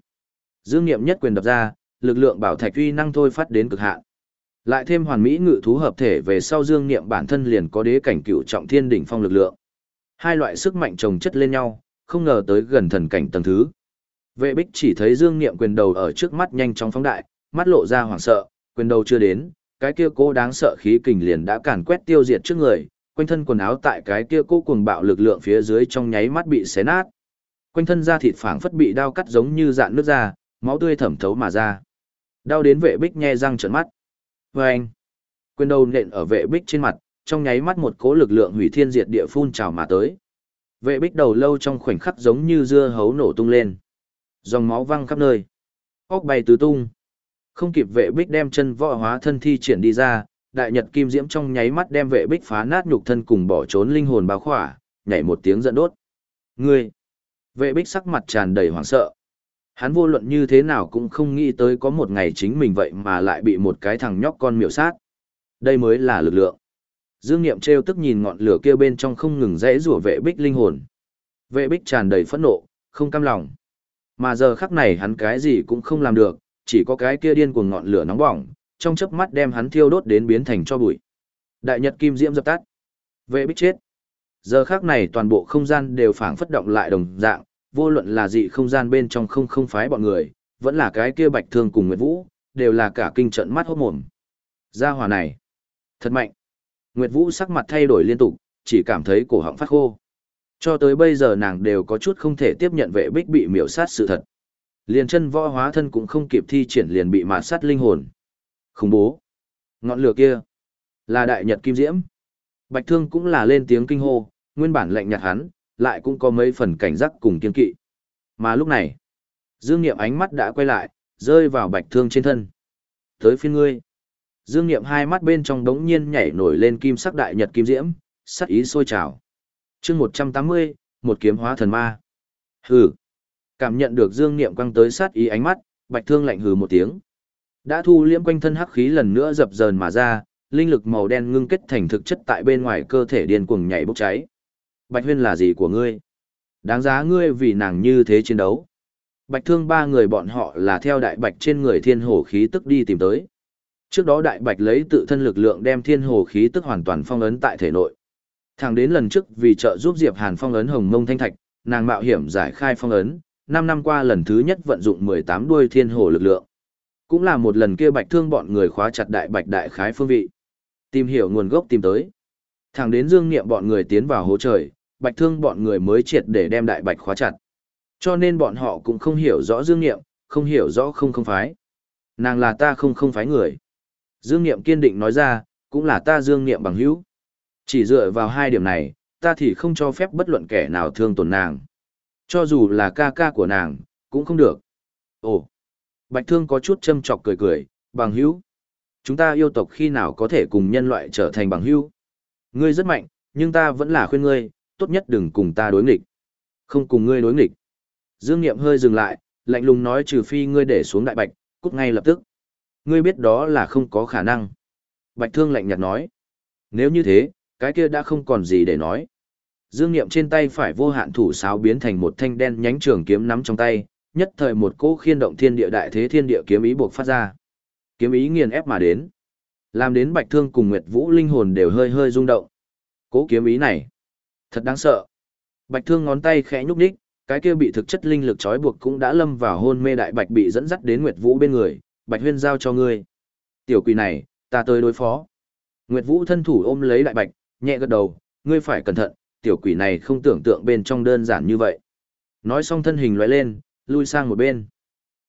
Dương Niệm nhất quyền đập ra, lực lượng bảo thạch uy năng thôi phát đến cực hạn. Lại thêm hoàn mỹ ngự thú hợp thể về sau Dương Niệm bản thân liền có đế cảnh cựu trọng thiên đỉnh phong lực lượng. Hai loại sức mạnh chồng chất lên nhau, không ngờ tới gần thần cảnh tầng thứ. Vệ bích chỉ thấy Dương Niệm quyền đầu ở trước mắt nhanh chóng phóng đại, mắt lộ ra hoảng sợ, quyền đầu chưa đến, cái kia cố đáng sợ khí kình liền đã càn quét tiêu diệt trước người, quanh thân quần áo tại cái kia cố cuồng bạo lực lượng phía dưới trong nháy mắt bị xé nát. Quanh thân da thịt phảng phất bị đao cắt giống như dạn nước ra, máu tươi thẩm thấu mà ra. Đau đến vệ bích nhe răng trợn mắt. Và anh, quyền đầu nện ở vệ bích trên mặt, trong nháy mắt một cố lực lượng hủy thiên diệt địa phun trào mà tới. Vệ bích đầu lâu trong khoảnh khắc giống như dưa hấu nổ tung lên. Dòng máu văng khắp nơi. Óc bay tứ tung. Không kịp vệ bích đem chân võ hóa thân thi triển đi ra, đại nhật kim diễm trong nháy mắt đem vệ bích phá nát nhục thân cùng bỏ trốn linh hồn báo khỏa, nhảy một tiếng giận đốt. Ngươi! Vệ bích sắc mặt tràn đầy hoảng sợ. Hắn vô luận như thế nào cũng không nghĩ tới có một ngày chính mình vậy mà lại bị một cái thằng nhóc con miểu sát. Đây mới là lực lượng. Dương Niệm trêu tức nhìn ngọn lửa kia bên trong không ngừng rẽ rủa vệ bích linh hồn. Vệ bích tràn đầy phẫn nộ, không cam lòng. Mà giờ khắc này hắn cái gì cũng không làm được, chỉ có cái kia điên cuồng ngọn lửa nóng bỏng, trong chớp mắt đem hắn thiêu đốt đến biến thành cho bụi. Đại nhật kim diễm dập tắt. Vệ bích chết. Giờ khắc này toàn bộ không gian đều phảng phất động lại đồng dạng, vô luận là dị không gian bên trong không không phái bọn người, vẫn là cái kia bạch thương cùng Nguyệt Vũ, đều là cả kinh trận mắt hốt mồm. Gia hỏa này, thật mạnh. Nguyệt Vũ sắc mặt thay đổi liên tục, chỉ cảm thấy cổ họng phát khô. Cho tới bây giờ nàng đều có chút không thể tiếp nhận vệ bích bị miểu sát sự thật. Liền chân võ hóa thân cũng không kịp thi triển liền bị mạt sát linh hồn. Khủng bố. Ngọn lửa kia. Là đại nhật kim diễm. Bạch thương cũng là lên tiếng kinh hô, nguyên bản lạnh nhạt hắn, lại cũng có mấy phần cảnh giác cùng kiên kỵ. Mà lúc này, Dương Niệm ánh mắt đã quay lại, rơi vào bạch thương trên thân. Tới phiên ngươi. Dương Niệm hai mắt bên trong đống nhiên nhảy nổi lên kim sắc đại nhật kim diễm, sắc ý sôi trào chương 180, một kiếm hóa thần ma. Hừ. Cảm nhận được Dương Niệm quăng tới sát ý ánh mắt, bạch thương lạnh hừ một tiếng. Đã thu liễm quanh thân hắc khí lần nữa dập dờn mà ra, linh lực màu đen ngưng kết thành thực chất tại bên ngoài cơ thể điên cuồng nhảy bốc cháy. Bạch huyên là gì của ngươi? Đáng giá ngươi vì nàng như thế chiến đấu. Bạch thương ba người bọn họ là theo đại bạch trên người thiên hồ khí tức đi tìm tới. Trước đó đại bạch lấy tự thân lực lượng đem thiên hồ khí tức hoàn toàn phong ấn tại thể nội. Thẳng đến lần trước vì trợ giúp Diệp Hàn phong ấn hồng mông thanh thạch, nàng mạo hiểm giải khai phong ấn, 5 năm qua lần thứ nhất vận dụng 18 đuôi thiên hồ lực lượng. Cũng là một lần kia bạch thương bọn người khóa chặt đại bạch đại khái phương vị. Tìm hiểu nguồn gốc tìm tới. Thẳng đến dương niệm bọn người tiến vào hố trời, bạch thương bọn người mới triệt để đem đại bạch khóa chặt. Cho nên bọn họ cũng không hiểu rõ dương niệm, không hiểu rõ không không phái. Nàng là ta không không phái người. Dương niệm kiên định nói ra, cũng là ta dương niệm bằng hữu. Chỉ dựa vào hai điểm này, ta thì không cho phép bất luận kẻ nào thương tổn nàng. Cho dù là ca ca của nàng, cũng không được. Ồ, Bạch Thương có chút châm chọc cười cười, bằng hữu. Chúng ta yêu tộc khi nào có thể cùng nhân loại trở thành bằng hữu? Ngươi rất mạnh, nhưng ta vẫn là khuyên ngươi, tốt nhất đừng cùng ta đối nghịch. Không cùng ngươi đối nghịch. Dương Niệm hơi dừng lại, lạnh lùng nói trừ phi ngươi để xuống đại bạch, cút ngay lập tức. Ngươi biết đó là không có khả năng. Bạch Thương lạnh nhạt nói. Nếu như thế, cái kia đã không còn gì để nói. Dương Niệm trên tay phải vô hạn thủ sáo biến thành một thanh đen nhánh trường kiếm nắm trong tay, nhất thời một cỗ khiên động thiên địa đại thế thiên địa kiếm ý buộc phát ra. Kiếm ý nghiền ép mà đến, làm đến Bạch Thương cùng Nguyệt Vũ linh hồn đều hơi hơi rung động. Cỗ kiếm ý này, thật đáng sợ. Bạch Thương ngón tay khẽ nhúc nhích, cái kia bị thực chất linh lực trói buộc cũng đã lâm vào hôn mê đại bạch bị dẫn dắt đến Nguyệt Vũ bên người, Bạch Huyên giao cho ngươi. Tiểu quỷ này, ta tới đối phó. Nguyệt Vũ thân thủ ôm lấy đại bạch, nhẹ gật đầu, ngươi phải cẩn thận, tiểu quỷ này không tưởng tượng bên trong đơn giản như vậy. Nói xong thân hình lóe lên, lui sang một bên.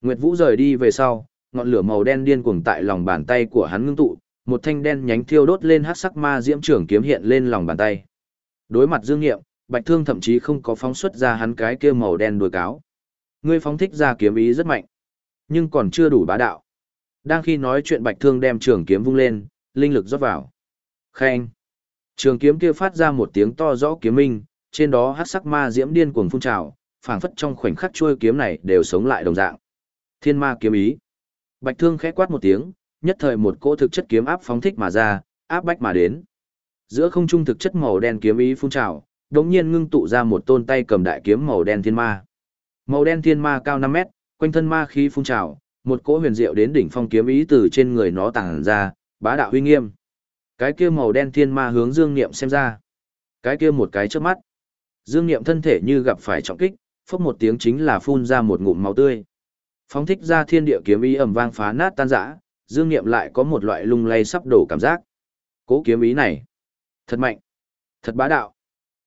Nguyệt Vũ rời đi về sau, ngọn lửa màu đen điên cuồng tại lòng bàn tay của hắn ngưng tụ, một thanh đen nhánh thiêu đốt lên hắc sắc ma diễm trưởng kiếm hiện lên lòng bàn tay. Đối mặt Dương Nghiệm, Bạch Thương thậm chí không có phóng xuất ra hắn cái kia màu đen đuôi cáo. Ngươi phóng thích ra kiếm ý rất mạnh, nhưng còn chưa đủ bá đạo. Đang khi nói chuyện Bạch Thương đem trường kiếm vung lên, linh lực rót vào. Khen. Trường kiếm kia phát ra một tiếng to rõ kiếm minh, trên đó hắc sắc ma diễm điên cuồng phun trào, phảng phất trong khoảnh khắc chuôi kiếm này đều sống lại đồng dạng. Thiên ma kiếm ý. Bạch Thương khẽ quát một tiếng, nhất thời một cỗ thực chất kiếm áp phóng thích mà ra, áp bách mà đến. Giữa không trung thực chất màu đen kiếm ý phun trào, đột nhiên ngưng tụ ra một tôn tay cầm đại kiếm màu đen thiên ma. Màu đen thiên ma cao 5 mét, quanh thân ma khí phun trào, một cỗ huyền diệu đến đỉnh phong kiếm ý từ trên người nó tàng ra, bá đạo uy nghiêm. Cái kia màu đen thiên ma hướng Dương Niệm xem ra. Cái kia một cái trước mắt. Dương Niệm thân thể như gặp phải trọng kích, phốc một tiếng chính là phun ra một ngụm máu tươi. Phóng thích ra thiên địa kiếm ý ầm vang phá nát tan rã, Dương Niệm lại có một loại lung lay sắp đổ cảm giác. Cố kiếm ý này, thật mạnh, thật bá đạo.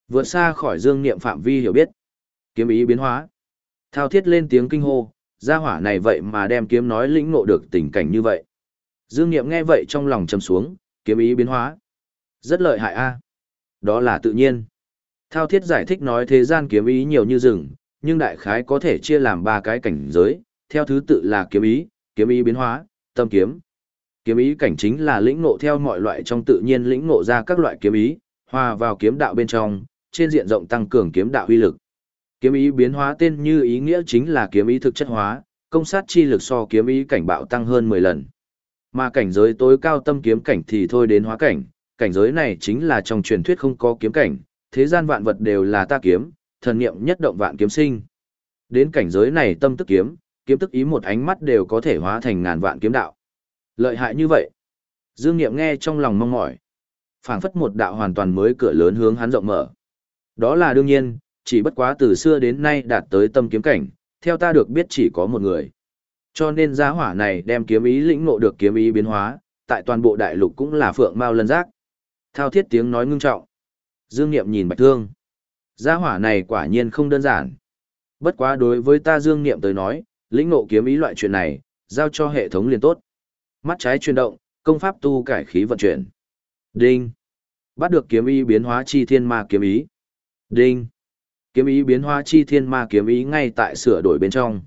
Vượt xa khỏi Dương Niệm phạm vi hiểu biết. Kiếm ý biến hóa. Thao thiết lên tiếng kinh hô, gia hỏa này vậy mà đem kiếm nói lĩnh ngộ được tình cảnh như vậy. Dương Niệm nghe vậy trong lòng trầm xuống, kiếm ý biến hóa. Rất lợi hại a. Đó là tự nhiên. Thao thiết giải thích nói thế gian kiếm ý nhiều như rừng, nhưng đại khái có thể chia làm ba cái cảnh giới, theo thứ tự là kiếm ý, kiếm ý biến hóa, tâm kiếm. Kiếm ý cảnh chính là lĩnh ngộ theo mọi loại trong tự nhiên lĩnh ngộ ra các loại kiếm ý, hòa vào kiếm đạo bên trong, trên diện rộng tăng cường kiếm đạo uy lực. Kiếm ý biến hóa tên như ý nghĩa chính là kiếm ý thực chất hóa, công sát chi lực so kiếm ý cảnh bạo tăng hơn 10 lần. Mà cảnh giới tối cao tâm kiếm cảnh thì thôi đến hóa cảnh, cảnh giới này chính là trong truyền thuyết không có kiếm cảnh, thế gian vạn vật đều là ta kiếm, thần niệm nhất động vạn kiếm sinh. Đến cảnh giới này tâm tức kiếm, kiếm tức ý một ánh mắt đều có thể hóa thành ngàn vạn kiếm đạo. Lợi hại như vậy. Dương Niệm nghe trong lòng mong mỏi. phảng phất một đạo hoàn toàn mới cửa lớn hướng hắn rộng mở. Đó là đương nhiên, chỉ bất quá từ xưa đến nay đạt tới tâm kiếm cảnh, theo ta được biết chỉ có một người. Cho nên giá hỏa này đem kiếm ý lĩnh ngộ được kiếm ý biến hóa, tại toàn bộ đại lục cũng là phượng mao lân giác. Thao thiết tiếng nói ngưng trọng. Dương Niệm nhìn Bạch Thương. Giá hỏa này quả nhiên không đơn giản. Bất quá đối với ta Dương Niệm tới nói, lĩnh ngộ kiếm ý loại chuyện này, giao cho hệ thống liền tốt. Mắt trái chuyển động, công pháp tu cải khí vận chuyển. Đinh. Bắt được kiếm ý biến hóa chi thiên ma kiếm ý. Đinh. Kiếm ý biến hóa chi thiên ma kiếm ý ngay tại sửa đổi bên trong.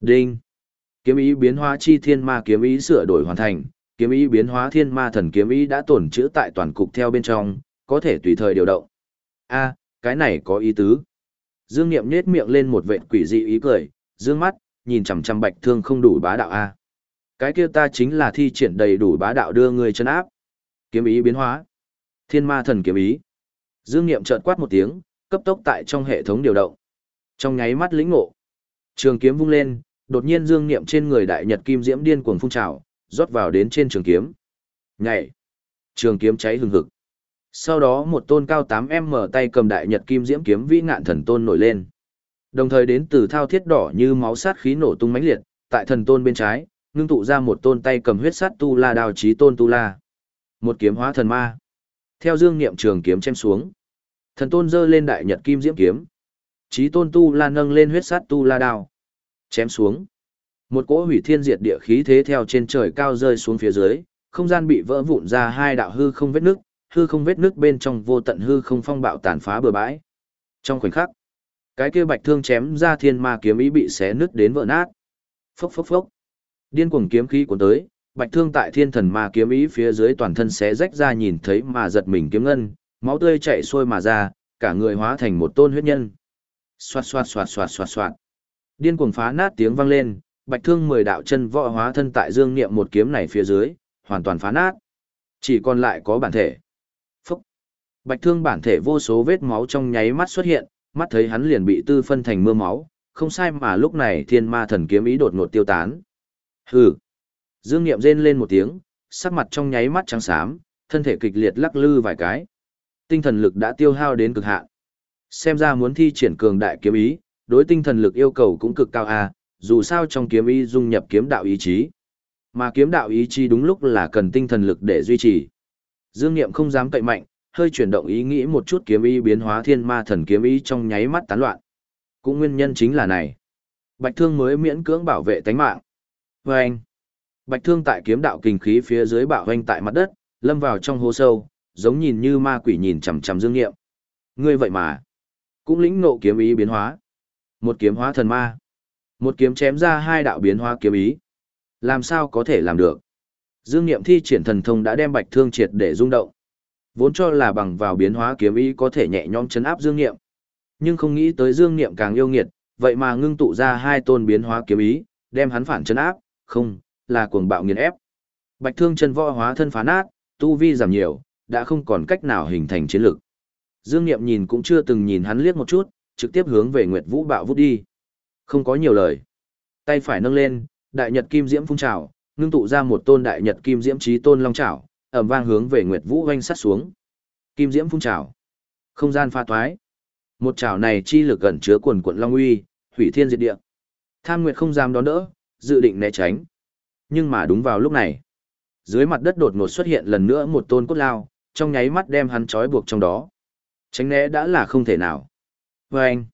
Đinh. Kiếm ý biến hóa chi thiên ma kiếm ý sửa đổi hoàn thành, kiếm ý biến hóa thiên ma thần kiếm ý đã tổn trữ tại toàn cục theo bên trong, có thể tùy thời điều động. A, cái này có ý tứ. Dương Niệm nhếch miệng lên một vệt quỷ dị ý cười, dương mắt, nhìn chằm chằm Bạch Thương không đủ bá đạo a. Cái kia ta chính là thi triển đầy đủ bá đạo đưa người chân áp. Kiếm ý biến hóa. Thiên ma thần kiếm ý. Dương Niệm chợt quát một tiếng, cấp tốc tại trong hệ thống điều động. Trong nháy mắt lĩnh ngộ, trường kiếm vung lên, đột nhiên dương niệm trên người đại nhật kim diễm điên cuồng phun trào, rót vào đến trên trường kiếm. Nhảy. Trường kiếm cháy hừng hực. Sau đó một tôn cao 8m tay cầm đại nhật kim diễm kiếm vĩ ngạn thần tôn nổi lên. Đồng thời đến từ thao thiết đỏ như máu sát khí nổ tung mãnh liệt, tại thần tôn bên trái, ngưng tụ ra một tôn tay cầm huyết sát tu la đao chí tôn tu la. Một kiếm hóa thần ma. Theo dương niệm trường kiếm chém xuống. Thần tôn giơ lên đại nhật kim diễm kiếm. Chí tôn tu la nâng lên huyết sát tu la đao. Chém xuống. Một cỗ hủy thiên diệt địa khí thế theo trên trời cao rơi xuống phía dưới, không gian bị vỡ vụn ra hai đạo hư không vết nước, hư không vết nước bên trong vô tận hư không phong bạo tàn phá bừa bãi. Trong khoảnh khắc, cái kia bạch thương chém ra thiên ma kiếm ý bị xé nứt đến vỡ nát. Phốc phốc phốc. Điên cuồng kiếm khí cuốn tới, bạch thương tại thiên thần ma kiếm ý phía dưới toàn thân xé rách ra nhìn thấy mà giật mình kiếm ngân, máu tươi chảy xuôi mà ra, cả người hóa thành một tôn huyết nhân. Xoạt xoạt xoạt xoạt xoạt xoạt. Điên cuồng phá nát tiếng vang lên, bạch thương mười đạo chân võ hóa thân tại dương niệm một kiếm này phía dưới, hoàn toàn phá nát. Chỉ còn lại có bản thể. Phúc. Bạch thương bản thể vô số vết máu trong nháy mắt xuất hiện, mắt thấy hắn liền bị tư phân thành mưa máu, không sai mà lúc này thiên ma thần kiếm ý đột ngột tiêu tán. Hừ. Dương Niệm rên lên một tiếng, sắc mặt trong nháy mắt trắng xám, thân thể kịch liệt lắc lư vài cái. Tinh thần lực đã tiêu hao đến cực hạn. Xem ra muốn thi triển cường đại kiếm ý, đối tinh thần lực yêu cầu cũng cực cao a, dù sao trong kiếm ý dung nhập kiếm đạo ý chí. Mà kiếm đạo ý chí đúng lúc là cần tinh thần lực để duy trì. Dương Niệm không dám cậy mạnh, hơi chuyển động ý nghĩ một chút kiếm ý biến hóa thiên ma thần kiếm ý trong nháy mắt tán loạn. Cũng nguyên nhân chính là này. Bạch Thương mới miễn cưỡng bảo vệ tánh mạng. Và anh, Bạch Thương tại kiếm đạo kinh khí phía dưới bạo hoanh tại mặt đất, lâm vào trong hố sâu, giống nhìn như ma quỷ nhìn chằm chằm Dương Nghiệm. Ngươi vậy mà, cũng lĩnh nộ kiếm ý biến hóa. Một kiếm hóa thần ma. Một kiếm chém ra hai đạo biến hóa kiếm ý. Làm sao có thể làm được? Dương Nghiệm thi triển thần thông đã đem Bạch Thương triệt để rung động. Vốn cho là bằng vào biến hóa kiếm ý có thể nhẹ nhõm chấn áp Dương Nghiệm. Nhưng không nghĩ tới Dương Niệm càng yêu nghiệt, vậy mà ngưng tụ ra hai tôn biến hóa kiếm ý, đem hắn phản chấn áp, không, là cuồng bạo nghiền ép. Bạch Thương chân võ hóa thân phá nát, tu vi giảm nhiều, đã không còn cách nào hình thành chiến lực. Dương Niệm nhìn cũng chưa từng nhìn hắn liếc một chút, trực tiếp hướng về Nguyệt Vũ bạo vút đi. Không có nhiều lời. Tay phải nâng lên, đại nhật kim diễm phun trào, ngưng tụ ra một tôn đại nhật kim diễm chí tôn long trảo, ầm vang hướng về Nguyệt Vũ oanh sát xuống. Kim diễm phun trào. Không gian pha toái. Một chảo này chi lực gần chứa quần quần long uy, hủy thiên diệt địa. Tham Nguyệt không dám đón đỡ, dự định né tránh. Nhưng mà đúng vào lúc này, dưới mặt đất đột ngột xuất hiện lần nữa một tôn cốt lao, trong nháy mắt đem hắn trói buộc trong đó. Tránh né đã là không thể nào. Và anh,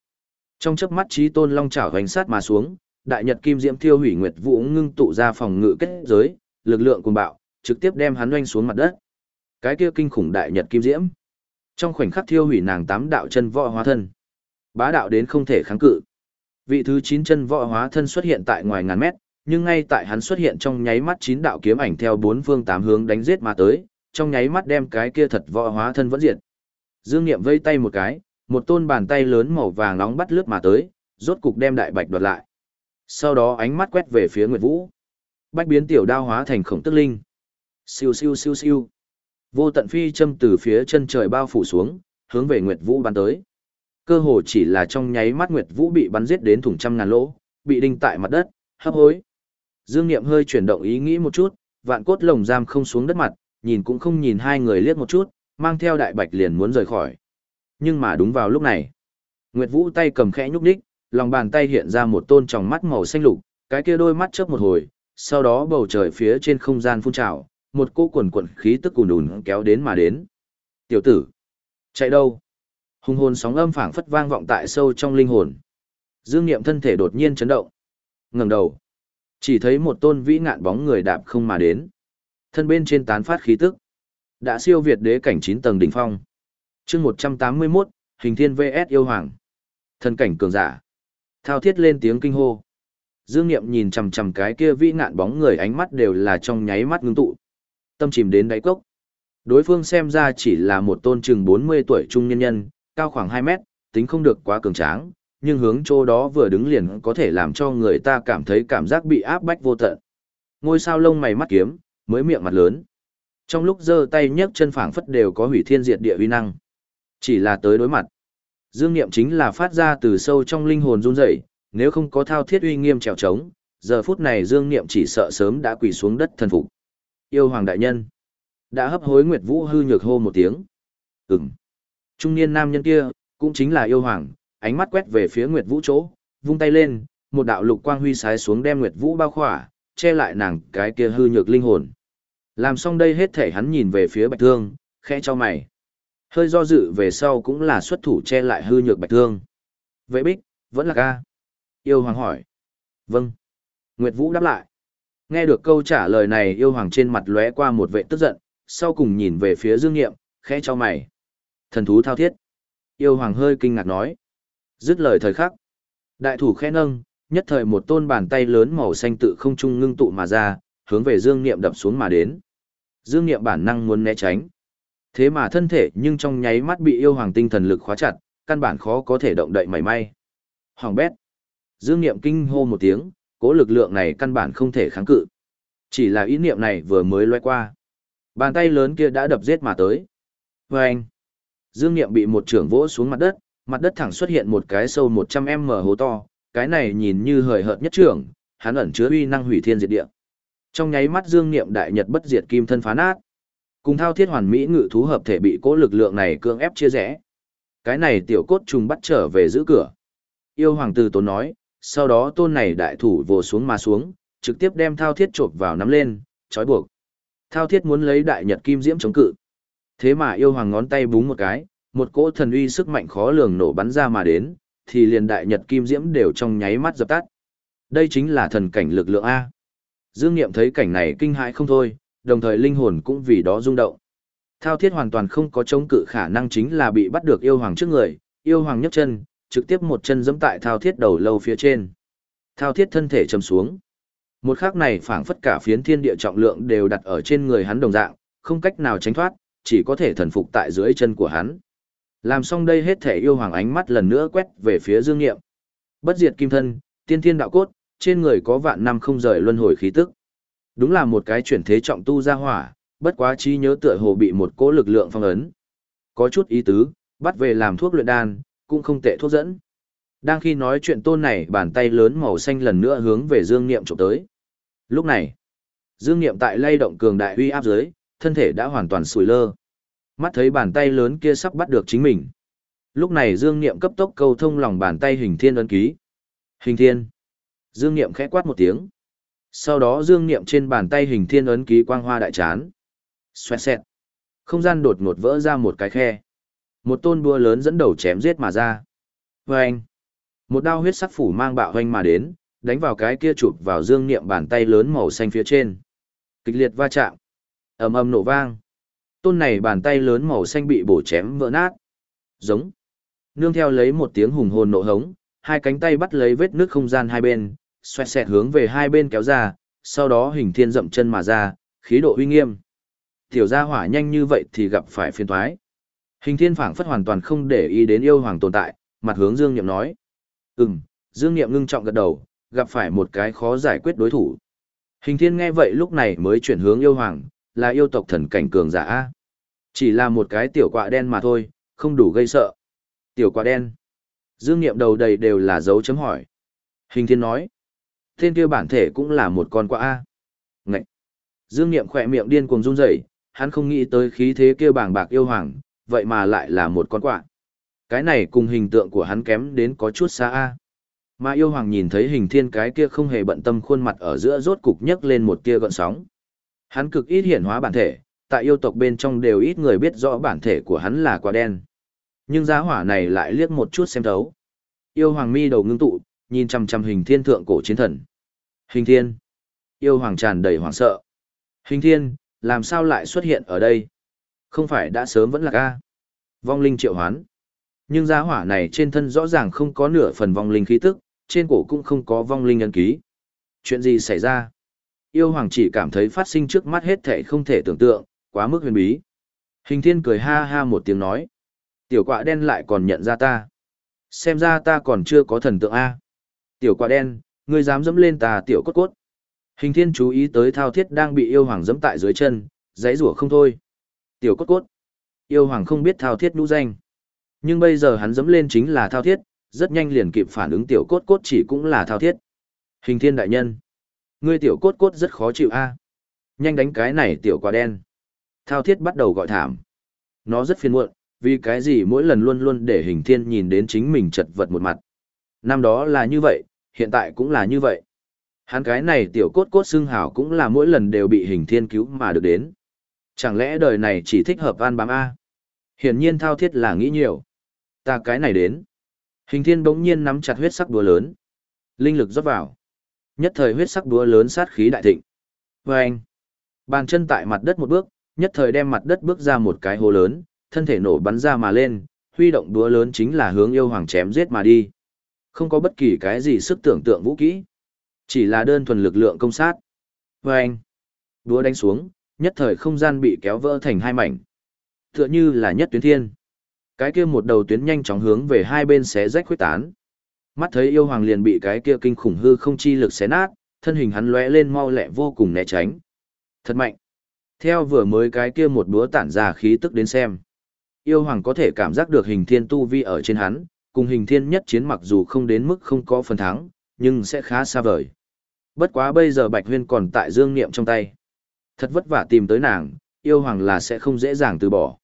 trong chớp mắt trí tôn long chảo hoành sát mà xuống, đại nhật kim diễm thiêu hủy nguyệt vũ ngưng tụ ra phòng ngự kết giới, lực lượng cuồng bạo, trực tiếp đem hắn oanh xuống mặt đất. Cái kia kinh khủng đại nhật kim diễm, trong khoảnh khắc thiêu hủy nàng tám đạo chân võ hóa thân. Bá đạo đến không thể kháng cự. Vị thứ chín chân võ hóa thân xuất hiện tại ngoài ngàn mét, nhưng ngay tại hắn xuất hiện trong nháy mắt chín đạo kiếm ảnh theo bốn phương tám hướng đánh giết mà tới, trong nháy mắt đem cái kia thật võ hóa thân vẫn diệt. Dương Niệm vây tay một cái, một tôn bàn tay lớn màu vàng nóng bắt lướt mà tới, rốt cục đem đại bạch đoạt lại. Sau đó ánh mắt quét về phía Nguyệt Vũ. Bách biến tiểu đao hóa thành khổng tức linh. Siêu siêu siêu siêu. Vô tận phi châm từ phía chân trời bao phủ xuống, hướng về Nguyệt Vũ bắn tới. Cơ hồ chỉ là trong nháy mắt Nguyệt Vũ bị bắn giết đến thủng trăm ngàn lỗ, bị đinh tại mặt đất, hấp hối. Dương Niệm hơi chuyển động ý nghĩ một chút, vạn cốt lồng giam không xuống đất mặt, nhìn cũng không nhìn hai người liếc một chút, mang theo đại bạch liền muốn rời khỏi. Nhưng mà đúng vào lúc này, Nguyệt Vũ tay cầm khẽ nhúc nhích, lòng bàn tay hiện ra một tôn tròng mắt màu xanh lục, cái kia đôi mắt chớp một hồi, sau đó bầu trời phía trên không gian phun trào, một cô quần quần khí tức ùn ùn kéo đến mà đến. Tiểu tử, chạy đâu? Hùng hồn sóng âm phảng phất vang vọng tại sâu trong linh hồn. Dương Niệm thân thể đột nhiên chấn động. Ngẩng đầu, chỉ thấy một tôn vĩ ngạn bóng người đạp không mà đến. Thân bên trên tán phát khí tức, đã siêu việt đế cảnh 9 tầng đỉnh phong. Chương 181, Hình Thiên VS yêu hoàng. Thân cảnh cường giả. Thao thiết lên tiếng kinh hô. Dương Niệm nhìn chằm chằm cái kia vĩ nạn bóng người ánh mắt đều là trong nháy mắt ngưng tụ tâm chìm đến đáy cốc. Đối phương xem ra chỉ là một tôn chừng 40 tuổi trung nhân nhân, cao khoảng 2 mét, tính không được quá cường tráng, nhưng hướng chỗ đó vừa đứng liền có thể làm cho người ta cảm thấy cảm giác bị áp bách vô tận. Ngôi sao lông mày mắt kiếm, mới miệng mặt lớn. Trong lúc giơ tay nhấc chân phảng phất đều có hủy thiên diệt địa uy năng. Chỉ là tới đối mặt. Dương Niệm chính là phát ra từ sâu trong linh hồn run rẩy, nếu không có thao thiết uy nghiêm trèo trống, giờ phút này Dương Niệm chỉ sợ sớm đã quỳ xuống đất thần phục. Yêu hoàng đại nhân. Đã hấp hối Nguyệt Vũ hư nhược hô một tiếng. Ừm. Trung niên nam nhân kia, cũng chính là yêu hoàng, ánh mắt quét về phía Nguyệt Vũ chỗ, vung tay lên, một đạo lục quang huy sái xuống đem Nguyệt Vũ bao khỏa, che lại nàng cái kia hư nhược linh hồn. Làm xong đây hết thể hắn nhìn về phía Bạch Thương, khẽ cho mày. Hơi do dự về sau cũng là xuất thủ che lại hư nhược Bạch Thương. Vệ bích, vẫn là ca. Yêu hoàng hỏi. Vâng. Nguyệt Vũ đáp lại. Nghe được câu trả lời này yêu hoàng trên mặt lóe qua một vệ tức giận, sau cùng nhìn về phía Dương Nghiệm, khẽ cho mày. Thần thú thao thiết. Yêu hoàng hơi kinh ngạc nói. Dứt lời thời khắc. Đại thủ khẽ nâng, nhất thời một tôn bàn tay lớn màu xanh tự không trung ngưng tụ mà ra, hướng về Dương Nghiệm đập xuống mà đến. Dương Nghiệm bản năng muốn né tránh. Thế mà thân thể nhưng trong nháy mắt bị yêu hoàng tinh thần lực khóa chặt, căn bản khó có thể động đậy mảy may. Hoàng bét. Dương niệm kinh hô một tiếng, cố lực lượng này căn bản không thể kháng cự. Chỉ là ý niệm này vừa mới loay qua. Bàn tay lớn kia đã đập giết mà tới. Và anh, Dương Niệm bị một trưởng vỗ xuống mặt đất, mặt đất thẳng xuất hiện một cái sâu 100m hố to, cái này nhìn như hời hợt nhất trưởng, hắn ẩn chứa uy năng hủy thiên diệt địa. Trong nháy mắt Dương Niệm đại nhật bất diệt kim thân phá nát. Cùng thao thiết hoàn mỹ ngự thú hợp thể bị cố lực lượng này cưỡng ép chia rẽ. Cái này tiểu cốt trùng bắt trở về giữ cửa. Yêu hoàng tử tốn nói, sau đó tôn này đại thủ vồ xuống mà xuống, trực tiếp đem thao thiết chộp vào nắm lên, trói buộc. Thao thiết muốn lấy đại nhật kim diễm chống cự. Thế mà yêu hoàng ngón tay búng một cái, một cỗ thần uy sức mạnh khó lường nổ bắn ra mà đến, thì liền đại nhật kim diễm đều trong nháy mắt dập tắt. Đây chính là thần cảnh lực lượng A. Dương Niệm thấy cảnh này kinh hãi không thôi, đồng thời linh hồn cũng vì đó rung động. Thao thiết hoàn toàn không có chống cự khả năng chính là bị bắt được yêu hoàng trước người, yêu hoàng nhấc chân, trực tiếp một chân giẫm tại thao thiết đầu lâu phía trên. Thao thiết thân thể chầm xuống. Một khắc này phảng phất cả phiến thiên địa trọng lượng đều đặt ở trên người hắn đồng dạng, không cách nào tránh thoát, chỉ có thể thần phục tại dưới chân của hắn. Làm xong đây hết thể yêu hoàng ánh mắt lần nữa quét về phía Dương Nghiệm. Bất diệt kim thân, tiên thiên đạo cốt, trên người có vạn năm không rời luân hồi khí tức. Đúng là một cái chuyển thế trọng tu ra hỏa, bất quá trí nhớ tựa hồ bị một cỗ lực lượng phong ấn. Có chút ý tứ, bắt về làm thuốc luyện đan, cũng không tệ thuốc dẫn. Đang khi nói chuyện tôn này bàn tay lớn màu xanh lần nữa hướng về Dương Niệm trộm tới. Lúc này, Dương Niệm tại lay động cường đại uy áp dưới, thân thể đã hoàn toàn sùi lơ. Mắt thấy bàn tay lớn kia sắp bắt được chính mình. Lúc này Dương Niệm cấp tốc câu thông lòng bàn tay hình thiên ấn ký. Hình thiên. Dương Niệm khẽ quát một tiếng. Sau đó Dương Niệm trên bàn tay hình thiên ấn ký quang hoa đại chán. Xoẹt xẹt. Không gian đột ngột vỡ ra một cái khe. Một tôn búa lớn dẫn đầu chém giết mà ra. Và anh. Một đao huyết sắc phủ mang bạo hoanh mà đến, đánh vào cái kia chụp vào Dương Niệm bàn tay lớn màu xanh phía trên. Kịch liệt va chạm. ầm ầm nổ vang. Tôn này bàn tay lớn màu xanh bị bổ chém vỡ nát. Giống. Nương theo lấy một tiếng hùng hồn nộ hống, hai cánh tay bắt lấy vết nước không gian hai bên, xoẹt xẹt hướng về hai bên kéo ra, sau đó hình thiên dậm chân mà ra, khí độ uy nghiêm. Tiểu gia hỏa nhanh như vậy thì gặp phải phiền toái. Hình thiên phảng phất hoàn toàn không để ý đến yêu hoàng tồn tại, mặt hướng Dương Niệm nói. Ừm, Dương Niệm ngưng trọng gật đầu, gặp phải một cái khó giải quyết đối thủ. Hình thiên nghe vậy lúc này mới chuyển hướng yêu hoàng, là yêu tộc thần cảnh cường giả. Chỉ là một cái tiểu quạ đen mà thôi, không đủ gây sợ. Tiểu quạ đen. Dương Niệm đầu đầy đều là dấu chấm hỏi. Hình thiên nói. Tên kia bản thể cũng là một con quạ A. Ngậy. Dương Niệm khỏe miệng điên cuồng run rẩy, hắn không nghĩ tới khí thế kia bàng bạc yêu hoàng, vậy mà lại là một con quạ. Cái này cùng hình tượng của hắn kém đến có chút xa A. Mà yêu hoàng nhìn thấy hình thiên cái kia không hề bận tâm khuôn mặt ở giữa rốt cục nhấc lên một tia gợn sóng. Hắn cực ít hiển hóa bản thể, tại yêu tộc bên trong đều ít người biết rõ bản thể của hắn là quả đen. Nhưng giá hỏa này lại liếc một chút xem thấu. Yêu hoàng mi đầu ngưng tụ, nhìn chằm chằm hình thiên thượng cổ chiến thần. Hình thiên. Yêu hoàng tràn đầy hoảng sợ. Hình thiên, làm sao lại xuất hiện ở đây? Không phải đã sớm vẫn là ca. Vong linh triệu hoán. Nhưng giá hỏa này trên thân rõ ràng không có nửa phần vong linh khí tức, trên cổ cũng không có vong linh ấn ký. Chuyện gì xảy ra? Yêu hoàng chỉ cảm thấy phát sinh trước mắt hết thể không thể tưởng tượng, quá mức huyền bí. Hình thiên cười ha ha một tiếng nói. Tiểu quạ đen lại còn nhận ra ta. Xem ra ta còn chưa có thần tượng A. Tiểu quạ đen, ngươi dám dẫm lên ta tiểu cốt cốt. Hình thiên chú ý tới thao thiết đang bị yêu hoàng dẫm tại dưới chân, giấy rủa không thôi. Tiểu cốt cốt. Yêu hoàng không biết thao thiết nhũ danh. Nhưng bây giờ hắn dẫm lên chính là thao thiết, rất nhanh liền kịp phản ứng tiểu cốt cốt chỉ cũng là thao thiết. Hình thiên đại nhân. Ngươi tiểu cốt cốt rất khó chịu a. Nhanh đánh cái này tiểu quả đen. Thao thiết bắt đầu gọi thảm. Nó rất phiền muộn, vì cái gì mỗi lần luôn luôn để hình thiên nhìn đến chính mình chật vật một mặt. Năm đó là như vậy, hiện tại cũng là như vậy. Hắn cái này tiểu cốt cốt xương hảo cũng là mỗi lần đều bị hình thiên cứu mà được đến. Chẳng lẽ đời này chỉ thích hợp an bám A? Hiển nhiên thao thiết là nghĩ nhiều. Ta cái này đến. Hình thiên bỗng nhiên nắm chặt huyết sắc đúa lớn. Linh lực rót vào. Nhất thời huyết sắc đúa lớn sát khí đại thịnh. Và anh, bàn chân tại mặt đất một bước, nhất thời đem mặt đất bước ra một cái hố lớn, thân thể nổ bắn ra mà lên, huy động đúa lớn chính là hướng yêu hoàng chém giết mà đi. Không có bất kỳ cái gì sức tưởng tượng vũ kỹ, chỉ là đơn thuần lực lượng công sát. Và anh, đúa đánh xuống, nhất thời không gian bị kéo vỡ thành hai mảnh. Tựa như là nhất tuyến thiên. Cái kia một đầu tuyến nhanh chóng hướng về hai bên xé rách khuyết tán. Mắt thấy yêu hoàng liền bị cái kia kinh khủng hư không chi lực xé nát, thân hình hắn lóe lên mau lẹ vô cùng né tránh. Thật mạnh. Theo vừa mới cái kia một búa tản ra khí tức đến xem. Yêu hoàng có thể cảm giác được hình thiên tu vi ở trên hắn, cùng hình thiên nhất chiến mặc dù không đến mức không có phần thắng, nhưng sẽ khá xa vời. Bất quá bây giờ Bạch Huyên còn tại dương niệm trong tay. Thật vất vả tìm tới nàng, yêu hoàng là sẽ không dễ dàng từ bỏ.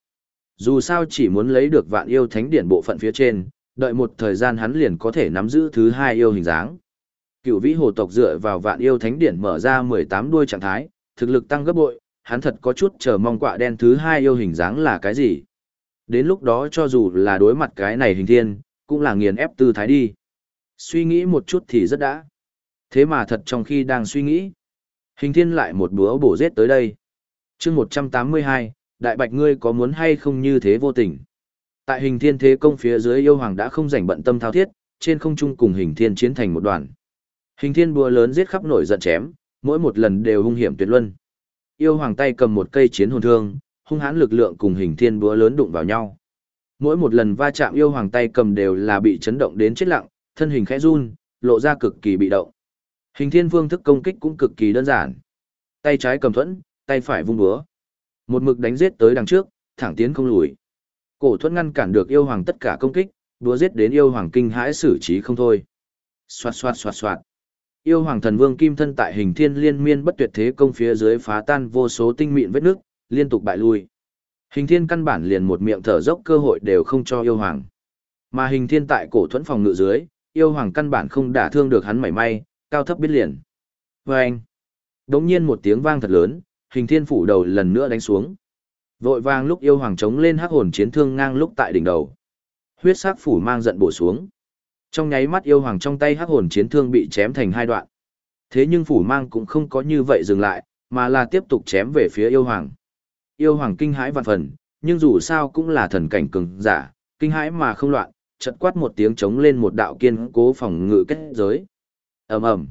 Dù sao chỉ muốn lấy được vạn yêu thánh điển bộ phận phía trên, đợi một thời gian hắn liền có thể nắm giữ thứ hai yêu hình dáng. Cựu vĩ hồ tộc dựa vào vạn yêu thánh điển mở ra 18 đuôi trạng thái, thực lực tăng gấp bội, hắn thật có chút chờ mong quạ đen thứ hai yêu hình dáng là cái gì. Đến lúc đó cho dù là đối mặt cái này hình thiên, cũng là nghiền ép tư thái đi. Suy nghĩ một chút thì rất đã. Thế mà thật trong khi đang suy nghĩ, hình thiên lại một búa bổ giết tới đây. chương 182, đại bạch ngươi có muốn hay không như thế vô tình. Tại hình thiên thế công phía dưới yêu hoàng đã không rảnh bận tâm thao thiết, trên không trung cùng hình thiên chiến thành một đoàn. Hình thiên búa lớn giết khắp nổi giận chém, mỗi một lần đều hung hiểm tuyệt luân. Yêu hoàng tay cầm một cây chiến hồn thương, hung hãn lực lượng cùng hình thiên búa lớn đụng vào nhau. Mỗi một lần va chạm yêu hoàng tay cầm đều là bị chấn động đến chết lặng, thân hình khẽ run, lộ ra cực kỳ bị động. Hình thiên phương thức công kích cũng cực kỳ đơn giản. Tay trái cầm thuẫn, tay phải vung búa. Một mực đánh giết tới đằng trước, thẳng tiến không lùi. Cổ thuẫn ngăn cản được yêu hoàng tất cả công kích, đúa giết đến yêu hoàng kinh hãi xử trí không thôi. Xoạt xoạt xoạt xoạt. Yêu hoàng thần vương kim thân tại hình thiên liên miên bất tuyệt thế công phía dưới phá tan vô số tinh mịn vết nước, liên tục bại lui. Hình thiên căn bản liền một miệng thở dốc cơ hội đều không cho yêu hoàng. Mà hình thiên tại cổ thuẫn phòng ngự dưới, yêu hoàng căn bản không đả thương được hắn mảy may, cao thấp biết liền. Và anh, đống nhiên một tiếng vang thật lớn, hình thiên phủ đầu lần nữa đánh xuống. Vội vang lúc yêu hoàng chống lên hắc hồn chiến thương ngang lúc tại đỉnh đầu. Huyết sắc phủ mang giận bổ xuống. Trong nháy mắt yêu hoàng trong tay hắc hồn chiến thương bị chém thành hai đoạn. Thế nhưng phủ mang cũng không có như vậy dừng lại, mà là tiếp tục chém về phía yêu hoàng. Yêu hoàng kinh hãi vạn phần, nhưng dù sao cũng là thần cảnh cường giả, kinh hãi mà không loạn, chợt quát một tiếng chống lên một đạo kiên cố phòng ngự kết giới. Ầm ầm.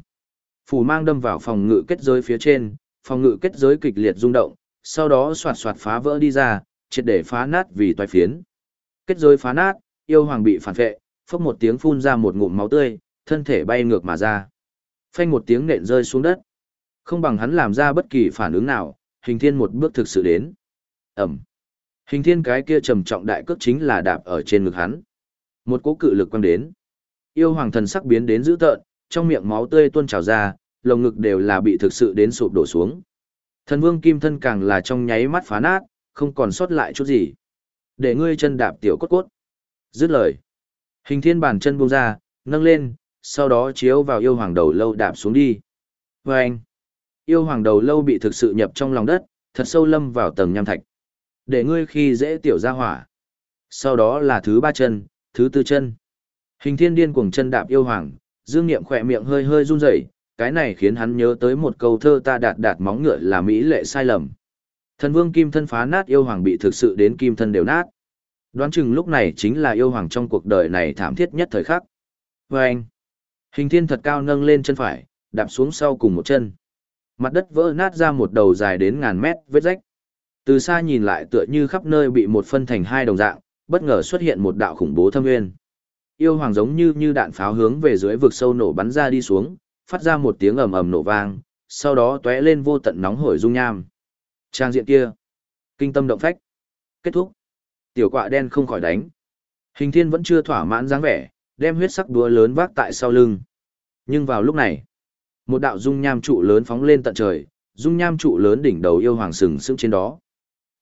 phù mang đâm vào phòng ngự kết giới phía trên, phòng ngự kết giới kịch liệt rung động, sau đó xoạt xoạt phá vỡ đi ra, triệt để phá nát vì toái phiến. Kết giới phá nát, yêu hoàng bị phản vệ, phốc một tiếng phun ra một ngụm máu tươi, thân thể bay ngược mà ra. Phanh một tiếng nện rơi xuống đất. Không bằng hắn làm ra bất kỳ phản ứng nào, hình thiên một bước thực sự đến. Ẩm. Hình thiên cái kia trầm trọng đại cước chính là đạp ở trên ngực hắn. Một cỗ cự lực quăng đến. Yêu hoàng thần sắc biến đến dữ tợn, trong miệng máu tươi tuôn trào ra, lồng ngực đều là bị thực sự đến sụp đổ xuống. Thần vương kim thân càng là trong nháy mắt phá nát, không còn sót lại chút gì. Để ngươi chân đạp tiểu cốt cốt. Dứt lời. Hình thiên bàn chân buông ra, nâng lên, sau đó chiếu vào yêu hoàng đầu lâu đạp xuống đi. Và anh. Yêu hoàng đầu lâu bị thực sự nhập trong lòng đất, thật sâu lâm vào tầng nham thạch. Để ngươi khi dễ tiểu ra hỏa. Sau đó là thứ ba chân, thứ tư chân. Hình thiên điên cuồng chân đạp yêu hoàng, dương niệm khỏe miệng hơi hơi run rẩy, cái này khiến hắn nhớ tới một câu thơ ta đạt đạt móng ngựa là mỹ lệ sai lầm. Thần vương kim thân phá nát yêu hoàng bị thực sự đến kim thân đều nát. Đoán chừng lúc này chính là yêu hoàng trong cuộc đời này thảm thiết nhất thời khắc. Và anh, hình thiên thật cao nâng lên chân phải, đạp xuống sau cùng một chân. Mặt đất vỡ nát ra một đầu dài đến ngàn mét vết rách. Từ xa nhìn lại tựa như khắp nơi bị một phân thành hai đồng dạng, bất ngờ xuất hiện một đạo khủng bố thâm nguyên. Yêu hoàng giống như như đạn pháo hướng về dưới vực sâu nổ bắn ra đi xuống, phát ra một tiếng ầm ầm nổ vang, sau đó tóe lên vô tận nóng hổi dung nham. Trang diện kia, kinh tâm động phách. Kết thúc. Tiểu quạ đen không khỏi đánh. Hình thiên vẫn chưa thỏa mãn dáng vẻ, đem huyết sắc đúa lớn vác tại sau lưng. Nhưng vào lúc này, một đạo dung nham trụ lớn phóng lên tận trời, dung nham trụ lớn đỉnh đầu yêu hoàng sừng sững trên đó.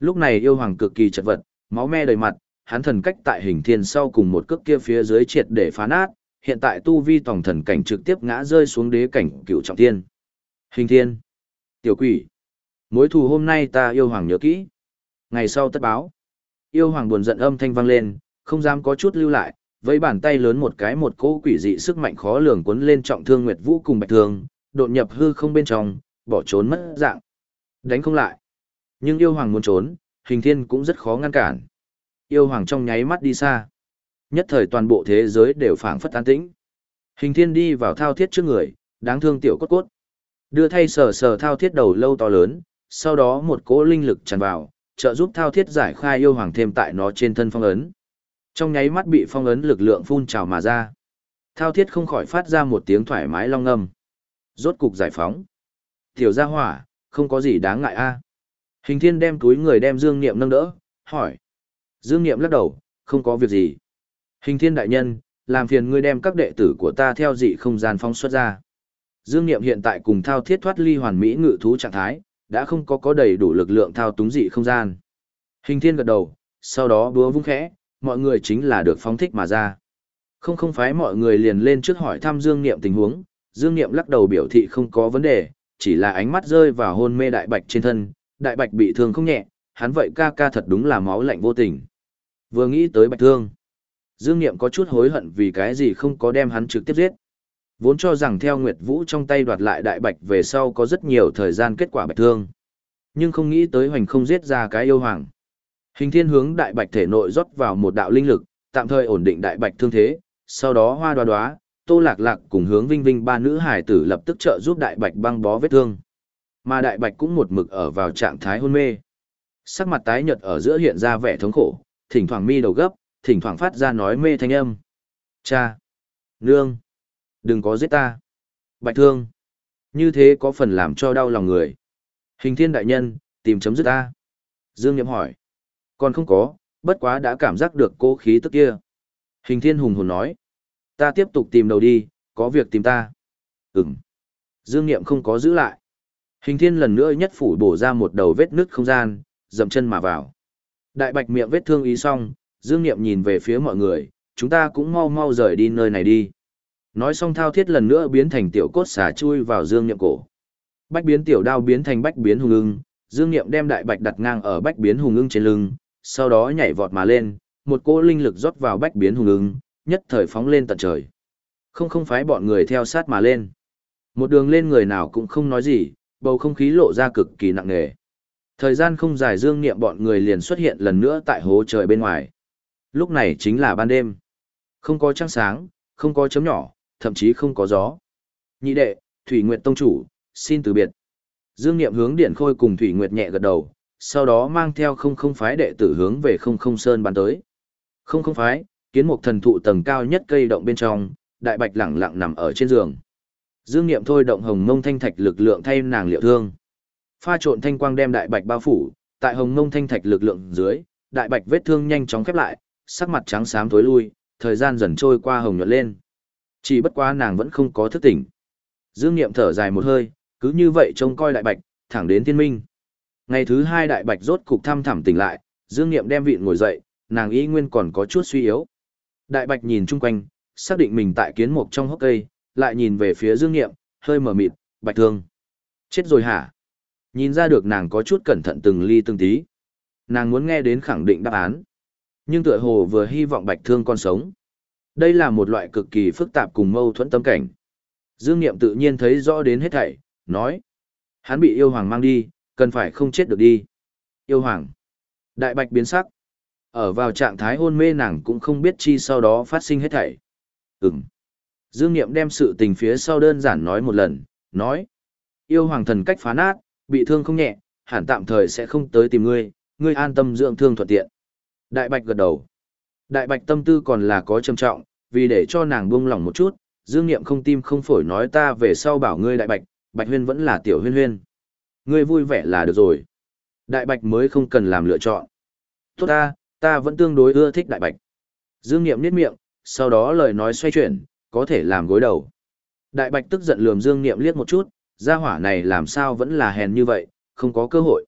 Lúc này yêu hoàng cực kỳ chật vật, máu me đầy mặt, hắn thần cách tại hình thiên sau cùng một cước kia phía dưới triệt để phá nát, hiện tại tu vi tổng thần cảnh trực tiếp ngã rơi xuống đế cảnh cựu trọng thiên. Hình thiên, tiểu quỷ, mối thù hôm nay ta yêu hoàng nhớ kỹ. Ngày sau tất báo, yêu hoàng buồn giận âm thanh vang lên, không dám có chút lưu lại, với bàn tay lớn một cái một cỗ quỷ dị sức mạnh khó lường cuốn lên trọng thương Nguyệt Vũ cùng Bạch Thương, đột nhập hư không bên trong, bỏ trốn mất dạng. Đánh không lại. Nhưng yêu hoàng muốn trốn, hình thiên cũng rất khó ngăn cản. Yêu hoàng trong nháy mắt đi xa. Nhất thời toàn bộ thế giới đều phảng phất an tĩnh. Hình thiên đi vào thao thiết trước người, đáng thương tiểu cốt cốt. Đưa thay sờ sờ thao thiết đầu lâu to lớn, sau đó một cỗ linh lực tràn vào, trợ giúp thao thiết giải khai yêu hoàng thêm tại nó trên thân phong ấn. Trong nháy mắt bị phong ấn lực lượng phun trào mà ra. Thao thiết không khỏi phát ra một tiếng thoải mái long ngâm. Rốt cục giải phóng. Tiểu gia hỏa, không có gì đáng ngại a. Hình thiên đem túi người đem dương niệm nâng đỡ, hỏi. Dương Niệm lắc đầu, không có việc gì. Hình thiên đại nhân, làm phiền ngươi đem các đệ tử của ta theo dị không gian phong xuất ra. Dương Niệm hiện tại cùng thao thiết thoát ly hoàn mỹ ngự thú trạng thái, đã không có có đầy đủ lực lượng thao túng dị không gian. Hình thiên gật đầu, sau đó búa vung khẽ, mọi người chính là được phóng thích mà ra. Không không phái mọi người liền lên trước hỏi thăm Dương Niệm tình huống, Dương Niệm lắc đầu biểu thị không có vấn đề, chỉ là ánh mắt rơi vào hôn mê đại bạch trên thân, đại bạch bị thương không nhẹ, hắn vậy ca ca thật đúng là máu lạnh vô tình. Vừa nghĩ tới bạch thương, Dương Niệm có chút hối hận vì cái gì không có đem hắn trực tiếp giết. Vốn cho rằng theo Nguyệt Vũ trong tay đoạt lại đại bạch về sau có rất nhiều thời gian kết quả bạch thương. Nhưng không nghĩ tới hoành không giết ra cái yêu hoàng. Hình thiên hướng đại bạch thể nội rót vào một đạo linh lực, tạm thời ổn định đại bạch thương thế, sau đó hoa đoá đoá, tô lạc lạc cùng hướng vinh vinh ba nữ hải tử lập tức trợ giúp đại bạch băng bó vết thương. Mà đại bạch cũng một mực ở vào trạng thái hôn mê. Sắc mặt tái nhợt ở giữa hiện ra vẻ thống khổ, thỉnh thoảng mi đầu gấp, thỉnh thoảng phát ra nói mê thanh âm. Cha! Nương! Đừng có giết ta! Bạch thương! Như thế có phần làm cho đau lòng người. Hình thiên đại nhân, tìm chấm dứt ta. Dương Niệm hỏi. Còn không có, bất quá đã cảm giác được cô khí tức kia. Hình thiên hùng hồn nói. Ta tiếp tục tìm đầu đi, có việc tìm ta. Ừm. Dương Niệm không có giữ lại. Hình thiên lần nữa nhất phủ bổ ra một đầu vết nứt không gian, dậm chân mà vào. Đại bạch miệng vết thương ý xong, Dương Niệm nhìn về phía mọi người, chúng ta cũng mau mau rời đi nơi này đi. Nói xong thao thiết lần nữa biến thành tiểu cốt xả chui vào Dương Niệm cổ. Bách biến tiểu đao biến thành bách biến hùng ưng, Dương Niệm đem đại bạch đặt ngang ở bách biến hùng ưng trên lưng, sau đó nhảy vọt mà lên, một cỗ linh lực rót vào bách biến hùng ưng, nhất thời phóng lên tận trời. Không không phái bọn người theo sát mà lên. Một đường lên người nào cũng không nói gì, bầu không khí lộ ra cực kỳ nặng nề. Thời gian không dài dương niệm bọn người liền xuất hiện lần nữa tại hố trời bên ngoài. Lúc này chính là ban đêm. Không có trăng sáng, không có chấm nhỏ, thậm chí không có gió. Nhị đệ, Thủy Nguyệt Tông Chủ, xin từ biệt. Dương Niệm hướng Điện Khôi cùng Thủy Nguyệt nhẹ gật đầu, sau đó mang theo không không phái đệ tử hướng về không không sơn bàn tới. Không không phái, kiến một thần thụ tầng cao nhất cây động bên trong, đại bạch lẳng lặng nằm ở trên giường. Dương Niệm thôi động hồng mông thanh thạch lực lượng thay nàng liệu thương. Pha trộn thanh quang đem đại bạch bao phủ, tại hồng mông thanh thạch lực lượng dưới, đại bạch vết thương nhanh chóng khép lại, sắc mặt trắng xám tối lui, thời gian dần trôi qua hồng nhuận lên. Chỉ bất quá nàng vẫn không có thức tỉnh. Dương Niệm thở dài một hơi, cứ như vậy trông coi đại bạch, thẳng đến thiên minh. Ngày thứ hai đại bạch rốt cục thăm thẳm tỉnh lại, Dương Niệm đem vịn ngồi dậy, nàng y nguyên còn có chút suy yếu. Đại bạch nhìn chung quanh, xác định mình tại kiến mục trong hốc cây, lại nhìn về phía Dương Niệm, hơi mờ mịt, bạch thương. Chết rồi hả? Nhìn ra được nàng có chút cẩn thận từng ly từng tí. Nàng muốn nghe đến khẳng định đáp án. Nhưng tựa hồ vừa hy vọng bạch thương còn sống. Đây là một loại cực kỳ phức tạp cùng mâu thuẫn tâm cảnh. Dương Niệm tự nhiên thấy rõ đến hết thảy, nói. Hắn bị yêu hoàng mang đi, cần phải không chết được đi. Yêu hoàng. Đại bạch biến sắc. Ở vào trạng thái hôn mê nàng cũng không biết chi sau đó phát sinh hết thảy. ừng Dương Niệm đem sự tình phía sau đơn giản nói một lần, nói. Yêu hoàng thần cách phá nát, bị thương không nhẹ, hẳn tạm thời sẽ không tới tìm ngươi, ngươi an tâm dưỡng thương thuận tiện. Đại bạch gật đầu. Đại bạch tâm tư còn là có trầm trọng, vì để cho nàng buông lỏng một chút, Dương Niệm không tim không phổi nói ta về sau bảo ngươi đại bạch, bạch huyên vẫn là tiểu huyên huyên. Ngươi vui vẻ là được rồi. Đại bạch mới không cần làm lựa chọn. Tốt ta, ta vẫn tương đối ưa thích đại bạch. Dương Niệm niết miệng, sau đó lời nói xoay chuyển, có thể làm gối đầu. Đại bạch tức giận lườm Dương Niệm liếc một chút, gia hỏa này làm sao vẫn là hèn như vậy, không có cơ hội.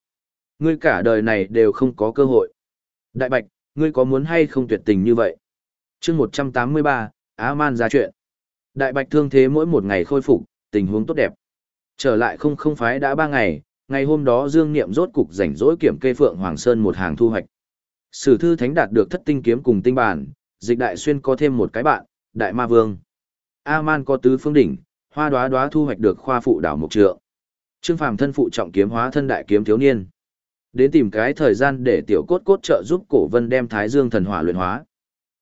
Ngươi cả đời này đều không có cơ hội. Đại bạch, ngươi có muốn hay không tuyệt tình như vậy? chương 183, Á Man ra chuyện. Đại bạch thương thế mỗi một ngày khôi phục, tình huống tốt đẹp. Trở lại không không phái đã ba ngày, ngày hôm đó Dương Niệm rốt cục rảnh rỗi kiểm kê Phượng Hoàng Sơn một hàng thu hoạch. Sử thư thánh đạt được thất tinh kiếm cùng tinh bản, dịch đại xuyên có thêm một cái bạn, đại ma vương. A-man có tứ phương đỉnh, hoa đoá đoá thu hoạch được khoa phụ đảo mục trượng. Trương Phàm thân phụ trọng kiếm hóa thân đại kiếm thiếu niên. Đến tìm cái thời gian để tiểu cốt cốt trợ giúp cổ vân đem thái dương thần hỏa luyện hóa.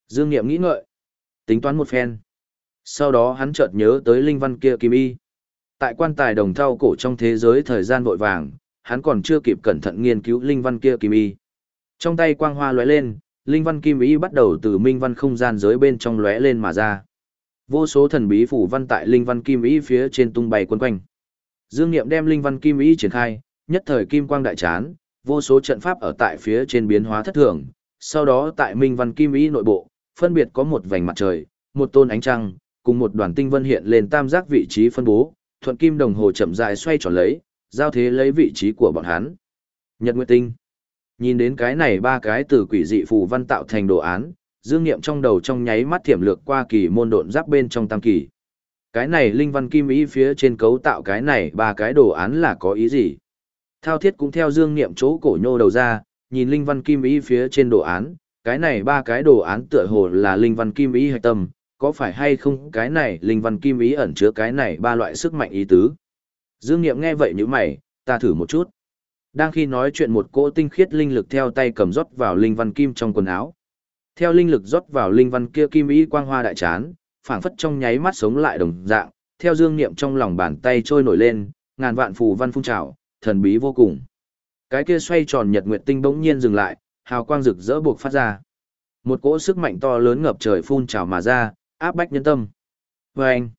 Dương Niệm nghĩ ngợi, tính toán một phen. Sau đó hắn chợt nhớ tới linh văn kia kim y. Tại quan tài đồng thau cổ trong thế giới thời gian vội vàng, hắn còn chưa kịp cẩn thận nghiên cứu linh văn kia kim y. Trong tay quang hoa lóe lên, linh văn kim y bắt đầu từ minh văn không gian giới bên trong lóe lên mà ra. Vô số thần bí phủ văn tại linh văn kim ý phía trên tung bay quấn quanh. Dương Niệm đem linh văn kim ý triển khai, nhất thời kim quang đại chán, vô số trận pháp ở tại phía trên biến hóa thất thường, sau đó tại Minh Văn Kim Ý nội bộ, phân biệt có một vành mặt trời, một tôn ánh trăng, cùng một đoàn tinh vân hiện lên tam giác vị trí phân bố, thuận kim đồng hồ chậm rãi xoay tròn lấy, giao thế lấy vị trí của bọn hắn. Nhật Nguyệt Tinh. Nhìn đến cái này ba cái từ quỷ dị phù văn tạo thành đồ án, Dương Niệm trong đầu trong nháy mắt thiểm lược qua kỳ môn độn giáp bên trong tam kỳ. Cái này linh văn kim ý phía trên cấu tạo cái này ba cái đồ án là có ý gì? Thao thiết cũng theo Dương Niệm chỗ cổ nhô đầu ra, nhìn linh văn kim ý phía trên đồ án, cái này ba cái đồ án tựa hồ là linh văn kim ý hạch tâm, có phải hay không cái này linh văn kim ý ẩn chứa cái này ba loại sức mạnh ý tứ? Dương Niệm nghe vậy nhữ mày, ta thử một chút. Đang khi nói chuyện một cỗ tinh khiết linh lực theo tay cầm rót vào linh văn kim trong quần áo. Theo linh lực rót vào linh văn kia kim ý quang hoa đại chán, phảng phất trong nháy mắt sống lại đồng dạng, theo dương niệm trong lòng bàn tay trôi nổi lên, ngàn vạn phù văn phun trào, thần bí vô cùng. Cái kia xoay tròn nhật nguyệt tinh bỗng nhiên dừng lại, hào quang rực rỡ buộc phát ra. Một cỗ sức mạnh to lớn ngập trời phun trào mà ra, áp bách nhân tâm. Và anh,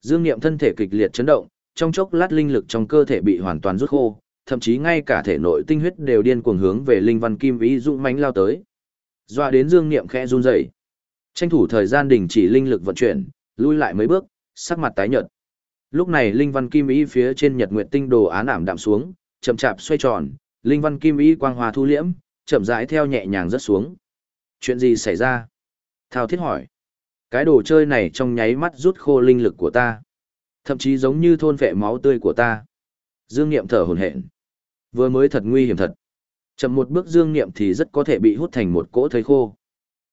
dương niệm thân thể kịch liệt chấn động, trong chốc lát linh lực trong cơ thể bị hoàn toàn rút khô, thậm chí ngay cả thể nội tinh huyết đều điên cuồng hướng về linh văn kim ý dũng mãnh lao tới. Doa đến dương niệm khẽ run rẩy. Tranh thủ thời gian đình chỉ linh lực vận chuyển, lui lại mấy bước, sắc mặt tái nhợt. Lúc này linh văn kim ý phía trên nhật nguyệt tinh đồ án ảm đạm xuống, chậm chạp xoay tròn, linh văn kim ý quang hòa thu liễm, chậm rãi theo nhẹ nhàng rất xuống. Chuyện gì xảy ra? Thao thiết hỏi. Cái đồ chơi này trong nháy mắt rút khô linh lực của ta. Thậm chí giống như thôn vệ máu tươi của ta. Dương Niệm thở hổn hển. Vừa mới thật nguy hiểm thật. Chậm một bước Dương Niệm thì rất có thể bị hút thành một cỗ thấy khô.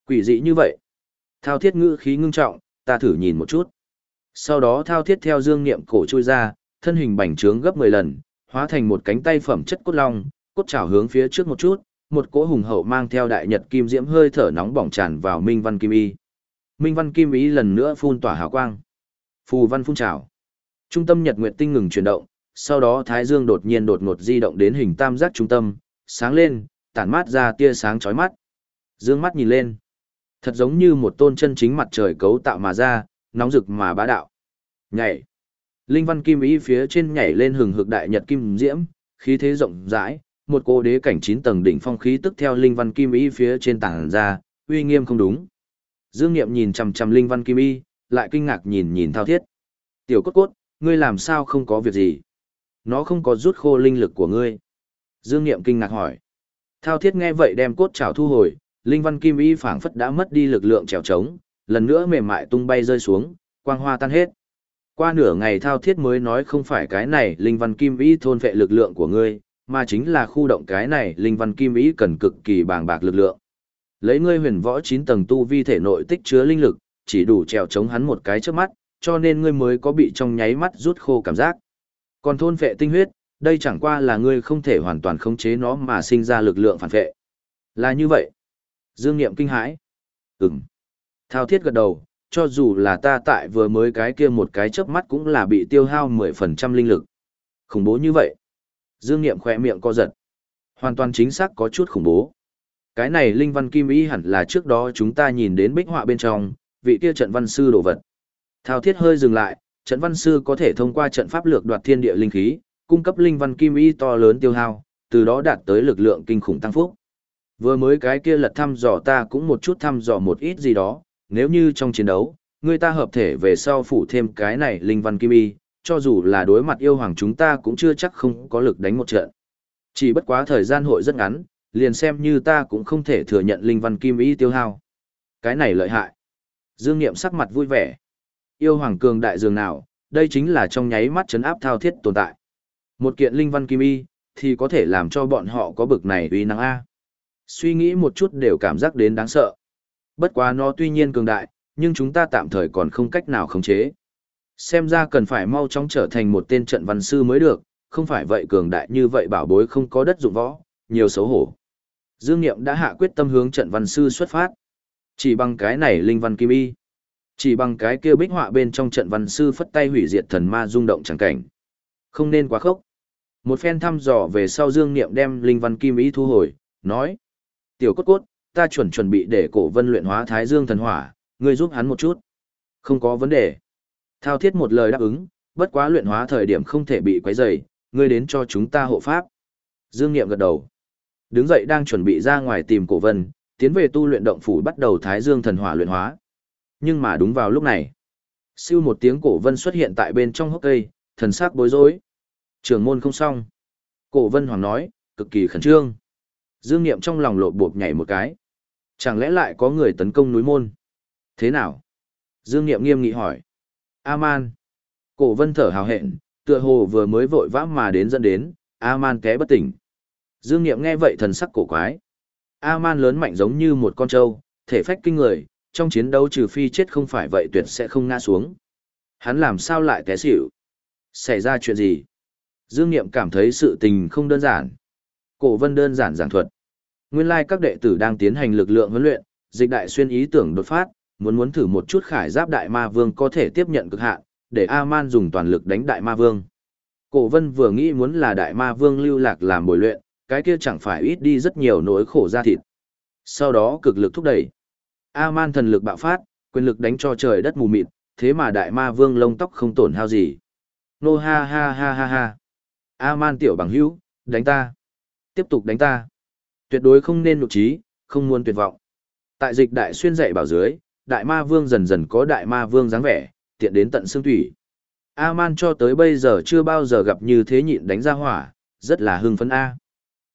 Quỷ dị như vậy. Thao thiết ngữ khí ngưng trọng, ta thử nhìn một chút. Sau đó thao thiết theo dương niệm cổ chui ra, thân hình bành trướng gấp 10 lần, hóa thành một cánh tay phẩm chất cốt long, cốt chảo hướng phía trước một chút, một cỗ hùng hậu mang theo đại nhật kim diễm hơi thở nóng bỏng tràn vào Minh Văn Kim Y. Minh Văn Kim Y lần nữa phun tỏa hào quang. Phù văn phun trào. Trung tâm Nhật Nguyệt tinh ngừng chuyển động, sau đó Thái Dương đột nhiên đột ngột di động đến hình tam giác trung tâm, sáng lên, tản mát ra tia sáng chói mắt. Dương mắt nhìn lên. Thật giống như một tôn chân chính mặt trời cấu tạo mà ra, nóng rực mà bá đạo. Nhảy. Linh văn kim ý phía trên nhảy lên hừng hực đại nhật kim diễm, khí thế rộng rãi, một cô đế cảnh 9 tầng đỉnh phong khí tức theo linh văn kim ý phía trên tảng ra, uy nghiêm không đúng. Dương Nghiệm nhìn chằm chằm linh văn kim y, lại kinh ngạc nhìn nhìn thao thiết. Tiểu cốt cốt, ngươi làm sao không có việc gì? Nó không có rút khô linh lực của ngươi. Dương Nghiệm kinh ngạc hỏi. Thao thiết nghe vậy đem cốt trào thu hồi, linh văn kim y phảng phất đã mất đi lực lượng trèo trống, lần nữa mềm mại tung bay rơi xuống, quang hoa tan hết. Qua nửa ngày thao thiết mới nói không phải cái này linh văn kim y thôn vệ lực lượng của ngươi, mà chính là khu động cái này linh văn kim y cần cực kỳ bàng bạc lực lượng. Lấy ngươi huyền võ 9 tầng tu vi thể nội tích chứa linh lực, chỉ đủ trèo chống hắn một cái trước mắt, cho nên ngươi mới có bị trong nháy mắt rút khô cảm giác. Còn thôn vệ tinh huyết, đây chẳng qua là ngươi không thể hoàn toàn khống chế nó mà sinh ra lực lượng phản vệ. Là như vậy. Dương Niệm kinh hãi. Ừm. Thao thiết gật đầu, cho dù là ta tại vừa mới cái kia một cái chớp mắt cũng là bị tiêu hao 10% linh lực. Khủng bố như vậy. Dương Niệm khỏe miệng co giật. Hoàn toàn chính xác có chút khủng bố. Cái này linh văn kim ý hẳn là trước đó chúng ta nhìn đến bích họa bên trong, vị kia trận văn sư đồ vật. Thao thiết hơi dừng lại, trận văn sư có thể thông qua trận pháp lược đoạt thiên địa linh khí, cung cấp linh văn kim y to lớn tiêu hao, từ đó đạt tới lực lượng kinh khủng tăng phúc. Vừa mới cái kia lật thăm dò ta cũng một chút thăm dò một ít gì đó, nếu như trong chiến đấu, người ta hợp thể về sau phủ thêm cái này linh văn kim y, cho dù là đối mặt yêu hoàng chúng ta cũng chưa chắc không có lực đánh một trận. Chỉ bất quá thời gian hội rất ngắn, liền xem như ta cũng không thể thừa nhận linh văn kim y tiêu hao. Cái này lợi hại. Dương Niệm sắc mặt vui vẻ. Yêu hoàng cường đại dường nào, đây chính là trong nháy mắt chấn áp thao thiết tồn tại. Một kiện linh văn kim y, thì có thể làm cho bọn họ có bực này uy năng A. Suy nghĩ một chút đều cảm giác đến đáng sợ. Bất quá nó tuy nhiên cường đại, nhưng chúng ta tạm thời còn không cách nào khống chế. Xem ra cần phải mau chóng trở thành một tên trận văn sư mới được, không phải vậy cường đại như vậy bảo bối không có đất dụng võ, nhiều xấu hổ. Dương Niệm đã hạ quyết tâm hướng trận văn sư xuất phát. Chỉ bằng cái này linh văn kim y. Chỉ bằng cái kia bích họa bên trong trận văn sư phất tay hủy diệt thần ma rung động chẳng cảnh. Không nên quá khốc. Một phen thăm dò về sau Dương Niệm đem linh văn kim ý thu hồi, nói. Tiểu cốt cốt, ta chuẩn chuẩn bị để cổ vân luyện hóa thái dương thần hỏa, ngươi giúp hắn một chút. Không có vấn đề. Thao thiết một lời đáp ứng, bất quá luyện hóa thời điểm không thể bị quấy rầy, ngươi đến cho chúng ta hộ pháp. Dương Niệm gật đầu. Đứng dậy đang chuẩn bị ra ngoài tìm cổ vân, tiến về tu luyện động phủ bắt đầu Thái Dương thần hỏa luyện hóa. Nhưng mà đúng vào lúc này, siêu một tiếng cổ vân xuất hiện tại bên trong hốc cây, thần sắc bối rối. Trường môn không xong. Cổ vân hoàng nói, cực kỳ khẩn trương. Dương Niệm trong lòng lộ bộp nhảy một cái. Chẳng lẽ lại có người tấn công núi môn? Thế nào? Dương Niệm nghiêm nghị hỏi. A-man. Cổ vân thở hào hẹn, tựa hồ vừa mới vội vã mà đến dẫn đến, A-man té bất tỉnh. Dương Niệm nghe vậy thần sắc cổ quái. A-man lớn mạnh giống như một con trâu, thể phách kinh người, trong chiến đấu trừ phi chết không phải vậy tuyệt sẽ không ngã xuống. Hắn làm sao lại té xỉu? Xảy ra chuyện gì? Dương Niệm cảm thấy sự tình không đơn giản. Cổ vân đơn giản giảng thuật. Nguyên lai các đệ tử đang tiến hành lực lượng huấn luyện, dịch đại xuyên ý tưởng đột phát, muốn muốn thử một chút khải giáp đại ma vương có thể tiếp nhận cực hạn, để A-man dùng toàn lực đánh đại ma vương. Cổ vân vừa nghĩ muốn là đại ma vương lưu lạc làm bồi luyện, cái kia chẳng phải ít đi rất nhiều nỗi khổ ra thịt. Sau đó cực lực thúc đẩy. A-man thần lực bạo phát, quyền lực đánh cho trời đất mù mịt, thế mà đại ma vương lông tóc không tổn hao gì. Nô ha ha ha ha ha. A-man tiểu bằng hữu, đánh ta. Tiếp tục đánh ta. Tuyệt đối không nên nụ trí, không muốn tuyệt vọng. Tại dịch đại xuyên dạy bảo dưới, đại ma vương dần dần có đại ma vương dáng vẻ, tiện đến tận xương thủy. A-man cho tới bây giờ chưa bao giờ gặp như thế nhịn đánh ra hỏa, rất là hưng phấn A.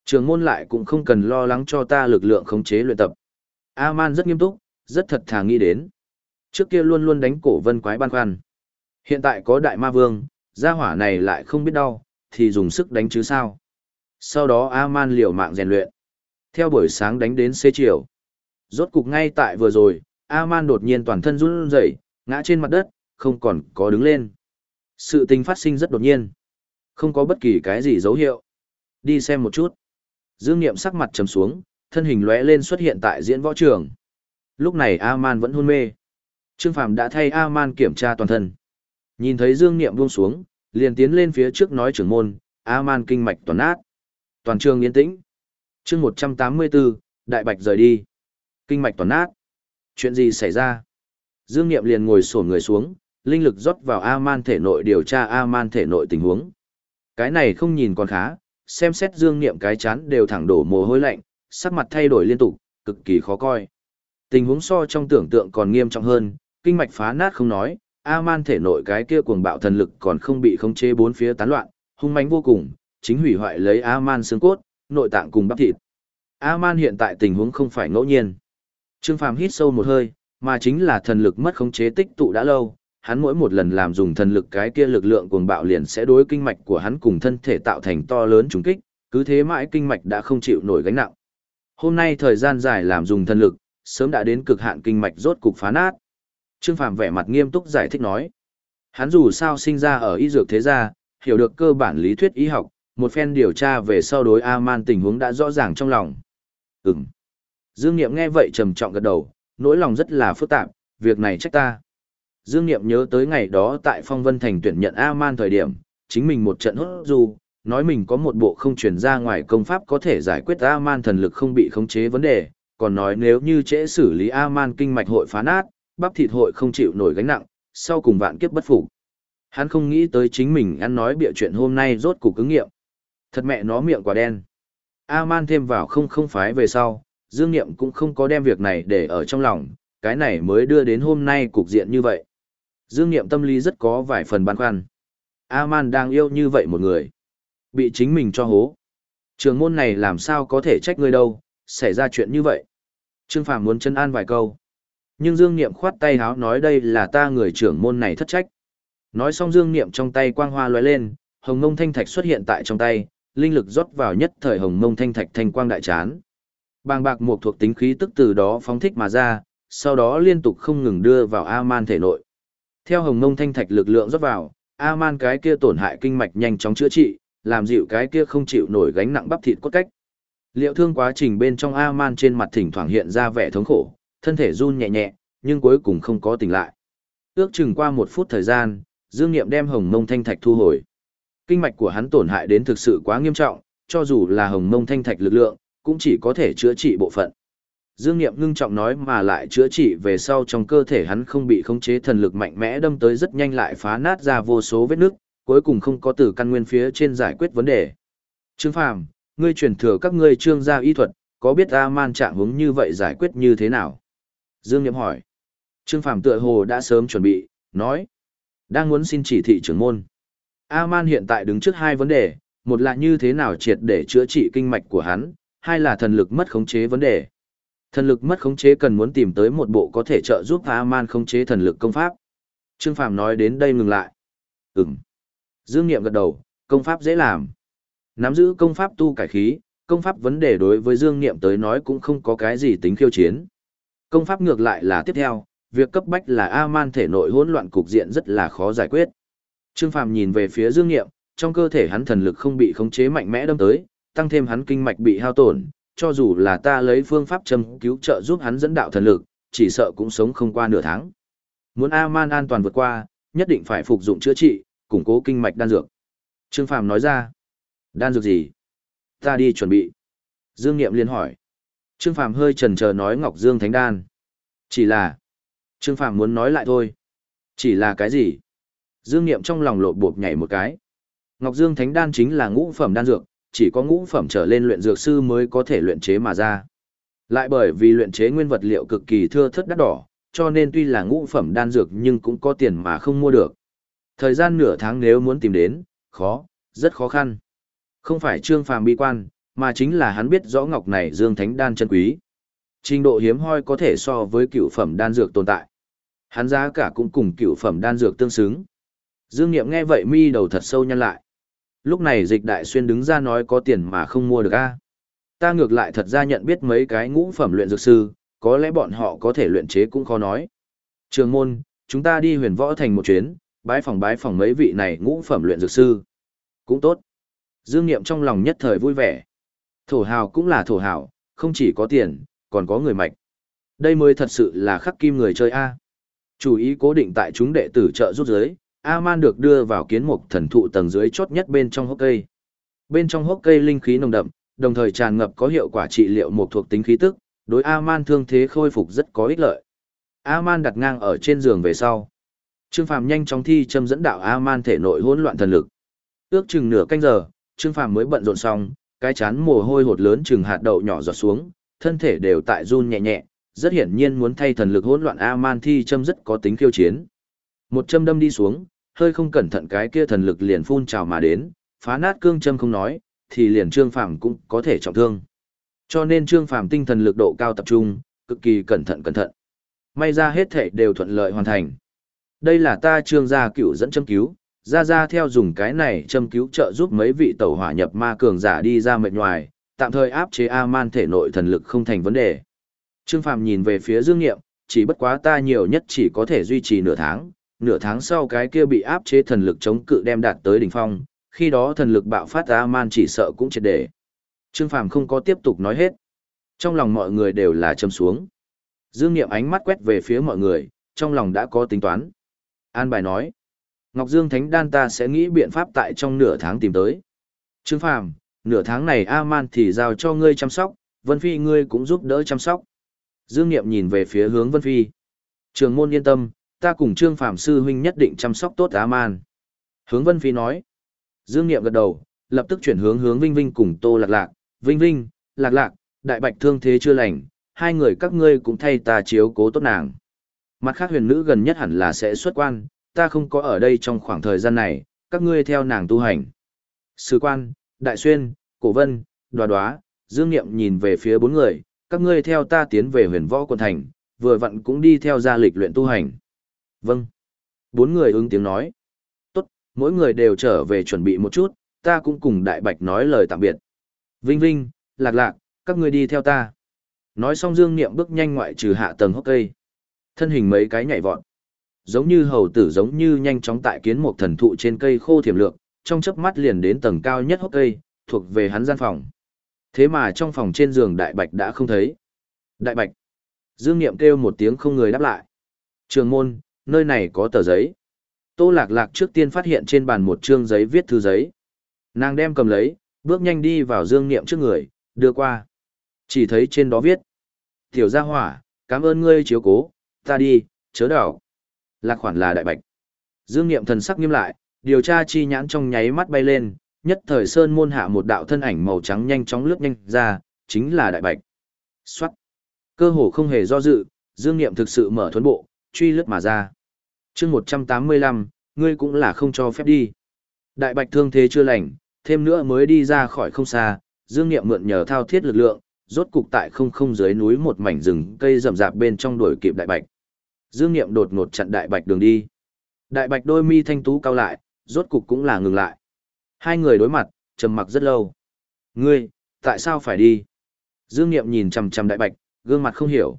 Trường môn lại cũng không cần lo lắng cho ta lực lượng khống chế luyện tập. A-man rất nghiêm túc, rất thật thà nghĩ đến. Trước kia luôn luôn đánh cổ vân quái ban khoăn. Hiện tại có đại ma vương, gia hỏa này lại không biết đau, thì dùng sức đánh chứ sao. Sau đó A-man liều mạng rèn luyện. Theo buổi sáng đánh đến xế chiều. Rốt cục ngay tại vừa rồi, A-man đột nhiên toàn thân run rẩy, ngã trên mặt đất, không còn có đứng lên. Sự tình phát sinh rất đột nhiên. Không có bất kỳ cái gì dấu hiệu. Đi xem một chút. Dương Niệm sắc mặt trầm xuống, thân hình lóe lên xuất hiện tại diễn võ trường. Lúc này A-man vẫn hôn mê. Trương Phàm đã thay A-man kiểm tra toàn thân. Nhìn thấy Dương Niệm buông xuống, liền tiến lên phía trước nói trưởng môn, A-man kinh mạch toàn nát. Toàn trường yên tĩnh. chương 184, Đại Bạch rời đi. Kinh mạch toàn nát. Chuyện gì xảy ra? Dương Niệm liền ngồi sổn người xuống, linh lực rót vào A-man thể nội điều tra A-man thể nội tình huống. Cái này không nhìn còn khá, xem xét Dương Niệm cái chán đều thẳng đổ mồ hôi lạnh, sắc mặt thay đổi liên tục, cực kỳ khó coi. Tình huống so trong tưởng tượng còn nghiêm trọng hơn, kinh mạch phá nát không nói, A-man thể nội cái kia cuồng bạo thần lực còn không bị khống chế bốn phía tán loạn, hung mãnh vô cùng, chính hủy hoại lấy A-man xương cốt, nội tạng cùng bắp thịt. A-man hiện tại tình huống không phải ngẫu nhiên. Trương Phàm hít sâu một hơi, mà chính là thần lực mất khống chế tích tụ đã lâu, hắn mỗi một lần làm dùng thần lực cái kia lực lượng cuồng bạo liền sẽ đối kinh mạch của hắn cùng thân thể tạo thành to lớn trùng kích, cứ thế mãi kinh mạch đã không chịu nổi gánh nặng. Hôm nay thời gian dài làm dùng thần lực, sớm đã đến cực hạn kinh mạch rốt cục phá nát. Trương Phàm vẻ mặt nghiêm túc giải thích nói, hắn dù sao sinh ra ở y dược thế gia, hiểu được cơ bản lý thuyết y học, một phen điều tra về sau đối A-man tình huống đã rõ ràng trong lòng. Ừm. Dương Niệm nghe vậy trầm trọng gật đầu, nỗi lòng rất là phức tạp, việc này trách ta. Dương Niệm nhớ tới ngày đó tại Phong Vân Thành tuyển nhận A-man thời điểm, chính mình một trận hốt du, nói mình có một bộ không truyền ra ngoài công pháp có thể giải quyết A-man thần lực không bị khống chế vấn đề, còn nói nếu như trễ xử lý A-man kinh mạch hội phá nát, bắp thịt hội không chịu nổi gánh nặng, sau cùng vạn kiếp bất phục. Hắn không nghĩ tới chính mình ăn nói bịa chuyện hôm nay rốt cục ứng nghiệm. Thật mẹ nó miệng quả đen. A-man thêm vào không không phái về sau, Dương Niệm cũng không có đem việc này để ở trong lòng, cái này mới đưa đến hôm nay cục diện như vậy. Dương Niệm tâm lý rất có vài phần băn khoăn. A-man đang yêu như vậy một người. Bị chính mình cho hố. Trường môn này làm sao có thể trách ngươi đâu, xảy ra chuyện như vậy. Trương Phàm muốn chân an vài câu. Nhưng Dương Niệm khoát tay háo nói đây là ta người trưởng môn này thất trách. Nói xong Dương Niệm trong tay quang hoa lóe lên, hồng mông thanh thạch xuất hiện tại trong tay, linh lực rót vào nhất thời hồng mông thanh thạch thanh quang đại chán. Bàng bạc một thuộc tính khí tức từ đó phóng thích mà ra, sau đó liên tục không ngừng đưa vào A-man thể nội. Theo hồng mông thanh thạch lực lượng rót vào, A-man cái kia tổn hại kinh mạch nhanh chóng chữa trị, làm dịu cái kia không chịu nổi gánh nặng bắp thịt cốt cách. Liệu thương quá trình bên trong A-man trên mặt thỉnh thoảng hiện ra vẻ thống khổ, thân thể run nhẹ nhẹ, nhưng cuối cùng không có tỉnh lại. Ước chừng qua một phút thời gian, Dương Niệm đem hồng mông thanh thạch thu hồi. Kinh mạch của hắn tổn hại đến thực sự quá nghiêm trọng, cho dù là hồng mông thanh thạch lực lượng, cũng chỉ có thể chữa trị bộ phận. Dương Niệm ngưng trọng nói mà lại chữa trị về sau trong cơ thể hắn không bị khống chế thần lực mạnh mẽ đâm tới rất nhanh lại phá nát ra vô số vết nước, cuối cùng không có từ căn nguyên phía trên giải quyết vấn đề. Trương Phàm, ngươi truyền thừa các ngươi trương gia y thuật, có biết A-man trạng hướng như vậy giải quyết như thế nào? Dương Niệm hỏi. Trương Phàm tựa hồ đã sớm chuẩn bị, nói. Đang muốn xin chỉ thị trưởng môn. A-man hiện tại đứng trước hai vấn đề, một là như thế nào triệt để chữa trị kinh mạch của hắn, hai là thần lực mất khống chế vấn đề. Thần lực mất khống chế cần muốn tìm tới một bộ có thể trợ giúp A-man khống chế thần lực công pháp. Trương Phàm nói đến đây ngừng lại. Ừm. Dương Niệm gật đầu, công pháp dễ làm. Nắm giữ công pháp tu cải khí, công pháp vấn đề đối với Dương Niệm tới nói cũng không có cái gì tính khiêu chiến. Công pháp ngược lại là tiếp theo, việc cấp bách là A-man thể nội hỗn loạn cục diện rất là khó giải quyết. Trương Phàm nhìn về phía Dương Niệm, trong cơ thể hắn thần lực không bị khống chế mạnh mẽ đâm tới, tăng thêm hắn kinh mạch bị hao tổn, cho dù là ta lấy phương pháp châm cứu trợ giúp hắn dẫn đạo thần lực, chỉ sợ cũng sống không qua nửa tháng. Muốn A-man an toàn vượt qua, nhất định phải phục dụng chữa trị, củng cố kinh mạch đan dược. Trương Phàm nói ra. Đan dược gì? Ta đi chuẩn bị. Dương Niệm liên hỏi. Trương Phàm hơi chần chờ nói Ngọc Dương Thánh Đan. Chỉ là... Trương Phàm muốn nói lại thôi. Chỉ là cái gì? Dương Niệm trong lòng lột bột nhảy một cái. Ngọc Dương Thánh Đan chính là ngũ phẩm đan dược, chỉ có ngũ phẩm trở lên luyện dược sư mới có thể luyện chế mà ra. Lại bởi vì luyện chế nguyên vật liệu cực kỳ thưa thớt đắt đỏ, cho nên tuy là ngũ phẩm đan dược nhưng cũng có tiền mà không mua được. Thời gian nửa tháng nếu muốn tìm đến, khó, rất khó khăn. Không phải Trương Phàm bi quan, mà chính là hắn biết rõ ngọc này Dương Thánh đan chân quý. Trình độ hiếm hoi có thể so với cựu phẩm đan dược tồn tại. Hắn giá cả cũng cùng cựu phẩm đan dược tương xứng. Dương Nghiệm nghe vậy mi đầu thật sâu nhăn lại. Lúc này dịch đại xuyên đứng ra nói có tiền mà không mua được a. Ta ngược lại thật ra nhận biết mấy cái ngũ phẩm luyện dược sư, có lẽ bọn họ có thể luyện chế cũng khó nói. Trường môn, chúng ta đi huyền võ thành một chuyến, bái phòng bái phòng mấy vị này ngũ phẩm luyện dược sư. Cũng tốt. Dương Niệm trong lòng nhất thời vui vẻ. Thổ hào cũng là thổ hào, không chỉ có tiền, còn có người mạch. Đây mới thật sự là khắc kim người chơi A. Chủ ý cố định tại chúng đệ tử trợ rút giới, A-man được đưa vào kiến mục thần thụ tầng dưới chốt nhất bên trong hốc cây. Bên trong hốc cây linh khí nồng đậm, đồng thời tràn ngập có hiệu quả trị liệu một thuộc tính khí tức, đối A-man thương thế khôi phục rất có ích lợi. A-man đặt ngang ở trên giường về sau. Trương Phàm nhanh chóng thi châm dẫn đạo A-man thể nội hỗn loạn thần lực. Ước chừng nửa canh giờ, Trương Phàm mới bận rộn xong, cái chán mồ hôi hột lớn chừng hạt đậu nhỏ giọt xuống, thân thể đều tại run nhẹ nhẹ, rất hiển nhiên muốn thay thần lực hỗn loạn A-man thi châm rất có tính khiêu chiến. Một châm đâm đi xuống, hơi không cẩn thận cái kia thần lực liền phun trào mà đến, phá nát cương châm không nói, thì liền Trương Phàm cũng có thể trọng thương. Cho nên Trương Phàm tinh thần lực độ cao tập trung, cực kỳ cẩn thận cẩn thận. May ra hết thể đều thuận lợi hoàn thành. Đây là ta Trương gia cựu dẫn châm cứu, ra ra theo dùng cái này châm cứu trợ giúp mấy vị tẩu hỏa nhập ma cường giả đi ra mệt ngoài, tạm thời áp chế A-man thể nội thần lực không thành vấn đề. Trương Phàm nhìn về phía Dương Nghiệm, chỉ bất quá ta nhiều nhất chỉ có thể duy trì nửa tháng, nửa tháng sau cái kia bị áp chế thần lực chống cự đem đạt tới đỉnh phong, khi đó thần lực bạo phát A-man chỉ sợ cũng triệt để. Trương Phàm không có tiếp tục nói hết. Trong lòng mọi người đều là châm xuống. Dương Nghiệm ánh mắt quét về phía mọi người, trong lòng đã có tính toán. An bài nói. Ngọc Dương Thánh Đan ta sẽ nghĩ biện pháp tại trong nửa tháng tìm tới. Trương Phàm, nửa tháng này A-man thì giao cho ngươi chăm sóc, Vân Phi ngươi cũng giúp đỡ chăm sóc. Dương Niệm nhìn về phía hướng Vân Phi. Trường môn yên tâm, ta cùng Trương Phàm sư huynh nhất định chăm sóc tốt A-man. Hướng Vân Phi nói. Dương Niệm gật đầu, lập tức chuyển hướng hướng Vinh Vinh cùng Tô Lạc Lạc. Vinh Vinh, Lạc Lạc, Đại Bạch thương thế chưa lành, hai người các ngươi cũng thay ta chiếu cố tốt nàng. Mặt khác huyền nữ gần nhất hẳn là sẽ xuất quan, ta không có ở đây trong khoảng thời gian này, các ngươi theo nàng tu hành. Sứ quan, Đại Xuyên, Cổ Vân, Đoá Đoá, Dương Niệm nhìn về phía bốn người, các ngươi theo ta tiến về huyền võ quận thành, vừa vặn cũng đi theo gia lịch luyện tu hành. Vâng. Bốn người ứng tiếng nói. Tốt, mỗi người đều trở về chuẩn bị một chút, ta cũng cùng Đại Bạch nói lời tạm biệt. Vinh Vinh, Lạc Lạc, các ngươi đi theo ta. Nói xong Dương Niệm bước nhanh ngoại trừ hạ tầng hốc cây. Thân hình mấy cái nhảy vọt. Giống như hầu tử giống như nhanh chóng tại kiến một thần thụ trên cây khô thiểm lượng, trong chớp mắt liền đến tầng cao nhất hốc cây, thuộc về hắn gian phòng. Thế mà trong phòng trên giường Đại Bạch đã không thấy. Đại Bạch. Dương Niệm kêu một tiếng không người đáp lại. Trường môn, nơi này có tờ giấy. Tô Lạc Lạc trước tiên phát hiện trên bàn một trương giấy viết thư giấy. Nàng đem cầm lấy, bước nhanh đi vào Dương Niệm trước người, đưa qua. Chỉ thấy trên đó viết. Tiểu gia hỏa, cảm ơn ngươi chiếu cố, ta đi, chớ đảo. Lạc khoản là Đại Bạch. Dương Niệm thần sắc nghiêm lại, điều tra chi nhãn trong nháy mắt bay lên, nhất thời sơn môn hạ một đạo thân ảnh màu trắng nhanh chóng lướt nhanh ra, chính là Đại Bạch. Xoát. Cơ hồ không hề do dự, Dương Niệm thực sự mở thuấn bộ, truy lướt mà ra. chương 185, ngươi cũng là không cho phép đi. Đại bạch thương thế chưa lành, thêm nữa mới đi ra khỏi không xa, Dương Niệm mượn nhờ thao thiết lực lượng, rốt cục tại không không dưới núi một mảnh rừng cây rậm rạp bên trong đuổi kịp đại bạch. Dương Niệm đột ngột chặn đại bạch đường đi. Đại bạch đôi mi thanh tú cao lại, rốt cục cũng là ngừng lại. Hai người đối mặt, trầm mặc rất lâu. Ngươi, tại sao phải đi? Dương Niệm nhìn chằm chằm đại bạch, gương mặt không hiểu.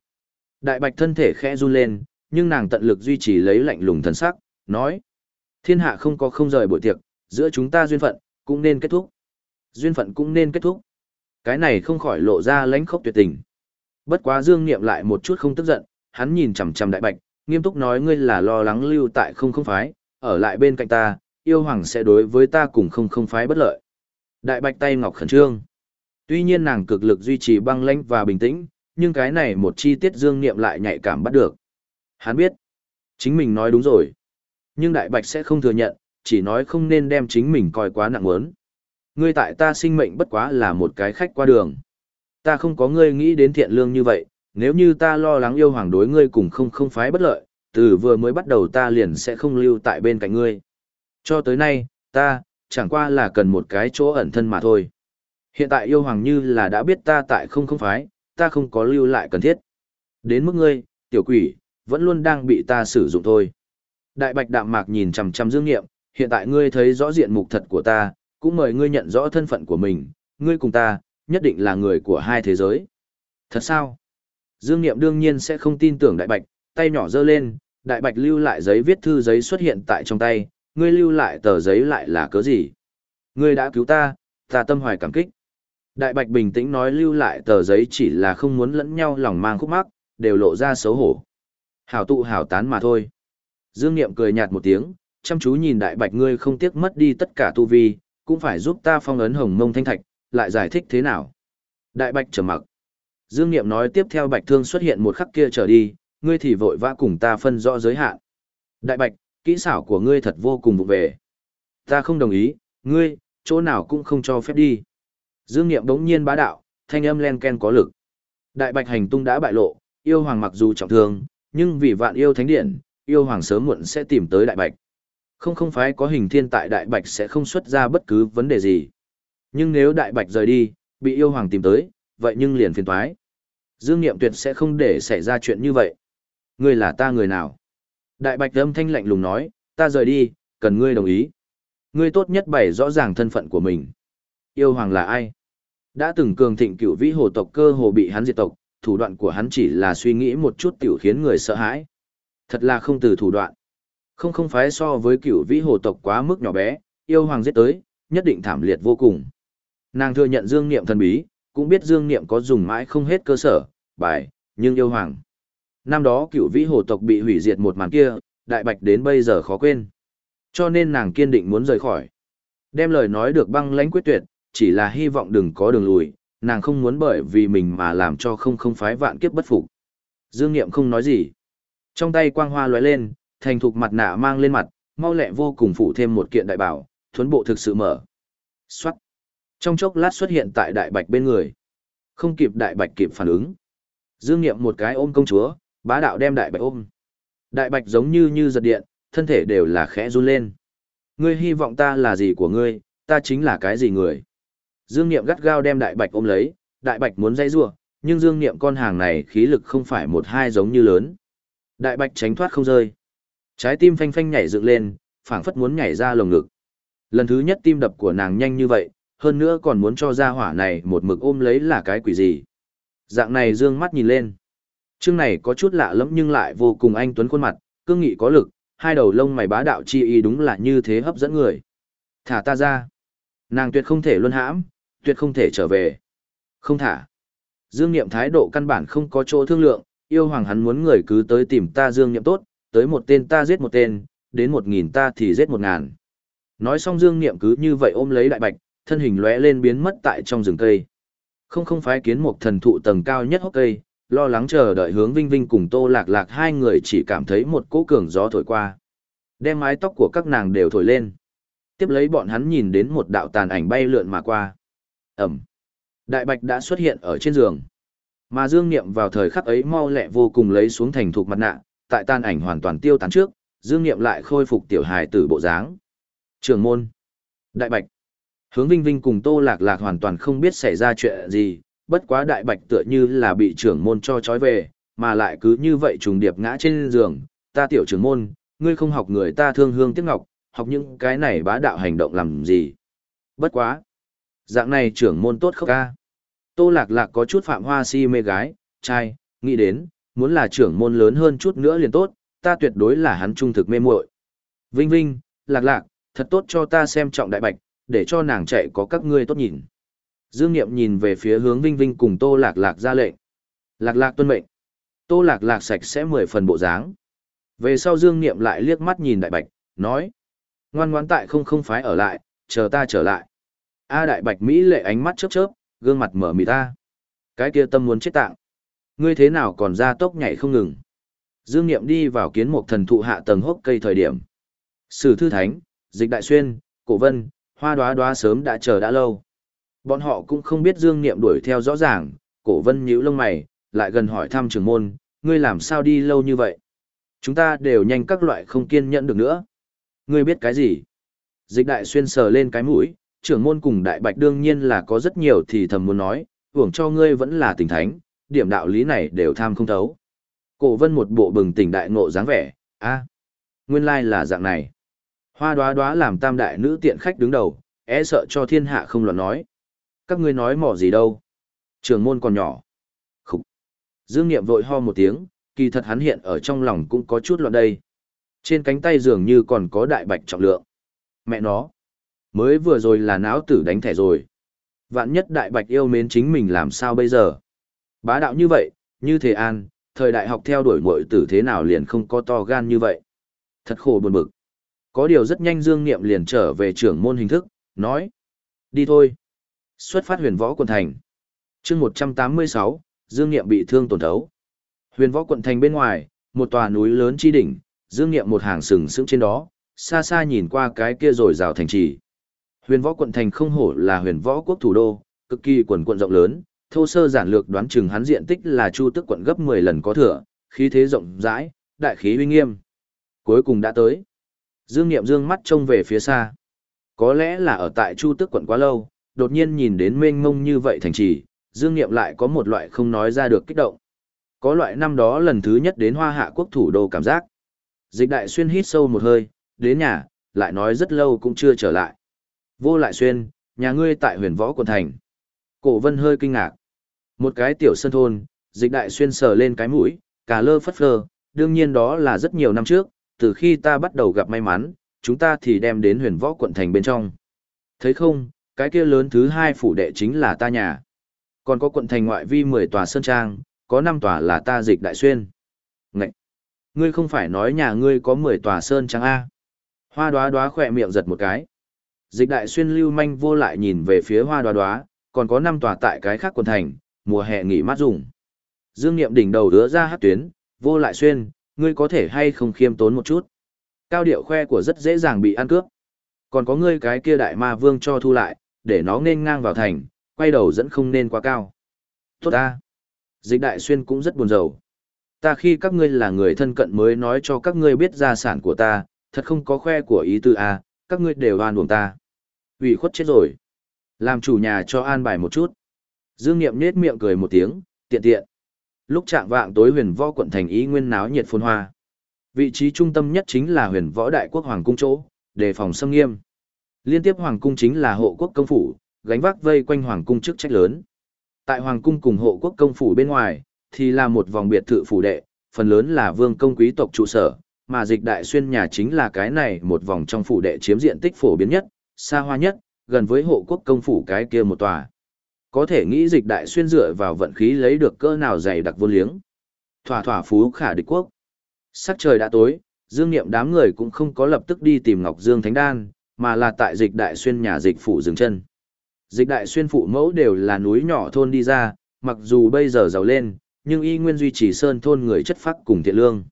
Đại bạch thân thể khẽ run lên, nhưng nàng tận lực duy trì lấy lạnh lùng thần sắc, nói. Thiên hạ không có không rời buổi tiệc, giữa chúng ta duyên phận, cũng nên kết thúc. Duyên phận cũng nên kết thúc. Cái này không khỏi lộ ra lãnh khốc tuyệt tình. Bất quá Dương Niệm lại một chút không tức giận, hắn nhìn chằm chằm đại bạch, nghiêm túc nói ngươi là lo lắng lưu tại không không phái, ở lại bên cạnh ta, yêu hoàng sẽ đối với ta cùng không không phái bất lợi. Đại bạch tay ngọc khẩn trương. Tuy nhiên nàng cực lực duy trì băng lãnh và bình tĩnh, nhưng cái này một chi tiết dương niệm lại nhạy cảm bắt được. Hắn biết, chính mình nói đúng rồi. Nhưng đại bạch sẽ không thừa nhận, chỉ nói không nên đem chính mình coi quá nặng muốn. Ngươi tại ta sinh mệnh bất quá là một cái khách qua đường. Ta không có ngươi nghĩ đến thiện lương như vậy, nếu như ta lo lắng yêu hoàng đối ngươi cùng không không phái bất lợi, từ vừa mới bắt đầu ta liền sẽ không lưu tại bên cạnh ngươi. Cho tới nay, ta, chẳng qua là cần một cái chỗ ẩn thân mà thôi. Hiện tại yêu hoàng như là đã biết ta tại không không phái, ta không có lưu lại cần thiết. Đến mức ngươi, tiểu quỷ, vẫn luôn đang bị ta sử dụng thôi. Đại bạch đạm mạc nhìn chằm chằm dương nghiệm, hiện tại ngươi thấy rõ diện mục thật của ta, cũng mời ngươi nhận rõ thân phận của mình, ngươi cùng ta, nhất định là người của hai thế giới. Thật sao? Dương Niệm đương nhiên sẽ không tin tưởng Đại Bạch, tay nhỏ giơ lên, Đại Bạch lưu lại giấy viết thư giấy xuất hiện tại trong tay, ngươi lưu lại tờ giấy lại là cớ gì? Ngươi đã cứu ta, ta tâm hoài cảm kích. Đại Bạch bình tĩnh nói lưu lại tờ giấy chỉ là không muốn lẫn nhau lòng mang khúc mắc, đều lộ ra xấu hổ. Hảo tụ hảo tán mà thôi. Dương Niệm cười nhạt một tiếng, chăm chú nhìn Đại Bạch ngươi không tiếc mất đi tất cả tu vi, cũng phải giúp ta phong ấn hồng mông thanh thạch, lại giải thích thế nào. Đại Bạch trầm mặc. Dương Niệm nói tiếp theo Bạch Thương xuất hiện một khắc kia trở đi, ngươi thì vội vã cùng ta phân rõ giới hạn. Đại Bạch, kỹ xảo của ngươi thật vô cùng vụ về. Ta không đồng ý, ngươi, chỗ nào cũng không cho phép đi. Dương Niệm đống nhiên bá đạo, thanh âm len ken có lực. Đại Bạch hành tung đã bại lộ, yêu hoàng mặc dù trọng thương, nhưng vì vạn yêu thánh điện, yêu hoàng sớm muộn sẽ tìm tới Đại Bạch. Không không phải có hình thiên tại Đại Bạch sẽ không xuất ra bất cứ vấn đề gì. Nhưng nếu Đại Bạch rời đi, bị yêu hoàng tìm tới, vậy nhưng liền phiền toái. Dương Niệm tuyệt sẽ không để xảy ra chuyện như vậy. Ngươi là ta người nào? Đại Bạch âm thanh lạnh lùng nói, ta rời đi, cần ngươi đồng ý. Ngươi tốt nhất bày rõ ràng thân phận của mình. Yêu hoàng là ai? Đã từng cường thịnh cửu vĩ hồ tộc cơ hồ bị hắn diệt tộc, thủ đoạn của hắn chỉ là suy nghĩ một chút tiểu khiến người sợ hãi. Thật là không từ thủ đoạn. Không không phải so với cửu vĩ hồ tộc quá mức nhỏ bé, yêu hoàng giết tới, nhất định thảm liệt vô cùng. Nàng thừa nhận dương niệm thần bí, cũng biết dương niệm có dùng mãi không hết cơ sở, bài, nhưng yêu hoàng. Năm đó cựu vĩ hồ tộc bị hủy diệt một màn kia, đại bạch đến bây giờ khó quên. Cho nên nàng kiên định muốn rời khỏi. Đem lời nói được băng lãnh quyết tuyệt, chỉ là hy vọng đừng có đường lùi, nàng không muốn bởi vì mình mà làm cho không không phái vạn kiếp bất phục. Dương Niệm không nói gì. Trong tay quang hoa lóe lên, thành thục mặt nạ mang lên mặt, mau lẹ vô cùng phủ thêm một kiện đại bảo, thuấn bộ thực sự mở. Xoát. Trong chốc lát xuất hiện tại đại bạch bên người. Không kịp đại bạch kịp phản ứng. Dương Niệm một cái ôm công chúa, bá đạo đem đại bạch ôm. Đại bạch giống như như giật điện, thân thể đều là khẽ run lên. Ngươi hy vọng ta là gì của ngươi, ta chính là cái gì người. Dương Niệm gắt gao đem đại bạch ôm lấy, đại bạch muốn dây rua, nhưng Dương Niệm con hàng này khí lực không phải một hai giống như lớn. Đại bạch tránh thoát không rơi. Trái tim phanh phanh nhảy dựng lên, phảng phất muốn nhảy ra lồng ngực. Lần thứ nhất tim đập của nàng nhanh như vậy, hơn nữa còn muốn cho ra hỏa này một mực ôm lấy là cái quỷ gì. Dạng này dương mắt nhìn lên. Trương này có chút lạ lẫm nhưng lại vô cùng anh tuấn khuôn mặt, cương nghị có lực, hai đầu lông mày bá đạo chi y đúng là như thế hấp dẫn người. Thả ta ra. Nàng tuyệt không thể luân hãm, tuyệt không thể trở về. Không thả. Dương Niệm thái độ căn bản không có chỗ thương lượng, yêu hoàng hắn muốn người cứ tới tìm ta Dương Niệm tốt, tới một tên ta giết một tên, đến một nghìn ta thì giết một ngàn. Nói xong Dương Niệm cứ như vậy ôm lấy đại bạch, thân hình lóe lên biến mất tại trong rừng cây. Không không phái kiến một thần thụ tầng cao nhất hốc cây, lo lắng chờ đợi hướng Vinh Vinh cùng Tô Lạc Lạc hai người chỉ cảm thấy một cỗ cường gió thổi qua. Đem mái tóc của các nàng đều thổi lên. Tiếp lấy bọn hắn nhìn đến một đạo tàn ảnh bay lượn mà qua. Ẩm. Đại Bạch đã xuất hiện ở trên giường. Mà Dương Niệm vào thời khắc ấy mau lẹ vô cùng lấy xuống thành thục mặt nạ, tại tan ảnh hoàn toàn tiêu tán trước, Dương Niệm lại khôi phục tiểu hài tử bộ dáng. Trường môn, Đại Bạch, Hướng Vinh Vinh cùng Tô Lạc Lạc hoàn toàn không biết xảy ra chuyện gì, bất quá Đại Bạch tựa như là bị trưởng môn cho trói về, mà lại cứ như vậy trùng điệp ngã trên giường, ta tiểu trưởng môn, ngươi không học người ta thương hương tiếc ngọc, học những cái này bá đạo hành động làm gì. Bất quá. Dạng này trưởng môn tốt khóc ca. Tô lạc lạc có chút phạm hoa si mê gái, trai, nghĩ đến, muốn là trưởng môn lớn hơn chút nữa liền tốt, ta tuyệt đối là hắn trung thực mê muội. Vinh Vinh, lạc lạc, thật tốt cho ta xem trọng đại bạch, để cho nàng chạy có các ngươi tốt nhìn. Dương Niệm nhìn về phía hướng Vinh Vinh cùng Tô Lạc Lạc ra lệnh. Lạc Lạc tuân mệnh. Tô Lạc Lạc sạch sẽ mười phần bộ dáng. Về sau Dương Niệm lại liếc mắt nhìn Đại Bạch, nói. Ngoan ngoãn tại không không phái ở lại, chờ ta trở lại. A Đại Bạch Mỹ lệ ánh mắt chớp chớp, gương mặt mở mì ta. Cái kia tâm muốn chết tạng. Ngươi thế nào còn ra tốc nhảy không ngừng. Dương Niệm đi vào kiến một thần thụ hạ tầng hốc cây thời điểm. Sử thư thánh, dịch đại xuyên, cổ vân, hoa đoá đoá sớm đã chờ đã lâu. Bọn họ cũng không biết Dương Niệm đuổi theo rõ ràng, cổ vân nhíu lông mày, lại gần hỏi thăm trưởng môn, ngươi làm sao đi lâu như vậy? Chúng ta đều nhanh các loại không kiên nhẫn được nữa. Ngươi biết cái gì? Dịch đại xuyên sờ lên cái mũi, trưởng môn cùng đại bạch đương nhiên là có rất nhiều thì thầm muốn nói, hưởng cho ngươi vẫn là tỉnh thánh, điểm đạo lý này đều tham không thấu. Cổ vân một bộ bừng tỉnh đại ngộ dáng vẻ, a nguyên lai là dạng này. Hoa đoá đoá làm tam đại nữ tiện khách đứng đầu, e sợ cho thiên hạ không loạn nói. Các ngươi nói mỏ gì đâu. Trường môn còn nhỏ. Khúc. Dương Niệm vội ho một tiếng, kỳ thật hắn hiện ở trong lòng cũng có chút loạn đây. Trên cánh tay dường như còn có đại bạch trọng lượng. Mẹ nó. Mới vừa rồi là não tử đánh thẻ rồi. Vạn nhất đại bạch yêu mến chính mình làm sao bây giờ. Bá đạo như vậy, như thế an, thời đại học theo đuổi muội tử thế nào liền không có to gan như vậy. Thật khổ buồn bực. Có điều rất nhanh Dương Niệm liền trở về trưởng môn hình thức, nói. Đi thôi. Xuất phát huyền võ quận thành. chương 186, Dương Niệm bị thương tổn thấu. Huyền võ quận thành bên ngoài, một tòa núi lớn chi đỉnh, Dương Niệm một hàng sừng sững trên đó, xa xa nhìn qua cái kia rồi rào thành trì. Huyền võ quận thành không hổ là huyền võ quốc thủ đô, cực kỳ quần quận rộng lớn, thô sơ giản lược đoán chừng hắn diện tích là chu tức quận gấp 10 lần có thừa, khí thế rộng rãi, đại khí uy nghiêm. Cuối cùng đã tới. Dương Niệm dương mắt trông về phía xa. Có lẽ là ở tại Chu Tức quận quá lâu, đột nhiên nhìn đến mênh mông như vậy thành trì, Dương Niệm lại có một loại không nói ra được kích động. Có loại năm đó lần thứ nhất đến Hoa Hạ quốc thủ đô cảm giác. Dịch Đại Xuyên hít sâu một hơi, đến nhà, lại nói rất lâu cũng chưa trở lại. Vô Lại Xuyên, nhà ngươi tại huyền võ quận thành. Cổ Vân hơi kinh ngạc. Một cái tiểu sân thôn, Dịch Đại Xuyên sờ lên cái mũi, cả lơ phất phơ, đương nhiên đó là rất nhiều năm trước, từ khi ta bắt đầu gặp may mắn, chúng ta thì đem đến huyền võ quận thành bên trong. Thấy không, cái kia lớn thứ hai phủ đệ chính là ta nhà. Còn có quận thành ngoại vi 10 tòa sơn trang, có 5 tòa là ta dịch đại xuyên. Ngậy! Ngươi không phải nói nhà ngươi có 10 tòa sơn trang A. Hoa đoá đoá khỏe miệng giật một cái. Dịch đại xuyên lưu manh vô lại nhìn về phía hoa đoá đoá, còn có 5 tòa tại cái khác quận thành, mùa hè nghỉ mát dùng. Dương Niệm đỉnh đầu đứa ra hát tuyến, vô lại xuyên, ngươi có thể hay không khiêm tốn một chút. Cao điệu khoe của rất dễ dàng bị ăn cướp. Còn có ngươi cái kia đại ma vương cho thu lại, để nó nên ngang vào thành, quay đầu dẫn không nên quá cao. Tốt ta. Dịch đại xuyên cũng rất buồn rầu. Ta khi các ngươi là người thân cận mới nói cho các ngươi biết gia sản của ta, thật không có khoe của ý tư a, các ngươi đều oan uổng ta. ủy khuất chết rồi. Làm chủ nhà cho an bài một chút. Dương Niệm nết miệng cười một tiếng, tiện tiện. Lúc trạng vạng tối huyền võ quận thành ý nguyên náo nhiệt phồn hoa. Vị trí trung tâm nhất chính là huyền võ đại quốc hoàng cung chỗ, đề phòng xâm nghiêm. Liên tiếp hoàng cung chính là hộ quốc công phủ, gánh vác vây quanh hoàng cung chức trách lớn. Tại hoàng cung cùng hộ quốc công phủ bên ngoài, thì là một vòng biệt thự phủ đệ, phần lớn là vương công quý tộc trụ sở, mà dịch đại xuyên nhà chính là cái này một vòng trong phủ đệ chiếm diện tích phổ biến nhất, xa hoa nhất, gần với hộ quốc công phủ cái kia một tòa. Có thể nghĩ dịch đại xuyên dựa vào vận khí lấy được cỡ nào dày đặc vô liếng. Thỏa thỏa phú khả địch quốc. Sắc trời đã tối, dương niệm đám người cũng không có lập tức đi tìm Ngọc Dương Thánh Đan, mà là tại dịch đại xuyên nhà dịch phủ dừng chân. Dịch đại xuyên phụ mẫu đều là núi nhỏ thôn đi ra, mặc dù bây giờ giàu lên, nhưng y nguyên duy trì sơn thôn người chất phác cùng thiện lương.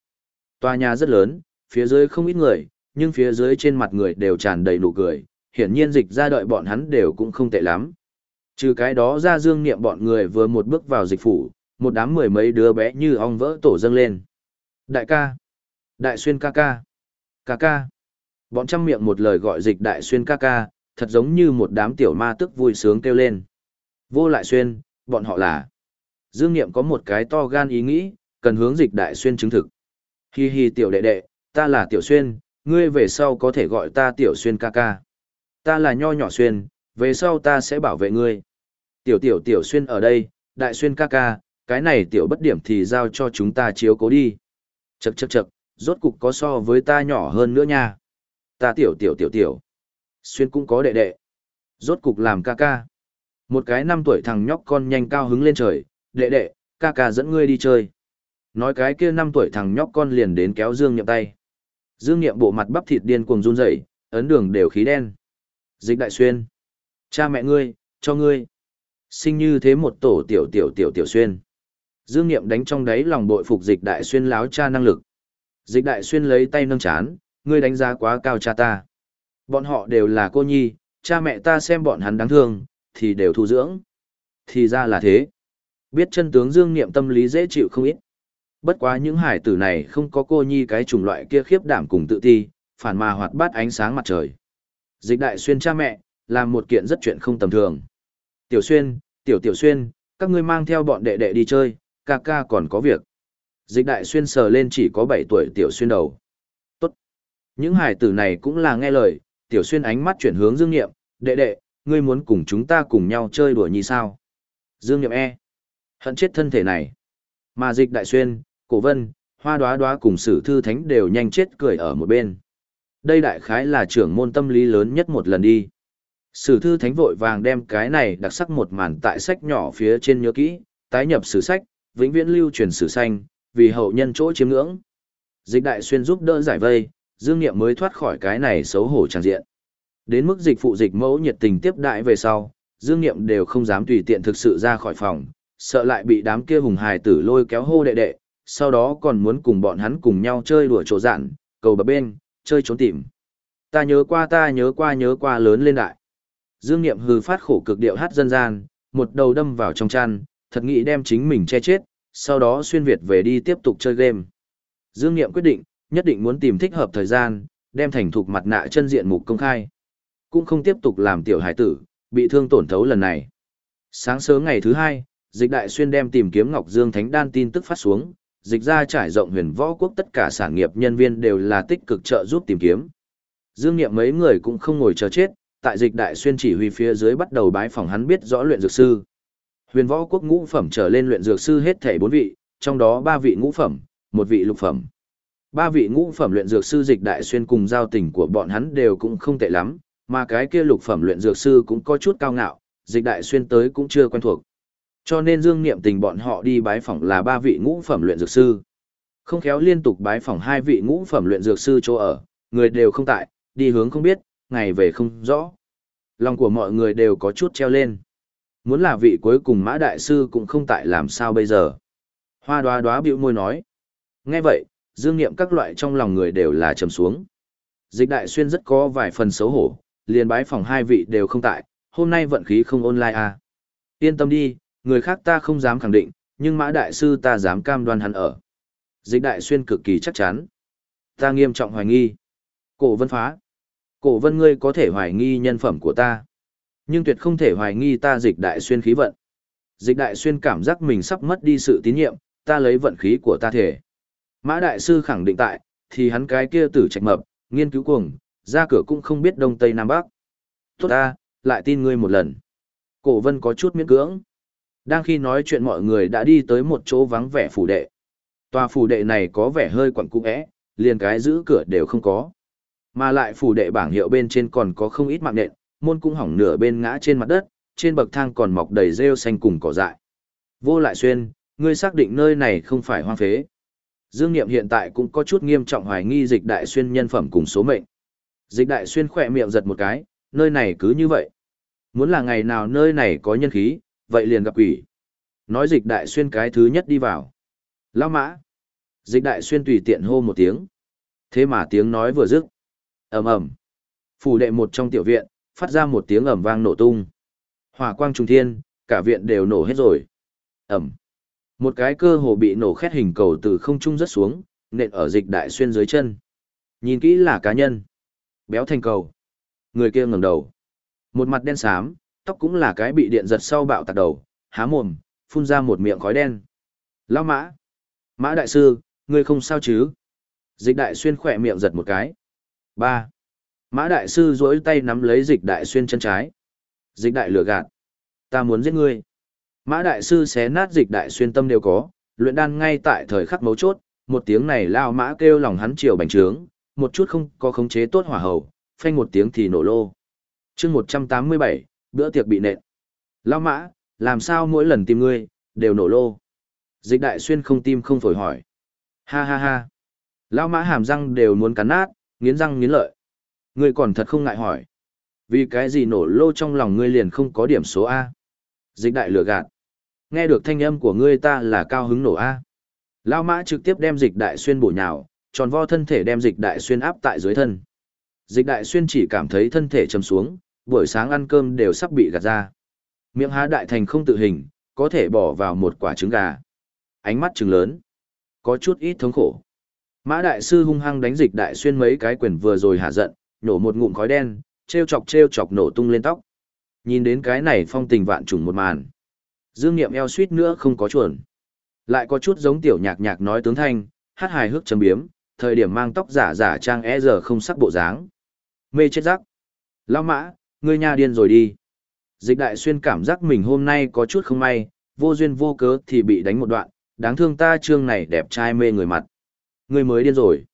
Tòa nhà rất lớn, phía dưới không ít người, nhưng phía dưới trên mặt người đều tràn đầy nụ cười, hiển nhiên dịch ra đợi bọn hắn đều cũng không tệ lắm. Trừ cái đó ra dương niệm bọn người vừa một bước vào dịch phủ, một đám mười mấy đứa bé như ong vỡ tổ dâng lên. Đại ca! Đại xuyên ca ca! Ca ca! Bọn trăm miệng một lời gọi dịch đại xuyên ca ca, thật giống như một đám tiểu ma tức vui sướng kêu lên. Vô lại xuyên, bọn họ là. Dương Niệm có một cái to gan ý nghĩ, cần hướng dịch đại xuyên chứng thực. Hi hi tiểu đệ đệ, ta là tiểu xuyên, ngươi về sau có thể gọi ta tiểu xuyên ca ca. Ta là nho nhỏ xuyên, về sau ta sẽ bảo vệ ngươi. Tiểu tiểu tiểu xuyên ở đây, đại xuyên ca ca, cái này tiểu bất điểm thì giao cho chúng ta chiếu cố đi. Chậc chậc chậc, rốt cục có so với ta nhỏ hơn nữa nha. Ta tiểu tiểu tiểu tiểu. Xuyên cũng có đệ đệ. Rốt cục làm ca ca. Một cái năm tuổi thằng nhóc con nhanh cao hứng lên trời, đệ đệ, ca ca dẫn ngươi đi chơi. Nói cái kia năm tuổi thằng nhóc con liền đến kéo Dương Niệm tay. Dương Niệm bộ mặt bắp thịt điên cuồng run rẩy, ấn đường đều khí đen. Dịch đại xuyên. Cha mẹ ngươi, cho ngươi. Sinh như thế một tổ tiểu tiểu tiểu tiểu xuyên. Dương Niệm đánh trong đáy lòng bội phục dịch đại xuyên láo cha năng lực. Dịch đại xuyên lấy tay nâng chán, ngươi đánh giá quá cao cha ta. Bọn họ đều là cô nhi, cha mẹ ta xem bọn hắn đáng thương, thì đều thu dưỡng. Thì ra là thế. Biết chân tướng Dương Niệm tâm lý dễ chịu không ít. Bất quá những hải tử này không có cô nhi cái chủng loại kia khiếp đảm cùng tự ti, phản mà hoạt bát ánh sáng mặt trời. Dịch đại xuyên cha mẹ, làm một kiện rất chuyện không tầm thường. Tiểu xuyên, tiểu tiểu xuyên, các ngươi mang theo bọn đệ đệ đi chơi, ca ca còn có việc. Dịch đại xuyên sờ lên chỉ có 7 tuổi tiểu xuyên đầu. Tốt. Những hải tử này cũng là nghe lời, tiểu xuyên ánh mắt chuyển hướng dương niệm, đệ đệ, ngươi muốn cùng chúng ta cùng nhau chơi đùa như sao? Dương niệm e. Hận chết thân thể này. Mà dịch đại xuyên, cổ vân, hoa đoá đoá cùng sử thư thánh đều nhanh chết cười ở một bên. Đây đại khái là trưởng môn tâm lý lớn nhất một lần đi. Sử thư thánh vội vàng đem cái này đặc sắc một màn tại sách nhỏ phía trên nhớ kỹ, tái nhập sử sách, vĩnh viễn lưu truyền sử xanh, vì hậu nhân chỗ chiếm ngưỡng. Dịch đại xuyên giúp đỡ giải vây, Dương Nghiệm mới thoát khỏi cái này xấu hổ tràn diện. Đến mức dịch phụ dịch mẫu nhiệt tình tiếp đại về sau, Dương Nghiệm đều không dám tùy tiện thực sự ra khỏi phòng, sợ lại bị đám kia hùng hài tử lôi kéo hô đệ đệ, sau đó còn muốn cùng bọn hắn cùng nhau chơi đùa chỗ dạn, cầu bập bên, chơi trốn tìm. Ta nhớ qua ta nhớ qua nhớ qua lớn lên đại. Dương Niệm hư phát khổ cực điệu hát dân gian, một đầu đâm vào trong chăn, thật nghĩ đem chính mình che chết, sau đó xuyên Việt về đi tiếp tục chơi game. Dương Niệm quyết định, nhất định muốn tìm thích hợp thời gian, đem thành thục mặt nạ chân diện mục công khai. Cũng không tiếp tục làm tiểu hải tử, bị thương tổn thấu lần này. Sáng sớm ngày thứ hai, dịch đại xuyên đem tìm kiếm Ngọc Dương Thánh Đan tin tức phát xuống, dịch ra trải rộng huyền võ quốc tất cả sản nghiệp nhân viên đều là tích cực trợ giúp tìm kiếm. Dương Niệm mấy người cũng không ngồi chờ chết, tại dịch đại xuyên chỉ huy phía dưới bắt đầu bái phỏng hắn biết rõ luyện dược sư. Huyền võ quốc ngũ phẩm trở lên luyện dược sư hết thảy bốn vị, trong đó ba vị ngũ phẩm, một vị lục phẩm. Ba vị ngũ phẩm luyện dược sư dịch đại xuyên cùng giao tình của bọn hắn đều cũng không tệ lắm, mà cái kia lục phẩm luyện dược sư cũng có chút cao ngạo, dịch đại xuyên tới cũng chưa quen thuộc. Cho nên Dương Niệm Tình bọn họ đi bái phỏng là ba vị ngũ phẩm luyện dược sư. Không khéo liên tục bái phỏng hai vị ngũ phẩm luyện dược sư chỗ ở, người đều không tại, đi hướng không biết, ngày về không rõ. Lòng của mọi người đều có chút treo lên. Muốn là vị cuối cùng mã đại sư cũng không tại làm sao bây giờ. Hoa đoá đoá bĩu môi nói. Nghe vậy, dương nghiệm các loại trong lòng người đều là trầm xuống. Dịch đại xuyên rất có vài phần xấu hổ, liền bái phòng hai vị đều không tại, hôm nay vận khí không online à. Yên tâm đi, người khác ta không dám khẳng định, nhưng mã đại sư ta dám cam đoan hắn ở. Dịch đại xuyên cực kỳ chắc chắn. Ta nghiêm trọng hoài nghi. Cổ vân phá. Cổ vân ngươi có thể hoài nghi nhân phẩm của ta. Nhưng tuyệt không thể hoài nghi ta dịch đại xuyên khí vận. Dịch đại xuyên cảm giác mình sắp mất đi sự tín nhiệm, ta lấy vận khí của ta thể. Mã đại sư khẳng định tại, thì hắn cái kia tử trạch mập, nghiên cứu cuồng, ra cửa cũng không biết đông tây nam bắc. Tốt ta, lại tin ngươi một lần. Cổ vân có chút miễn cưỡng. Đang khi nói chuyện mọi người đã đi tới một chỗ vắng vẻ phủ đệ. Tòa phủ đệ này có vẻ hơi quẩn cũ é liền cái giữ cửa đều không có. Mà lại phủ đệ bảng hiệu bên trên còn có không ít mạng nện, môn cũng hỏng nửa bên ngã trên mặt đất, trên bậc thang còn mọc đầy rêu xanh cùng cỏ dại. Vô lại xuyên, ngươi xác định nơi này không phải hoang phế. Dương Niệm hiện tại cũng có chút nghiêm trọng hoài nghi dịch đại xuyên nhân phẩm cùng số mệnh. Dịch đại xuyên khỏe miệng giật một cái, nơi này cứ như vậy. Muốn là ngày nào nơi này có nhân khí, vậy liền gặp quỷ. Nói dịch đại xuyên cái thứ nhất đi vào. Lao mã. Dịch đại xuyên tùy tiện hô một tiếng. Thế mà tiếng nói vừa dứt ầm ầm Phủ đệ một trong tiểu viện, phát ra một tiếng ầm vang nổ tung. Hỏa quang trung thiên, cả viện đều nổ hết rồi. ầm, Một cái cơ hồ bị nổ khét hình cầu từ không trung rất xuống, nện ở dịch đại xuyên dưới chân. Nhìn kỹ là cá nhân. Béo thành cầu. Người kia ngẩng đầu. Một mặt đen xám, tóc cũng là cái bị điện giật sau bạo tạc đầu, há mồm, phun ra một miệng khói đen. Lao mã. Mã đại sư, ngươi không sao chứ? Dịch đại xuyên khỏe miệng giật một cái ba Mã đại sư duỗi tay nắm lấy dịch đại xuyên chân trái. Dịch đại lừa gạt. Ta muốn giết ngươi. Mã đại sư xé nát dịch đại xuyên tâm đều có, luyện đan ngay tại thời khắc mấu chốt, một tiếng này lao mã kêu lòng hắn chiều bành trướng, một chút không có khống chế tốt hỏa hầu, phanh một tiếng thì nổ lô. chương 187, bữa tiệc bị nện. Lao mã, làm sao mỗi lần tìm ngươi, đều nổ lô. Dịch đại xuyên không tim không phổi hỏi. Ha ha ha. Lao mã hàm răng đều muốn cắn nát, nghiến răng nghiến lợi. Ngươi còn thật không ngại hỏi. Vì cái gì nổ lô trong lòng ngươi liền không có điểm số A. Dịch đại lừa gạt. Nghe được thanh âm của ngươi ta là cao hứng nổ A. Lao mã trực tiếp đem dịch đại xuyên bổ nhào, tròn vo thân thể đem dịch đại xuyên áp tại dưới thân. Dịch đại xuyên chỉ cảm thấy thân thể chầm xuống, buổi sáng ăn cơm đều sắp bị gạt ra. Miệng há đại thành không tự hình, có thể bỏ vào một quả trứng gà. Ánh mắt trừng lớn, có chút ít thống khổ. Mã đại sư hung hăng đánh dịch đại xuyên mấy cái quyền vừa rồi hạ giận, nổ một ngụm khói đen, treo chọc treo chọc nổ tung lên tóc. Nhìn đến cái này phong tình vạn trùng một màn. Dương Niệm eo suýt nữa không có chuẩn. Lại có chút giống tiểu nhạc nhạc nói tướng thanh, hát hài hước châm biếm, thời điểm mang tóc giả giả trang e giờ không sắc bộ dáng. Mê chết rắc. Lão mã, ngươi nha điên rồi đi. Dịch đại xuyên cảm giác mình hôm nay có chút không may, vô duyên vô cớ thì bị đánh một đoạn, đáng thương ta trương này đẹp trai mê người mặt. Ngươi mới điên rồi.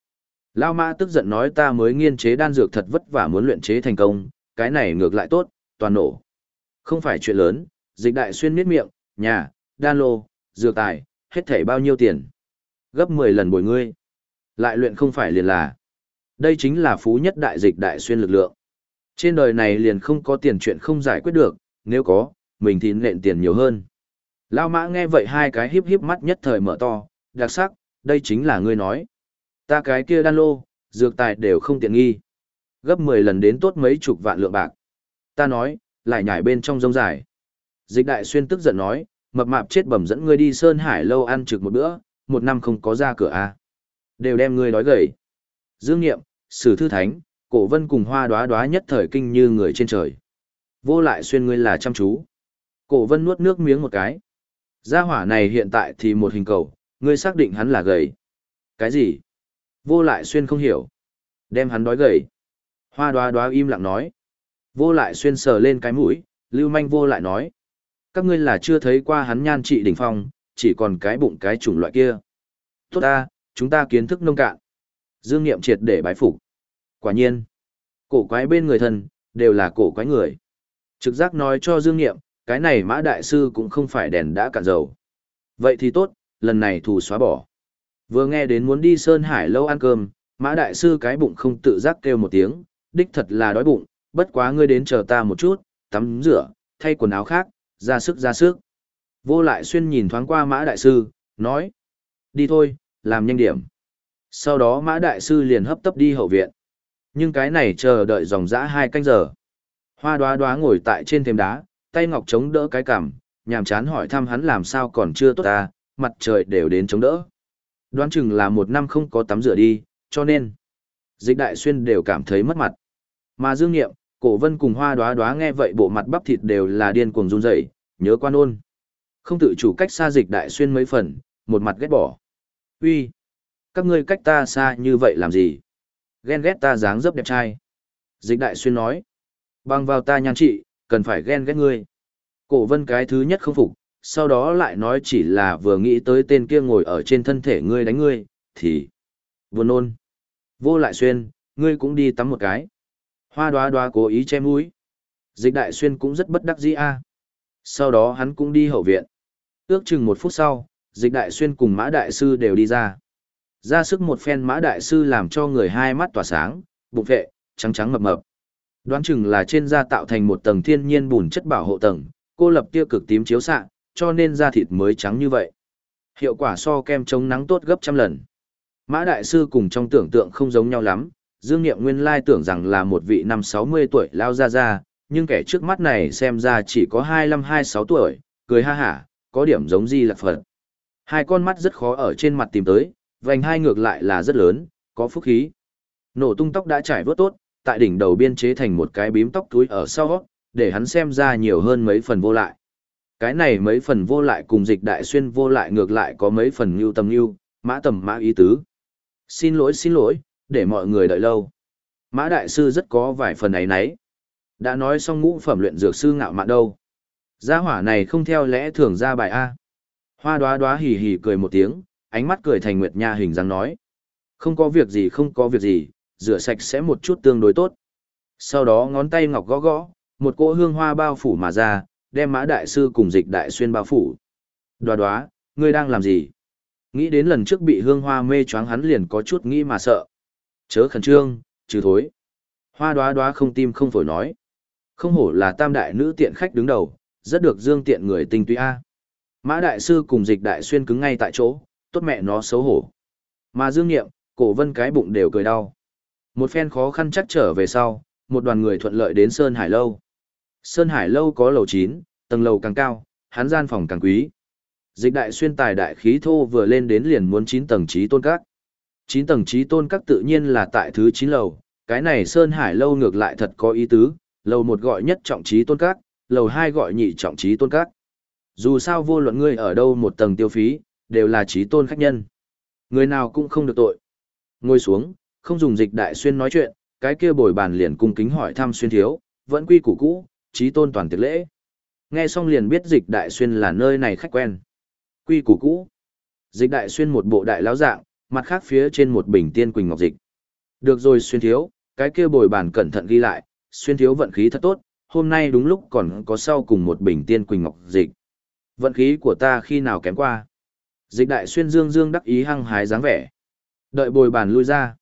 Lao mã tức giận nói ta mới nghiên chế đan dược thật vất vả muốn luyện chế thành công, cái này ngược lại tốt, toàn nổ. Không phải chuyện lớn, dịch đại xuyên miết miệng, nhà, đan lô, dược tài, hết thảy bao nhiêu tiền. Gấp 10 lần bồi ngươi. Lại luyện không phải liền là. Đây chính là phú nhất đại dịch đại xuyên lực lượng. Trên đời này liền không có tiền chuyện không giải quyết được, nếu có, mình thì nện tiền nhiều hơn. Lao mã nghe vậy hai cái híp híp mắt nhất thời mở to, đặc sắc, đây chính là ngươi nói. Ta cái kia đan lô, dược tài đều không tiện nghi. Gấp 10 lần đến tốt mấy chục vạn lượng bạc. Ta nói, lại nhảy bên trong rông dài. Dịch đại xuyên tức giận nói, mập mạp chết bẩm dẫn ngươi đi Sơn Hải lâu ăn trực một bữa, một năm không có ra cửa a à. Đều đem ngươi đói gầy. Dương Nghiệm, Sử Thư Thánh, Cổ Vân cùng hoa đóa đóa nhất thời kinh như người trên trời. Vô lại xuyên ngươi là chăm chú. Cổ Vân nuốt nước miếng một cái. Gia hỏa này hiện tại thì một hình cầu, ngươi xác định hắn là gầy. Cái gì? Vô lại xuyên không hiểu. Đem hắn đói gầy. Hoa đoá đoá im lặng nói. Vô lại xuyên sờ lên cái mũi, lưu manh vô lại nói. Các ngươi là chưa thấy qua hắn nhan trị đỉnh phong, chỉ còn cái bụng cái chủng loại kia. Tốt ta, chúng ta kiến thức nông cạn. Dương Niệm triệt để bái phục. Quả nhiên, cổ quái bên người thân, đều là cổ quái người. Trực giác nói cho Dương Niệm, cái này mã đại sư cũng không phải đèn đã cạn dầu. Vậy thì tốt, lần này thù xóa bỏ. Vừa nghe đến muốn đi Sơn Hải lâu ăn cơm, mã đại sư cái bụng không tự giác kêu một tiếng, đích thật là đói bụng, bất quá ngươi đến chờ ta một chút, tắm rửa, thay quần áo khác, ra sức ra sức. Vô lại xuyên nhìn thoáng qua mã đại sư, nói, đi thôi, làm nhanh điểm. Sau đó mã đại sư liền hấp tấp đi hậu viện. Nhưng cái này chờ đợi dòng dã hai canh giờ. Hoa đoá đoá ngồi tại trên thềm đá, tay ngọc chống đỡ cái cằm, nhàm chán hỏi thăm hắn làm sao còn chưa tốt ta, mặt trời đều đến chống đỡ. Đoán chừng là một năm không có tắm rửa đi, cho nên dịch đại xuyên đều cảm thấy mất mặt. Mà dương nghiệm, cổ vân cùng hoa đoá đoá nghe vậy bộ mặt bắp thịt đều là điên cuồng run rẩy, nhớ quan ôn. Không tự chủ cách xa dịch đại xuyên mấy phần, một mặt ghét bỏ. Uy, các ngươi cách ta xa như vậy làm gì? Ghen ghét ta dáng dấp đẹp trai. Dịch đại xuyên nói, bằng vào ta nhan trị, cần phải ghen ghét ngươi. Cổ vân cái thứ nhất không phục, sau đó lại nói chỉ là vừa nghĩ tới tên kia ngồi ở trên thân thể ngươi đánh ngươi, thì buồn nôn. Vô lại xuyên, ngươi cũng đi tắm một cái. Hoa đoá đoá cố ý che mũi. Dịch đại xuyên cũng rất bất đắc dĩ a. Sau đó hắn cũng đi hậu viện. Ước chừng một phút sau, dịch đại xuyên cùng mã đại sư đều đi ra. Ra sức một phen mã đại sư làm cho người hai mắt tỏa sáng, bụng vệ, trắng trắng mập mập. Đoán chừng là trên da tạo thành một tầng thiên nhiên bùn chất bảo hộ tầng, cô lập tia cực tím chiếu xạ, cho nên da thịt mới trắng như vậy. Hiệu quả so kem chống nắng tốt gấp trăm lần. Mã Đại Sư cùng trong tưởng tượng không giống nhau lắm, Dương Niệm nguyên lai tưởng rằng là một vị năm 60 tuổi lao ra ra, nhưng kẻ trước mắt này xem ra chỉ có 25-26 tuổi, cười ha hả, có điểm giống Di Lạc Phật. Hai con mắt rất khó ở trên mặt tìm tới, vành hai ngược lại là rất lớn, có phúc khí. Nổ tung tóc đã trải vớt tốt, tại đỉnh đầu biên chế thành một cái bím tóc túi ở sau, để hắn xem ra nhiều hơn mấy phần vô lại. Cái này mấy phần vô lại cùng dịch đại xuyên vô lại ngược lại có mấy phần ngưu tầm ngưu, mã tầm mã ý tứ. Xin lỗi xin lỗi, để mọi người đợi lâu. Mã đại sư rất có vài phần ấy nấy. Đã nói xong ngũ phẩm luyện dược sư ngạo mạn đâu. Gia hỏa này không theo lẽ thường ra bài A. Hoa đoá đoá hì hì cười một tiếng, ánh mắt cười thành nguyệt nha hình dáng nói. Không có việc gì không có việc gì, rửa sạch sẽ một chút tương đối tốt. Sau đó ngón tay ngọc gõ gõ, một cỗ hương hoa bao phủ mà ra, đem mã đại sư cùng dịch đại xuyên bao phủ. Đoá đoá, ngươi đang làm gì? Nghĩ đến lần trước bị hương hoa mê choáng hắn liền có chút nghĩ mà sợ. Chớ khẩn trương, trừ thối. Hoa đoá đoá không tim không phổi nói. Không hổ là tam đại nữ tiện khách đứng đầu, rất được dương tiện người tinh tuy A. Mã đại sư cùng dịch đại xuyên cứng ngay tại chỗ, tốt mẹ nó xấu hổ. Mà dương nghiệm, cổ vân cái bụng đều cười đau. Một phen khó khăn chắc trở về sau, một đoàn người thuận lợi đến Sơn Hải Lâu. Sơn Hải Lâu có lầu 9, tầng lầu càng cao, hắn gian phòng càng quý. Dịch đại xuyên tài đại khí thô vừa lên đến liền muốn 9 tầng trí tôn các. 9 tầng trí tôn các tự nhiên là tại thứ 9 lầu, cái này Sơn Hải Lâu ngược lại thật có ý tứ, lầu một gọi nhất trọng trí tôn các, lầu hai gọi nhị trọng trí tôn các. Dù sao vô luận ngươi ở đâu một tầng tiêu phí, đều là trí tôn khách nhân. Người nào cũng không được tội. Ngồi xuống, không dùng dịch đại xuyên nói chuyện, cái kia bồi bàn liền cung kính hỏi thăm xuyên thiếu, vẫn quy củ cũ, trí tôn toàn tiệc lễ. Nghe xong liền biết dịch đại xuyên là nơi này khách quen. Quy củ cũ. Dịch đại xuyên một bộ đại lão dạng, mặt khác phía trên một bình tiên quỳnh ngọc dịch. Được rồi xuyên thiếu, cái kia bồi bàn cẩn thận ghi lại, xuyên thiếu vận khí thật tốt, hôm nay đúng lúc còn có sau cùng một bình tiên quỳnh ngọc dịch. Vận khí của ta khi nào kém qua. Dịch đại xuyên dương dương đắc ý hăng hái dáng vẻ. Đợi bồi bàn lui ra.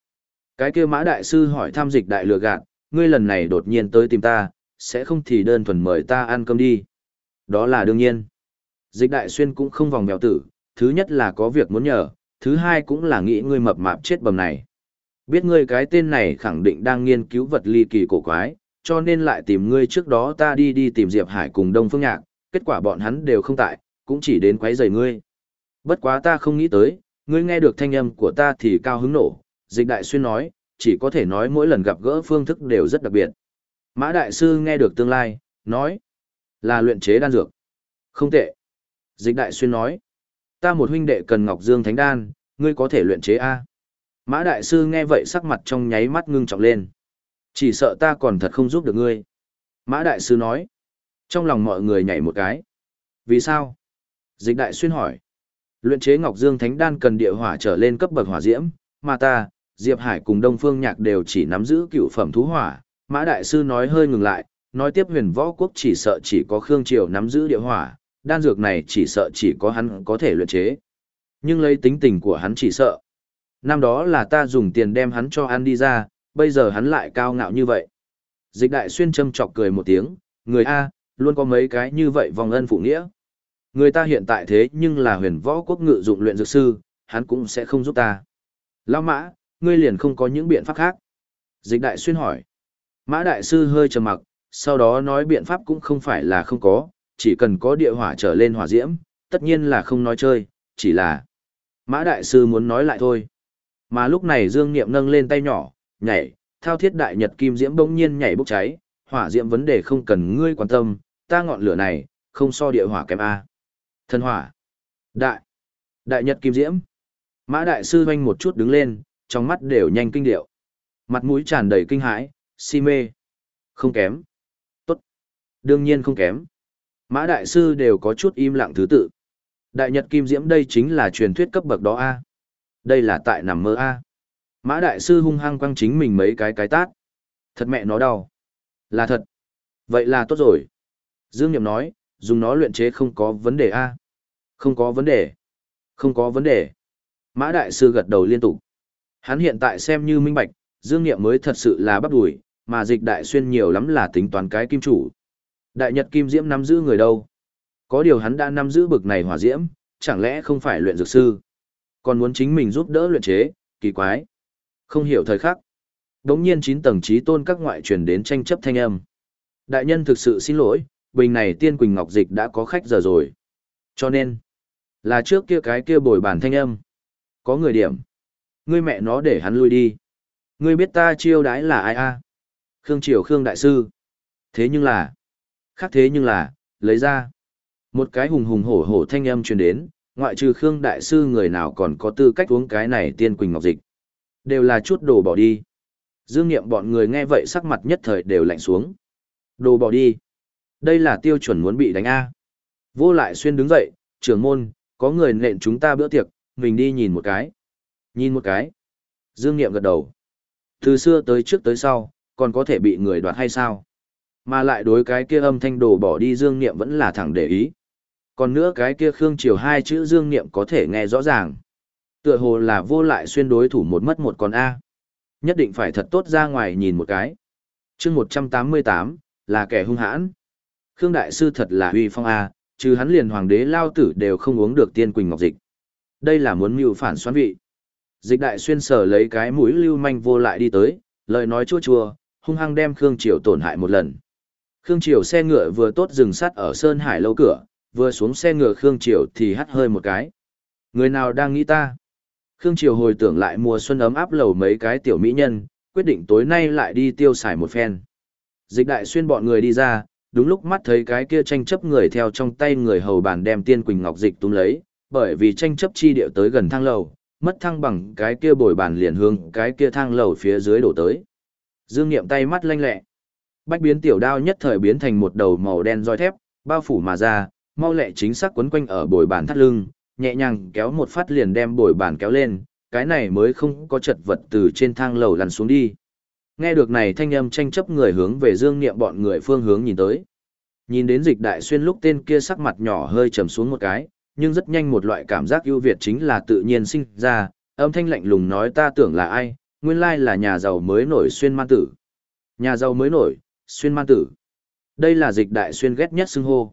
Cái kia mã đại sư hỏi thăm dịch đại lừa gạt, ngươi lần này đột nhiên tới tìm ta, sẽ không thì đơn thuần mời ta ăn cơm đi. Đó là đương nhiên. Dịch đại xuyên cũng không vòng mèo tử, thứ nhất là có việc muốn nhờ, thứ hai cũng là nghĩ ngươi mập mạp chết bầm này. Biết ngươi cái tên này khẳng định đang nghiên cứu vật ly kỳ cổ quái, cho nên lại tìm ngươi trước đó ta đi đi tìm Diệp Hải cùng Đông Phương Nhạc, kết quả bọn hắn đều không tại, cũng chỉ đến quấy rầy ngươi. Bất quá ta không nghĩ tới, ngươi nghe được thanh âm của ta thì cao hứng nổ, dịch đại xuyên nói, chỉ có thể nói mỗi lần gặp gỡ phương thức đều rất đặc biệt. Mã đại sư nghe được tương lai, nói, là luyện chế đan dược. Không tệ. Dịch đại xuyên nói, ta một huynh đệ cần Ngọc Dương Thánh Đan, ngươi có thể luyện chế A. Mã đại sư nghe vậy sắc mặt trong nháy mắt ngưng trọng lên. Chỉ sợ ta còn thật không giúp được ngươi. Mã đại sư nói. Trong lòng mọi người nhảy một cái. Vì sao? Dịch đại xuyên hỏi. Luyện chế Ngọc Dương Thánh Đan cần địa hỏa trở lên cấp bậc hỏa diễm, mà ta, Diệp Hải cùng Đông Phương Nhạc đều chỉ nắm giữ cựu phẩm thú hỏa. Mã đại sư nói hơi ngừng lại, nói tiếp huyền võ quốc chỉ sợ chỉ có Khương Triều nắm giữ địa hỏa, đan dược này chỉ sợ chỉ có hắn có thể luyện chế. Nhưng lấy tính tình của hắn chỉ sợ. Năm đó là ta dùng tiền đem hắn cho ăn đi ra, bây giờ hắn lại cao ngạo như vậy. Dịch đại xuyên châm chọc cười một tiếng, người A, luôn có mấy cái như vậy vòng ân phụ nghĩa. Người ta hiện tại thế nhưng là huyền võ quốc ngự dụng luyện dược sư, hắn cũng sẽ không giúp ta. Lão mã, ngươi liền không có những biện pháp khác. Dịch đại xuyên hỏi. Mã đại sư hơi trầm mặc, sau đó nói biện pháp cũng không phải là không có, chỉ cần có địa hỏa trở lên hỏa diễm, tất nhiên là không nói chơi, chỉ là... Mã đại sư muốn nói lại thôi. Mà lúc này Dương Niệm nâng lên tay nhỏ, nhảy, thao thiết đại nhật kim diễm bỗng nhiên nhảy bốc cháy, hỏa diễm vấn đề không cần ngươi quan tâm, ta ngọn lửa này, không so địa hỏa kém A. Thần hỏa. Đại. Đại nhật kim diễm. Mã đại sư hoanh một chút đứng lên, trong mắt đều nhanh kinh điệu. Mặt mũi tràn đầy kinh hãi, si mê. Không kém. Tốt. Đương nhiên không kém. Mã đại sư đều có chút im lặng thứ tự. Đại nhật kim diễm đây chính là truyền thuyết cấp bậc đó A. Đây là tại nằm mơ A. Mã đại sư hung hăng quăng chính mình mấy cái cái tát. Thật mẹ nó đau. Là thật. Vậy là tốt rồi. Dương Nhậm nói, dùng nó luyện chế không có vấn đề A. Không có vấn đề. Không có vấn đề. Mã đại sư gật đầu liên tục. Hắn hiện tại xem như minh bạch, Dương Niệm mới thật sự là bắt đuổi, mà dịch đại xuyên nhiều lắm là tính toán cái kim chủ. Đại Nhật Kim Diễm nắm giữ người đâu? Có điều hắn đã nắm giữ bực này hỏa diễm, chẳng lẽ không phải luyện dược sư? Còn muốn chính mình giúp đỡ luyện chế, kỳ quái. Không hiểu thời khắc. Đống nhiên chín tầng trí tôn các ngoại truyền đến tranh chấp thanh âm. Đại nhân thực sự xin lỗi, bình này tiên quỳnh ngọc dịch đã có khách giờ rồi. Cho nên, Là trước kia cái kia bồi bản thanh âm. Có người điểm. Ngươi mẹ nó để hắn lui đi. Ngươi biết ta chiêu đái là ai a? Khương Triều Khương Đại Sư. Thế nhưng là. Khác thế nhưng là, lấy ra. Một cái hùng hùng hổ hổ thanh âm truyền đến, ngoại trừ Khương Đại Sư người nào còn có tư cách uống cái này tiên quỳnh ngọc dịch. Đều là chút đồ bỏ đi. Dương nghiệm bọn người nghe vậy sắc mặt nhất thời đều lạnh xuống. Đồ bỏ đi. Đây là tiêu chuẩn muốn bị đánh A. Vô lại xuyên đứng dậy, trưởng môn, có người nện chúng ta bữa tiệc, mình đi nhìn một cái. Nhìn một cái. Dương nghiệm gật đầu. Từ xưa tới trước tới sau, còn có thể bị người đoạt hay sao? Mà lại đối cái kia âm thanh đồ bỏ đi Dương niệm vẫn là thẳng để ý. Còn nữa cái kia Khương Triều hai chữ Dương niệm có thể nghe rõ ràng. Tựa hồ là vô lại xuyên đối thủ một mất một con A. Nhất định phải thật tốt ra ngoài nhìn một cái. chương 188, là kẻ hung hãn. Khương Đại Sư thật là huy phong A, chứ hắn liền hoàng đế lao tử đều không uống được tiên quỳnh ngọc dịch. Đây là muốn mưu phản xoán vị. Dịch đại xuyên sở lấy cái mũi lưu manh vô lại đi tới, lời nói chua chua, hung hăng đem Khương Triều tổn hại một lần. Khương Triều xe ngựa vừa tốt dừng sắt ở Sơn Hải lâu cửa, vừa xuống xe ngựa Khương Triều thì hắt hơi một cái. Người nào đang nghĩ ta? Khương Triều hồi tưởng lại mùa xuân ấm áp lầu mấy cái tiểu mỹ nhân, quyết định tối nay lại đi tiêu xài một phen. Dịch đại xuyên bọn người đi ra, đúng lúc mắt thấy cái kia tranh chấp người theo trong tay người hầu bàn đem tiên quỳnh ngọc dịch túm lấy, bởi vì tranh chấp chi điệu tới gần thang lầu, mất thăng bằng cái kia bồi bàn liền hướng cái kia thang lầu phía dưới đổ tới. Dương Niệm tay mắt lanh lẹ. Bách biến tiểu đao nhất thời biến thành một đầu màu đen roi thép, bao phủ mà ra, mau lẹ chính xác quấn quanh ở bồi bàn thắt lưng, nhẹ nhàng kéo một phát liền đem bồi bàn kéo lên, cái này mới không có chật vật từ trên thang lầu lăn xuống đi. Nghe được này thanh âm tranh chấp người hướng về Dương Niệm bọn người phương hướng nhìn tới. Nhìn đến dịch đại xuyên lúc tên kia sắc mặt nhỏ hơi trầm xuống một cái, nhưng rất nhanh một loại cảm giác ưu việt chính là tự nhiên sinh ra, âm thanh lạnh lùng nói ta tưởng là ai, nguyên lai là nhà giàu mới nổi xuyên man tử. Nhà giàu mới nổi, xuyên man tử. Đây là dịch đại xuyên ghét nhất xưng hô.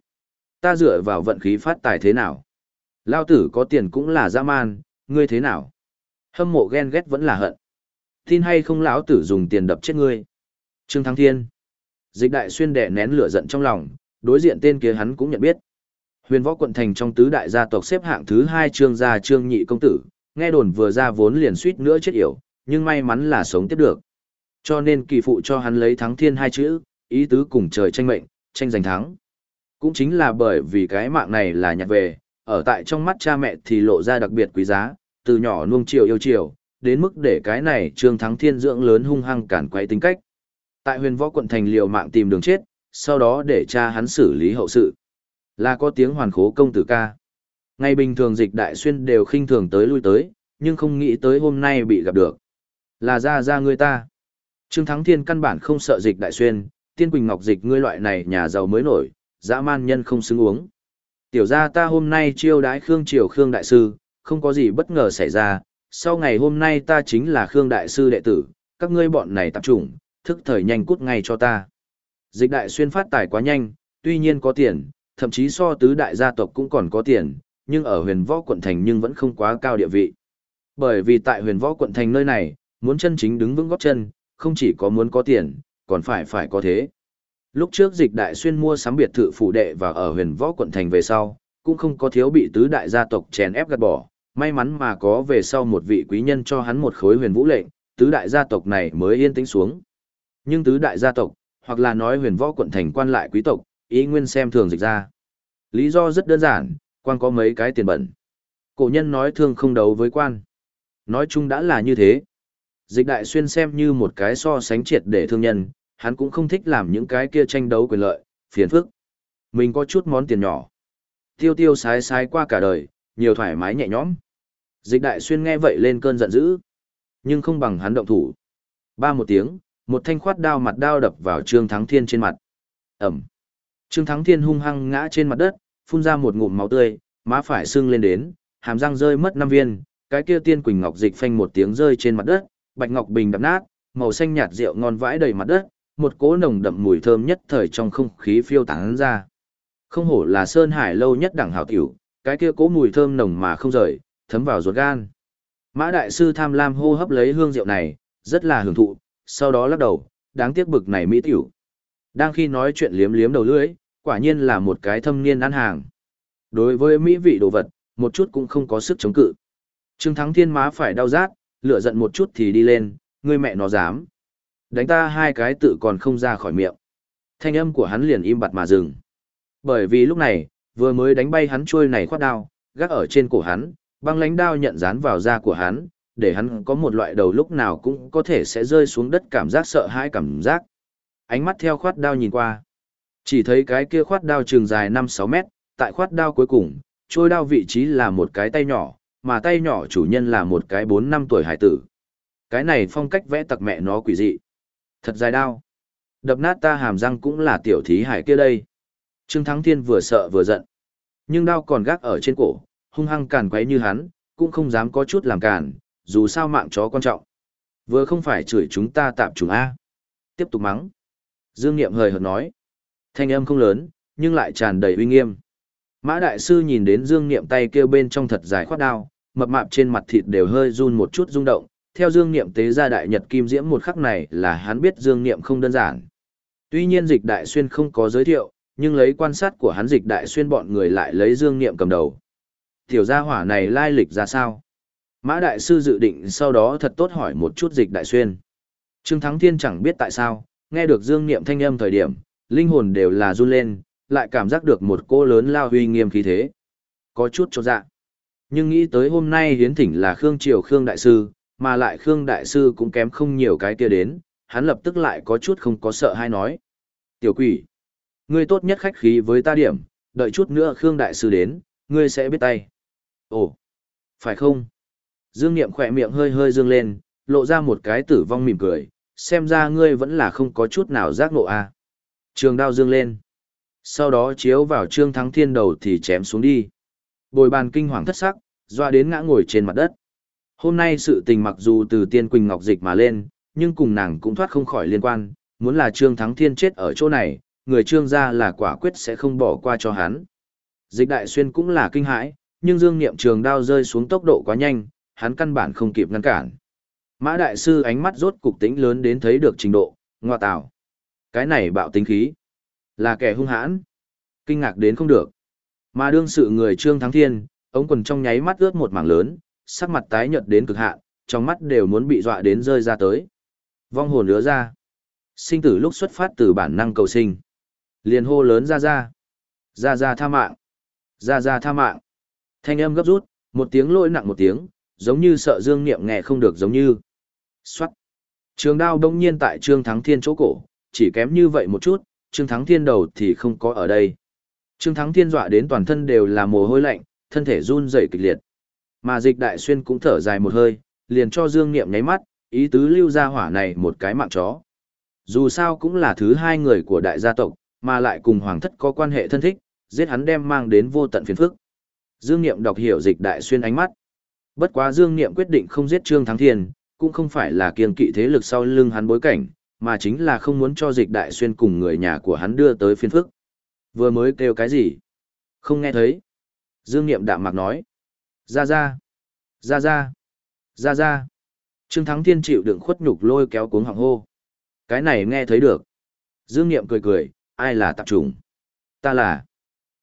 Ta dựa vào vận khí phát tài thế nào? Lao tử có tiền cũng là dã man, ngươi thế nào? Hâm mộ ghen ghét vẫn là hận. Tin hay không lão tử dùng tiền đập chết ngươi? Trương Thắng Thiên. Dịch đại xuyên đẻ nén lửa giận trong lòng, đối diện tên kia hắn cũng nhận biết. Huyền võ quận thành trong tứ đại gia tộc xếp hạng thứ hai trương gia trương nhị công tử, nghe đồn vừa ra vốn liền suýt nữa chết yểu, nhưng may mắn là sống tiếp được. Cho nên kỳ phụ cho hắn lấy thắng thiên hai chữ, ý tứ cùng trời tranh mệnh, tranh giành thắng. Cũng chính là bởi vì cái mạng này là nhặt về, ở tại trong mắt cha mẹ thì lộ ra đặc biệt quý giá, từ nhỏ nuông chiều yêu chiều, đến mức để cái này trương thắng thiên dưỡng lớn hung hăng cản quay tính cách. Tại huyền võ quận thành liều mạng tìm đường chết, sau đó để cha hắn xử lý hậu sự. Là có tiếng hoàn khố công tử ca. Ngày bình thường dịch đại xuyên đều khinh thường tới lui tới, nhưng không nghĩ tới hôm nay bị gặp được. Là ra ra người ta. Trương Thắng Thiên căn bản không sợ dịch đại xuyên, tiên quỳnh ngọc dịch ngươi loại này nhà giàu mới nổi, dã man nhân không xứng uống. Tiểu ra ta hôm nay chiêu đái Khương Triều Khương Đại Sư, không có gì bất ngờ xảy ra, sau ngày hôm nay ta chính là Khương Đại Sư đệ tử, các ngươi bọn này tập trung, thức thời nhanh cút ngay cho ta. Dịch đại xuyên phát tài quá nhanh, tuy nhiên có tiền, thậm chí so tứ đại gia tộc cũng còn có tiền, nhưng ở huyền võ quận thành nhưng vẫn không quá cao địa vị. Bởi vì tại huyền võ quận thành nơi này, muốn chân chính đứng vững góp chân, không chỉ có muốn có tiền, còn phải phải có thế. Lúc trước dịch đại xuyên mua sắm biệt thự phủ đệ và ở huyền võ quận thành về sau, cũng không có thiếu bị tứ đại gia tộc chèn ép gạt bỏ, may mắn mà có về sau một vị quý nhân cho hắn một khối huyền vũ lệnh, tứ đại gia tộc này mới yên tĩnh xuống. Nhưng tứ đại gia tộc, hoặc là nói huyền võ quận thành quan lại quý tộc, ý nguyên xem thường dịch ra. Lý do rất đơn giản, quan có mấy cái tiền bẩn. Cổ nhân nói thương không đấu với quan. Nói chung đã là như thế. Dịch đại xuyên xem như một cái so sánh triệt để thương nhân, hắn cũng không thích làm những cái kia tranh đấu quyền lợi, phiền phức. Mình có chút món tiền nhỏ. Tiêu tiêu sái sái qua cả đời, nhiều thoải mái nhẹ nhõm. Dịch đại xuyên nghe vậy lên cơn giận dữ. Nhưng không bằng hắn động thủ. Ba một tiếng, một thanh khoát đao mặt đao đập vào Trương Thắng Thiên trên mặt. Ẩm. Trương Thắng Thiên hung hăng ngã trên mặt đất, phun ra một ngụm máu tươi, má phải sưng lên đến, hàm răng rơi mất năm viên, cái kia tiên quỳnh ngọc dịch phanh một tiếng rơi trên mặt đất, bạch ngọc bình đập nát, màu xanh nhạt rượu ngon vãi đầy mặt đất, một cỗ nồng đậm mùi thơm nhất thời trong không khí phiêu tán ra. Không hổ là sơn hải lâu nhất đẳng hảo tiểu, cái kia cỗ mùi thơm nồng mà không rời, thấm vào ruột gan. Mã đại sư tham lam hô hấp lấy hương rượu này, rất là hưởng thụ, sau đó lắc đầu, đáng tiếc bực này mỹ tiểu. Đang khi nói chuyện liếm liếm đầu lưỡi, quả nhiên là một cái thâm niên ăn hàng. Đối với mỹ vị đồ vật, một chút cũng không có sức chống cự. Trương Thắng Thiên má phải đau rát, lửa giận một chút thì đi lên, ngươi mẹ nó dám. Đánh ta hai cái tự còn không ra khỏi miệng. Thanh âm của hắn liền im bặt mà dừng. Bởi vì lúc này, vừa mới đánh bay hắn trôi này khoát đao, gác ở trên cổ hắn, băng lánh đao nhận dán vào da của hắn, để hắn có một loại đầu lúc nào cũng có thể sẽ rơi xuống đất cảm giác sợ hãi cảm giác. Ánh mắt theo khoát đao nhìn qua. Chỉ thấy cái kia khoát đao trường dài 5-6 mét, tại khoát đao cuối cùng, trôi đao vị trí là một cái tay nhỏ, mà tay nhỏ chủ nhân là một cái 4 năm tuổi hải tử. Cái này phong cách vẽ tặc mẹ nó quỷ dị. Thật dài đao. Đập nát ta hàm răng cũng là tiểu thí hải kia đây. Trương Thắng Thiên vừa sợ vừa giận. Nhưng đao còn gác ở trên cổ, hung hăng càn quấy như hắn, cũng không dám có chút làm càn, dù sao mạng chó quan trọng. Vừa không phải chửi chúng ta tạm chúng A. Tiếp tục mắng. Dương Niệm hời hợt nói. Thanh âm không lớn, nhưng lại tràn đầy uy nghiêm. Mã Đại Sư nhìn đến Dương Niệm tay kêu bên trong thật dài khoát đao, mập mạp trên mặt thịt đều hơi run một chút rung động. Theo Dương Niệm tế ra đại nhật kim diễm một khắc này là hắn biết Dương Niệm không đơn giản. Tuy nhiên dịch đại xuyên không có giới thiệu, nhưng lấy quan sát của hắn dịch đại xuyên bọn người lại lấy Dương Niệm cầm đầu. Tiểu gia hỏa này lai lịch ra sao? Mã Đại Sư dự định sau đó thật tốt hỏi một chút dịch đại xuyên. Trương Thắng Thiên chẳng biết tại sao, nghe được Dương Niệm thanh âm thời điểm, linh hồn đều là run lên, lại cảm giác được một cô lớn lao huy nghiêm khí thế. Có chút cho dạ. Nhưng nghĩ tới hôm nay hiến thỉnh là Khương Triều Khương Đại Sư, mà lại Khương Đại Sư cũng kém không nhiều cái kia đến, hắn lập tức lại có chút không có sợ hay nói. Tiểu quỷ, ngươi tốt nhất khách khí với ta điểm, đợi chút nữa Khương Đại Sư đến, ngươi sẽ biết tay. Ồ, phải không? Dương Niệm khỏe miệng hơi hơi dương lên, lộ ra một cái tử vong mỉm cười, xem ra ngươi vẫn là không có chút nào giác ngộ à. Trường đao dương lên. Sau đó chiếu vào trương thắng thiên đầu thì chém xuống đi. Bồi bàn kinh hoàng thất sắc, doa đến ngã ngồi trên mặt đất. Hôm nay sự tình mặc dù từ tiên quỳnh ngọc dịch mà lên, nhưng cùng nàng cũng thoát không khỏi liên quan, muốn là trương thắng thiên chết ở chỗ này, người trương gia là quả quyết sẽ không bỏ qua cho hắn. Dịch đại xuyên cũng là kinh hãi, nhưng dương niệm trường đao rơi xuống tốc độ quá nhanh, hắn căn bản không kịp ngăn cản. Mã đại sư ánh mắt rốt cục tính lớn đến thấy được trình độ, ngoa tạo. Cái này bạo tính khí. Là kẻ hung hãn. Kinh ngạc đến không được. Mà đương sự người Trương Thắng Thiên, ống quần trong nháy mắt ướt một mảng lớn, sắc mặt tái nhợt đến cực hạn, trong mắt đều muốn bị dọa đến rơi ra tới. Vong hồn lứa ra. Sinh tử lúc xuất phát từ bản năng cầu sinh. Liền hô lớn ra ra. Ra ra tha mạng. Ra ra tha mạng. Thanh âm gấp rút, một tiếng lôi nặng một tiếng, giống như sợ Dương Niệm nghe không được giống như. Xoát. Trường đao đông nhiên tại Trương Thắng Thiên chỗ cổ, chỉ kém như vậy một chút, Trương Thắng Thiên đầu thì không có ở đây. Trương Thắng Thiên dọa đến toàn thân đều là mồ hôi lạnh, thân thể run rẩy kịch liệt. Mà Dịch Đại Xuyên cũng thở dài một hơi, liền cho Dương Niệm nháy mắt, ý tứ lưu ra hỏa này một cái mạng chó. Dù sao cũng là thứ hai người của đại gia tộc, mà lại cùng hoàng thất có quan hệ thân thích, giết hắn đem mang đến vô tận phiền phức. Dương Niệm đọc hiểu Dịch Đại Xuyên ánh mắt. Bất quá Dương Niệm quyết định không giết Trương Thắng Thiên, cũng không phải là kiêng kỵ thế lực sau lưng hắn bối cảnh, mà chính là không muốn cho dịch đại xuyên cùng người nhà của hắn đưa tới phiền phức. Vừa mới kêu cái gì? Không nghe thấy. Dương Niệm đạm mạc nói. Ra ra. Ra ra. Ra ra. Trương Thắng Thiên chịu đựng khuất nhục lôi kéo cuống họng hô. Cái này nghe thấy được. Dương Niệm cười cười, ai là tạp trùng? Ta là.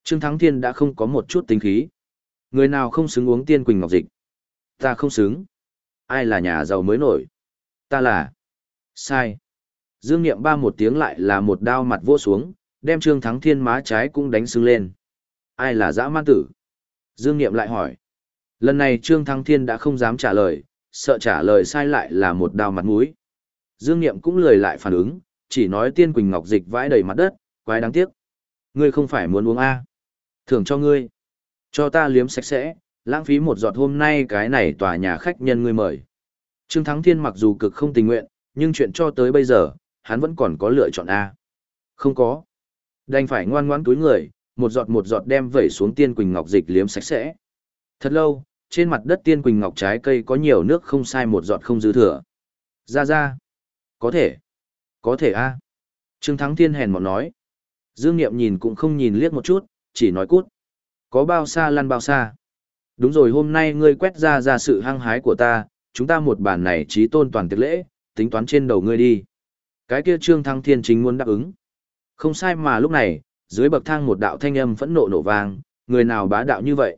Trương Thắng Thiên đã không có một chút tính khí. Người nào không xứng uống tiên quỳnh ngọc dịch? Ta không xứng. Ai là nhà giàu mới nổi? Ta là. Sai. Dương Niệm ba một tiếng lại là một đao mặt vô xuống, đem Trương Thắng Thiên má trái cũng đánh sưng lên. Ai là dã man tử? Dương Niệm lại hỏi. Lần này Trương Thắng Thiên đã không dám trả lời, sợ trả lời sai lại là một đao mặt mũi. Dương Niệm cũng lười lại phản ứng, chỉ nói tiên quỳnh ngọc dịch vãi đầy mặt đất, quái đáng tiếc. Ngươi không phải muốn uống A. Thưởng cho ngươi. Cho ta liếm sạch sẽ, lãng phí một giọt hôm nay cái này tòa nhà khách nhân ngươi mời. Trương Thắng Thiên mặc dù cực không tình nguyện, nhưng chuyện cho tới bây giờ, hắn vẫn còn có lựa chọn A. Không có. Đành phải ngoan ngoãn túi người, một giọt một giọt đem vẩy xuống tiên quỳnh ngọc dịch liếm sạch sẽ. Thật lâu, trên mặt đất tiên quỳnh ngọc trái cây có nhiều nước không sai một giọt không dư thừa. Ra ra. Có thể. Có thể a. Trương Thắng Thiên hèn một nói. Dương Niệm nhìn cũng không nhìn liếc một chút, chỉ nói cút. Có bao xa lăn bao xa. Đúng rồi hôm nay ngươi quét ra ra sự hăng hái của ta, chúng ta một bản này trí tôn toàn tiệc lễ, tính toán trên đầu ngươi đi. Cái kia Trương thắng Thiên chính muốn đáp ứng. Không sai mà lúc này, dưới bậc thang một đạo thanh âm phẫn nộ nổ vang, người nào bá đạo như vậy?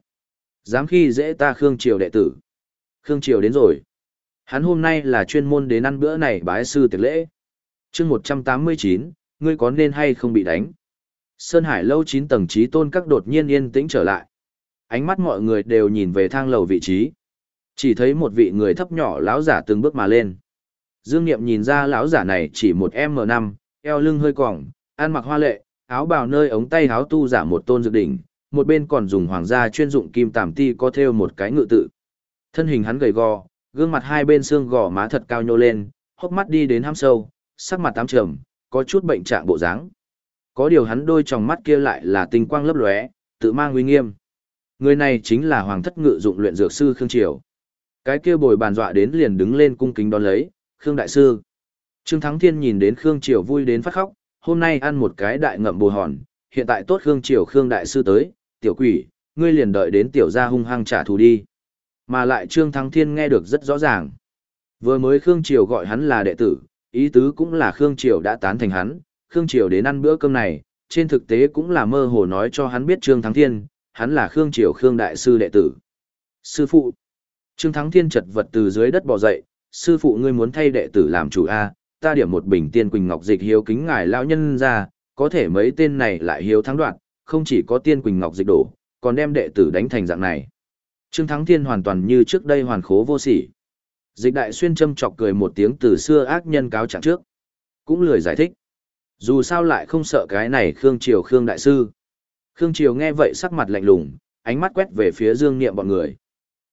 Dám khi dễ ta Khương Triều đệ tử. Khương Triều đến rồi. Hắn hôm nay là chuyên môn đến ăn bữa này bái sư tiệc lễ. chương 189, ngươi có nên hay không bị đánh? Sơn Hải lâu 9 tầng trí tôn các đột nhiên yên tĩnh trở lại. Ánh mắt mọi người đều nhìn về thang lầu vị trí. Chỉ thấy một vị người thấp nhỏ lão giả từng bước mà lên. Dương Niệm nhìn ra lão giả này chỉ một M5, eo lưng hơi cong, ăn mặc hoa lệ, áo bào nơi ống tay áo tu giả một tôn dược đỉnh, một bên còn dùng hoàng gia chuyên dụng kim tàm ti có thêu một cái ngự tự. Thân hình hắn gầy gò, gương mặt hai bên xương gò má thật cao nhô lên, hốc mắt đi đến ham sâu, sắc mặt tám trầm, có chút bệnh trạng bộ dáng. Có điều hắn đôi tròng mắt kia lại là tinh quang lấp lóe, tự mang uy nghiêm. Người này chính là Hoàng thất ngự dụng luyện dược sư Khương Triều. Cái kia bồi bàn dọa đến liền đứng lên cung kính đón lấy, Khương đại sư. Trương Thắng Thiên nhìn đến Khương Triều vui đến phát khóc, hôm nay ăn một cái đại ngậm bồ hòn, hiện tại tốt Khương Triều Khương đại sư tới, tiểu quỷ, ngươi liền đợi đến tiểu gia hung hăng trả thù đi. Mà lại Trương Thắng Thiên nghe được rất rõ ràng. Vừa mới Khương Triều gọi hắn là đệ tử, ý tứ cũng là Khương Triều đã tán thành hắn, Khương Triều đến ăn bữa cơm này, trên thực tế cũng là mơ hồ nói cho hắn biết Trương Thắng Thiên, hắn là Khương Triều Khương Đại Sư đệ tử. Sư phụ. Trương Thắng Thiên chật vật từ dưới đất bò dậy, sư phụ ngươi muốn thay đệ tử làm chủ A, ta điểm một bình tiên quỳnh ngọc dịch hiếu kính ngài lão nhân ra, có thể mấy tên này lại hiếu thắng đoạn, không chỉ có tiên quỳnh ngọc dịch đổ, còn đem đệ tử đánh thành dạng này. Trương Thắng Thiên hoàn toàn như trước đây hoàn khố vô sỉ. Dịch đại xuyên châm chọc cười một tiếng từ xưa ác nhân cáo trạng trước. Cũng lười giải thích. Dù sao lại không sợ cái này Khương Triều Khương Đại Sư. Khương Triều nghe vậy sắc mặt lạnh lùng, ánh mắt quét về phía Dương Niệm bọn người.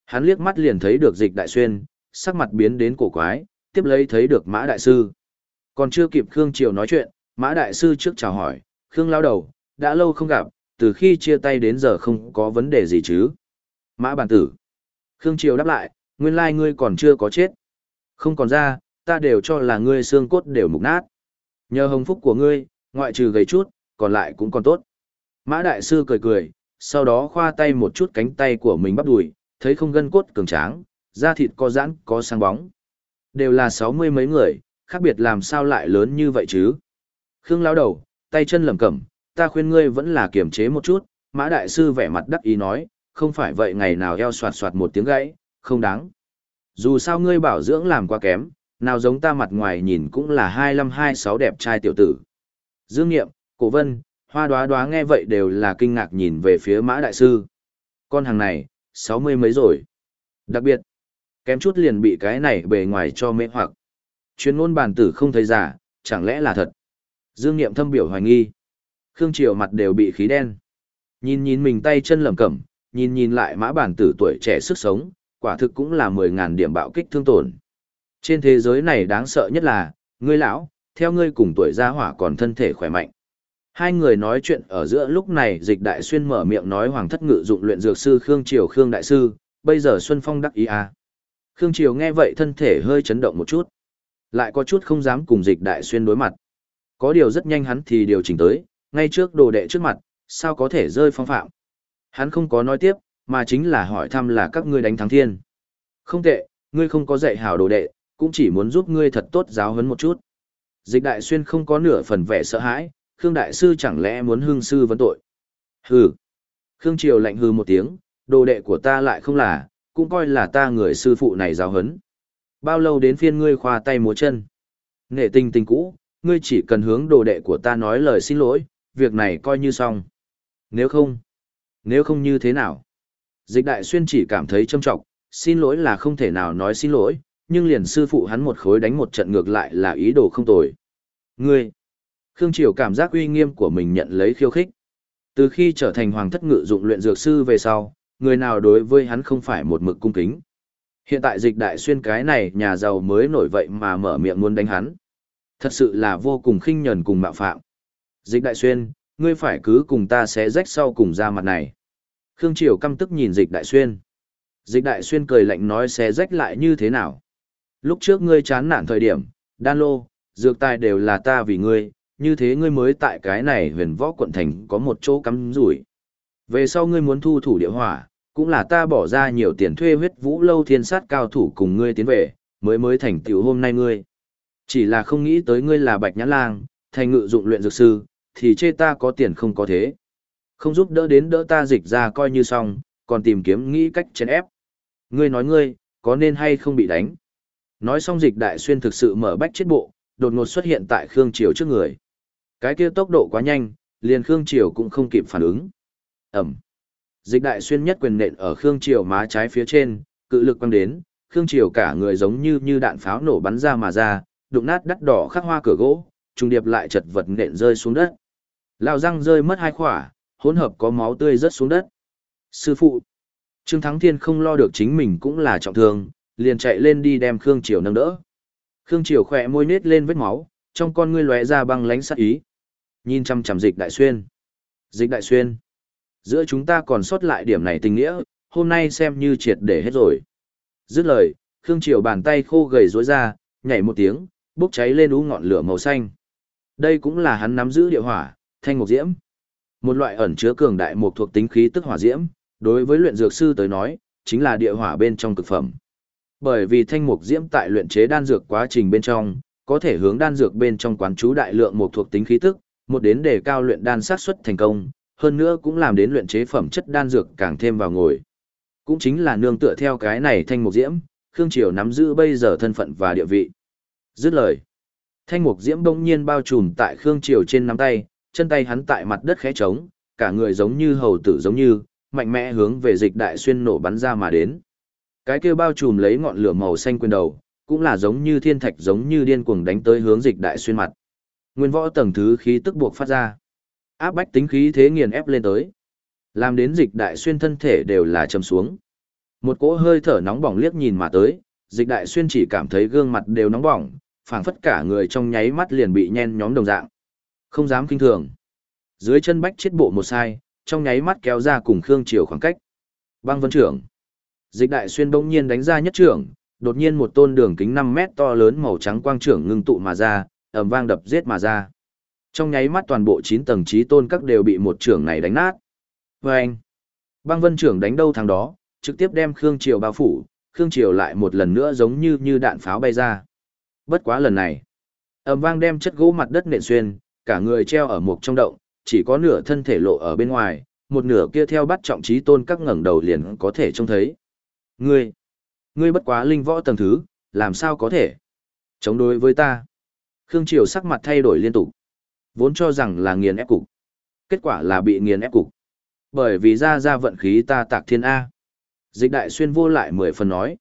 Hắn liếc mắt liền thấy được dịch đại xuyên, sắc mặt biến đến cổ quái, tiếp lấy thấy được Mã Đại Sư. Còn chưa kịp Khương Triều nói chuyện, Mã Đại Sư trước chào hỏi, Khương lao đầu, đã lâu không gặp, từ khi chia tay đến giờ không có vấn đề gì chứ. Mã bản tử. Khương Triều đáp lại, nguyên lai ngươi còn chưa có chết. Không còn ra, ta đều cho là ngươi xương cốt đều mục nát. Nhờ hồng phúc của ngươi, ngoại trừ gầy chút, còn lại cũng còn tốt. Mã đại sư cười cười, sau đó khoa tay một chút cánh tay của mình bắp đùi, thấy không gân cốt cường tráng, da thịt có giãn, có sáng bóng. Đều là sáu mươi mấy người, khác biệt làm sao lại lớn như vậy chứ? Khương lão đầu, tay chân lẩm cẩm, ta khuyên ngươi vẫn là kiềm chế một chút, Mã đại sư vẻ mặt đắc ý nói, không phải vậy ngày nào eo soạt soạt một tiếng gãy, không đáng. Dù sao ngươi bảo dưỡng làm quá kém, nào giống ta mặt ngoài nhìn cũng là hai năm hai sáu đẹp trai tiểu tử. Dương Nghiệm, Cổ Vân, Hoa Đoá Đoá nghe vậy đều là kinh ngạc nhìn về phía Mã Đại Sư. Con hàng này, sáu mươi mấy rồi. Đặc biệt, kém chút liền bị cái này bề ngoài cho mê hoặc. Chuyên ngôn bản tử không thấy giả, chẳng lẽ là thật. Dương Nghiệm thâm biểu hoài nghi. Khương Triều mặt đều bị khí đen. Nhìn nhìn mình tay chân lẩm cẩm, nhìn nhìn lại mã bản tử tuổi trẻ sức sống, quả thực cũng là mười ngàn điểm bạo kích thương tổn. Trên thế giới này đáng sợ nhất là, ngươi lão, theo ngươi cùng tuổi gia hỏa còn thân thể khỏe mạnh. Hai người nói chuyện ở giữa lúc này dịch đại xuyên mở miệng nói hoàng thất ngự dụng luyện dược sư Khương Triều Khương Đại Sư, bây giờ Xuân Phong đắc ý à. Khương Triều nghe vậy thân thể hơi chấn động một chút. Lại có chút không dám cùng dịch đại xuyên đối mặt. Có điều rất nhanh hắn thì điều chỉnh tới, ngay trước đồ đệ trước mặt, sao có thể rơi phong phạm. Hắn không có nói tiếp, mà chính là hỏi thăm là các ngươi đánh thắng thiên. Không tệ, ngươi không có dạy hảo đồ đệ, cũng chỉ muốn giúp ngươi thật tốt giáo huấn một chút. Dịch đại xuyên không có nửa phần vẻ sợ hãi, Khương đại sư chẳng lẽ muốn Hương sư vấn tội. Hừ. Khương Triều lạnh hừ một tiếng, đồ đệ của ta lại không là, cũng coi là ta người sư phụ này giáo huấn. Bao lâu đến phiên ngươi khoa tay múa chân? Nghệ tình tình cũ, ngươi chỉ cần hướng đồ đệ của ta nói lời xin lỗi, việc này coi như xong. Nếu không, nếu không như thế nào? Dịch đại xuyên chỉ cảm thấy châm trọng, xin lỗi là không thể nào nói xin lỗi, nhưng liền sư phụ hắn một khối đánh một trận ngược lại là ý đồ không tồi. Ngươi! Khương Triều cảm giác uy nghiêm của mình nhận lấy khiêu khích. Từ khi trở thành hoàng thất ngự dụng luyện dược sư về sau, người nào đối với hắn không phải một mực cung kính. Hiện tại dịch đại xuyên cái này nhà giàu mới nổi vậy mà mở miệng muốn đánh hắn. Thật sự là vô cùng khinh nhẫn cùng mạo phạm. Dịch đại xuyên, ngươi phải cứ cùng ta sẽ rách sau cùng ra mặt này. Khương Triều căm tức nhìn dịch đại xuyên. Dịch đại xuyên cười lạnh nói sẽ rách lại như thế nào. Lúc trước ngươi chán nản thời điểm, đan lô, dược tài đều là ta vì ngươi, như thế ngươi mới tại cái này huyền võ quận thành có một chỗ cắm rủi. Về sau ngươi muốn thu thủ địa hỏa, cũng là ta bỏ ra nhiều tiền thuê huyết vũ lâu thiên sát cao thủ cùng ngươi tiến về, mới mới thành tiểu hôm nay ngươi. Chỉ là không nghĩ tới ngươi là bạch nhãn lang, thành ngự dụng luyện dược sư, thì chê ta có tiền không có thế. Không giúp đỡ đến đỡ ta dịch ra coi như xong, còn tìm kiếm nghĩ cách chèn ép. Ngươi nói ngươi, có nên hay không bị đánh? Nói xong dịch đại xuyên thực sự mở bách chết bộ, đột ngột xuất hiện tại Khương Triều trước người. Cái kia tốc độ quá nhanh, liền Khương Triều cũng không kịp phản ứng. Ẩm. Dịch đại xuyên nhất quyền nện ở Khương Triều má trái phía trên, cự lực quăng đến, Khương Triều cả người giống như như đạn pháo nổ bắn ra mà ra, đụng nát đắt đỏ khắc hoa cửa gỗ, trùng điệp lại chật vật nện rơi xuống đất. Lão răng rơi mất hai khỏa, hỗn hợp có máu tươi rớt xuống đất. Sư phụ. Trương Thắng Thiên không lo được chính mình cũng là trọng thương, liền chạy lên đi đem Khương Triều nâng đỡ. Khương Triều khỏe môi nết lên vết máu, trong con ngươi lóe ra băng lánh sát ý. Nhìn chăm chăm dịch đại xuyên. Dịch đại xuyên. Giữa chúng ta còn sót lại điểm này tình nghĩa, hôm nay xem như triệt để hết rồi. Dứt lời, Khương Triều bàn tay khô gầy rối ra, nhảy một tiếng, bốc cháy lên ú ngọn lửa màu xanh. Đây cũng là hắn nắm giữ địa hỏa, thanh mục diễm. Một loại ẩn chứa cường đại một thuộc tính khí tức hỏa diễm, đối với luyện dược sư tới nói, chính là địa hỏa bên trong cực phẩm. Bởi vì thanh mục diễm tại luyện chế đan dược quá trình bên trong, có thể hướng đan dược bên trong quán chú đại lượng một thuộc tính khí tức, một đến để cao luyện đan sát xuất thành công, hơn nữa cũng làm đến luyện chế phẩm chất đan dược càng thêm vào ngồi. Cũng chính là nương tựa theo cái này thanh mục diễm, Khương Triều nắm giữ bây giờ thân phận và địa vị. Dứt lời, thanh mục diễm bỗng nhiên bao trùm tại Khương Triều trên nắm tay, chân tay hắn tại mặt đất khẽ trống, cả người giống như hầu tử giống như, mạnh mẽ hướng về dịch đại xuyên nổ bắn ra mà đến. Cái kia bao trùm lấy ngọn lửa màu xanh quyền đầu, cũng là giống như thiên thạch giống như điên cuồng đánh tới hướng dịch đại xuyên mặt. Nguyên võ tầng thứ khí tức buộc phát ra. Áp bách tính khí thế nghiền ép lên tới. Làm đến dịch đại xuyên thân thể đều là chầm xuống. Một cỗ hơi thở nóng bỏng liếc nhìn mà tới, dịch đại xuyên chỉ cảm thấy gương mặt đều nóng bỏng, phảng phất cả người trong nháy mắt liền bị nhen nhóm đồng dạng. Không dám kinh thường. Dưới chân bách chết bộ một sai, trong nháy mắt kéo ra cùng Khương Triều khoảng cách. Băng vân trưởng. Dịch đại xuyên bỗng nhiên đánh ra nhất trưởng, đột nhiên một tôn đường kính năm mét to lớn màu trắng quang trưởng ngưng tụ mà ra, ầm vang đập giết mà ra. Trong nháy mắt toàn bộ 9 tầng trí tôn các đều bị một trưởng này đánh nát. Và anh, băng vân trưởng đánh đâu thằng đó, trực tiếp đem Khương Triều bao phủ, Khương Triều lại một lần nữa giống như như đạn pháo bay ra. Bất quá lần này, ầm vang đem chất gỗ mặt đất nện xuyên, cả người treo ở một trong động, chỉ có nửa thân thể lộ ở bên ngoài, một nửa kia theo bắt trọng trí tôn các ngẩng đầu liền có thể trông thấy. Ngươi, ngươi bất quá linh võ tầng thứ, làm sao có thể? Chống đối với ta. Khương Triều sắc mặt thay đổi liên tục. Vốn cho rằng là nghiền ép cục. Kết quả là bị nghiền ép cục. Bởi vì ra ra vận khí ta tạc thiên A. Dịch đại xuyên vô lại mười phần nói.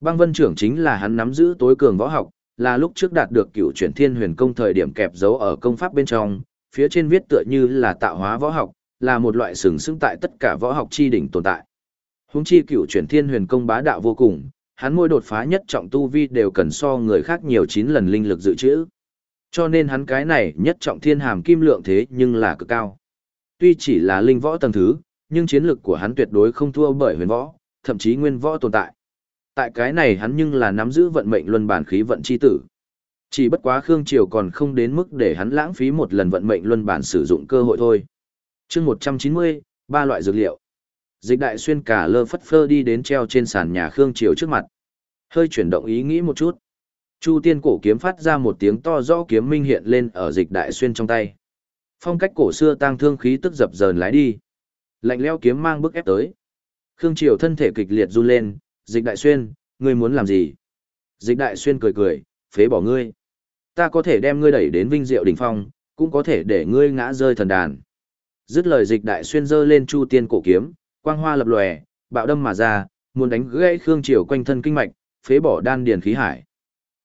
Băng vân trưởng chính là hắn nắm giữ tối cường võ học, là lúc trước đạt được cựu chuyển thiên huyền công thời điểm kẹp dấu ở công pháp bên trong, phía trên viết tựa như là tạo hóa võ học, là một loại sừng sững tại tất cả võ học chi đỉnh tồn tại. Huống chi cựu chuyển thiên huyền công bá đạo vô cùng, hắn mỗi đột phá nhất trọng tu vi đều cần so người khác nhiều 9 lần linh lực dự trữ. Cho nên hắn cái này nhất trọng thiên hàm kim lượng thế nhưng là cực cao. Tuy chỉ là linh võ tầng thứ, nhưng chiến lực của hắn tuyệt đối không thua bởi huyền võ, thậm chí nguyên võ tồn tại. Tại cái này hắn nhưng là nắm giữ vận mệnh luân bản khí vận chi tử. Chỉ bất quá Khương Triều còn không đến mức để hắn lãng phí một lần vận mệnh luân bản sử dụng cơ hội thôi. chương 190, ba loại dược liệu. Dịch đại xuyên cả lơ phất phơ đi đến treo trên sàn nhà Khương Triều trước mặt. Hơi chuyển động ý nghĩ một chút. Chu tiên cổ kiếm phát ra một tiếng to rõ kiếm minh hiện lên ở dịch đại xuyên trong tay. Phong cách cổ xưa tang thương khí tức dập dờn lái đi. Lạnh leo kiếm mang bức ép tới. Khương Triều thân thể kịch liệt run lên, dịch đại xuyên, ngươi muốn làm gì? Dịch đại xuyên cười cười, phế bỏ ngươi. Ta có thể đem ngươi đẩy đến vinh diệu đỉnh phong, cũng có thể để ngươi ngã rơi thần đàn. Dứt lời dịch đại xuyên giơ lên chu tiên cổ kiếm, quang hoa lập lòe, bạo đâm mà ra, muốn đánh gãy Khương Triều quanh thân kinh mạch, phế bỏ đan điền khí hải.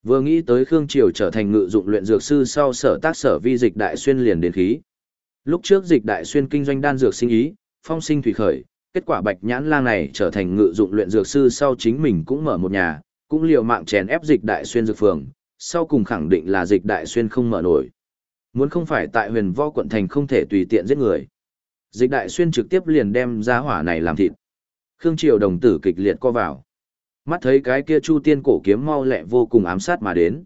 Vừa nghĩ tới Khương Triều trở thành ngự dụng luyện dược sư sau sở tác sở vi dịch đại xuyên liền đến khí. Lúc trước dịch đại xuyên kinh doanh đan dược sinh ý, phong sinh thủy khởi, kết quả bạch nhãn lang này trở thành ngự dụng luyện dược sư sau chính mình cũng mở một nhà, cũng liều mạng chèn ép dịch đại xuyên dược phường, sau cùng khẳng định là dịch đại xuyên không mở nổi. Muốn không phải tại huyền võ quận thành không thể tùy tiện giết người. Dịch đại xuyên trực tiếp liền đem giá hỏa này làm thịt. Khương Triều đồng tử kịch liệt co vào. Mắt thấy cái kia chu tiên cổ kiếm mau lẹ vô cùng ám sát mà đến.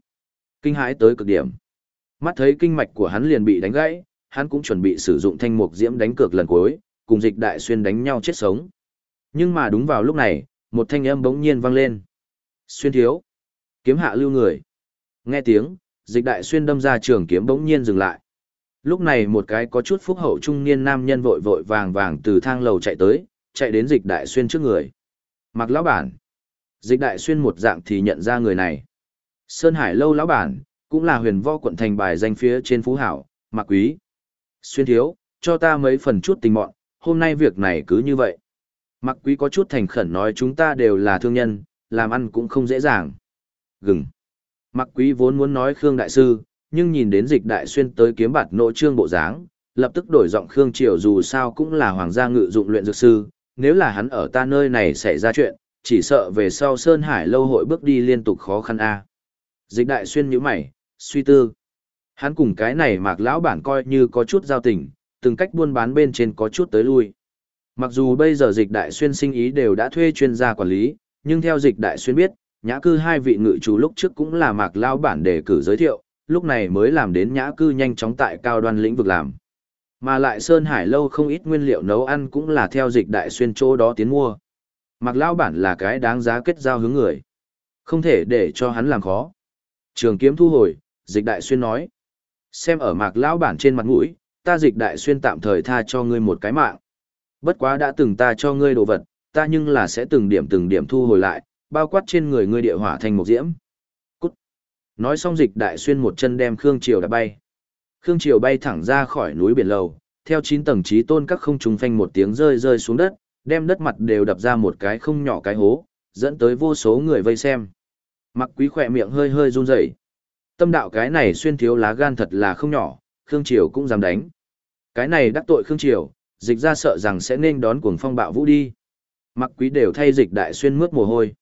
Kinh hãi tới cực điểm. Mắt thấy kinh mạch của hắn liền bị đánh gãy, hắn cũng chuẩn bị sử dụng thanh mục diễm đánh cược lần cuối, cùng dịch đại xuyên đánh nhau chết sống. Nhưng mà đúng vào lúc này, một thanh âm bỗng nhiên vang lên. Xuyên thiếu. Kiếm hạ lưu người. Nghe tiếng, dịch đại xuyên đâm ra trường kiếm bỗng nhiên dừng lại. Lúc này một cái có chút phúc hậu trung niên nam nhân vội vội vàng vàng từ thang lầu chạy tới, chạy đến dịch đại xuyên trước người. Mặc lão bản. Dịch đại xuyên một dạng thì nhận ra người này. Sơn Hải lâu lão bản, cũng là huyền võ quận thành bài danh phía trên phú hảo, Mạc Quý. Xuyên thiếu, cho ta mấy phần chút tình mọn, hôm nay việc này cứ như vậy. Mạc Quý có chút thành khẩn nói chúng ta đều là thương nhân, làm ăn cũng không dễ dàng. Gừng. Mạc Quý vốn muốn nói Khương Đại Sư, nhưng nhìn đến dịch đại xuyên tới kiếm bạt nội trương bộ dáng, lập tức đổi giọng Khương Triều dù sao cũng là hoàng gia ngự dụng luyện dược sư, nếu là hắn ở ta nơi này xảy ra chuyện, chỉ sợ về sau Sơn Hải lâu hội bước đi liên tục khó khăn a. Dịch đại xuyên nhíu mày, suy tư. Hắn cùng cái này mạc lão bản coi như có chút giao tình, từng cách buôn bán bên trên có chút tới lui. Mặc dù bây giờ dịch đại xuyên sinh ý đều đã thuê chuyên gia quản lý, nhưng theo dịch đại xuyên biết, nhã cư hai vị ngự chủ lúc trước cũng là mạc lão bản đề cử giới thiệu, lúc này mới làm đến nhã cư nhanh chóng tại cao đoan lĩnh vực làm. Mà lại Sơn Hải lâu không ít nguyên liệu nấu ăn cũng là theo dịch đại xuyên chỗ đó tiến mua. Mạc lao bản là cái đáng giá kết giao hướng người. Không thể để cho hắn làm khó. Trường kiếm thu hồi, dịch đại xuyên nói. Xem ở mạc lão bản trên mặt mũi, ta dịch đại xuyên tạm thời tha cho ngươi một cái mạng. Bất quá đã từng ta cho ngươi đồ vật, ta nhưng là sẽ từng điểm từng điểm thu hồi lại, bao quát trên người ngươi địa hỏa thành một diễm. Cút. Nói xong dịch đại xuyên một chân đem Khương Triều đã bay. Khương Triều bay thẳng ra khỏi núi biển lầu, theo chín tầng trí tôn các không trùng phanh một tiếng rơi rơi xuống đất, đem đất mặt đều đập ra một cái không nhỏ cái hố, dẫn tới vô số người vây xem. Mặc quý khỏe miệng hơi hơi run rẩy. Tâm đạo cái này xuyên thiếu lá gan thật là không nhỏ, Khương Triều cũng dám đánh. Cái này đắc tội Khương Triều, dịch ra sợ rằng sẽ nên đón cuồng phong bạo vũ đi. Mặc quý đều thay dịch đại xuyên mướt mồ hôi.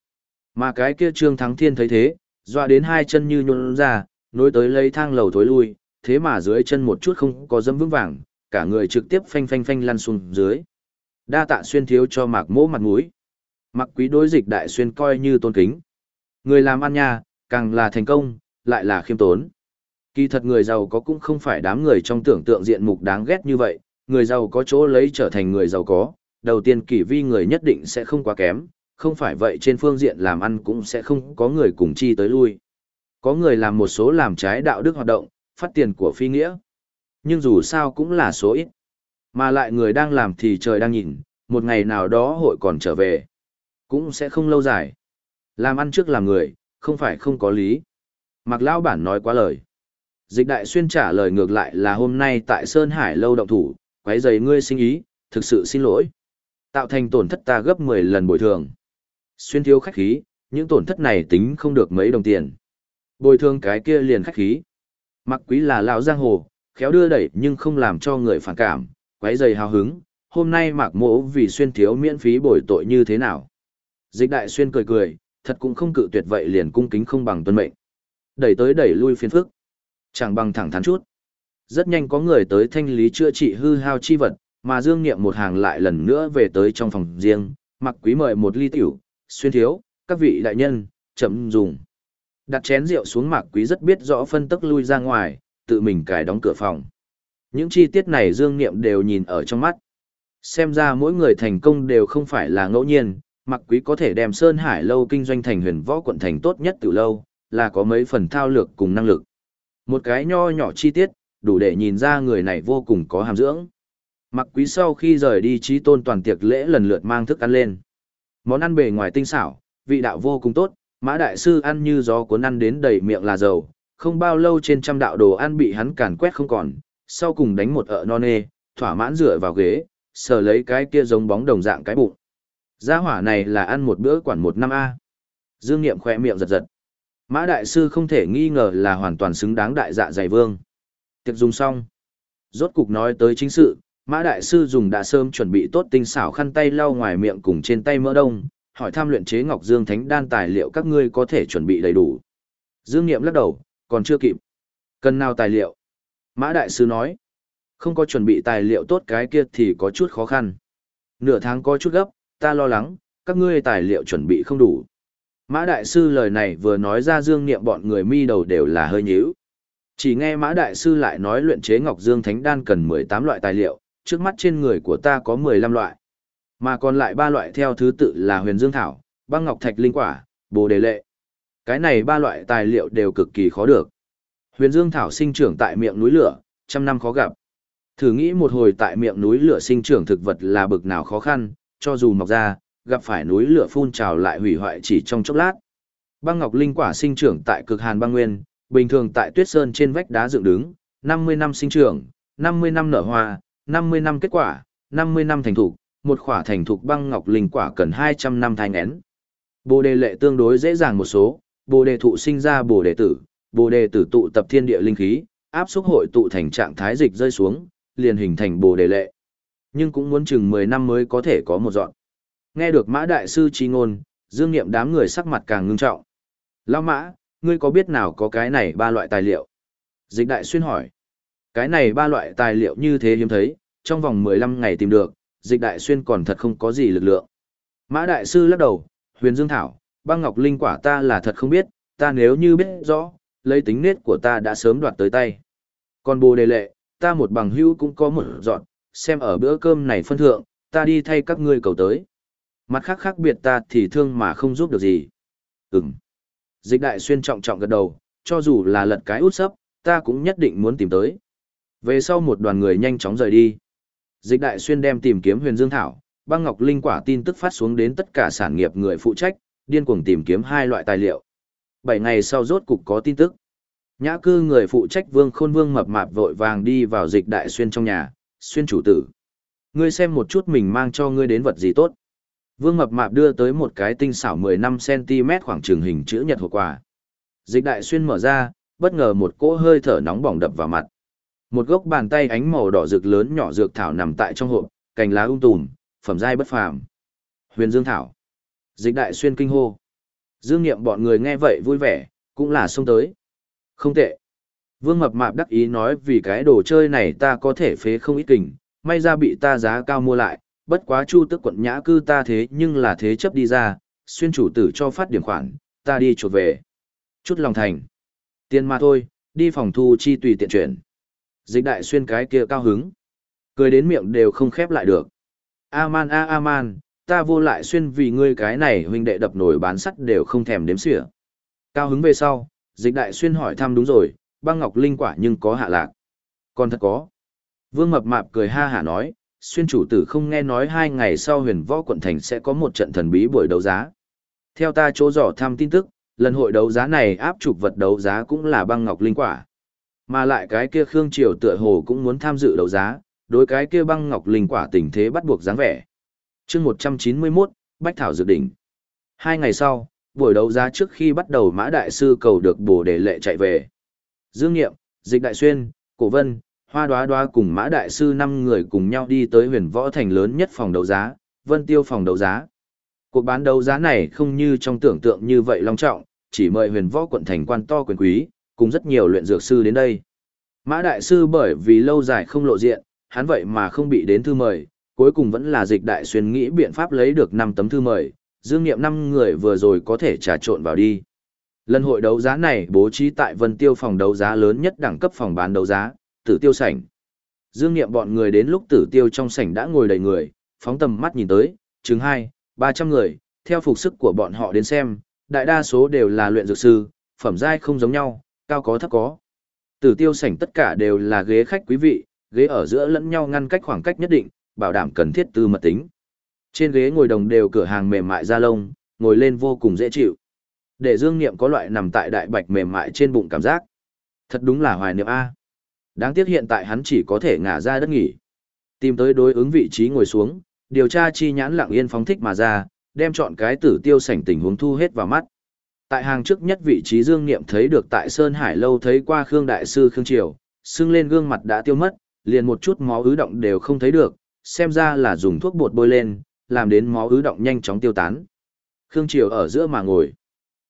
Mà cái kia Trương Thắng Thiên thấy thế, dọa đến hai chân như nhún ra, nối tới lấy thang lầu thối lui, thế mà dưới chân một chút không có dâm vững vàng, cả người trực tiếp phanh phanh phanh lăn xuống dưới. Đa tạ xuyên thiếu cho mạc mỗ mặt mũi. Mặc quý đối dịch đại xuyên coi như tôn kính. Người làm ăn nha, càng là thành công, lại là khiêm tốn. Kỳ thật người giàu có cũng không phải đám người trong tưởng tượng diện mục đáng ghét như vậy, người giàu có chỗ lấy trở thành người giàu có, đầu tiên kỷ vi người nhất định sẽ không quá kém, không phải vậy trên phương diện làm ăn cũng sẽ không có người cùng chi tới lui. Có người làm một số làm trái đạo đức hoạt động, phát tiền của phi nghĩa. Nhưng dù sao cũng là số ít. Mà lại người đang làm thì trời đang nhìn, một ngày nào đó hội còn trở về. Cũng sẽ không lâu dài. Làm ăn trước làm người, không phải không có lý. Mạc Lão Bản nói quá lời. Dịch đại xuyên trả lời ngược lại là hôm nay tại Sơn Hải lâu động thủ, quấy giày ngươi sinh ý, thực sự xin lỗi. Tạo thành tổn thất ta gấp 10 lần bồi thường. Xuyên thiếu khách khí, những tổn thất này tính không được mấy đồng tiền. Bồi thường cái kia liền khách khí. Mặc quý là lão giang hồ, khéo đưa đẩy nhưng không làm cho người phản cảm, quấy dày hào hứng. Hôm nay mạc mỗ vì xuyên thiếu miễn phí bồi tội như thế nào? Dịch đại xuyên cười cười, thật cũng không cự tuyệt vậy liền cung kính không bằng tuân mệnh. Đẩy tới đẩy lui phiền phức. Chẳng bằng thẳng thắn chút. Rất nhanh có người tới thanh lý chữa trị hư hao chi vật, mà Dương Niệm một hàng lại lần nữa về tới trong phòng riêng, mặc quý mời một ly tiểu, xuyên thiếu, các vị đại nhân, chậm dùng. Đặt chén rượu xuống mạc quý rất biết rõ phân tức lui ra ngoài, tự mình cài đóng cửa phòng. Những chi tiết này Dương Niệm đều nhìn ở trong mắt. Xem ra mỗi người thành công đều không phải là ngẫu nhiên, mặc quý có thể đem Sơn Hải lâu kinh doanh thành huyền võ quận thành tốt nhất từ lâu, là có mấy phần thao lược cùng năng lực. Một cái nho nhỏ chi tiết, đủ để nhìn ra người này vô cùng có hàm dưỡng. Mặc quý sau khi rời đi trí tôn toàn tiệc lễ lần lượt mang thức ăn lên. Món ăn bề ngoài tinh xảo, vị đạo vô cùng tốt, mã đại sư ăn như gió cuốn ăn đến đầy miệng là dầu, không bao lâu trên trăm đạo đồ ăn bị hắn càn quét không còn, sau cùng đánh một ợ non nê, thỏa mãn dựa vào ghế, sờ lấy cái kia giống bóng đồng dạng cái bụng. Gia hỏa này là ăn một bữa quản một năm A. Dương Niệm khỏe miệng giật giật. Mã Đại Sư không thể nghi ngờ là hoàn toàn xứng đáng đại dạ dày vương. Tiệc dùng xong. Rốt cục nói tới chính sự, Mã Đại Sư dùng đã sớm chuẩn bị tốt tinh xảo khăn tay lau ngoài miệng cùng trên tay mỡ đông, hỏi tham luyện chế Ngọc Dương Thánh đan tài liệu các ngươi có thể chuẩn bị đầy đủ. Dương Niệm lắc đầu, còn chưa kịp. Cần nào tài liệu? Mã Đại Sư nói, không có chuẩn bị tài liệu tốt cái kia thì có chút khó khăn. Nửa tháng có chút gấp, ta lo lắng, các ngươi tài liệu chuẩn bị không đủ. Mã Đại Sư lời này vừa nói ra dương niệm bọn người mi đầu đều là hơi nhíu. Chỉ nghe Mã Đại Sư lại nói luyện chế Ngọc Dương Thánh Đan cần 18 loại tài liệu, trước mắt trên người của ta có 15 loại. Mà còn lại ba loại theo thứ tự là huyền dương thảo, băng ngọc thạch linh quả, bồ đề lệ. Cái này ba loại tài liệu đều cực kỳ khó được. Huyền dương thảo sinh trưởng tại miệng núi lửa, trăm năm khó gặp. Thử nghĩ một hồi tại miệng núi lửa sinh trưởng thực vật là bực nào khó khăn, cho dù mọc ra, gặp phải núi lửa phun trào lại hủy hoại chỉ trong chốc lát. Băng ngọc linh quả sinh trưởng tại cực hàn băng nguyên, bình thường tại tuyết sơn trên vách đá dựng đứng, 50 năm sinh trưởng, 50 năm nở hoa, 50 năm kết quả, 50 năm thành thục, một quả thành thục băng ngọc linh quả cần 200 năm thai ngén. Bồ đề lệ tương đối dễ dàng một số, bồ đề thụ sinh ra bồ đề tử, bồ đề tử tụ tập thiên địa linh khí, áp xúc hội tụ thành trạng thái dịch rơi xuống, liền hình thành bồ đề lệ. Nhưng cũng muốn chừng 10 năm mới có thể có một dọn. Nghe được mã đại sư chi ngôn, dương nghiệm đám người sắc mặt càng ngưng trọng. Lão mã, ngươi có biết nào có cái này ba loại tài liệu? Dịch đại xuyên hỏi. Cái này ba loại tài liệu như thế hiếm thấy, trong vòng 15 ngày tìm được, dịch đại xuyên còn thật không có gì lực lượng. Mã đại sư lắc đầu, huyền dương thảo, băng ngọc linh quả ta là thật không biết, ta nếu như biết rõ, lấy tính nết của ta đã sớm đoạt tới tay. Còn bồ đề lệ, ta một bằng hữu cũng có một dọn, xem ở bữa cơm này phân thượng, ta đi thay các ngươi cầu tới. Mặt khác khác biệt ta thì thương mà không giúp được gì. Ừm. Dịch đại xuyên trọng trọng gật đầu, cho dù là lật cái út sấp, ta cũng nhất định muốn tìm tới. Về sau một đoàn người nhanh chóng rời đi. Dịch đại xuyên đem tìm kiếm huyền dương thảo, băng ngọc linh quả tin tức phát xuống đến tất cả sản nghiệp người phụ trách, điên cuồng tìm kiếm hai loại tài liệu. Bảy ngày sau rốt cục có tin tức. Nhã cư người phụ trách vương khôn vương mập mạp vội vàng đi vào dịch đại xuyên trong nhà, xuyên chủ tử. Ngươi xem một chút mình mang cho ngươi đến vật gì tốt. Vương mập mạp đưa tới một cái tinh xảo 15cm khoảng trường hình chữ nhật hộp quà. Dịch đại xuyên mở ra, bất ngờ một cỗ hơi thở nóng bỏng đập vào mặt. Một gốc bàn tay ánh màu đỏ rực lớn nhỏ dược thảo nằm tại trong hộp, cành lá um tùm, phẩm giai bất phàm. Huyền Dương thảo. Dịch đại xuyên kinh hô. Dương Nghiệm bọn người nghe vậy vui vẻ, cũng là xông tới. Không tệ. Vương Mập Mạp đắc ý nói vì cái đồ chơi này ta có thể phế không ít kình, may ra bị ta giá cao mua lại, bất quá chu tức quận nhã cư ta thế nhưng là thế chấp đi ra, xuyên chủ tử cho phát điểm khoản, ta đi chuột về. Chút lòng thành. Tiền mà thôi, đi phòng thu chi tùy tiện chuyển. Dịch đại xuyên cái kia cao hứng. Cười đến miệng đều không khép lại được. Aman a Aman, ta vô lại xuyên vì ngươi cái này huynh đệ đập nổi bán sắt đều không thèm đếm xỉa. Cao hứng về sau, dịch đại xuyên hỏi thăm đúng rồi, băng ngọc linh quả nhưng có hạ lạc. Còn thật có. Vương mập mạp cười ha hả nói, xuyên chủ tử không nghe nói hai ngày sau huyền võ quận thành sẽ có một trận thần bí buổi đấu giá. Theo ta chỗ dò thăm tin tức, lần hội đấu giá này áp trục vật đấu giá cũng là băng ngọc linh quả. Mà lại cái kia Khương Triều tựa hồ cũng muốn tham dự đấu giá, đối cái kia băng ngọc linh quả tình thế bắt buộc dáng vẻ chương 191, Bách Thảo Dược Đỉnh. Hai ngày sau, buổi đấu giá trước khi bắt đầu Mã Đại Sư cầu được bổ đề lệ chạy về. Dương niệm Dịch Đại Xuyên, Cổ Vân, Hoa Đoá Đoá cùng Mã Đại Sư năm người cùng nhau đi tới huyền võ thành lớn nhất phòng đấu giá, Vân Tiêu phòng đấu giá. Cuộc bán đấu giá này không như trong tưởng tượng như vậy long trọng, chỉ mời huyền võ quận thành quan to quyền quý, cùng rất nhiều luyện dược sư đến đây. Mã Đại Sư bởi vì lâu dài không lộ diện, hắn vậy mà không bị đến thư mời, cuối cùng vẫn là dịch đại xuyên nghĩ biện pháp lấy được 5 tấm thư mời, dương nghiệm 5 người vừa rồi có thể trà trộn vào đi. Lần hội đấu giá này bố trí tại Vân Tiêu phòng đấu giá lớn nhất đẳng cấp phòng bán đấu giá, Tử Tiêu sảnh. Dương nghiệm bọn người đến lúc Tử Tiêu trong sảnh đã ngồi đầy người, phóng tầm mắt nhìn tới, chừng 2, 300 người, theo phục sức của bọn họ đến xem, đại đa số đều là luyện dược sư, phẩm giai không giống nhau, cao có thấp có. Tử Tiêu sảnh tất cả đều là ghế khách quý vị, ghế ở giữa lẫn nhau ngăn cách khoảng cách nhất định, bảo đảm cần thiết tư mật tính. Trên ghế ngồi đồng đều cửa hàng mềm mại da lông, ngồi lên vô cùng dễ chịu. Để Dương Niệm có loại nằm tại đại bạch mềm mại trên bụng cảm giác. Thật đúng là hoài niệm A. Đáng tiếc hiện tại hắn chỉ có thể ngả ra đất nghỉ. Tìm tới đối ứng vị trí ngồi xuống, điều tra chi nhãn lặng yên phóng thích mà ra, đem chọn cái tử tiêu sảnh tình huống thu hết vào mắt. Tại hàng trước nhất vị trí Dương Niệm thấy được tại Sơn Hải lâu thấy qua Khương Đại Sư Khương Triều, xưng lên gương mặt đã tiêu mất, liền một chút máu ứ động đều không thấy được, xem ra là dùng thuốc bột bôi lên, làm đến máu ứ động nhanh chóng tiêu tán. Khương Triều ở giữa mà ngồi.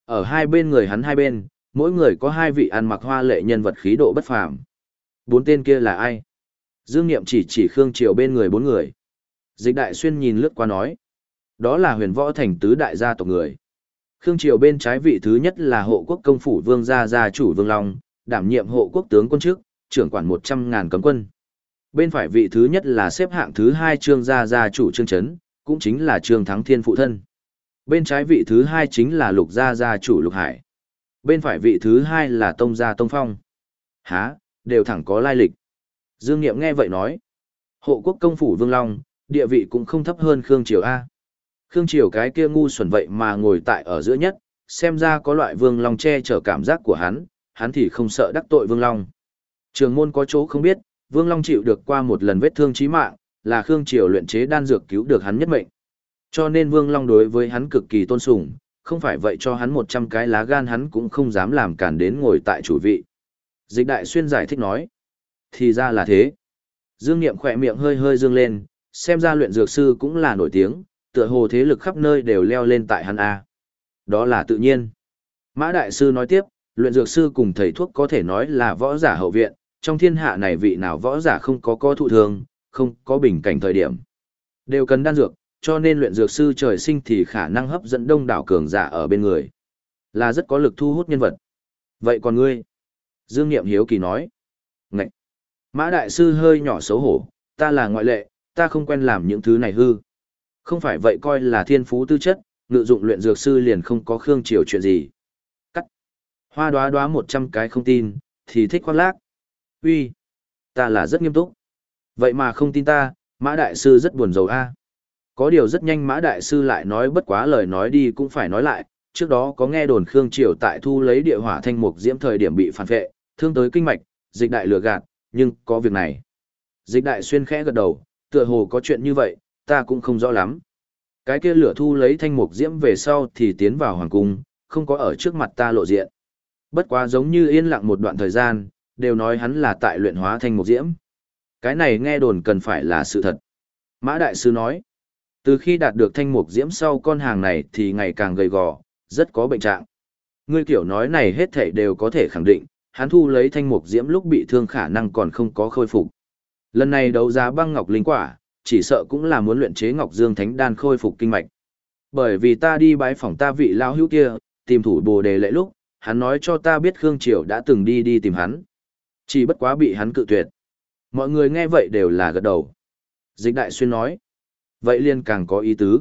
Ở hai bên người hắn hai bên, mỗi người có hai vị ăn mặc hoa lệ nhân vật khí độ bất phàm. Bốn tên kia là ai? Dương Niệm chỉ chỉ Khương Triều bên người bốn người. Dịch Đại Xuyên nhìn lướt qua nói. Đó là huyền võ thành tứ đại gia tộc người. Khương Triều bên trái vị thứ nhất là hộ quốc công phủ vương gia gia chủ Vương Long, đảm nhiệm hộ quốc tướng quân chức, trưởng quản 100.000 cấm quân. Bên phải vị thứ nhất là xếp hạng thứ hai trương gia gia chủ trương chấn, cũng chính là trương thắng thiên phụ thân. Bên trái vị thứ hai chính là lục gia gia chủ lục hải. Bên phải vị thứ hai là tông gia tông phong. Há, đều thẳng có lai lịch. Dương Niệm nghe vậy nói. Hộ quốc công phủ Vương Long, Địa vị cũng không thấp hơn Khương Triều A. Khương Triều cái kia ngu xuẩn vậy mà ngồi tại ở giữa nhất, xem ra có loại Vương Long che chở cảm giác của hắn, hắn thì không sợ đắc tội Vương Long. Trường môn có chỗ không biết, Vương Long chịu được qua một lần vết thương chí mạng, là Khương Triều luyện chế đan dược cứu được hắn nhất mệnh. Cho nên Vương Long đối với hắn cực kỳ tôn sùng, không phải vậy cho hắn một trăm cái lá gan hắn cũng không dám làm cản đến ngồi tại chủ vị. Dịch đại xuyên giải thích nói. Thì ra là thế. Dương Niệm khỏe miệng hơi hơi dương lên, xem ra luyện dược sư cũng là nổi tiếng, tựa hồ thế lực khắp nơi đều leo lên tại hắn A. Đó là tự nhiên. Mã Đại Sư nói tiếp, luyện dược sư cùng thầy thuốc có thể nói là võ giả hậu viện, trong thiên hạ này vị nào võ giả không có co thụ thường, không có bình cảnh thời điểm. Đều cần đan dược, cho nên luyện dược sư trời sinh thì khả năng hấp dẫn đông đảo cường giả ở bên người. Là rất có lực thu hút nhân vật. Vậy còn ngươi? Dương Niệm Hiếu Kỳ nói. Ngậy! Mã Đại Sư hơi nhỏ xấu hổ, ta là ngoại lệ, ta không quen làm những thứ này hư. Không phải vậy coi là thiên phú tư chất, ngự dụng luyện dược sư liền không có khương triều chuyện gì. Cắt! Hoa đoá đoá một trăm cái không tin, thì thích khoác lác. Uy, Ta là rất nghiêm túc. Vậy mà không tin ta, Mã Đại Sư rất buồn rầu a. Có điều rất nhanh Mã Đại Sư lại nói bất quá lời nói đi cũng phải nói lại, trước đó có nghe đồn Khương Triều tại thu lấy địa hỏa thanh mục diễm thời điểm bị phản vệ, thương tới kinh mạch, dịch đại lừa gạt, nhưng có việc này. Dịch đại xuyên khẽ gật đầu, tựa hồ có chuyện như vậy, ta cũng không rõ lắm. Cái kia lửa thu lấy thanh mục diễm về sau thì tiến vào hoàng cung, không có ở trước mặt ta lộ diện. Bất quá giống như yên lặng một đoạn thời gian, đều nói hắn là tại luyện hóa thanh mục diễm. Cái này nghe đồn cần phải là sự thật. Mã Đại Sư nói, từ khi đạt được thanh mục diễm sau con hàng này thì ngày càng gầy gò, rất có bệnh trạng. Ngươi kiểu nói này hết thảy đều có thể khẳng định, hắn thu lấy thanh mục diễm lúc bị thương khả năng còn không có khôi phục. Lần này đấu giá băng ngọc linh quả, chỉ sợ cũng là muốn luyện chế ngọc dương thánh đan khôi phục kinh mạch. Bởi vì ta đi bái phỏng ta vị lao hữu kia, tìm thủ bồ đề lệ lúc, hắn nói cho ta biết Khương Triều đã từng đi đi tìm hắn. Chỉ bất quá bị hắn cự tuyệt. Mọi người nghe vậy đều là gật đầu. Dịch đại xuyên nói. Vậy liên càng có ý tứ.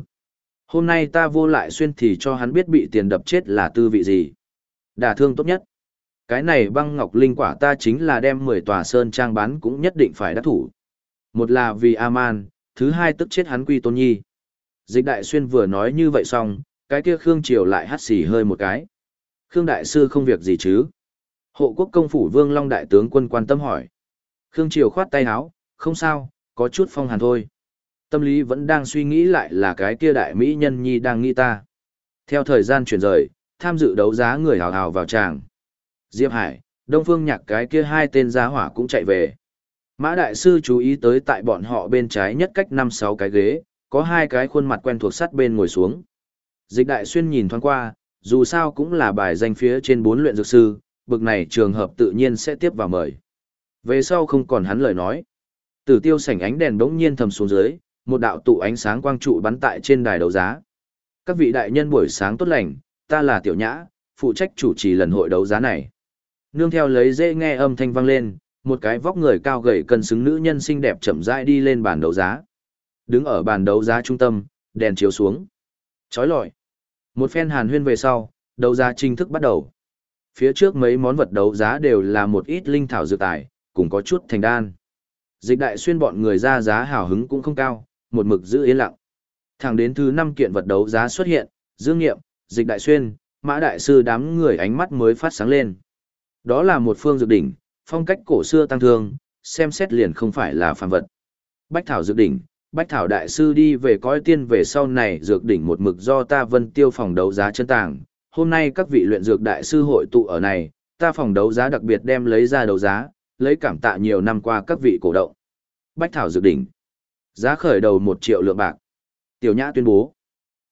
Hôm nay ta vô lại xuyên thì cho hắn biết bị tiền đập chết là tư vị gì. Đả thương tốt nhất. Cái này băng ngọc linh quả ta chính là đem 10 tòa sơn trang bán cũng nhất định phải đắc thủ. Một là vì Aman, thứ hai tức chết hắn quy tôn nhi. Dịch đại xuyên vừa nói như vậy xong, cái kia Khương Triều lại hắt xì hơi một cái. Khương đại sư không việc gì chứ? Hộ quốc công phủ Vương Long đại tướng quân quan tâm hỏi. Khương Triều khoát tay áo, không sao, có chút phong hàn thôi. Tâm lý vẫn đang suy nghĩ lại là cái kia đại mỹ nhân nhi đang nghĩ ta. Theo thời gian chuyển rời, tham dự đấu giá người hào hào vào tràng. Diệp Hải, Đông Phương Nhạc cái kia hai tên giá hỏa cũng chạy về. Mã Đại Sư chú ý tới tại bọn họ bên trái nhất cách năm sáu cái ghế, có hai cái khuôn mặt quen thuộc sát bên ngồi xuống. Dịch Đại Xuyên nhìn thoáng qua, dù sao cũng là bài danh phía trên bốn luyện dược sư, bực này trường hợp tự nhiên sẽ tiếp vào mời. Về sau không còn hắn lời nói. Tử tiêu sảnh ánh đèn đống nhiên thầm xuống dưới, một đạo tụ ánh sáng quang trụ bắn tại trên đài đấu giá. Các vị đại nhân buổi sáng tốt lành, ta là Tiểu Nhã, phụ trách chủ trì lần hội đấu giá này. Nương theo lấy dễ nghe âm thanh vang lên, một cái vóc người cao gầy cân xứng nữ nhân xinh đẹp chậm rãi đi lên bàn đấu giá. Đứng ở bàn đấu giá trung tâm, đèn chiếu xuống. Chói lọi. Một phen hàn huyên về sau, đấu giá chính thức bắt đầu. Phía trước mấy món vật đấu giá đều là một ít linh thảo dược tài, cùng có chút thành đan. Dịch đại xuyên bọn người ra giá hào hứng cũng không cao, một mực giữ yên lặng. Thẳng đến thứ năm kiện vật đấu giá xuất hiện, Dương Nghiệm, Dịch đại xuyên, Mã đại sư đám người ánh mắt mới phát sáng lên. Đó là một phương dược đỉnh, phong cách cổ xưa tăng thương, xem xét liền không phải là phàm vật. Bách thảo dược đỉnh, Bách thảo đại sư đi về coi tiên về sau này dược đỉnh một mực do ta Vân Tiêu phòng đấu giá chân tàng. Hôm nay các vị luyện dược đại sư hội tụ ở này, ta phòng đấu giá đặc biệt đem lấy ra đấu giá, lấy cảm tạ nhiều năm qua các vị cổ động. Bách thảo dược đỉnh. Giá khởi đầu một triệu lượng bạc. Tiểu Nhã tuyên bố.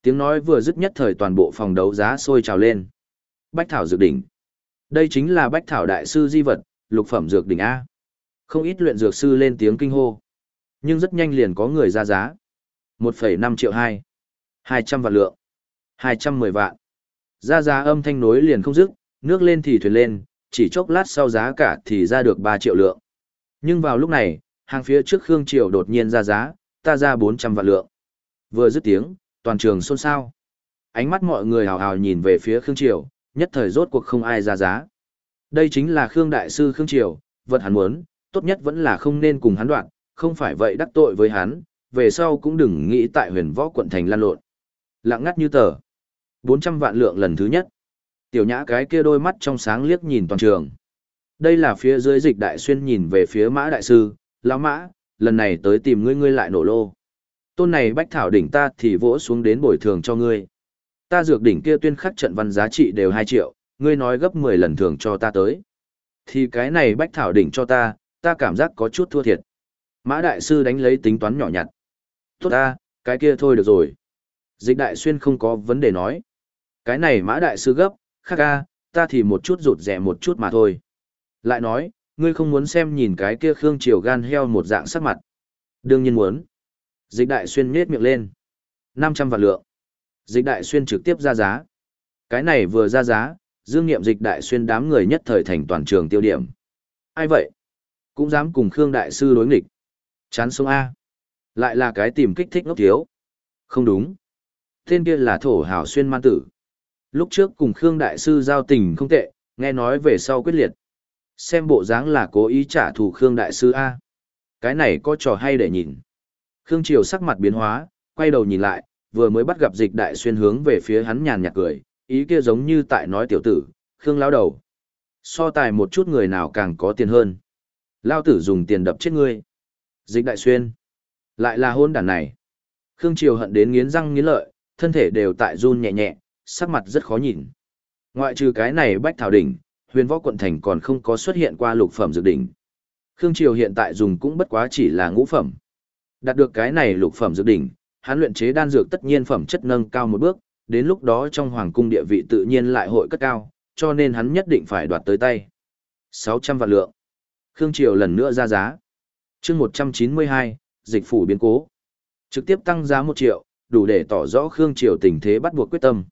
Tiếng nói vừa dứt nhất thời toàn bộ phòng đấu giá sôi trào lên. Bách thảo dược đỉnh. Đây chính là bách thảo đại sư di vật, lục phẩm dược đỉnh A. Không ít luyện dược sư lên tiếng kinh hô. Nhưng rất nhanh liền có người ra giá. 1,5 triệu 2. 200 vạn lượng. 210 vạn. Ra giá âm thanh nối liền không dứt, nước lên thì thuyền lên, chỉ chốc lát sau giá cả thì ra được 3 triệu lượng. Nhưng vào lúc này, hàng phía trước Khương Triều đột nhiên ra giá, ta ra 400 vạn lượng. Vừa dứt tiếng, toàn trường xôn xao. Ánh mắt mọi người hào hào nhìn về phía Khương Triều, nhất thời rốt cuộc không ai ra giá. Đây chính là Khương Đại Sư Khương Triều, vật hắn muốn, tốt nhất vẫn là không nên cùng hắn đoạn, không phải vậy đắc tội với hắn, về sau cũng đừng nghĩ tại huyền võ quận thành lan lộn. Lặng ngắt như tờ. 400 vạn lượng lần thứ nhất. Tiểu nhã cái kia đôi mắt trong sáng liếc nhìn toàn trường. Đây là phía dưới dịch đại xuyên nhìn về phía mã đại sư, lão mã, lần này tới tìm ngươi ngươi lại nổ lô. Tôn này bách thảo đỉnh ta thì vỗ xuống đến bồi thường cho ngươi. Ta dược đỉnh kia tuyên khắc trận văn giá trị đều 2 triệu, ngươi nói gấp 10 lần thường cho ta tới. Thì cái này bách thảo đỉnh cho ta, ta cảm giác có chút thua thiệt. Mã đại sư đánh lấy tính toán nhỏ nhặt. Tốt ta, cái kia thôi được rồi. Dịch đại xuyên không có vấn đề nói. Cái này mã đại sư gấp, khác ca, ta thì một chút rụt rẻ một chút mà thôi. Lại nói, ngươi không muốn xem nhìn cái kia Khương Triều gan heo một dạng sắc mặt. Đương nhiên muốn. Dịch đại xuyên nhết miệng lên. 500 vạn lượng. Dịch đại xuyên trực tiếp ra giá. Cái này vừa ra giá, dương nghiệm dịch đại xuyên đám người nhất thời thành toàn trường tiêu điểm. Ai vậy? Cũng dám cùng Khương đại sư đối nghịch. Chán sông A. Lại là cái tìm kích thích ngốc thiếu. Không đúng. Tên kia là thổ hào xuyên man tử. Lúc trước cùng Khương đại sư giao tình không tệ, nghe nói về sau quyết liệt. Xem bộ dáng là cố ý trả thù Khương đại sư A. Cái này có trò hay để nhìn. Khương Triều sắc mặt biến hóa, quay đầu nhìn lại, vừa mới bắt gặp dịch đại xuyên hướng về phía hắn nhàn nhạt cười, ý kia giống như tại nói tiểu tử, Khương lão đầu. So tài một chút người nào càng có tiền hơn. Lao tử dùng tiền đập chết ngươi. Dịch đại xuyên. Lại là hôn đàn này. Khương Triều hận đến nghiến răng nghiến lợi, thân thể đều tại run nhẹ nhẹ, sắc mặt rất khó nhìn. Ngoại trừ cái này bách thảo đỉnh, huyền võ quận thành còn không có xuất hiện qua lục phẩm dược đỉnh. Khương Triều hiện tại dùng cũng bất quá chỉ là ngũ phẩm. Đạt được cái này lục phẩm dược đỉnh, hắn luyện chế đan dược tất nhiên phẩm chất nâng cao một bước, đến lúc đó trong hoàng cung địa vị tự nhiên lại hội cất cao, cho nên hắn nhất định phải đoạt tới tay. 600 vạn lượng. Khương Triều lần nữa ra giá. chương 192, dịch phủ biến cố. Trực tiếp tăng giá 1 triệu, đủ để tỏ rõ Khương Triều tình thế bắt buộc quyết tâm.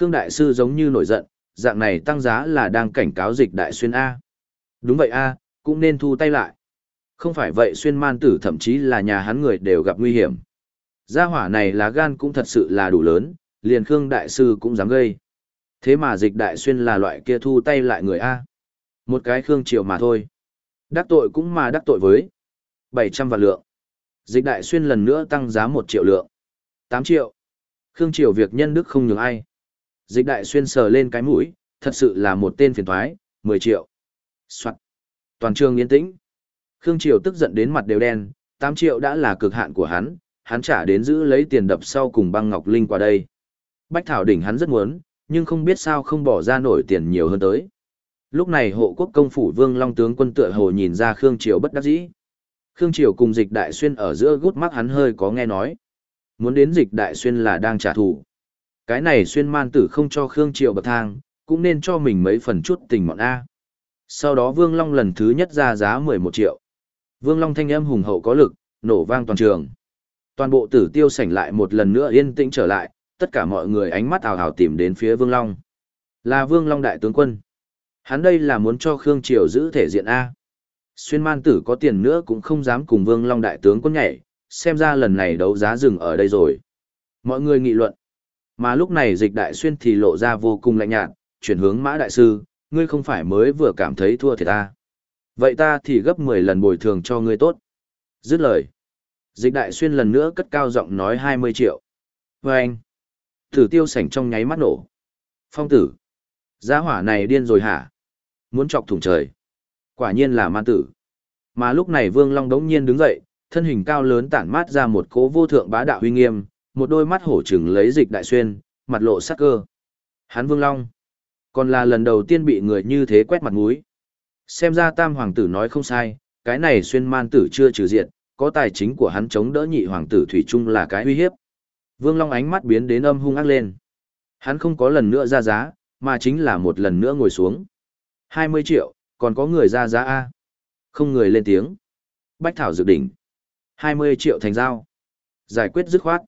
Khương Đại Sư giống như nổi giận, dạng này tăng giá là đang cảnh cáo dịch Đại Xuyên A. Đúng vậy A, cũng nên thu tay lại. Không phải vậy Xuyên man tử thậm chí là nhà hắn người đều gặp nguy hiểm. Gia hỏa này lá gan cũng thật sự là đủ lớn, liền Khương Đại Sư cũng dám gây. Thế mà dịch Đại Xuyên là loại kia thu tay lại người A. Một cái Khương Triều mà thôi. Đắc tội cũng mà đắc tội với. 700 vạn lượng. Dịch Đại Xuyên lần nữa tăng giá 1 triệu lượng. 8 triệu. Khương Triều việc nhân đức không nhường ai. Dịch đại xuyên sờ lên cái mũi, thật sự là một tên phiền thoái, 10 triệu. Soạn. Toàn trường yên tĩnh. Khương Triều tức giận đến mặt đều đen, 8 triệu đã là cực hạn của hắn, hắn trả đến giữ lấy tiền đập sau cùng băng ngọc linh qua đây. Bách Thảo Đỉnh hắn rất muốn, nhưng không biết sao không bỏ ra nổi tiền nhiều hơn tới. Lúc này hộ quốc công phủ vương long tướng quân tựa hồ nhìn ra Khương Triều bất đắc dĩ. Khương Triều cùng dịch đại xuyên ở giữa gút mắt hắn hơi có nghe nói. Muốn đến dịch đại xuyên là đang trả thù. Cái này xuyên man tử không cho Khương Triệu bậc thang, cũng nên cho mình mấy phần chút tình mọn A. Sau đó Vương Long lần thứ nhất ra giá 11 triệu. Vương Long thanh âm hùng hậu có lực, nổ vang toàn trường. Toàn bộ tử tiêu sảnh lại một lần nữa yên tĩnh trở lại, tất cả mọi người ánh mắt ảo ảo tìm đến phía Vương Long. Là Vương Long đại tướng quân. Hắn đây là muốn cho Khương Triều giữ thể diện A. Xuyên man tử có tiền nữa cũng không dám cùng Vương Long đại tướng quân nhảy, xem ra lần này đấu giá dừng ở đây rồi. Mọi người nghị luận. Mà lúc này dịch đại xuyên thì lộ ra vô cùng lạnh nhạt, chuyển hướng mã đại sư, ngươi không phải mới vừa cảm thấy thua thì ta. Vậy ta thì gấp 10 lần bồi thường cho ngươi tốt. Dứt lời. Dịch đại xuyên lần nữa cất cao giọng nói 20 triệu. Và anh. Thử tiêu sảnh trong nháy mắt nổ. Phong tử. giá hỏa này điên rồi hả? Muốn chọc thủng trời. Quả nhiên là man tử. Mà lúc này Vương Long đống nhiên đứng dậy, thân hình cao lớn tản mát ra một cố vô thượng bá đạo huy nghiêm, một đôi mắt hổ trừng lấy dịch đại xuyên, mặt lộ sắc cơ. Hắn Vương Long, còn là lần đầu tiên bị người như thế quét mặt mũi. Xem ra tam hoàng tử nói không sai, cái này xuyên man tử chưa trừ diện, có tài chính của hắn chống đỡ nhị hoàng tử Thủy Trung là cái uy hiếp. Vương Long ánh mắt biến đến âm hung ác lên. Hắn không có lần nữa ra giá, mà chính là một lần nữa ngồi xuống. 20 triệu, còn có người ra giá A. Không người lên tiếng. Bách Thảo dự đỉnh. 20 triệu thành giao. Giải quyết dứt khoát.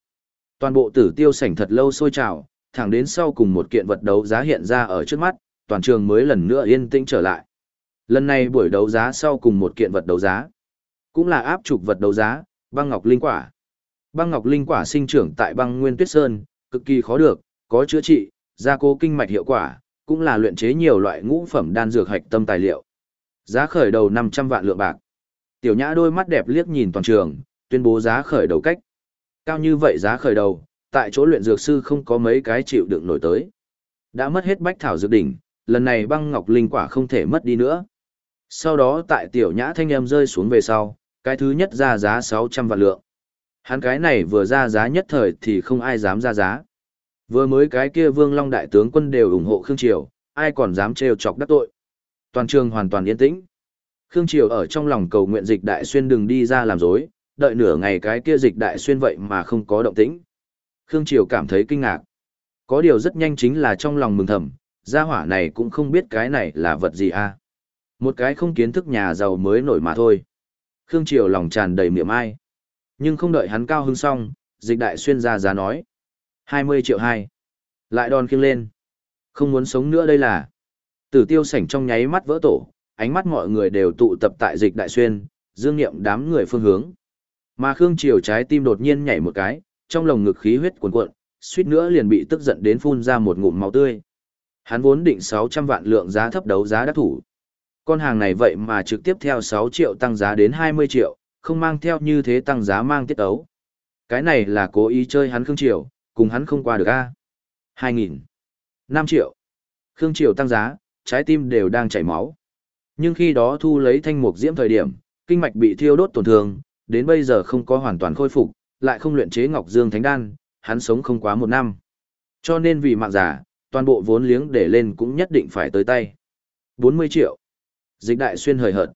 Toàn bộ tử tiêu sảnh thật lâu sôi trào, thẳng đến sau cùng một kiện vật đấu giá hiện ra ở trước mắt, toàn trường mới lần nữa yên tĩnh trở lại. Lần này buổi đấu giá sau cùng một kiện vật đấu giá, cũng là áp trục vật đấu giá, băng ngọc linh quả. Băng ngọc linh quả sinh trưởng tại băng nguyên tuyết sơn, cực kỳ khó được, có chữa trị, gia cố kinh mạch hiệu quả, cũng là luyện chế nhiều loại ngũ phẩm đan dược hạch tâm tài liệu. Giá khởi đầu 500 vạn lượng bạc. Tiểu Nhã đôi mắt đẹp liếc nhìn toàn trường, tuyên bố giá khởi đầu cách. Cao như vậy giá khởi đầu, tại chỗ luyện dược sư không có mấy cái chịu đựng nổi tới. Đã mất hết bách thảo dược đỉnh, lần này băng ngọc linh quả không thể mất đi nữa. Sau đó tại tiểu nhã thanh em rơi xuống về sau, cái thứ nhất ra giá 600 vạn lượng. Hắn cái này vừa ra giá nhất thời thì không ai dám ra giá. Vừa mới cái kia Vương Long đại tướng quân đều ủng hộ Khương Triều, ai còn dám trêu chọc đắc tội. Toàn trường hoàn toàn yên tĩnh. Khương Triều ở trong lòng cầu nguyện dịch đại xuyên đừng đi ra làm dối, đợi nửa ngày cái kia dịch đại xuyên vậy mà không có động tĩnh. Khương Triều cảm thấy kinh ngạc. Có điều rất nhanh chính là trong lòng mừng thầm, gia hỏa này cũng không biết cái này là vật gì a à. Một cái không kiến thức nhà giàu mới nổi mà thôi. Khương Triều lòng tràn đầy miệng ai. Nhưng không đợi hắn cao hứng xong, dịch đại xuyên ra giá nói. 20 triệu hai. Lại đòn khiêng lên. Không muốn sống nữa đây là. Tử tiêu sảnh trong nháy mắt vỡ tổ, ánh mắt mọi người đều tụ tập tại dịch đại xuyên, dương nghiệm đám người phương hướng. Mà Khương Triều trái tim đột nhiên nhảy một cái, trong lồng ngực khí huyết cuồn cuộn, suýt nữa liền bị tức giận đến phun ra một ngụm máu tươi. Hắn vốn định 600 vạn lượng giá thấp đấu giá đắc thủ. Con hàng này vậy mà trực tiếp theo 6 triệu tăng giá đến 20 triệu, không mang theo như thế tăng giá mang tiết ấu. Cái này là cố ý chơi hắn Khương Triều, cùng hắn không qua được a. À? 2000, 5 triệu. Khương Triều tăng giá, trái tim đều đang chảy máu. Nhưng khi đó thu lấy thanh mục diễm thời điểm, kinh mạch bị thiêu đốt tổn thương, đến bây giờ không có hoàn toàn khôi phục, lại không luyện chế Ngọc Dương Thánh Đan, hắn sống không quá một năm. Cho nên vì mạng giả, toàn bộ vốn liếng để lên cũng nhất định phải tới tay. 40 triệu. Dịch đại xuyên hời hợt.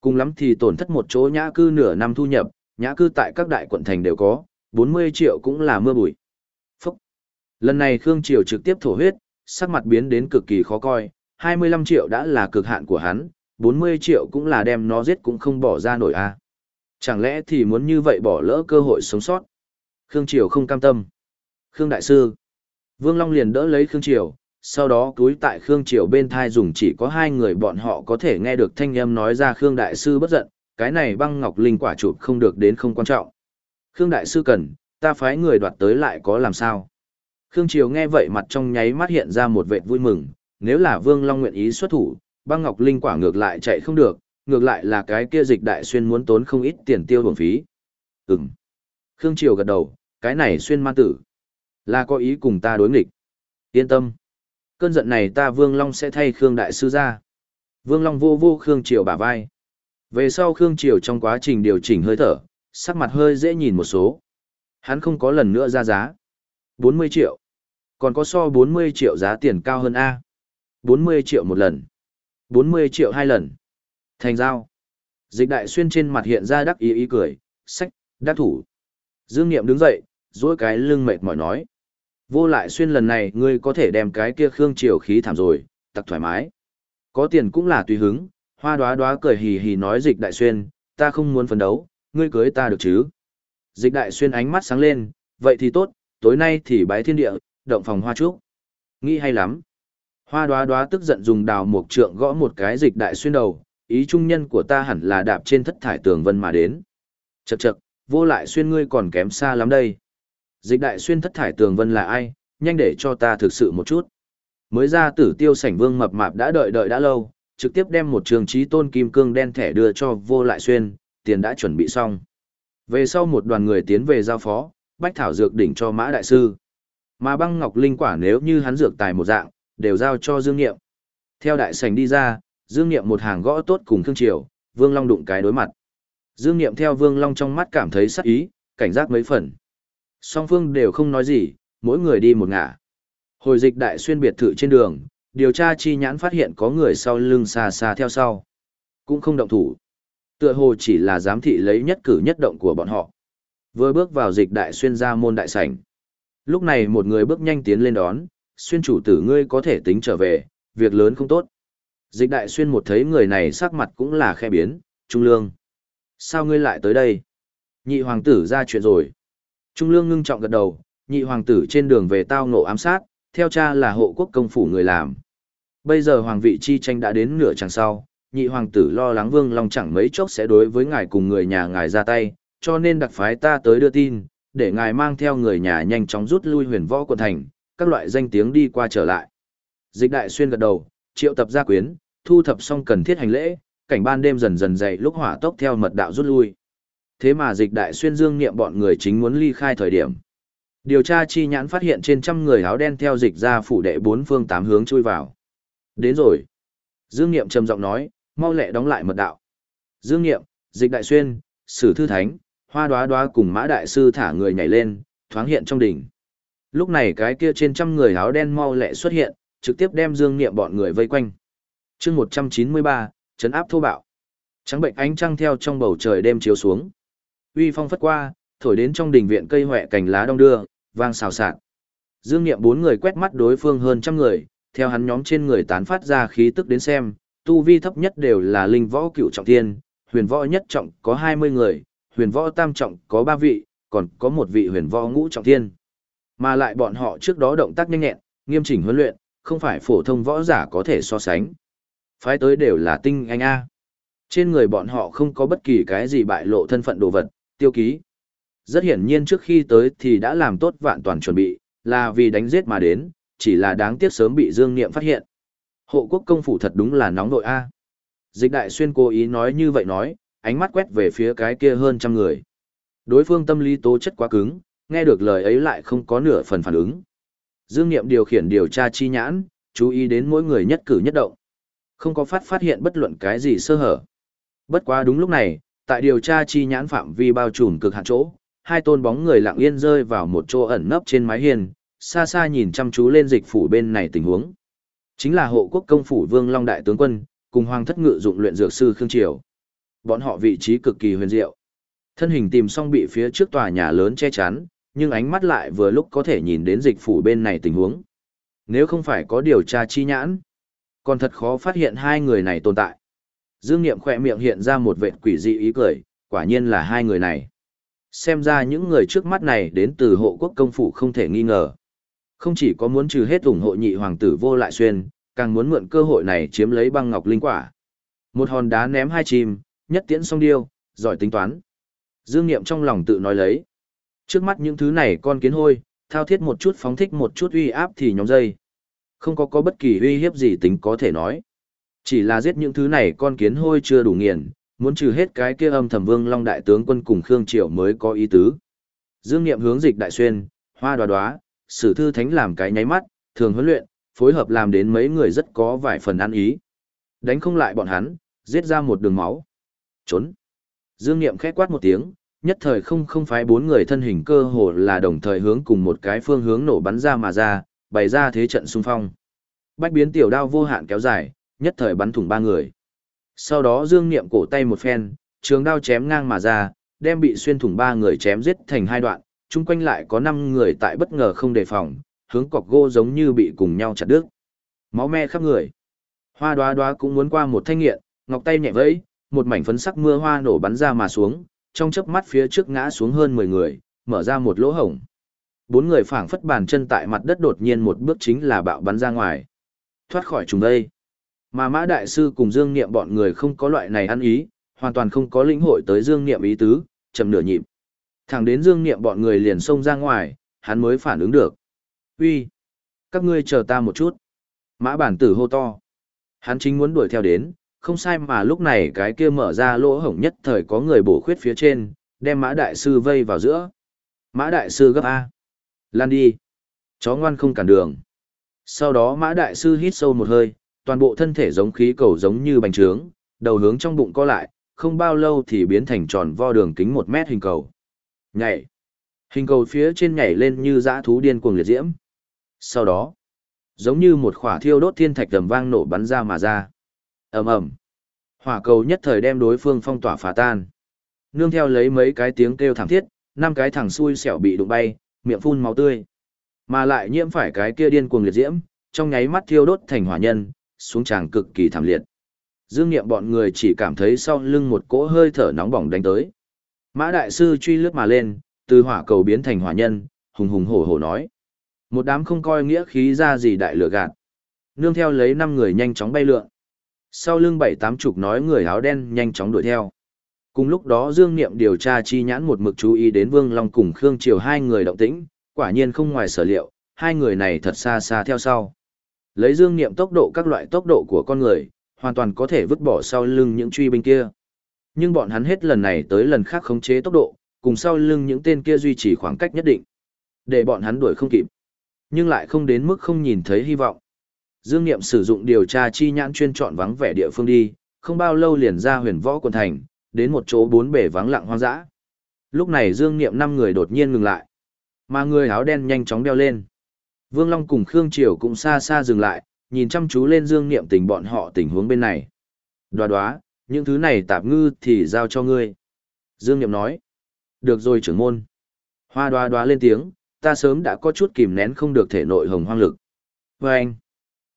Cùng lắm thì tổn thất một chỗ nhã cư nửa năm thu nhập, nhã cư tại các đại quận thành đều có, 40 triệu cũng là mưa bụi. Phúc. Lần này Khương Triều trực tiếp thổ huyết, sắc mặt biến đến cực kỳ khó coi, 25 triệu đã là cực hạn của hắn, 40 triệu cũng là đem nó giết cũng không bỏ ra nổi a. Chẳng lẽ thì muốn như vậy bỏ lỡ cơ hội sống sót? Khương Triều không cam tâm. Khương Đại Sư. Vương Long liền đỡ lấy Khương Triều, sau đó cúi tại Khương Triều bên thai dùng chỉ có hai người bọn họ có thể nghe được thanh âm nói ra Khương Đại Sư bất giận, cái này băng ngọc linh quả chụp không được đến không quan trọng. Khương Đại Sư cần, ta phái người đoạt tới lại có làm sao? Khương Triều nghe vậy mặt trong nháy mắt hiện ra một vệt vui mừng, nếu là Vương Long nguyện ý xuất thủ, băng ngọc linh quả ngược lại chạy không được, ngược lại là cái kia dịch đại xuyên muốn tốn không ít tiền tiêu hưởng phí. Ừm. Khương Triều gật đầu, cái này xuyên ma tử. Là có ý cùng ta đối nghịch. Yên tâm. Cơn giận này ta Vương Long sẽ thay Khương Đại Sư ra. Vương Long vô vô Khương Triều bả vai. Về sau Khương Triều trong quá trình điều chỉnh hơi thở, sắc mặt hơi dễ nhìn một số. Hắn không có lần nữa ra giá. 40 triệu. Còn có so 40 triệu giá tiền cao hơn A. 40 triệu một lần. 40 triệu hai lần. Thành giao. Dịch đại xuyên trên mặt hiện ra đắc ý ý cười, sách, đắc thủ. Dương Niệm đứng dậy, duỗi cái lưng mệt mỏi nói. Vô lại xuyên lần này ngươi có thể đem cái kia khương triều khí thảm rồi, tặc thoải mái. Có tiền cũng là tùy hứng, hoa đoá đoá cười hì hì nói dịch đại xuyên, ta không muốn phấn đấu, ngươi cưới ta được chứ. Dịch đại xuyên ánh mắt sáng lên, vậy thì tốt, tối nay thì bái thiên địa, động phòng hoa trúc. Nghĩ hay lắm. Hoa đoá đoá tức giận dùng đào mộc trượng gõ một cái dịch đại xuyên đầu, ý trung nhân của ta hẳn là đạp trên thất thải tường vân mà đến. Chậc chậc, vô lại xuyên ngươi còn kém xa lắm đây. Dịch đại xuyên thất thải tường vân là ai, nhanh để cho ta thực sự một chút. Mới ra tử tiêu sảnh vương mập mạp đã đợi đợi đã lâu, trực tiếp đem một trường trí tôn kim cương đen thẻ đưa cho vô lại xuyên, tiền đã chuẩn bị xong. Về sau một đoàn người tiến về giao phó, bách thảo dược đỉnh cho mã đại sư. Mà băng ngọc linh quả nếu như hắn dược tài một dạng, đều giao cho Dương Nghiệm. Theo đại sảnh đi ra, Dương Nghiệm một hàng gõ tốt cùng Khương Triều, Vương Long đụng cái đối mặt. Dương Nghiệm theo Vương Long trong mắt cảm thấy sắc ý, cảnh giác mấy phần. Song phương đều không nói gì, mỗi người đi một ngả. Hồi dịch đại xuyên biệt thự trên đường, điều tra chi nhãn phát hiện có người sau lưng xa xa theo sau. Cũng không động thủ. Tựa hồ chỉ là giám thị lấy nhất cử nhất động của bọn họ. Vừa bước vào dịch đại xuyên ra môn đại sảnh. Lúc này một người bước nhanh tiến lên đón, xuyên chủ tử ngươi có thể tính trở về, việc lớn không tốt. Dịch đại xuyên một thấy người này sắc mặt cũng là khe biến, trung lương. Sao ngươi lại tới đây? Nhị hoàng tử ra chuyện rồi. Trung lương ngưng trọng gật đầu, nhị hoàng tử trên đường về tao ngộ ám sát, theo cha là hộ quốc công phủ người làm. Bây giờ hoàng vị chi tranh đã đến nửa chặng sau, nhị hoàng tử lo lắng vương long chẳng mấy chốc sẽ đối với ngài cùng người nhà ngài ra tay, cho nên đặc phái ta tới đưa tin, để ngài mang theo người nhà nhanh chóng rút lui huyền võ quận thành, các loại danh tiếng đi qua trở lại. Dịch đại xuyên gật đầu, triệu tập gia quyến, thu thập xong cần thiết hành lễ, cảnh ban đêm dần dần dậy lúc hỏa tốc theo mật đạo rút lui. Thế mà dịch đại xuyên dương niệm bọn người chính muốn ly khai thời điểm. Điều tra chi nhãn phát hiện trên trăm người áo đen theo dịch ra phủ đệ bốn phương tám hướng chui vào. Đến rồi. Dương niệm trầm giọng nói, mau lẹ đóng lại mật đạo. Dương niệm, dịch đại xuyên, sử thư thánh, hoa đoá đoá cùng mã đại sư thả người nhảy lên, thoáng hiện trong đỉnh. Lúc này cái kia trên trăm người áo đen mau lẹ xuất hiện, trực tiếp đem dương niệm bọn người vây quanh. chương 193, chấn áp thô bạo. Trắng bệnh ánh trăng theo trong bầu trời đêm chiếu xuống. Uy phong phất qua, thổi đến trong đình viện cây hoẹ cành lá đông đưa, vang xào xạc. Dương Niệm bốn người quét mắt đối phương hơn trăm người, theo hắn nhóm trên người tán phát ra khí tức đến xem, tu vi thấp nhất đều là linh võ cựu trọng thiên, huyền võ nhất trọng có 20 người, huyền võ tam trọng có ba vị, còn có một vị huyền võ ngũ trọng thiên. Mà lại bọn họ trước đó động tác nhanh nhẹn, nghiêm chỉnh huấn luyện, không phải phổ thông võ giả có thể so sánh. Phái tới đều là tinh anh A. Trên người bọn họ không có bất kỳ cái gì bại lộ thân phận đồ vật, tiêu ký. Rất hiển nhiên trước khi tới thì đã làm tốt vạn toàn chuẩn bị, là vì đánh giết mà đến, chỉ là đáng tiếc sớm bị Dương Niệm phát hiện. Hộ quốc công phủ thật đúng là nóng nội A. Dịch đại xuyên cố ý nói như vậy nói, ánh mắt quét về phía cái kia hơn trăm người. Đối phương tâm lý tố chất quá cứng, nghe được lời ấy lại không có nửa phần phản ứng. Dương Niệm điều khiển điều tra chi nhãn, chú ý đến mỗi người nhất cử nhất động. Không có phát phát hiện bất luận cái gì sơ hở. Bất quá đúng lúc này, tại điều tra chi nhãn phạm vi bao trùm cực hạn chỗ, hai tôn bóng người lặng yên rơi vào một chỗ ẩn nấp trên mái hiên, xa xa nhìn chăm chú lên dịch phủ bên này tình huống. Chính là hộ quốc công phủ Vương Long đại tướng quân, cùng hoàng thất ngự dụng luyện dược sư Khương Triều. Bọn họ vị trí cực kỳ huyền diệu. Thân hình tìm xong bị phía trước tòa nhà lớn che chắn, nhưng ánh mắt lại vừa lúc có thể nhìn đến dịch phủ bên này tình huống. Nếu không phải có điều tra chi nhãn, còn thật khó phát hiện hai người này tồn tại. Dương Niệm khỏe miệng hiện ra một vệt quỷ dị ý cười, quả nhiên là hai người này. Xem ra những người trước mắt này đến từ hộ quốc công phủ không thể nghi ngờ. Không chỉ có muốn trừ hết ủng hộ nhị hoàng tử vô lại xuyên, càng muốn mượn cơ hội này chiếm lấy băng ngọc linh quả. Một hòn đá ném hai chim, nhất tiễn song điêu, giỏi tính toán. Dương Niệm trong lòng tự nói lấy. Trước mắt những thứ này con kiến hôi, thao thiết một chút phóng thích một chút uy áp thì nhóm dây. Không có có bất kỳ uy hiếp gì tính có thể nói. Chỉ là giết những thứ này con kiến hôi chưa đủ nghiền, muốn trừ hết cái kia âm thầm vương long đại tướng quân cùng Khương Triệu mới có ý tứ. Dương Niệm hướng dịch đại xuyên, hoa đoá đoá, sử thư thánh làm cái nháy mắt, thường huấn luyện, phối hợp làm đến mấy người rất có vài phần ăn ý. Đánh không lại bọn hắn, giết ra một đường máu. Trốn. Dương Niệm khẽ quát một tiếng, nhất thời không không phái bốn người thân hình cơ hồ là đồng thời hướng cùng một cái phương hướng nổ bắn ra mà ra, bày ra thế trận xung phong. Bách biến tiểu đao vô hạn kéo dài, nhất thời bắn thủng ba người. Sau đó Dương Niệm cổ tay một phen, trường đao chém ngang mà ra, đem bị xuyên thủng ba người chém giết thành hai đoạn, chung quanh lại có năm người tại bất ngờ không đề phòng, hướng cọc gỗ giống như bị cùng nhau chặt đứt. Máu me khắp người. Hoa đoá đoá cũng muốn qua một thanh nghiện, ngọc tay nhẹ vẫy, một mảnh phấn sắc mưa hoa nổ bắn ra mà xuống, trong chớp mắt phía trước ngã xuống hơn 10 người, mở ra một lỗ hổng. Bốn người phảng phất bàn chân tại mặt đất đột nhiên một bước chính là bạo bắn ra ngoài. Thoát khỏi chúng đây. Mà Mã Đại Sư cùng Dương Niệm bọn người không có loại này ăn ý, hoàn toàn không có lĩnh hội tới Dương Niệm ý tứ, chầm nửa nhịp. Thẳng đến Dương Niệm bọn người liền xông ra ngoài, hắn mới phản ứng được. Uy, Các ngươi chờ ta một chút. Mã bản tử hô to. Hắn chính muốn đuổi theo đến, không sai mà lúc này cái kia mở ra lỗ hổng nhất thời có người bổ khuyết phía trên, đem Mã Đại Sư vây vào giữa. Mã Đại Sư gấp A. Lan đi. Chó ngoan không cản đường. Sau đó Mã Đại Sư hít sâu một hơi, toàn bộ thân thể giống khí cầu giống như bánh trướng, đầu hướng trong bụng co lại, không bao lâu thì biến thành tròn vo đường kính một mét hình cầu. Nhảy. Hình cầu phía trên nhảy lên như dã thú điên cuồng liệt diễm. Sau đó, giống như một khỏa thiêu đốt thiên thạch tầm vang nổ bắn ra mà ra ầm ầm, Hỏa cầu nhất thời đem đối phương phong tỏa phá tan. Nương theo lấy mấy cái tiếng kêu thảm thiết, năm cái thằng xui xẻo bị đụng bay, miệng phun máu tươi. Mà lại nhiễm phải cái kia điên cuồng liệt diễm, trong nháy mắt thiêu đốt thành hỏa nhân, xuống tràng cực kỳ thảm liệt. Dương Niệm bọn người chỉ cảm thấy sau lưng một cỗ hơi thở nóng bỏng đánh tới. Mã đại sư truy lướt mà lên, từ hỏa cầu biến thành hỏa nhân, hùng hùng hổ hổ nói. Một đám không coi nghĩa khí ra gì đại lửa gạt. Nương theo lấy năm người nhanh chóng bay lượn. Sau lưng bảy tám chục nói người áo đen nhanh chóng đuổi theo. Cùng lúc đó Dương Niệm điều tra chi nhãn một mực chú ý đến Vương Long cùng Khương Triều hai người động tĩnh, quả nhiên không ngoài sở liệu, hai người này thật xa xa theo sau. Lấy dương niệm tốc độ các loại tốc độ của con người, hoàn toàn có thể vứt bỏ sau lưng những truy binh kia. Nhưng bọn hắn hết lần này tới lần khác khống chế tốc độ, cùng sau lưng những tên kia duy trì khoảng cách nhất định. Để bọn hắn đuổi không kịp. Nhưng lại không đến mức không nhìn thấy hy vọng. Dương Niệm sử dụng điều tra chi nhãn chuyên chọn vắng vẻ địa phương đi, không bao lâu liền ra huyền võ quần thành, đến một chỗ bốn bể vắng lặng hoang dã. Lúc này Dương Niệm năm người đột nhiên ngừng lại, mà người áo đen nhanh chóng đeo lên. Vương Long cùng Khương Triều cũng xa xa dừng lại, nhìn chăm chú lên Dương Niệm tình bọn họ tình huống bên này. Đoá đoá, những thứ này tạp ngư thì giao cho ngươi. Dương Niệm nói. Được rồi trưởng môn. Hoa đoá đoá lên tiếng, ta sớm đã có chút kìm nén không được thể nội hồng hoang lực. Và anh.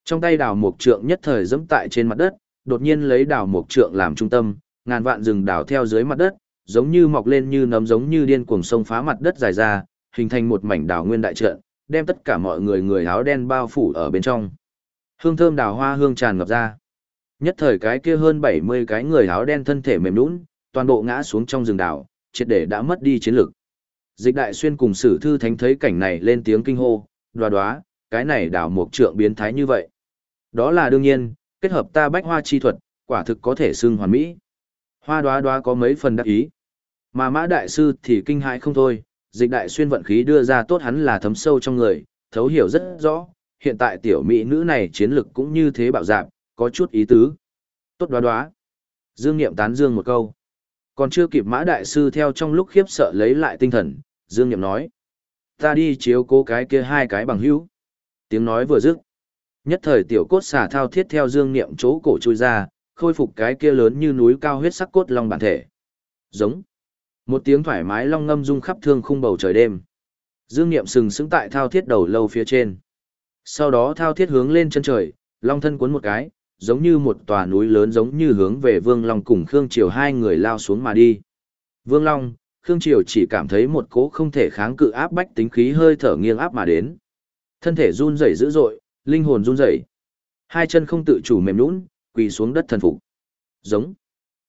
Trong tay đào mục trượng nhất thời dẫm tại trên mặt đất, đột nhiên lấy đào mục trượng làm trung tâm, ngàn vạn rừng đào theo dưới mặt đất, giống như mọc lên như nấm giống như điên cuồng sông phá mặt đất dài ra, hình thành một mảnh đào nguyên đại trận, đem tất cả mọi người người áo đen bao phủ ở bên trong. Hương thơm đào hoa hương tràn ngập ra. Nhất thời cái kia hơn 70 cái người áo đen thân thể mềm nhũn, toàn bộ ngã xuống trong rừng đào, triệt để đã mất đi chiến lực. Dịch đại xuyên cùng sử thư thánh thấy cảnh này lên tiếng kinh hô, đoá đoá, cái này đào mục trượng biến thái như vậy. Đó là đương nhiên, kết hợp ta bách hoa chi thuật, quả thực có thể xưng hoàn mỹ. Hoa đoá đoá có mấy phần đắc ý. Mà mã đại sư thì kinh hãi không thôi, dịch đại xuyên vận khí đưa ra tốt hắn là thấm sâu trong người, thấu hiểu rất rõ, hiện tại tiểu mỹ nữ này chiến lực cũng như thế bạo dạp, có chút ý tứ. Tốt đoá đoá. Dương Niệm tán dương một câu. Còn chưa kịp mã đại sư theo trong lúc khiếp sợ lấy lại tinh thần, Dương Niệm nói. Ta đi chiếu cố cái kia hai cái bằng hữu. Tiếng nói vừa dứt. Nhất thời tiểu cốt xả thao thiết theo Dương Niệm chỗ cổ chui ra, khôi phục cái kia lớn như núi cao huyết sắc cốt long bản thể. Giống. Một tiếng thoải mái long ngâm rung khắp thương khung bầu trời đêm. Dương Niệm sừng sững tại thao thiết đầu lâu phía trên. Sau đó thao thiết hướng lên chân trời, long thân cuốn một cái, giống như một tòa núi lớn giống như hướng về Vương Long cùng Khương Triều hai người lao xuống mà đi. Vương Long, Khương Triều chỉ cảm thấy một cỗ không thể kháng cự áp bách tính khí hơi thở nghiêng áp mà đến. Thân thể run rẩy dữ dội, linh hồn run rẩy. Hai chân không tự chủ mềm lún quỳ xuống đất thần phục. Giống.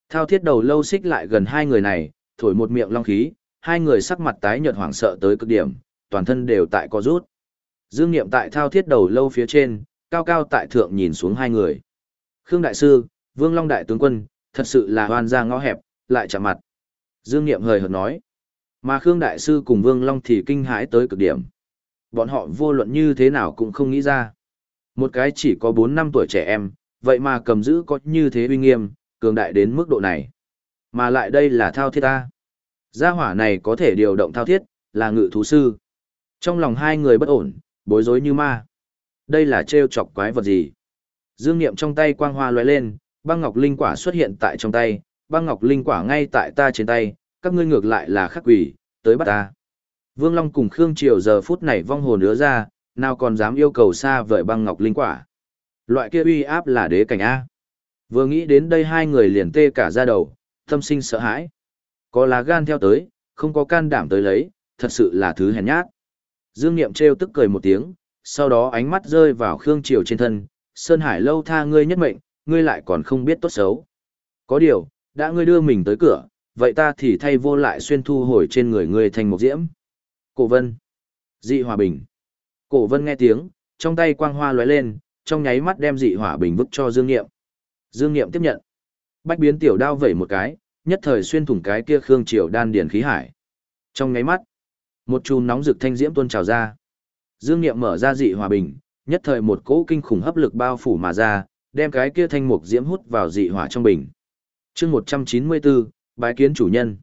Thao thiết đầu lâu xích lại gần hai người này, thổi một miệng long khí, hai người sắc mặt tái nhợt hoảng sợ tới cực điểm, toàn thân đều tại co rút. Dương Niệm tại thao thiết đầu lâu phía trên, cao cao tại thượng nhìn xuống hai người. Khương Đại Sư, Vương Long Đại Tướng Quân, thật sự là hoan ra ngõ hẹp, lại chạm mặt. Dương Niệm hời hợt nói. Mà Khương Đại Sư cùng Vương Long thì kinh hãi tới cực điểm. Bọn họ vô luận như thế nào cũng không nghĩ ra. Một cái chỉ có 4 năm tuổi trẻ em, vậy mà cầm giữ có như thế uy nghiêm, cường đại đến mức độ này. Mà lại đây là thao thiết ta. Gia hỏa này có thể điều động thao thiết, là ngự thú sư. Trong lòng hai người bất ổn, bối rối như ma. Đây là trêu chọc quái vật gì? Dương Niệm trong tay quang hoa lóe lên, băng ngọc linh quả xuất hiện tại trong tay, băng ngọc linh quả ngay tại ta trên tay, các ngươi ngược lại là khắc quỷ, tới bắt ta. Vương Long cùng Khương Triều giờ phút này vong hồn nữa ra, nào còn dám yêu cầu xa vời băng ngọc linh quả. Loại kia uy áp là đế cảnh A. Vừa nghĩ đến đây hai người liền tê cả ra đầu, tâm sinh sợ hãi. Có lá gan theo tới, không có can đảm tới lấy, thật sự là thứ hèn nhát. Dương Niệm trêu tức cười một tiếng, sau đó ánh mắt rơi vào Khương Triều trên thân, Sơn Hải lâu tha ngươi nhất mệnh, ngươi lại còn không biết tốt xấu. Có điều, đã ngươi đưa mình tới cửa, vậy ta thì thay vô lại xuyên thu hồi trên người ngươi thành một diễm. Cổ vân. Dị hòa bình. Cổ vân nghe tiếng, trong tay quang hoa lóe lên, trong nháy mắt đem dị hỏa bình vứt cho Dương Niệm. Dương Niệm tiếp nhận. Bách biến tiểu đao vẩy một cái, nhất thời xuyên thủng cái kia Khương Triều đan điển khí hải. Trong nháy mắt, một chùm nóng rực thanh diễm tuôn trào ra. Dương Niệm mở ra dị hòa bình, nhất thời một cỗ kinh khủng hấp lực bao phủ mà ra, đem cái kia thanh mục diễm hút vào dị hỏa trong bình. Chương 194, bái kiến chủ nhân.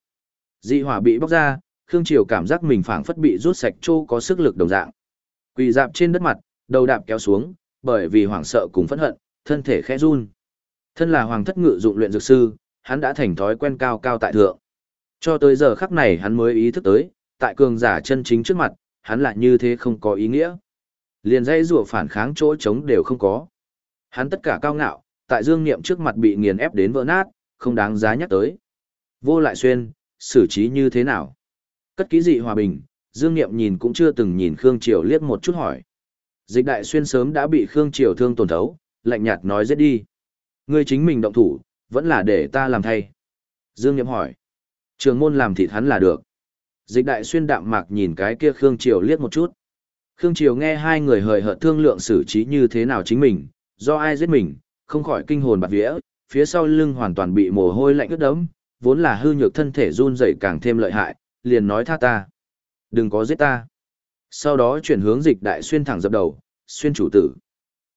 Dị hỏa bị bóc ra, Khương Triều cảm giác mình phảng phất bị rút sạch trô có sức lực đồng dạng. Quỳ dạp trên đất mặt, đầu đạp kéo xuống, bởi vì hoảng sợ cùng phẫn hận, thân thể khẽ run. Thân là hoàng thất ngự dụng luyện dược sư, hắn đã thành thói quen cao cao tại thượng. Cho tới giờ khắc này hắn mới ý thức tới, tại cường giả chân chính trước mặt, hắn lại như thế không có ý nghĩa. Liền dây rùa phản kháng chỗ trống đều không có. Hắn tất cả cao ngạo, tại dương niệm trước mặt bị nghiền ép đến vỡ nát, không đáng giá nhắc tới. Vô lại xuyên, xử trí như thế nào? Cất ký dị hòa bình, dương niệm nhìn cũng chưa từng nhìn Khương Triều liếc một chút hỏi. Dịch đại xuyên sớm đã bị Khương Triều thương tổn thấu, lạnh nhạt nói giết đi. Ngươi chính mình động thủ, vẫn là để ta làm thay. Dương Niệm hỏi. Trường môn làm thịt hắn là được. Dịch đại xuyên đạm mạc nhìn cái kia Khương Triều liếc một chút. Khương Triều nghe hai người hời hợt thương lượng xử trí như thế nào chính mình, do ai giết mình, không khỏi kinh hồn bạt vía, phía sau lưng hoàn toàn bị mồ hôi lạnh ướt đẫm, vốn là hư nhược thân thể run rẩy càng thêm lợi hại, liền nói tha ta. Đừng có giết ta. Sau đó chuyển hướng dịch đại xuyên thẳng dập đầu, xuyên chủ tử.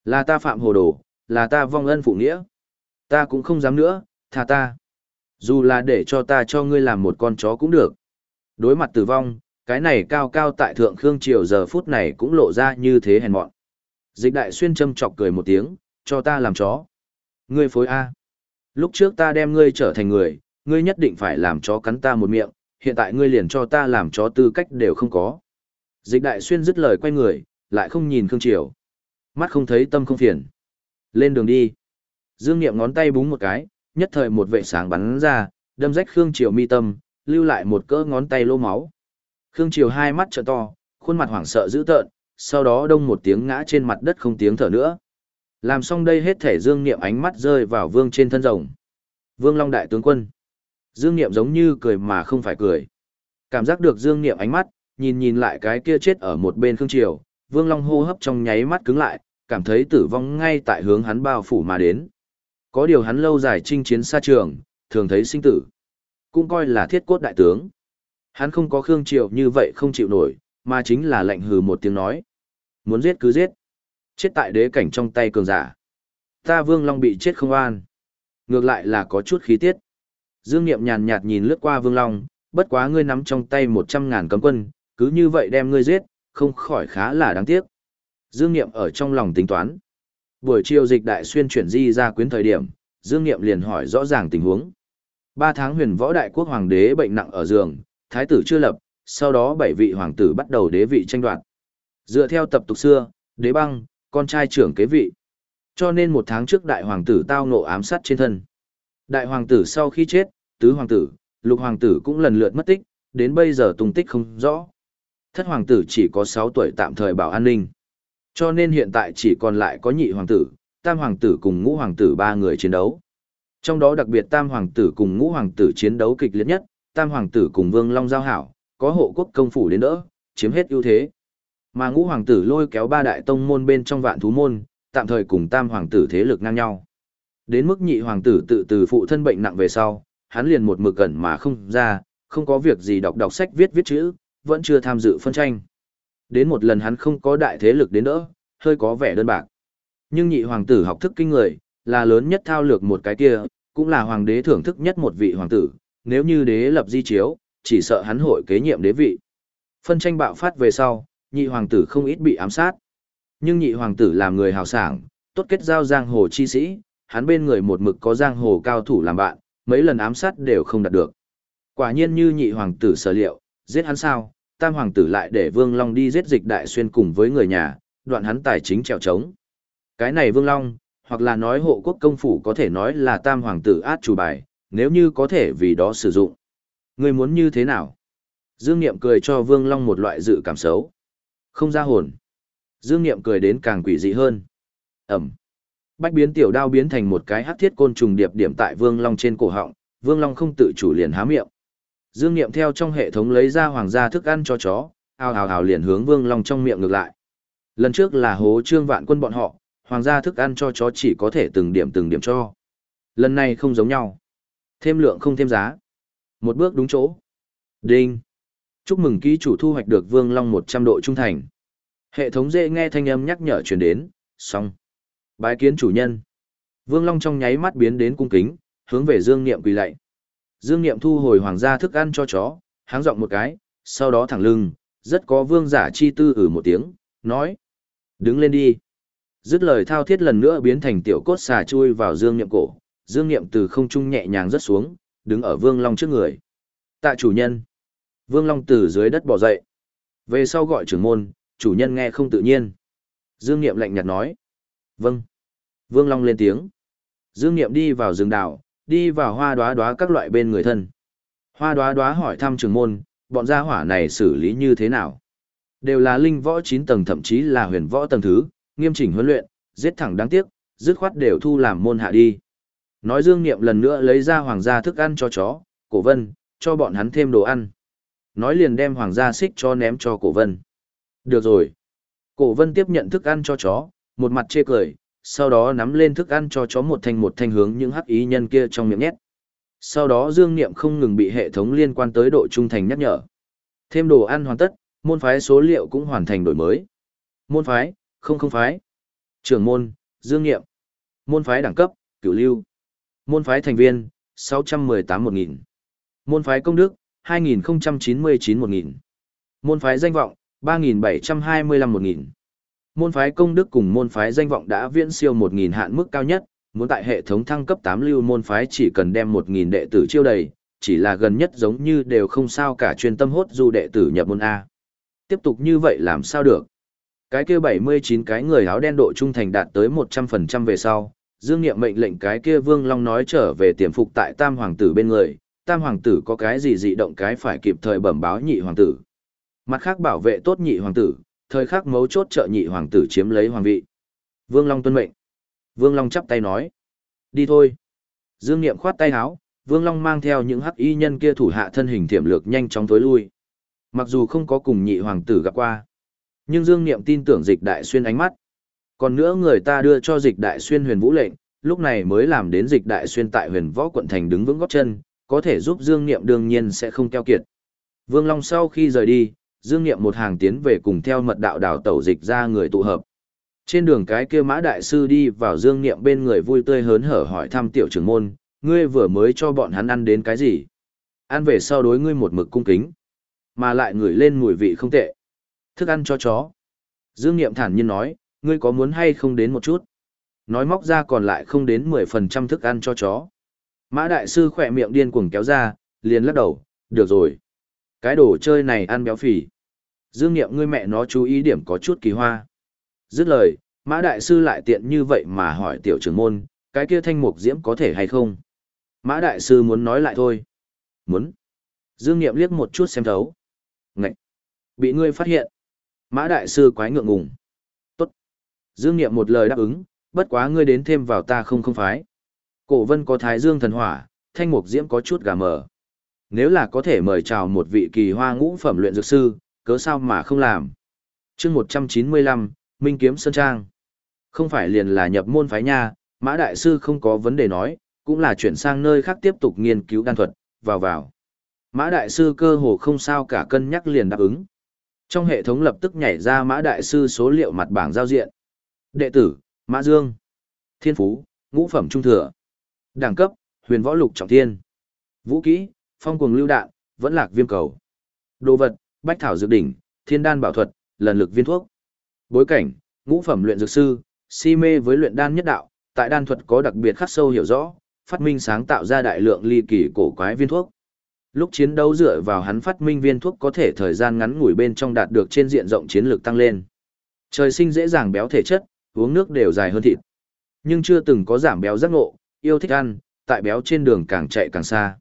Là ta phạm hồ đồ, là ta vong ân phụ nghĩa. Ta cũng không dám nữa, tha ta. Dù là để cho ta cho ngươi làm một con chó cũng được. Đối mặt tử vong, cái này cao cao tại thượng Khương Triều giờ phút này cũng lộ ra như thế hèn mọn. Dịch đại xuyên châm chọc cười một tiếng, cho ta làm chó. Ngươi phối A. Lúc trước ta đem ngươi trở thành người, ngươi nhất định phải làm chó cắn ta một miệng, hiện tại ngươi liền cho ta làm chó tư cách đều không có. Dịch đại xuyên dứt lời quay người, lại không nhìn Khương Triều. Mắt không thấy tâm không phiền. Lên đường đi. Dương Niệm ngón tay búng một cái, nhất thời một vệ sáng bắn ra, đâm rách Khương Triều mi tâm, lưu lại một cỡ ngón tay lô máu. Khương Triều hai mắt trợ to, khuôn mặt hoảng sợ dữ tợn, sau đó đông một tiếng ngã trên mặt đất không tiếng thở nữa. Làm xong đây hết thể Dương Niệm ánh mắt rơi vào vương trên thân rồng. Vương Long đại tướng quân. Dương Niệm giống như cười mà không phải cười. Cảm giác được Dương Niệm ánh mắt, nhìn nhìn lại cái kia chết ở một bên Khương Triều, Vương Long hô hấp trong nháy mắt cứng lại, cảm thấy tử vong ngay tại hướng hắn bao phủ mà đến. Có điều hắn lâu dài chinh chiến xa trường, thường thấy sinh tử. Cũng coi là thiết cốt đại tướng. Hắn không có Khương Triều như vậy không chịu nổi, mà chính là lạnh hừ một tiếng nói. Muốn giết cứ giết. Chết tại đế cảnh trong tay cường giả. Ta Vương Long bị chết không an. Ngược lại là có chút khí tiết. Dương Niệm nhàn nhạt nhìn lướt qua Vương Long, bất quá ngươi nắm trong tay một trăm ngàn cấm quân, cứ như vậy đem ngươi giết, không khỏi khá là đáng tiếc. Dương Niệm ở trong lòng tính toán. Buổi chiều dịch đại xuyên chuyển di ra quyến thời điểm, Dương Niệm liền hỏi rõ ràng tình huống. Ba tháng huyền võ đại quốc hoàng đế bệnh nặng ở giường, thái tử chưa lập, sau đó bảy vị hoàng tử bắt đầu đế vị tranh đoạt. Dựa theo tập tục xưa, đế băng, con trai trưởng kế vị. Cho nên một tháng trước đại hoàng tử tao ngộ ám sát trên thân. Đại hoàng tử sau khi chết, tứ hoàng tử, lục hoàng tử cũng lần lượt mất tích, đến bây giờ tung tích không rõ. Thất hoàng tử chỉ có 6 tuổi tạm thời bảo an ninh. Cho nên hiện tại chỉ còn lại có nhị hoàng tử, tam hoàng tử cùng ngũ hoàng tử ba người chiến đấu. Trong đó đặc biệt tam hoàng tử cùng ngũ hoàng tử chiến đấu kịch liệt nhất, tam hoàng tử cùng vương long giao hảo, có hộ quốc công phủ đến đỡ, chiếm hết ưu thế. Mà ngũ hoàng tử lôi kéo ba đại tông môn bên trong vạn thú môn, tạm thời cùng tam hoàng tử thế lực ngang nhau. Đến mức nhị hoàng tử tự từ phụ thân bệnh nặng về sau, hắn liền một mực gần mà không ra, không có việc gì đọc đọc sách viết viết chữ, vẫn chưa tham dự phân tranh. Đến một lần hắn không có đại thế lực đến đỡ, hơi có vẻ đơn bạc. Nhưng nhị hoàng tử học thức kinh người, là lớn nhất thao lược một cái kia, cũng là hoàng đế thưởng thức nhất một vị hoàng tử, nếu như đế lập di chiếu, chỉ sợ hắn hội kế nhiệm đế vị. Phân tranh bạo phát về sau, nhị hoàng tử không ít bị ám sát. Nhưng nhị hoàng tử làm người hào sảng, tốt kết giao giang hồ chi sĩ, hắn bên người một mực có giang hồ cao thủ làm bạn, mấy lần ám sát đều không đạt được. Quả nhiên như nhị hoàng tử sở liệu, giết hắn sao, tam hoàng tử lại để Vương Long đi giết dịch đại xuyên cùng với người nhà, đoạn hắn tài chính trèo trống. Cái này Vương Long, hoặc là nói hộ quốc công phủ có thể nói là tam hoàng tử át chủ bài, nếu như có thể vì đó sử dụng. Người muốn như thế nào? Dương Niệm cười cho Vương Long một loại dự cảm xấu. Không ra hồn. Dương Niệm cười đến càng quỷ dị hơn. Ẩm. Bách biến tiểu đao biến thành một cái hắc thiết côn trùng điệp điểm tại Vương Long trên cổ họng, Vương Long không tự chủ liền há miệng. Dương Niệm theo trong hệ thống lấy ra hoàng gia thức ăn cho chó, ào ào ào liền hướng Vương Long trong miệng ngược lại. Lần trước là hố trương vạn quân bọn họ, hoàng gia thức ăn cho chó chỉ có thể từng điểm từng điểm cho. Lần này không giống nhau. Thêm lượng không thêm giá. Một bước đúng chỗ. Đinh. Chúc mừng ký chủ thu hoạch được Vương Long 100 độ trung thành. Hệ thống dễ nghe thanh âm nhắc nhở truyền đến, xong. Bái kiến chủ nhân. Vương Long trong nháy mắt biến đến cung kính, hướng về Dương Niệm quỳ lạy. Dương Niệm thu hồi hoàng gia thức ăn cho chó, háng giọng một cái, sau đó thẳng lưng, rất có vương giả chi tư ử một tiếng, nói. Đứng lên đi. Dứt lời thao thiết lần nữa biến thành tiểu cốt xà chui vào Dương Niệm cổ, Dương Niệm từ không trung nhẹ nhàng rớt xuống, đứng ở Vương Long trước người. Tạ chủ nhân. Vương Long từ dưới đất bỏ dậy. Về sau gọi trưởng môn, chủ nhân nghe không tự nhiên. Dương Niệm lạnh nhạt nói. Vâng. Vương Long lên tiếng. Dương Niệm đi vào rừng đảo đi vào hoa đoá đoá các loại bên người thân. Hoa đoá đoá hỏi thăm trưởng môn, bọn gia hỏa này xử lý như thế nào? Đều là linh võ 9 tầng thậm chí là huyền võ tầng thứ, nghiêm chỉnh huấn luyện, giết thẳng đáng tiếc, dứt khoát đều thu làm môn hạ đi. Nói Dương Niệm lần nữa lấy ra hoàng gia thức ăn cho chó, cổ vân, cho bọn hắn thêm đồ ăn. Nói liền đem hoàng gia xích cho ném cho cổ vân. Được rồi. Cổ vân tiếp nhận thức ăn cho chó, một mặt chê cười, sau đó nắm lên thức ăn cho chó một thanh một thanh hướng những hắc ý nhân kia trong miệng nhét. Sau đó Dương Niệm không ngừng bị hệ thống liên quan tới độ trung thành nhắc nhở. Thêm đồ ăn hoàn tất, môn phái số liệu cũng hoàn thành đổi mới. Môn phái, không không phái. Trưởng môn, Dương Niệm. Môn phái đẳng cấp, cửu lưu. Môn phái thành viên, 618-1000. Môn phái công đức, 2099-1000. Môn phái danh vọng, 3725-1000. Môn phái công đức cùng môn phái danh vọng đã viễn siêu 1000 hạn mức cao nhất, muốn tại hệ thống thăng cấp 8 lưu môn phái chỉ cần đem 1000 đệ tử chiêu đầy, chỉ là gần nhất giống như đều không sao cả chuyên tâm hốt du đệ tử nhập môn A. Tiếp tục như vậy làm sao được? Cái kia 79 cái người áo đen độ trung thành đạt tới 100% về sau, Dương Nghiệm mệnh lệnh cái kia Vương Long nói trở về tiềm phục tại Tam Hoàng tử bên người, Tam Hoàng tử có cái gì dị động cái phải kịp thời bẩm báo nhị Hoàng tử. Mặt khác bảo vệ tốt nhị Hoàng tử, thời khắc mấu chốt trợ nhị Hoàng tử chiếm lấy Hoàng vị. Vương Long tuân mệnh. Vương Long chắp tay nói. Đi thôi. Dương niệm khoát tay áo, Vương Long mang theo những hắc y nhân kia thủ hạ thân hình tiềm lược nhanh chóng tối lui. Mặc dù không có cùng nhị hoàng tử gặp qua, nhưng Dương Niệm tin tưởng dịch đại xuyên ánh mắt. Còn nữa người ta đưa cho dịch đại xuyên huyền vũ lệnh, lúc này mới làm đến dịch đại xuyên tại huyền võ quận thành đứng vững góp chân, có thể giúp Dương Niệm đương nhiên sẽ không keo kiệt. Vương Long sau khi rời đi, Dương Niệm một hàng tiến về cùng theo mật đạo đảo tẩu dịch ra người tụ hợp. Trên đường cái kia mã đại sư đi vào Dương Niệm bên người vui tươi hớn hở hỏi thăm tiểu trưởng môn, ngươi vừa mới cho bọn hắn ăn đến cái gì? Ăn về sau đối ngươi một mực cung kính, mà lại ngửi lên mùi vị không tệ. Thức ăn cho chó. Dương Niệm thản nhiên nói, ngươi có muốn hay không đến một chút? Nói móc ra còn lại không đến 10% thức ăn cho chó. Mã đại sư khỏe miệng điên cuồng kéo ra, liền lắc đầu, được rồi. Cái đồ chơi này ăn béo phì. Dương Niệm ngươi mẹ nó chú ý điểm có chút kỳ hoa. Dứt lời, Mã đại sư lại tiện như vậy mà hỏi tiểu trưởng môn, cái kia thanh mục diễm có thể hay không? Mã đại sư muốn nói lại thôi. Muốn. Dương Niệm liếc một chút xem thấu. Ngậy. Bị ngươi phát hiện. Mã đại sư quái ngượng ngùng. Tốt. Dương Niệm một lời đáp ứng, bất quá ngươi đến thêm vào ta không không phái. Cổ vân có thái dương thần hỏa, thanh mục diễm có chút gà mờ. Nếu là có thể mời chào một vị kỳ hoa ngũ phẩm luyện dược sư, cớ sao mà không làm. chương 195, Minh Kiếm Sơn Trang. Không phải liền là nhập môn phái nha, Mã Đại Sư không có vấn đề nói, cũng là chuyển sang nơi khác tiếp tục nghiên cứu đan thuật, vào vào. Mã Đại Sư cơ hồ không sao cả cân nhắc liền đáp ứng. Trong hệ thống lập tức nhảy ra Mã Đại Sư số liệu mặt bảng giao diện. Đệ tử, Mã Dương. Thiên Phú, ngũ phẩm trung thừa. Đẳng cấp, huyền võ lục trọng thiên. Vũ kỹ, phong cuồng lưu đạn, vẫn lạc viêm cầu. Đồ vật, bách thảo dược đỉnh, thiên đan bảo thuật, lần lực viên thuốc. Bối cảnh, ngũ phẩm luyện dược sư, si mê với luyện đan nhất đạo, tại đan thuật có đặc biệt khắc sâu hiểu rõ, phát minh sáng tạo ra đại lượng ly kỳ cổ quái viên thuốc. Lúc chiến đấu dựa vào hắn phát minh viên thuốc có thể thời gian ngắn ngủi bên trong đạt được trên diện rộng chiến lược tăng lên. Trời sinh dễ dàng béo thể chất, uống nước đều dài hơn thịt. Nhưng chưa từng có giảm béo giác ngộ, yêu thích ăn, tại béo trên đường càng chạy càng xa.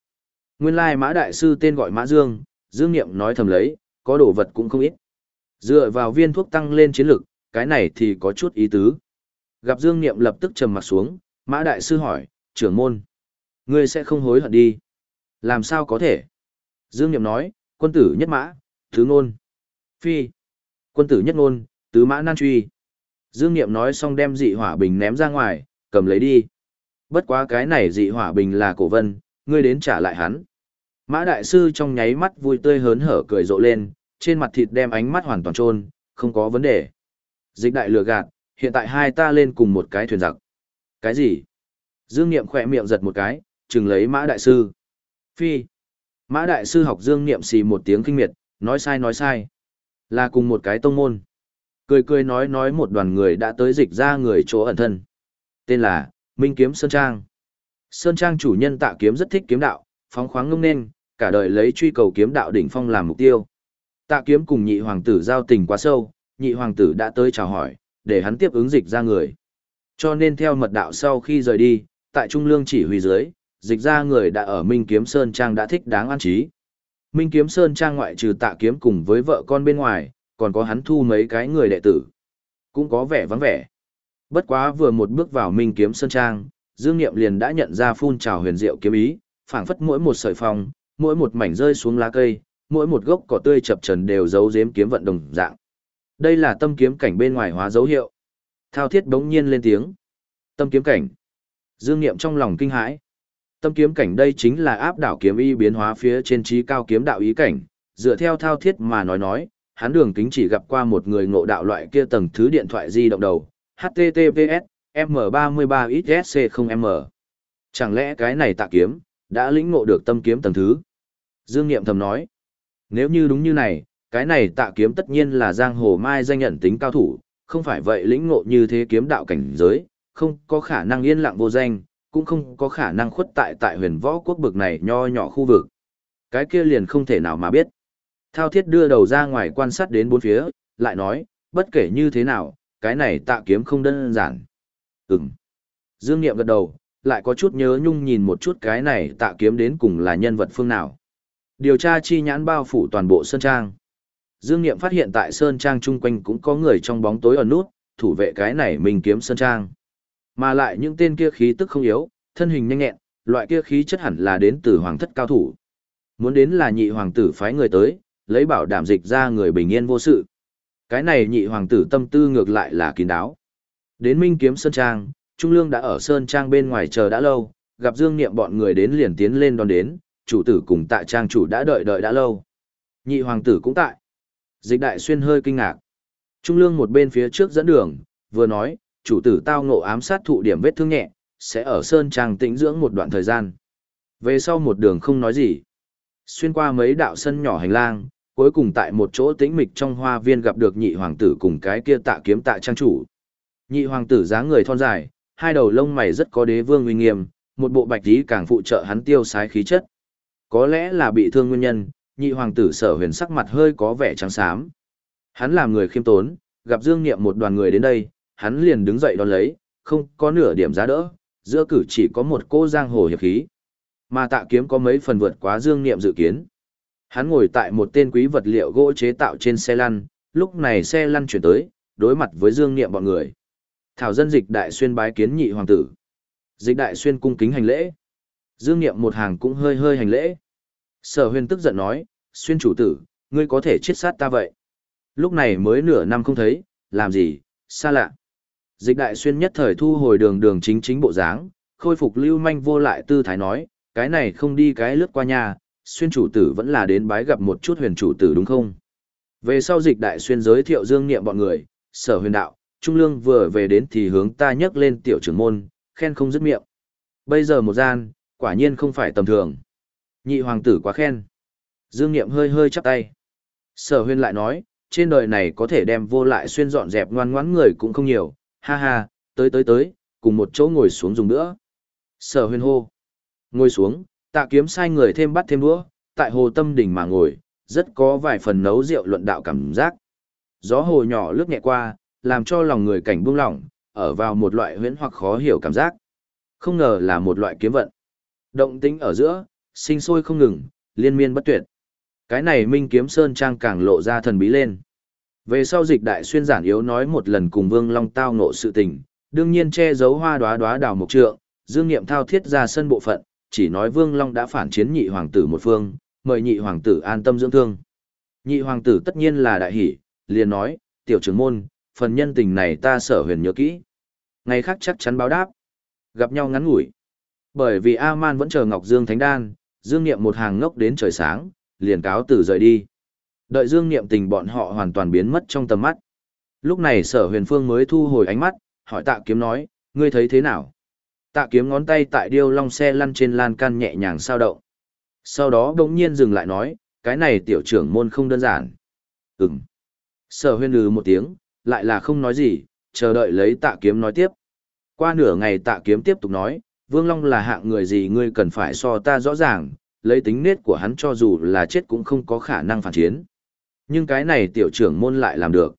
Nguyên lai mã đại sư tên gọi mã dương, dương nghiệm nói thầm lấy, có đồ vật cũng không ít. Dựa vào viên thuốc tăng lên chiến lực, cái này thì có chút ý tứ. Gặp Dương Niệm lập tức trầm mặt xuống, Mã Đại Sư hỏi, trưởng môn, ngươi sẽ không hối hận đi. Làm sao có thể? Dương Niệm nói, quân tử nhất mã, thứ ngôn. Phi. Quân tử nhất ngôn, tứ mã nan truy. Dương Niệm nói xong đem dị hỏa bình ném ra ngoài, cầm lấy đi. Bất quá cái này dị hỏa bình là cổ vân, ngươi đến trả lại hắn. Mã Đại Sư trong nháy mắt vui tươi hớn hở cười rộ lên, trên mặt thịt đem ánh mắt hoàn toàn trôn, không có vấn đề. Dịch đại lừa gạt, hiện tại hai ta lên cùng một cái thuyền giặc. Cái gì? Dương Niệm khỏe miệng giật một cái, chừng lấy Mã Đại Sư. Phi. Mã Đại Sư học Dương Niệm xì một tiếng kinh miệt, nói sai nói sai. Là cùng một cái tông môn. Cười cười nói nói một đoàn người đã tới dịch ra người chỗ ẩn thân. Tên là, Minh Kiếm Sơn Trang. Sơn Trang chủ nhân tạ kiếm rất thích kiếm đạo, phóng khoáng ngông nên, cả đời lấy truy cầu kiếm đạo đỉnh phong làm mục tiêu. Tạ kiếm cùng nhị hoàng tử giao tình quá sâu, nhị hoàng tử đã tới chào hỏi, để hắn tiếp ứng dịch ra người. Cho nên theo mật đạo sau khi rời đi, tại Trung Lương chỉ huy dưới, dịch ra người đã ở Minh Kiếm Sơn Trang đã thích đáng an trí. Minh Kiếm Sơn Trang ngoại trừ tạ kiếm cùng với vợ con bên ngoài, còn có hắn thu mấy cái người đệ tử. Cũng có vẻ vắng vẻ. Bất quá vừa một bước vào Minh Kiếm Sơn Trang, Dương Niệm liền đã nhận ra phun trào huyền diệu kiếm ý, phảng phất mỗi một sợi phong, mỗi một mảnh rơi xuống lá cây, mỗi một gốc cỏ tươi chập trần đều giấu giếm kiếm vận đồng dạng. Đây là tâm kiếm cảnh bên ngoài hóa dấu hiệu. Thao thiết bỗng nhiên lên tiếng. Tâm kiếm cảnh. Dương Niệm trong lòng kinh hãi. Tâm kiếm cảnh đây chính là áp đảo kiếm y biến hóa phía trên trí cao kiếm đạo ý cảnh, dựa theo thao thiết mà nói nói, hắn đường kính chỉ gặp qua một người ngộ đạo loại kia tầng thứ điện thoại di động đầu, HTTPS, M33XSC0M. Chẳng lẽ cái này tạ kiếm, đã lĩnh ngộ được tâm kiếm tầng thứ? Dương Niệm thầm nói, nếu như đúng như này, cái này tạ kiếm tất nhiên là giang hồ mai danh nhận tính cao thủ, không phải vậy lĩnh ngộ như thế kiếm đạo cảnh giới, không có khả năng yên lặng vô danh, cũng không có khả năng khuất tại tại huyền võ quốc bực này nho nhỏ khu vực. Cái kia liền không thể nào mà biết. Thao thiết đưa đầu ra ngoài quan sát đến bốn phía, lại nói, bất kể như thế nào, cái này tạ kiếm không đơn giản. Ừm. Dương Niệm gật đầu, lại có chút nhớ nhung nhìn một chút cái này tạ kiếm đến cùng là nhân vật phương nào. Điều tra chi nhãn bao phủ toàn bộ Sơn Trang. Dương Niệm phát hiện tại Sơn Trang chung quanh cũng có người trong bóng tối ở nút, thủ vệ cái này mình kiếm Sơn Trang. Mà lại những tên kia khí tức không yếu, thân hình nhanh nhẹn, loại kia khí chất hẳn là đến từ hoàng thất cao thủ. Muốn đến là nhị hoàng tử phái người tới, lấy bảo đảm dịch ra người bình yên vô sự. Cái này nhị hoàng tử tâm tư ngược lại là kín đáo. Đến Minh Kiếm Sơn Trang, Trung Lương đã ở Sơn Trang bên ngoài chờ đã lâu, gặp Dương Niệm bọn người đến liền tiến lên đón đến, chủ tử cùng Tạ trang chủ đã đợi đợi đã lâu. Nhị hoàng tử cũng tại. Dịch đại xuyên hơi kinh ngạc. Trung Lương một bên phía trước dẫn đường, vừa nói, chủ tử tao ngộ ám sát thụ điểm vết thương nhẹ, sẽ ở Sơn Trang tĩnh dưỡng một đoạn thời gian. Về sau một đường không nói gì. Xuyên qua mấy đạo sân nhỏ hành lang, cuối cùng tại một chỗ tĩnh mịch trong hoa viên gặp được nhị hoàng tử cùng cái kia tạ kiếm tạ trang chủ. Nhị hoàng tử dáng người thon dài, hai đầu lông mày rất có đế vương uy nghiêm, một bộ bạch tí càng phụ trợ hắn tiêu sái khí chất. Có lẽ là bị thương nguyên nhân, nhị hoàng tử sở huyền sắc mặt hơi có vẻ trắng xám. Hắn làm người khiêm tốn, gặp Dương Niệm một đoàn người đến đây, hắn liền đứng dậy đón lấy, không có nửa điểm giá đỡ, giữa cử chỉ có một cô giang hồ hiệp khí. Mà tạ kiếm có mấy phần vượt quá Dương Niệm dự kiến. Hắn ngồi tại một tên quý vật liệu gỗ chế tạo trên xe lăn, lúc này xe lăn chuyển tới, đối mặt với Dương Niệm bọn người. Thảo dân dịch đại xuyên bái kiến nhị hoàng tử. Dịch đại xuyên cung kính hành lễ. Dương Niệm một hàng cũng hơi hơi hành lễ. Sở huyền tức giận nói, xuyên chủ tử, ngươi có thể chết sát ta vậy. Lúc này mới nửa năm không thấy, làm gì, xa lạ. Dịch đại xuyên nhất thời thu hồi đường đường chính chính bộ dáng, khôi phục lưu manh vô lại tư thái nói, cái này không đi cái lướt qua nhà, xuyên chủ tử vẫn là đến bái gặp một chút huyền chủ tử đúng không? Về sau dịch đại xuyên giới thiệu dương niệm bọn người, sở huyền đạo, Trung Lương vừa về đến thì hướng ta nhấc lên tiểu trưởng môn, khen không dứt miệng. Bây giờ một gian, quả nhiên không phải tầm thường. Nhị hoàng tử quá khen. Dương Niệm hơi hơi chắp tay. Sở huyên lại nói, trên đời này có thể đem vô lại xuyên dọn dẹp ngoan ngoãn người cũng không nhiều, ha ha, tới tới tới, cùng một chỗ ngồi xuống dùng nữa. Sở huyên hô. Ngồi xuống, tạ kiếm sai người thêm bắt thêm đũa, tại hồ tâm đỉnh mà ngồi, rất có vài phần nấu rượu luận đạo cảm giác. Gió hồ nhỏ lướt nhẹ qua, làm cho lòng người cảnh buông lỏng, ở vào một loại huyễn hoặc khó hiểu cảm giác. Không ngờ là một loại kiếm vận. Động tĩnh ở giữa, sinh sôi không ngừng, liên miên bất tuyệt. Cái này Minh Kiếm Sơn Trang càng lộ ra thần bí lên. Về sau dịch đại xuyên giản yếu nói một lần cùng Vương Long tao ngộ sự tình, đương nhiên che giấu hoa đóa đóa đào mục trượng, dương nghiệm thao thiết ra sân bộ phận, chỉ nói Vương Long đã phản chiến nhị hoàng tử một phương, mời nhị hoàng tử an tâm dưỡng thương. Nhị hoàng tử tất nhiên là đại hỷ, liền nói, tiểu trưởng môn, phần nhân tình này ta sở huyền nhớ kỹ. Ngày khác chắc chắn báo đáp. Gặp nhau ngắn ngủi. Bởi vì A-man vẫn chờ Ngọc Dương Thánh Đan, Dương Niệm một hàng ngốc đến trời sáng, liền cáo từ rời đi. Đợi Dương Niệm tình bọn họ hoàn toàn biến mất trong tầm mắt. Lúc này sở huyền phương mới thu hồi ánh mắt, hỏi tạ kiếm nói, ngươi thấy thế nào? Tạ kiếm ngón tay tại điêu long xe lăn trên lan can nhẹ nhàng sao động. Sau đó đống nhiên dừng lại nói, cái này tiểu trưởng môn không đơn giản. Ừm. Sở huyền lừ một tiếng, lại là không nói gì, chờ đợi lấy tạ kiếm nói tiếp. Qua nửa ngày tạ kiếm tiếp tục nói, Vương Long là hạng người gì ngươi cần phải so ta rõ ràng, lấy tính nết của hắn cho dù là chết cũng không có khả năng phản chiến. Nhưng cái này tiểu trưởng môn lại làm được.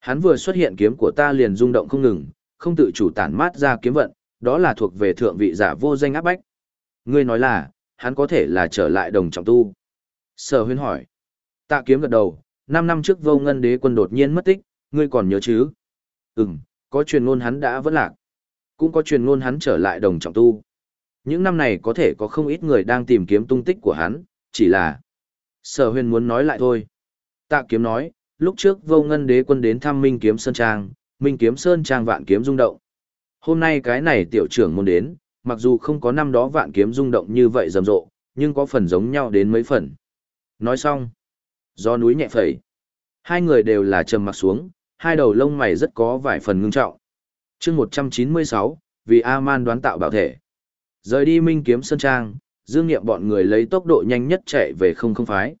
Hắn vừa xuất hiện kiếm của ta liền rung động không ngừng, không tự chủ tản mát ra kiếm vận, đó là thuộc về thượng vị giả vô danh áp bách. Ngươi nói là, hắn có thể là trở lại đồng trọng tu. Sở huyên hỏi. Tạ kiếm gật đầu, 5 năm trước vô ngân đế quân đột nhiên mất tích, ngươi còn nhớ chứ? Ừm, có truyền ngôn hắn đã vẫn lạc. Cũng có truyền ngôn hắn trở lại đồng trọng tu. Những năm này có thể có không ít người đang tìm kiếm tung tích của hắn, chỉ là... Sở huyền muốn nói lại thôi. Tạ kiếm nói, lúc trước vô ngân đế quân đến thăm Minh Kiếm Sơn Trang, Minh Kiếm Sơn Trang vạn kiếm rung động. Hôm nay cái này tiểu trưởng muốn đến, mặc dù không có năm đó vạn kiếm rung động như vậy rầm rộ, nhưng có phần giống nhau đến mấy phần. Nói xong, do núi nhẹ phẩy. Hai người đều là trầm mặc xuống, hai đầu lông mày rất có vài phần ngưng trọng chương 196, vì A-man đoán tạo bảo thể. Rời đi Minh Kiếm Sơn Trang, dương nghiệm bọn người lấy tốc độ nhanh nhất chạy về không không phái.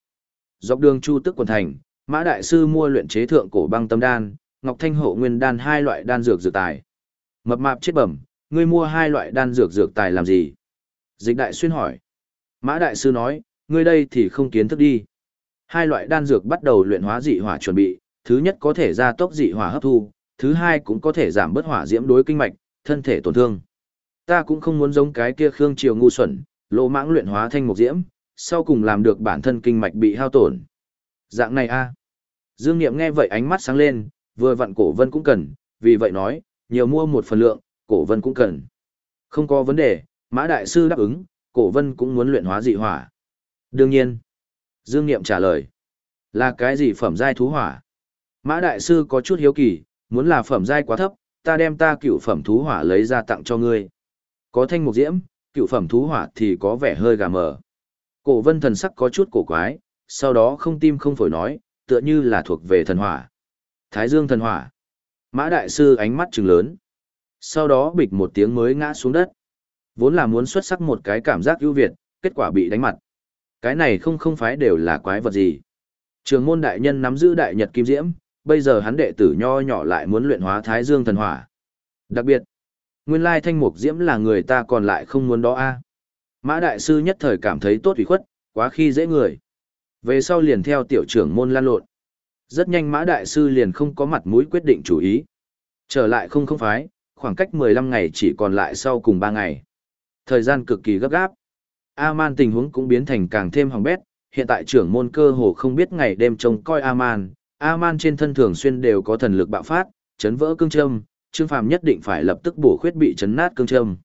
Dọc đường Chu Tức quần thành, Mã Đại Sư mua luyện chế thượng cổ băng tâm đan, Ngọc Thanh Hậu Nguyên đan hai loại đan dược dược tài. Mập mạp chết bẩm, ngươi mua hai loại đan dược dược tài làm gì? Dịch Đại Xuyên hỏi. Mã Đại Sư nói, ngươi đây thì không kiến thức đi. Hai loại đan dược bắt đầu luyện hóa dị hỏa chuẩn bị, thứ nhất có thể gia tốc dị hỏa hấp thu, thứ hai cũng có thể giảm bớt hỏa diễm đối kinh mạch, thân thể tổn thương. Ta cũng không muốn giống cái kia Khương Triều ngu xuẩn, lỗ mãng luyện hóa thanh mục diễm, sau cùng làm được bản thân kinh mạch bị hao tổn. Dạng này a. Dương Niệm nghe vậy ánh mắt sáng lên, vừa vặn cổ vân cũng cần, vì vậy nói, nhiều mua một phần lượng, cổ vân cũng cần. Không có vấn đề, Mã Đại Sư đáp ứng, cổ vân cũng muốn luyện hóa dị hỏa. Đương nhiên. Dương Niệm trả lời. Là cái gì phẩm giai thú hỏa? Mã Đại Sư có chút hiếu kỳ, muốn là phẩm giai quá thấp, ta đem ta cựu phẩm thú hỏa lấy ra tặng cho ngươi. Có thanh mục diễm, cựu phẩm thú hỏa thì có vẻ hơi gà mờ. Cổ vân thần sắc có chút cổ quái, sau đó không tim không phổi nói, tựa như là thuộc về thần hỏa. Thái dương thần hỏa. Mã đại sư ánh mắt trừng lớn. Sau đó bịch một tiếng mới ngã xuống đất. Vốn là muốn xuất sắc một cái cảm giác ưu việt, kết quả bị đánh mặt. Cái này không không phải đều là quái vật gì. Trường môn đại nhân nắm giữ đại nhật kim diễm, bây giờ hắn đệ tử nho nhỏ lại muốn luyện hóa thái dương thần hỏa. Đặc biệt, nguyên lai thanh mục diễm là người ta còn lại không muốn đó a. Mã đại sư nhất thời cảm thấy tốt ủy khuất, quá khi dễ người. Về sau liền theo tiểu trưởng môn lan lộn. Rất nhanh mã đại sư liền không có mặt mũi quyết định chủ ý. Trở lại không không phái, khoảng cách 15 ngày chỉ còn lại sau cùng 3 ngày. Thời gian cực kỳ gấp gáp. A-man tình huống cũng biến thành càng thêm hỏng bét, hiện tại trưởng môn cơ hồ không biết ngày đêm trông coi A-man. A-man trên thân thường xuyên đều có thần lực bạo phát, chấn vỡ cương châm, Trương Phàm nhất định phải lập tức bổ khuyết bị chấn nát cương châm.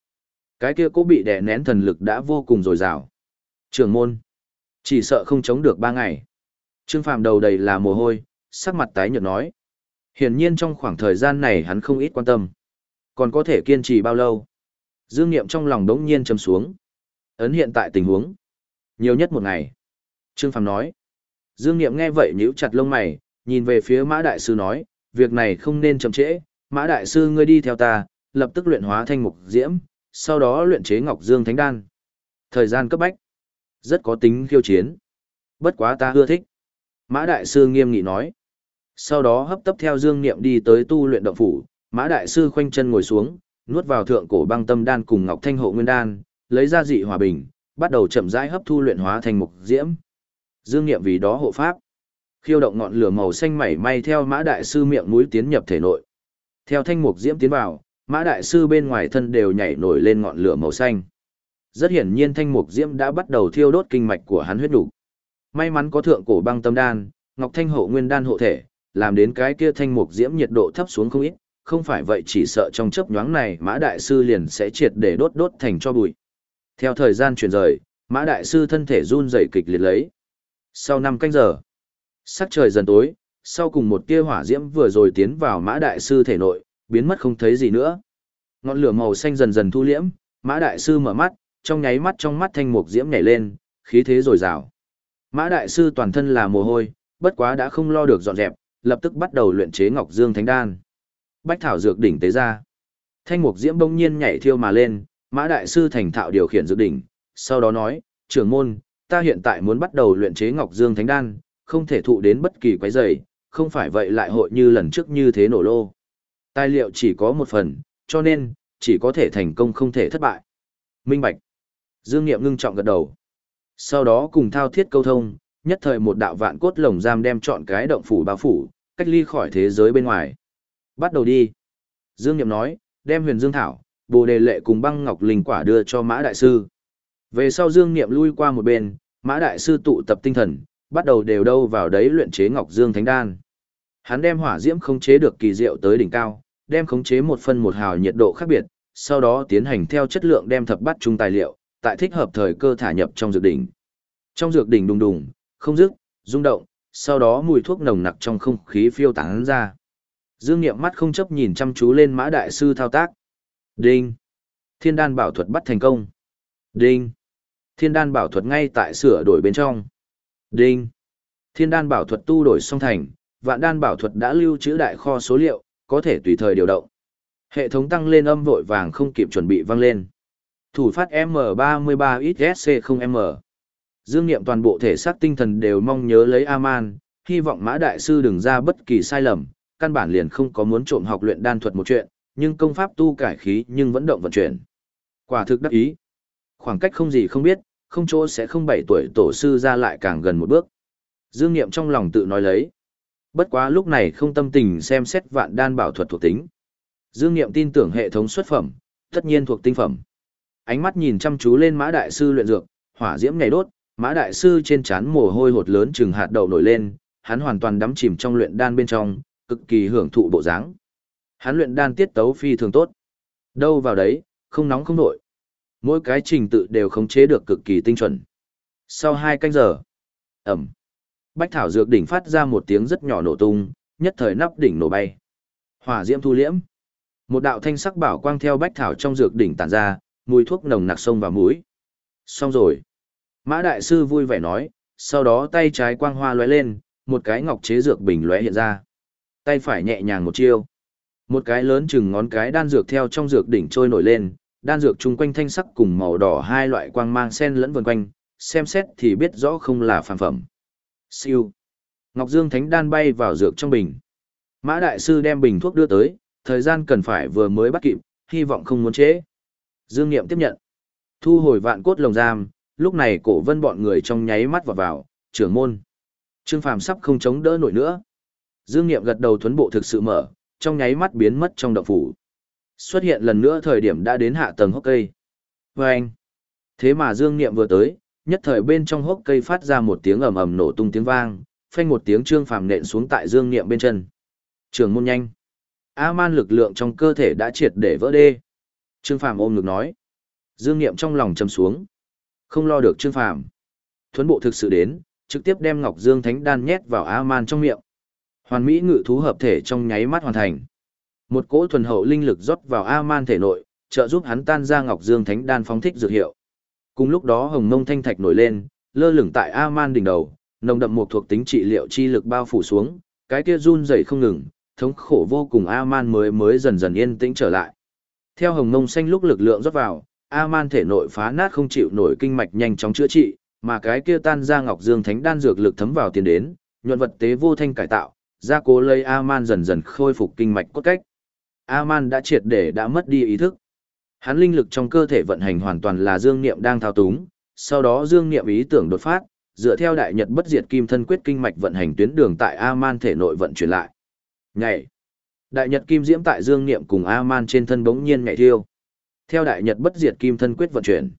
Cái kia cố bị đè nén thần lực đã vô cùng dồi dào. Trưởng môn, chỉ sợ không chống được ba ngày. Trương Phàm đầu đầy là mồ hôi, sắc mặt tái nhợt nói. Hiển nhiên trong khoảng thời gian này hắn không ít quan tâm. Còn có thể kiên trì bao lâu? Dương Niệm trong lòng đống nhiên trầm xuống. Ấn hiện tại tình huống. Nhiều nhất một ngày. Trương Phàm nói. Dương Niệm nghe vậy nhíu chặt lông mày, nhìn về phía Mã Đại Sư nói, việc này không nên chậm trễ. Mã Đại Sư ngươi đi theo ta, lập tức luyện hóa thanh mục diễm, sau đó luyện chế Ngọc Dương Thánh Đan. Thời gian cấp bách, rất có tính khiêu chiến. Bất quá ta ưa thích. Mã Đại Sư nghiêm nghị nói. Sau đó hấp tấp theo Dương Niệm đi tới tu luyện động phủ, Mã Đại Sư khoanh chân ngồi xuống, nuốt vào thượng cổ băng tâm đan cùng Ngọc Thanh Hộ Nguyên Đan, lấy ra dị hòa bình, bắt đầu chậm rãi hấp thu luyện hóa thành mục diễm. Dương Niệm vì đó hộ pháp. Khiêu động ngọn lửa màu xanh mảy may theo Mã Đại Sư miệng mũi tiến nhập thể nội. Theo thanh mục diễm tiến vào, Mã Đại Sư bên ngoài thân đều nhảy nổi lên ngọn lửa màu xanh. Rất hiển nhiên thanh mục diễm đã bắt đầu thiêu đốt kinh mạch của hắn huyết đủ. May mắn có thượng cổ băng tâm đan, ngọc thanh hộ nguyên đan hộ thể, làm đến cái kia thanh mục diễm nhiệt độ thấp xuống không ít, không phải vậy chỉ sợ trong chớp nhoáng này Mã Đại Sư liền sẽ triệt để đốt đốt thành cho bụi. Theo thời gian chuyển rời, Mã Đại Sư thân thể run rẩy kịch liệt lấy. Sau năm canh giờ, sắc trời dần tối, sau cùng một tia hỏa diễm vừa rồi tiến vào Mã Đại Sư thể nội, biến mất không thấy gì nữa. Ngọn lửa màu xanh dần dần thu liễm, Mã Đại Sư mở mắt, trong nháy mắt trong mắt thanh mục diễm nhảy lên, khí thế dồi rào. Mã Đại Sư toàn thân là mồ hôi, bất quá đã không lo được dọn dẹp, lập tức bắt đầu luyện chế Ngọc Dương Thánh Đan. Bách thảo dược đỉnh tế ra. Thanh mục diễm bỗng nhiên nhảy thiêu mà lên, Mã Đại Sư thành thạo điều khiển dược đỉnh, sau đó nói, trưởng môn, ta hiện tại muốn bắt đầu luyện chế Ngọc Dương Thánh Đan, không thể thụ đến bất kỳ quái dày, không phải vậy lại hội như lần trước như thế nổ lô. Tài liệu chỉ có một phần, cho nên, chỉ có thể thành công không thể thất bại. Minh Bạch. Dương Niệm ngưng trọng gật đầu. Sau đó cùng thao thiết câu thông, nhất thời một đạo vạn cốt lồng giam đem chọn cái động phủ bao phủ, cách ly khỏi thế giới bên ngoài. Bắt đầu đi. Dương Niệm nói, đem huyền dương thảo, bồ đề lệ cùng băng ngọc linh quả đưa cho Mã Đại Sư. Về sau Dương Niệm lui qua một bên, Mã Đại Sư tụ tập tinh thần, bắt đầu đều đâu vào đấy luyện chế Ngọc Dương Thánh Đan. Hắn đem hỏa diễm khống chế được kỳ diệu tới đỉnh cao, đem khống chế một phân một hào nhiệt độ khác biệt, sau đó tiến hành theo chất lượng đem thập bắt chung tài liệu, tại thích hợp thời cơ thả nhập trong dược đỉnh. Trong dược đỉnh đùng đùng, không dứt, rung động, sau đó mùi thuốc nồng nặc trong không khí phiêu tán ra. Dương nghiệm mắt không chấp nhìn chăm chú lên Mã đại sư thao tác. Đinh. Thiên đan bảo thuật bắt thành công. Đinh. Thiên đan bảo thuật ngay tại sửa đổi bên trong. Đinh. Thiên đan bảo thuật tu đổi xong thành, vạn đan bảo thuật đã lưu trữ đại kho số liệu, có thể tùy thời điều động. Hệ thống tăng lên âm vội vàng không kịp chuẩn bị vang lên. Thủ phát M33XSC0M. Dương Niệm toàn bộ thể xác tinh thần đều mong nhớ lấy Aman, hy vọng Mã Đại Sư đừng ra bất kỳ sai lầm, căn bản liền không có muốn trộm học luyện đan thuật một chuyện, nhưng công pháp tu cải khí nhưng vẫn động vận chuyển. Quả thực đắc ý. Khoảng cách không gì không biết, không chỗ sẽ không bảy tuổi tổ sư ra lại càng gần một bước. Dương Niệm trong lòng tự nói lấy. Bất quá lúc này không tâm tình xem xét vạn đan bảo thuật thuộc tính. Dương Niệm tin tưởng hệ thống xuất phẩm, tất nhiên thuộc tinh phẩm. Ánh mắt nhìn chăm chú lên Mã Đại Sư luyện dược, hỏa diễm ngày đốt, Mã Đại Sư trên trán mồ hôi hột lớn chừng hạt đậu nổi lên, hắn hoàn toàn đắm chìm trong luyện đan bên trong, cực kỳ hưởng thụ bộ dáng. Hắn luyện đan tiết tấu phi thường tốt. Đâu vào đấy, không nóng không nổi. Mỗi cái trình tự đều khống chế được cực kỳ tinh chuẩn. Sau hai canh giờ, ẩm, bách thảo dược đỉnh phát ra một tiếng rất nhỏ nổ tung, nhất thời nắp đỉnh nổ bay. Hỏa diễm thu liễm. Một đạo thanh sắc bảo quang theo bách thảo trong dược đỉnh tản ra, mùi thuốc nồng nặc sông vào mũi. Xong rồi. Mã đại sư vui vẻ nói, sau đó tay trái quang hoa lóe lên, một cái ngọc chế dược bình lóe hiện ra. Tay phải nhẹ nhàng một chiêu. Một cái lớn chừng ngón cái đan dược theo trong dược đỉnh trôi nổi lên, đan dược chung quanh thanh sắc cùng màu đỏ hai loại quang mang sen lẫn vần quanh, xem xét thì biết rõ không là phàm phẩm. Siêu. Ngọc Dương Thánh đan bay vào dược trong bình. Mã đại sư đem bình thuốc đưa tới, thời gian cần phải vừa mới bắt kịp, hy vọng không muốn trễ. Dương Nghiệm tiếp nhận. Thu hồi vạn cốt lồng giam, lúc này cổ vân bọn người trong nháy mắt vào vào, trưởng môn. Trương Phàm sắp không chống đỡ nổi nữa. Dương Nghiệm gật đầu thuấn bộ thực sự mở, trong nháy mắt biến mất trong động phủ. Xuất hiện lần nữa thời điểm đã đến hạ tầng hốc cây. Và anh. Thế mà Dương Niệm vừa tới, nhất thời bên trong hốc cây phát ra một tiếng ầm ầm nổ tung tiếng vang, phanh một tiếng trương phàm nện xuống tại Dương Niệm bên chân. Trường môn nhanh. A-man lực lượng trong cơ thể đã triệt để vỡ đê. Trương Phàm ôm ngực nói. Dương Niệm trong lòng trầm xuống. Không lo được Trương Phàm. Thuấn bộ thực sự đến, trực tiếp đem Ngọc Dương Thánh Đan nhét vào A-man trong miệng. Hoàn mỹ ngự thú hợp thể trong nháy mắt hoàn thành. Một cỗ thuần hậu linh lực rót vào A-man thể nội, trợ giúp hắn tan ra Ngọc Dương Thánh Đan phóng thích dược hiệu. Cùng lúc đó hồng mông thanh thạch nổi lên, lơ lửng tại A-man đỉnh đầu, nồng đậm một thuộc tính trị liệu chi lực bao phủ xuống, cái kia run rẩy không ngừng, thống khổ vô cùng A-man mới mới dần dần yên tĩnh trở lại. Theo hồng mông xanh lúc lực lượng rót vào, A-man thể nội phá nát không chịu nổi kinh mạch nhanh chóng chữa trị, mà cái kia tan ra Ngọc Dương Thánh Đan dược lực thấm vào tiền đến, nhuận vật tế vô thanh cải tạo, gia cố lấy A-man dần dần khôi phục kinh mạch cốt cách. A-man đã triệt để đã mất đi ý thức. Hắn linh lực trong cơ thể vận hành hoàn toàn là dương niệm đang thao túng, sau đó dương niệm ý tưởng đột phát, dựa theo đại nhật bất diệt kim thân quyết kinh mạch vận hành tuyến đường tại A-man thể nội vận chuyển lại. Nhảy. Đại nhật kim diễm tại dương niệm cùng A-man trên thân bỗng nhiên nhảy thiêu. Theo đại nhật bất diệt kim thân quyết vận chuyển.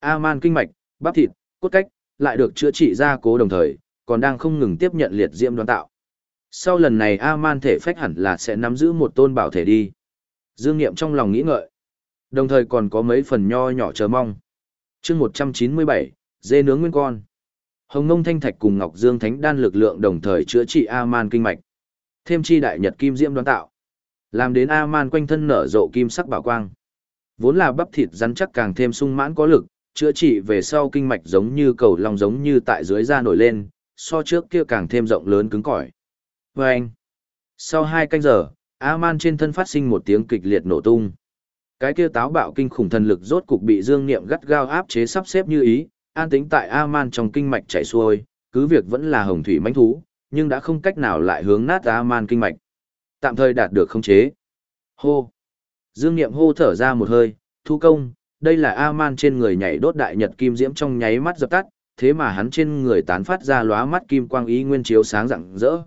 A-man kinh mạch, bắp thịt, cốt cách, lại được chữa trị ra cố đồng thời, còn đang không ngừng tiếp nhận liệt diễm đoán tạo. Sau lần này A-man thể phách hẳn là sẽ nắm giữ một tôn bảo thể đi. Dương Niệm trong lòng nghĩ ngợi. Đồng thời còn có mấy phần nho nhỏ chờ mong. chương 197, dê nướng nguyên con. Hồng Nông Thanh Thạch cùng Ngọc Dương Thánh Đan lực lượng đồng thời chữa trị A-man kinh mạch. Thêm chi đại nhật kim diễm đoán tạo. Làm đến A-man quanh thân nở rộ kim sắc bảo quang. Vốn là bắp thịt rắn chắc càng thêm sung mãn có lực, chữa trị về sau kinh mạch giống như cầu lòng giống như tại dưới da nổi lên, so trước kia càng thêm rộng lớn cứng cỏi. Và anh, sau hai canh giờ, A-man trên thân phát sinh một tiếng kịch liệt nổ tung. Cái kia táo bạo kinh khủng thần lực rốt cục bị dương niệm gắt gao áp chế sắp xếp như ý, an tính tại A-man trong kinh mạch chảy xuôi, cứ việc vẫn là hồng thủy mãnh thú, nhưng đã không cách nào lại hướng nát A-man kinh mạch. Tạm thời đạt được khống chế. Hô. Dương niệm hô thở ra một hơi, thu công, đây là A-man trên người nhảy đốt đại nhật kim diễm trong nháy mắt dập tắt, thế mà hắn trên người tán phát ra lóa mắt kim quang ý nguyên chiếu sáng rạng rỡ.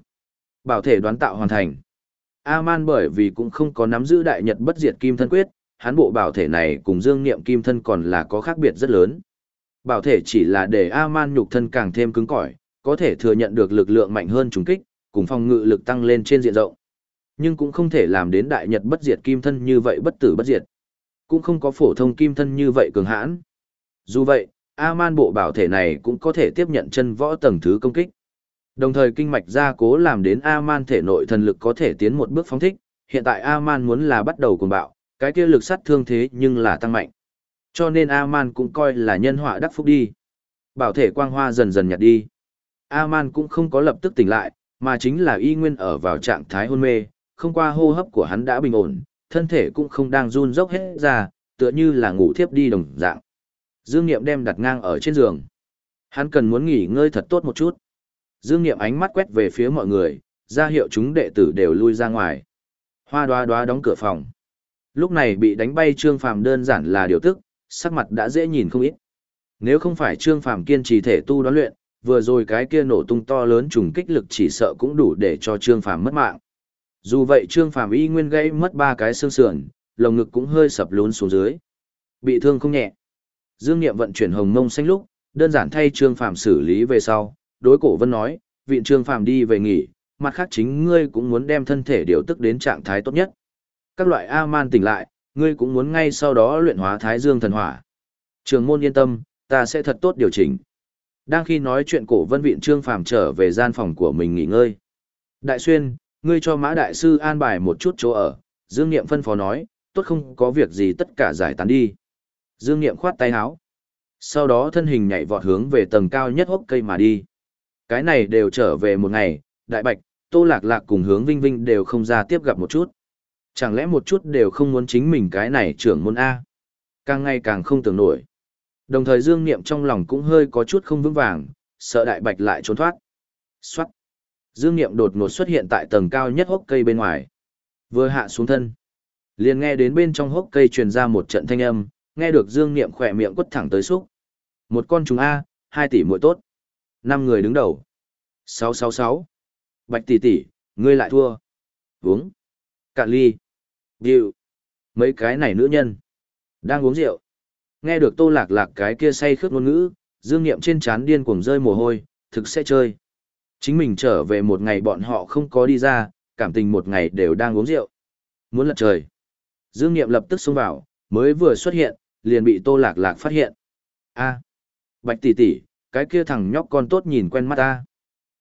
Bảo thể đoán tạo hoàn thành. A-man bởi vì cũng không có nắm giữ đại nhật bất diệt kim thân quyết, hắn bộ bảo thể này cùng dương niệm kim thân còn là có khác biệt rất lớn. Bảo thể chỉ là để A-man nhục thân càng thêm cứng cỏi, có thể thừa nhận được lực lượng mạnh hơn trùng kích, cùng phòng ngự lực tăng lên trên diện rộng. Nhưng cũng không thể làm đến đại nhật bất diệt kim thân như vậy bất tử bất diệt. Cũng không có phổ thông kim thân như vậy cường hãn. Dù vậy, A-man bộ bảo thể này cũng có thể tiếp nhận chân võ tầng thứ công kích. Đồng thời kinh mạch gia cố làm đến A-man thể nội thần lực có thể tiến một bước phóng thích, hiện tại A-man muốn là bắt đầu cùng bạo, cái kia lực sát thương thế nhưng là tăng mạnh. Cho nên A-man cũng coi là nhân họa đắc phúc đi. Bảo thể quang hoa dần dần nhạt đi. A-man cũng không có lập tức tỉnh lại, mà chính là y nguyên ở vào trạng thái hôn mê, không qua hô hấp của hắn đã bình ổn, thân thể cũng không đang run rốc hết ra, tựa như là ngủ thiếp đi đồng dạng. Dương Niệm đem đặt ngang ở trên giường. Hắn cần muốn nghỉ ngơi thật tốt một chút. Dương Niệm ánh mắt quét về phía mọi người, ra hiệu chúng đệ tử đều lui ra ngoài. Hoa đoá đoá đóng cửa phòng. Lúc này bị đánh bay Trương Phàm đơn giản là điều tức, sắc mặt đã dễ nhìn không ít. Nếu không phải Trương Phàm kiên trì thể tu đoán luyện, vừa rồi cái kia nổ tung to lớn trùng kích lực chỉ sợ cũng đủ để cho Trương Phàm mất mạng. Dù vậy Trương Phàm y nguyên gãy mất ba cái xương sườn, lồng ngực cũng hơi sập lún xuống dưới. Bị thương không nhẹ. Dương Nghiệm vận chuyển hồng mông xanh lúc, đơn giản thay Trương Phàm xử lý về sau, đối cổ vân nói, viện Trương Phàm đi về nghỉ, mặt khác chính ngươi cũng muốn đem thân thể điều tức đến trạng thái tốt nhất. Các loại A-man tỉnh lại, ngươi cũng muốn ngay sau đó luyện hóa Thái Dương thần hỏa. Trường môn yên tâm, ta sẽ thật tốt điều chỉnh. Đang khi nói chuyện cổ vân viện Trương Phàm trở về gian phòng của mình nghỉ ngơi. Đại xuyên, ngươi cho mã đại sư an bài một chút chỗ ở, Dương Niệm phân phó nói, tốt không có việc gì tất cả giải tán đi. Dương Niệm khoát tay háo Sau đó thân hình nhảy vọt hướng về tầng cao nhất hốc cây mà đi. Cái này đều trở về một ngày, đại bạch, tô lạc lạc cùng hướng vinh vinh đều không ra tiếp gặp một chút. Chẳng lẽ một chút đều không muốn chính mình cái này trưởng môn A. Càng ngày càng không tưởng nổi. Đồng thời dương niệm trong lòng cũng hơi có chút không vững vàng, sợ đại bạch lại trốn thoát. Xoát. Dương niệm đột ngột xuất hiện tại tầng cao nhất hốc cây bên ngoài. Vừa hạ xuống thân. liền nghe đến bên trong hốc cây truyền ra một trận thanh âm, nghe được dương niệm khỏe miệng quất thẳng tới xúc. Một con trùng A, hai tỷ muội tốt năm người đứng đầu. 666. Bạch tỷ tỷ, ngươi lại thua. Uống. Cạn ly. Điều. Mấy cái này nữ nhân. Đang uống rượu. Nghe được tô lạc lạc cái kia say khướt ngôn ngữ, dương nghiệm trên trán điên cuồng rơi mồ hôi, thực sẽ chơi. Chính mình trở về một ngày bọn họ không có đi ra, cảm tình một ngày đều đang uống rượu. Muốn lật trời. Dương nghiệm lập tức xông vào, mới vừa xuất hiện, liền bị tô lạc lạc phát hiện. a bạch tỷ tỷ, cái kia thằng nhóc con tốt nhìn quen mắt ta.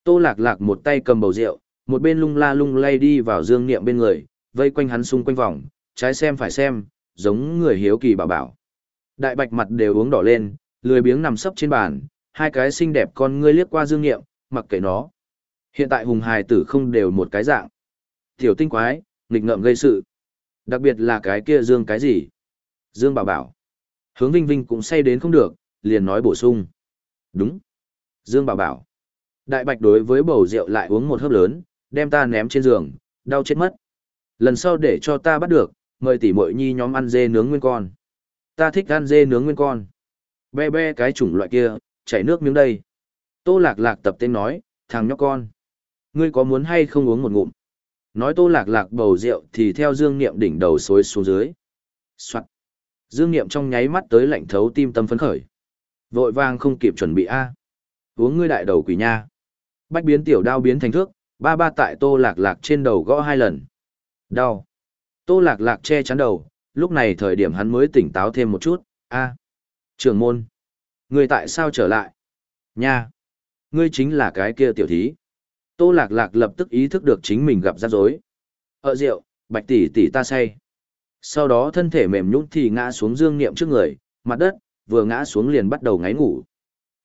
Tô lạc lạc một tay cầm bầu rượu, một bên lung la lung lay đi vào dương niệm bên người, vây quanh hắn xung quanh vòng, trái xem phải xem, giống người hiếu kỳ bảo bảo. Đại bạch mặt đều uống đỏ lên, lười biếng nằm sấp trên bàn, hai cái xinh đẹp con ngươi liếc qua dương niệm, mặc kệ nó. Hiện tại hùng hài tử không đều một cái dạng. Tiểu tinh quái, nghịch ngợm gây sự. Đặc biệt là cái kia dương cái gì? Dương bảo bảo. Hướng Vinh Vinh cũng say đến không được, liền nói bổ sung. Đúng. Dương bảo bảo. Đại bạch đối với bầu rượu lại uống một hớp lớn, đem ta ném trên giường, đau chết mất. Lần sau để cho ta bắt được, mời tỉ muội nhi nhóm ăn dê nướng nguyên con. Ta thích ăn dê nướng nguyên con. Be be cái chủng loại kia, chảy nước miếng đây. Tô lạc lạc tập tên nói, thằng nhóc con. Ngươi có muốn hay không uống một ngụm? Nói tô lạc lạc bầu rượu thì theo dương niệm đỉnh đầu xối xuống dưới. Soạn. Dương niệm trong nháy mắt tới lạnh thấu tim tâm phấn khởi. Vội vàng không kịp chuẩn bị A. Uống ngươi đại đầu quỷ nha. Bách biến tiểu đao biến thành thước, ba ba tại tô lạc lạc trên đầu gõ hai lần. Đau. Tô lạc lạc che chắn đầu, lúc này thời điểm hắn mới tỉnh táo thêm một chút. a trưởng môn. Người tại sao trở lại? Nha. Ngươi chính là cái kia tiểu thí. Tô lạc lạc lập tức ý thức được chính mình gặp rắc rối. Ở rượu, bạch tỷ tỷ ta say. Sau đó thân thể mềm nhũn thì ngã xuống dương niệm trước người, mặt đất, vừa ngã xuống liền bắt đầu ngáy ngủ.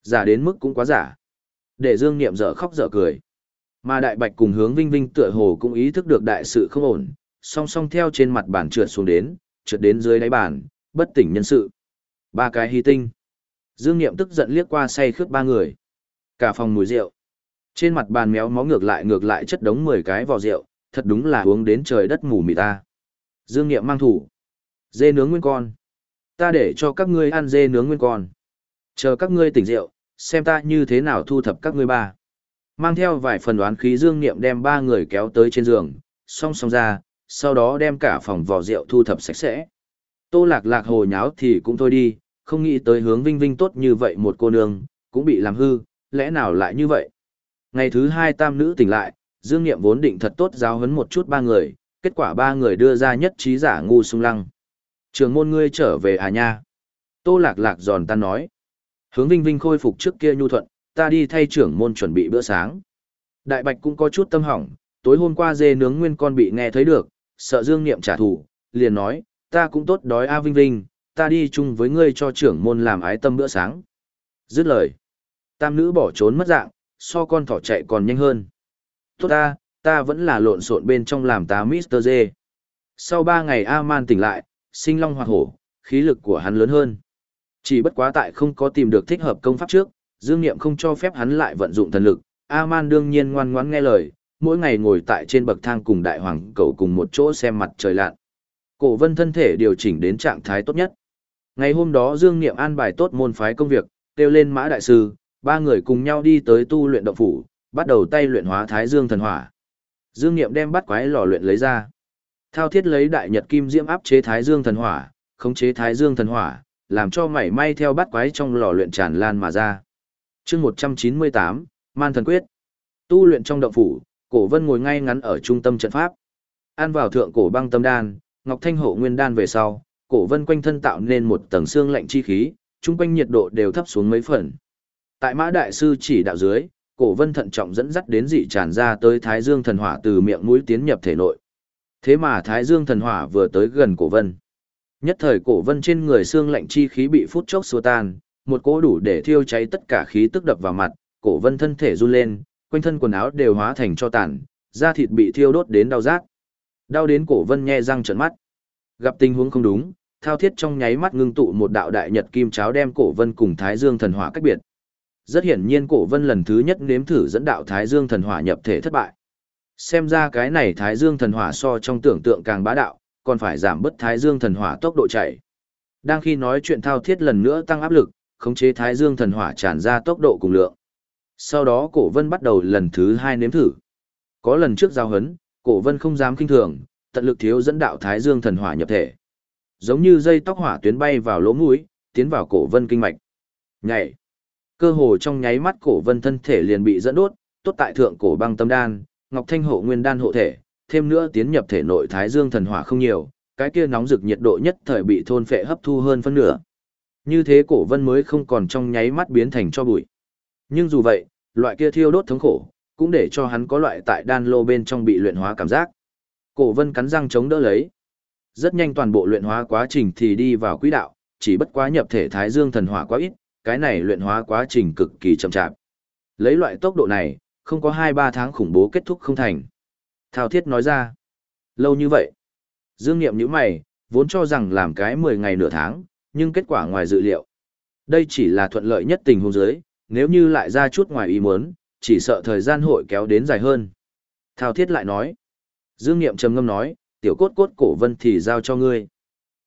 Giả đến mức cũng quá giả. Để Dương Niệm dở khóc dở cười. Mà Đại Bạch cùng hướng Vinh Vinh tựa hồ cũng ý thức được đại sự không ổn, song song theo trên mặt bàn trượt xuống đến, trượt đến dưới đáy bàn, bất tỉnh nhân sự. Ba cái hy tinh. Dương Niệm tức giận liếc qua say khướt ba người. Cả phòng mùi rượu. Trên mặt bàn méo mó ngược lại ngược lại chất đống 10 cái vò rượu, thật đúng là uống đến trời đất mù mịt ta. Dương Niệm mang thủ. Dê nướng nguyên con. Ta để cho các ngươi ăn dê nướng nguyên con. Chờ các ngươi tỉnh rượu, xem ta như thế nào thu thập các ngươi ba. Mang theo vài phần đoán khí dương niệm đem ba người kéo tới trên giường, song song ra, sau đó đem cả phòng vò rượu thu thập sạch sẽ. Tô lạc lạc hồ nháo thì cũng thôi đi, không nghĩ tới hướng vinh vinh tốt như vậy một cô nương, cũng bị làm hư, lẽ nào lại như vậy. Ngày thứ hai tam nữ tỉnh lại, dương niệm vốn định thật tốt giáo huấn một chút ba người, kết quả ba người đưa ra nhất trí giả ngu sung lăng. Trường môn ngươi trở về à nha. Tô lạc lạc giòn tan nói. Hướng Vinh Vinh khôi phục trước kia nhu thuận, ta đi thay trưởng môn chuẩn bị bữa sáng. Đại Bạch cũng có chút tâm hỏng, tối hôm qua dê nướng nguyên con bị nghe thấy được, sợ Dương Niệm trả thù, liền nói, ta cũng tốt đói A Vinh Vinh, ta đi chung với ngươi cho trưởng môn làm ái tâm bữa sáng. Dứt lời. Tam nữ bỏ trốn mất dạng, so con thỏ chạy còn nhanh hơn. Tốt ta, ta vẫn là lộn xộn bên trong làm tá Mr. dê. Sau ba ngày A-man tỉnh lại, sinh long hoặc hổ, khí lực của hắn lớn hơn. Chỉ bất quá tại không có tìm được thích hợp công pháp trước, Dương Niệm không cho phép hắn lại vận dụng thần lực, A-man đương nhiên ngoan ngoãn nghe lời, mỗi ngày ngồi tại trên bậc thang cùng đại hoàng cầu cùng một chỗ xem mặt trời lặn. Cổ vân thân thể điều chỉnh đến trạng thái tốt nhất. Ngày hôm đó Dương Niệm an bài tốt môn phái công việc, kêu lên mã đại sư, ba người cùng nhau đi tới tu luyện động phủ, bắt đầu tay luyện hóa thái dương thần hỏa. Dương Niệm đem bắt quái lò luyện lấy ra. Thao thiết lấy đại nhật kim diễm áp chế thái dương thần hỏa, khống chế thái dương thần hỏa, làm cho mảy may theo bát quái trong lò luyện tràn lan mà ra. Chương 198, Man thần quyết. Tu luyện trong động phủ, Cổ Vân ngồi ngay ngắn ở trung tâm trận pháp. An vào thượng cổ băng tâm đan, Ngọc Thanh hộ nguyên đan về sau, Cổ Vân quanh thân tạo nên một tầng xương lạnh chi khí, trung quanh nhiệt độ đều thấp xuống mấy phần. Tại Mã đại sư chỉ đạo dưới, Cổ Vân thận trọng dẫn dắt đến dị tràn ra tới Thái Dương thần hỏa từ miệng mũi tiến nhập thể nội. Thế mà Thái Dương thần hỏa vừa tới gần Cổ Vân, nhất thời Cổ Vân trên người xương lạnh chi khí bị phút chốc xua tan, một cỗ đủ để thiêu cháy tất cả khí tức đập vào mặt, Cổ Vân thân thể run lên, quanh thân quần áo đều hóa thành cho tàn, da thịt bị thiêu đốt đến đau rát. Đau đến Cổ Vân nhe răng trợn mắt. Gặp tình huống không đúng, thao thiết trong nháy mắt ngưng tụ một đạo đại nhật kim cháo đem cổ vân cùng thái dương thần hỏa cách biệt rất hiển nhiên cổ vân lần thứ nhất nếm thử dẫn đạo thái dương thần hỏa nhập thể thất bại xem ra cái này thái dương thần hỏa so trong tưởng tượng càng bá đạo còn phải giảm bớt thái dương thần hỏa tốc độ chạy đang khi nói chuyện thao thiết lần nữa tăng áp lực khống chế thái dương thần hỏa tràn ra tốc độ cùng lượng sau đó cổ vân bắt đầu lần thứ hai nếm thử có lần trước giao hấn cổ vân không dám kinh thường tận lực thiếu dẫn đạo thái dương thần hỏa nhập thể giống như dây tóc hỏa tuyến bay vào lỗ mũi, tiến vào cổ vân kinh mạch. Nhảy. Cơ hồ trong nháy mắt cổ vân thân thể liền bị dẫn đốt, tốt tại thượng cổ băng tâm đan, ngọc thanh hộ nguyên đan hộ thể, thêm nữa tiến nhập thể nội thái dương thần hỏa không nhiều, cái kia nóng rực nhiệt độ nhất thời bị thôn phệ hấp thu hơn phân nửa. Như thế cổ vân mới không còn trong nháy mắt biến thành cho bụi. Nhưng dù vậy, loại kia thiêu đốt thống khổ, cũng để cho hắn có loại tại đan lô bên trong bị luyện hóa cảm giác. Cổ vân cắn răng chống đỡ lấy, rất nhanh toàn bộ luyện hóa quá trình thì đi vào quỹ đạo, chỉ bất quá nhập thể thái dương thần hỏa quá ít, cái này luyện hóa quá trình cực kỳ chậm chạp. Lấy loại tốc độ này, không có 2-3 tháng khủng bố kết thúc không thành. Thao thiết nói ra, lâu như vậy. Dương Niệm như mày, vốn cho rằng làm cái 10 ngày nửa tháng, nhưng kết quả ngoài dự liệu. Đây chỉ là thuận lợi nhất tình huống dưới, nếu như lại ra chút ngoài ý muốn, chỉ sợ thời gian hội kéo đến dài hơn. Thao thiết lại nói. Dương Niệm trầm ngâm nói, tiểu cốt cốt cổ vân thì giao cho ngươi.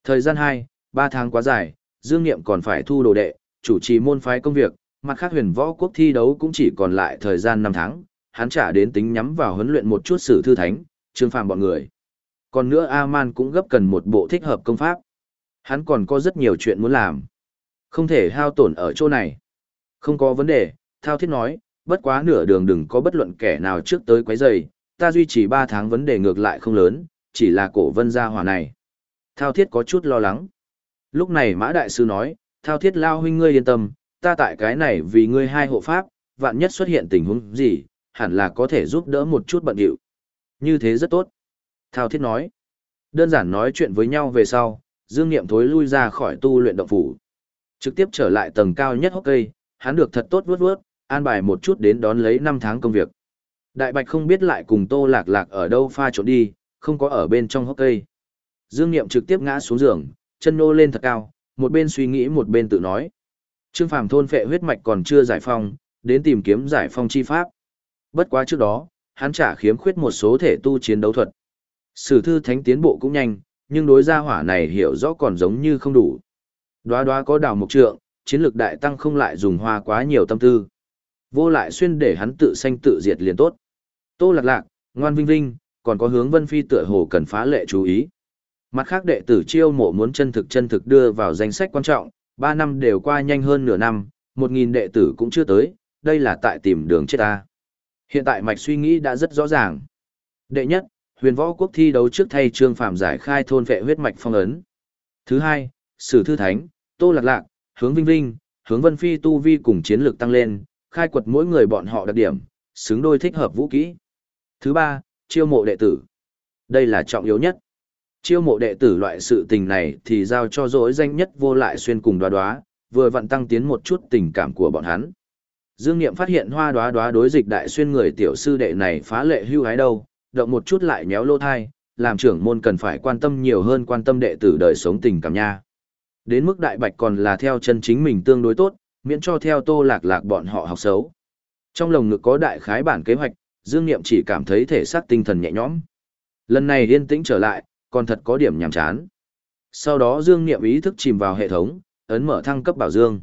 Thời gian 2, 3 tháng quá dài, Dương Niệm còn phải thu đồ đệ, chủ trì môn phái công việc, mặt khác huyền võ quốc thi đấu cũng chỉ còn lại thời gian 5 tháng, hắn trả đến tính nhắm vào huấn luyện một chút sử thư thánh, trương phàm bọn người. Còn nữa A-man cũng gấp cần một bộ thích hợp công pháp. Hắn còn có rất nhiều chuyện muốn làm. Không thể hao tổn ở chỗ này. Không có vấn đề, Thao Thiết nói, bất quá nửa đường đừng có bất luận kẻ nào trước tới quấy rầy, ta duy trì 3 tháng vấn đề ngược lại không lớn, chỉ là cổ vân gia hỏa này. Thao thiết có chút lo lắng. Lúc này mã đại sư nói, thao thiết lao huynh ngươi yên tâm, ta tại cái này vì ngươi hai hộ pháp, vạn nhất xuất hiện tình huống gì, hẳn là có thể giúp đỡ một chút bận điệu. Như thế rất tốt. Thao thiết nói. Đơn giản nói chuyện với nhau về sau, Dương Niệm thối lui ra khỏi tu luyện động phủ. Trực tiếp trở lại tầng cao nhất hốc cây, hắn được thật tốt vớt vớt, an bài một chút đến đón lấy năm tháng công việc. Đại Bạch không biết lại cùng Tô Lạc Lạc ở đâu pha trộn đi, không có ở bên trong hốc cây. Dương Niệm trực tiếp ngã xuống giường, chân nô lên thật cao, một bên suy nghĩ một bên tự nói. Trương Phàm thôn phệ huyết mạch còn chưa giải phong, đến tìm kiếm giải phong chi pháp. Bất quá trước đó, hắn trả khiếm khuyết một số thể tu chiến đấu thuật. Sử thư thánh tiến bộ cũng nhanh, nhưng đối gia hỏa này hiểu rõ còn giống như không đủ. Đoá đoá có đào mục trượng, chiến lược đại tăng không lại dùng hoa quá nhiều tâm tư. Vô lại xuyên để hắn tự sanh tự diệt liền tốt. Tô lạc lạc, ngoan vinh vinh, còn có hướng Vân Phi tựa hồ cần phá lệ chú ý. Mặt khác đệ tử chiêu mộ muốn chân thực chân thực đưa vào danh sách quan trọng, Ba năm đều qua nhanh hơn nửa năm, 1.000 đệ tử cũng chưa tới, đây là tại tìm đường chết ta. Hiện tại mạch suy nghĩ đã rất rõ ràng. Đệ nhất, huyền võ quốc thi đấu trước thay trương phạm giải khai thôn vệ huyết mạch phong ấn. Thứ hai, sử thư thánh, tô lạc lạc, hướng vinh vinh, hướng vân phi tu vi cùng chiến lược tăng lên, khai quật mỗi người bọn họ đặc điểm, xứng đôi thích hợp vũ kỹ. Thứ ba, chiêu mộ đệ tử. Đây là trọng yếu nhất. Chiêu mộ đệ tử loại sự tình này thì giao cho dỗi danh nhất vô lại xuyên cùng đoá đoá, vừa vặn tăng tiến một chút tình cảm của bọn hắn. Dương Niệm phát hiện hoa đoá đoá đối dịch đại xuyên người tiểu sư đệ này phá lệ hưu hái đâu, động một chút lại nhéo lô thai, làm trưởng môn cần phải quan tâm nhiều hơn quan tâm đệ tử đời sống tình cảm nha. Đến mức đại bạch còn là theo chân chính mình tương đối tốt, miễn cho theo tô lạc lạc bọn họ học xấu. Trong lồng ngực có đại khái bản kế hoạch, Dương Niệm chỉ cảm thấy thể xác tinh thần nhẹ nhõm. Lần này yên tĩnh trở lại, còn thật có điểm nhàm chán. Sau đó Dương Niệm ý thức chìm vào hệ thống, ấn mở thăng cấp bảo dương.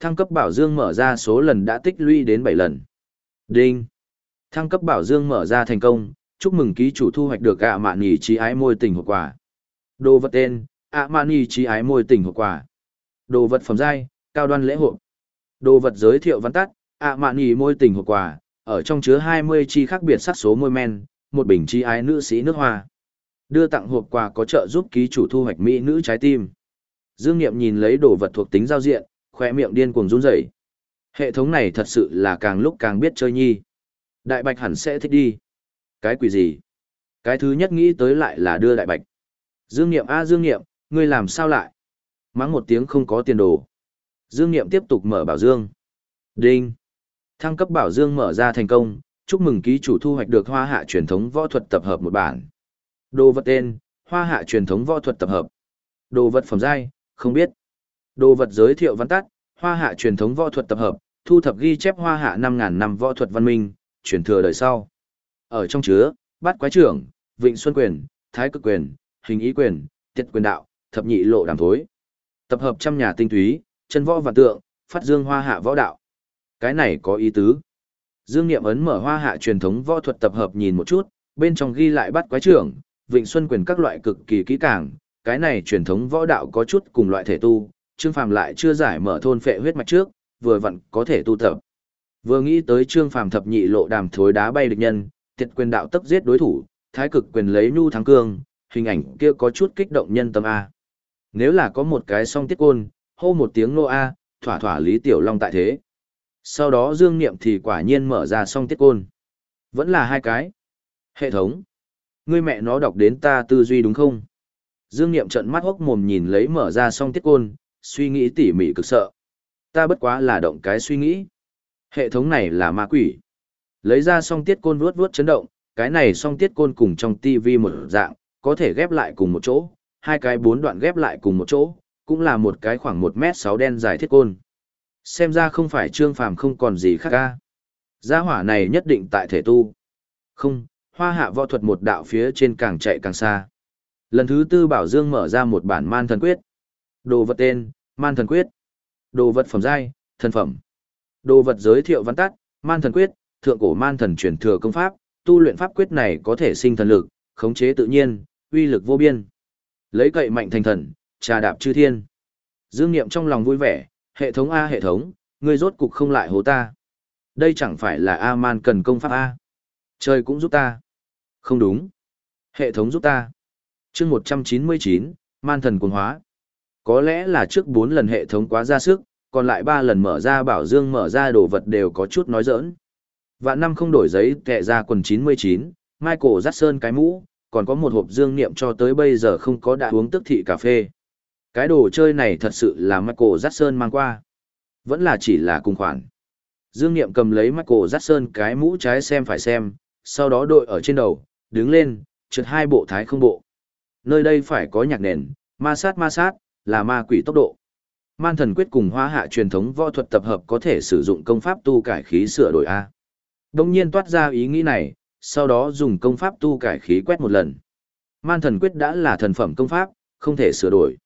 Thăng cấp bảo dương mở ra số lần đã tích lũy đến 7 lần. Đinh. Thăng cấp bảo dương mở ra thành công, chúc mừng ký chủ thu hoạch được ạ mạn nhì trí ái môi tình hộp quả. Đồ vật tên, ạ mạn nhì trí ái môi tình hộp quả. Đồ vật phẩm giai, cao đoan lễ hộp. Đồ vật giới thiệu văn tắt, ạ mạn nhì môi tình hộp quả, ở trong chứa 20 chi khác biệt sắc số môi men, một bình chi ái nữ sĩ nước hoa. Đưa tặng hộp quà có trợ giúp ký chủ thu hoạch mỹ nữ trái tim. Dương Nghiệm nhìn lấy đồ vật thuộc tính giao diện, khoe miệng điên cuồng run rẩy. Hệ thống này thật sự là càng lúc càng biết chơi nhi. Đại Bạch hẳn sẽ thích đi. Cái quỷ gì? Cái thứ nhất nghĩ tới lại là đưa Đại Bạch. Dương Nghiệm a Dương Nghiệm, ngươi làm sao lại? Mắng một tiếng không có tiền đồ. Dương Nghiệm tiếp tục mở bảo dương. Đinh. Thăng cấp bảo dương mở ra thành công, chúc mừng ký chủ thu hoạch được hoa hạ truyền thống võ thuật tập hợp một bản. Đồ vật tên, hoa hạ truyền thống võ thuật tập hợp. Đồ vật phẩm giai, không biết. Đồ vật giới thiệu văn tắt, hoa hạ truyền thống võ thuật tập hợp, thu thập ghi chép hoa hạ 5.000 năm võ thuật văn minh, truyền thừa đời sau. Ở trong chứa, bát quái trưởng, vịnh xuân quyền, thái cực quyền, hình ý quyền, tiết quyền đạo, thập nhị lộ đàm thối. Tập hợp trăm nhà tinh túy, chân võ và tượng, phát dương hoa hạ võ đạo. Cái này có ý tứ. Dương Niệm ấn mở hoa hạ truyền thống võ thuật tập hợp nhìn một chút, bên trong ghi lại bắt quái trưởng, vịnh xuân quyền các loại cực kỳ kỹ càng, cái này truyền thống võ đạo có chút cùng loại thể tu, Trương Phàm lại chưa giải mở thôn phệ huyết mạch trước, vừa vặn có thể tu tập. Vừa nghĩ tới Trương Phàm thập nhị lộ đàm thối đá bay địch nhân, tiệt quyền đạo tấp giết đối thủ, thái cực quyền lấy nhu thắng cương, hình ảnh kia có chút kích động nhân tâm a. Nếu là có một cái song tiết côn, hô một tiếng nô a, thỏa thỏa Lý Tiểu Long tại thế. Sau đó Dương Niệm thì quả nhiên mở ra song tiết côn. Vẫn là hai cái. Hệ thống. Ngươi mẹ nó đọc đến ta tư duy đúng không? Dương Niệm trận mắt hốc mồm nhìn lấy mở ra song tiết côn, suy nghĩ tỉ mỉ cực sợ. Ta bất quá là động cái suy nghĩ. Hệ thống này là ma quỷ. Lấy ra song tiết côn vuốt vuốt chấn động, cái này song tiết côn cùng trong tivi một dạng, có thể ghép lại cùng một chỗ, hai cái bốn đoạn ghép lại cùng một chỗ, cũng là một cái khoảng một mét sáu đen dài thiết côn. Xem ra không phải trương phàm không còn gì khác ca. Gia hỏa này nhất định tại thể tu. Không, hoa hạ võ thuật một đạo phía trên càng chạy càng xa. Lần thứ tư Bảo Dương mở ra một bản man thần quyết. Đồ vật tên, man thần quyết. Đồ vật phẩm giai, thần phẩm. Đồ vật giới thiệu văn tắt, man thần quyết, thượng cổ man thần truyền thừa công pháp, tu luyện pháp quyết này có thể sinh thần lực, khống chế tự nhiên, uy lực vô biên. Lấy cậy mạnh thành thần, trà đạp chư thiên. Dương Niệm trong lòng vui vẻ, hệ thống A hệ thống, ngươi rốt cục không lại hố ta. Đây chẳng phải là A-man cần công pháp A. Trời cũng giúp ta. Không đúng. Hệ thống giúp ta. chương 199, man thần cuồng hóa. Có lẽ là trước 4 lần hệ thống quá ra sức, còn lại 3 lần mở ra bảo dương mở ra đồ vật đều có chút nói giỡn. Vạn năm không đổi giấy kẹ ra quần 99, Michael Jackson cái mũ, còn có một hộp dương niệm cho tới bây giờ không có đã uống tức thị cà phê. Cái đồ chơi này thật sự là Michael Jackson mang qua. Vẫn là chỉ là cùng khoản. Dương Niệm cầm lấy Michael Jackson cái mũ trái xem phải xem, sau đó đội ở trên đầu, đứng lên, trượt hai bộ thái không bộ. Nơi đây phải có nhạc nền, ma sát ma sát, là ma quỷ tốc độ. Man thần quyết cùng hoa hạ truyền thống võ thuật tập hợp có thể sử dụng công pháp tu cải khí sửa đổi A. Đông nhiên toát ra ý nghĩ này, sau đó dùng công pháp tu cải khí quét một lần. Man thần quyết đã là thần phẩm công pháp, không thể sửa đổi.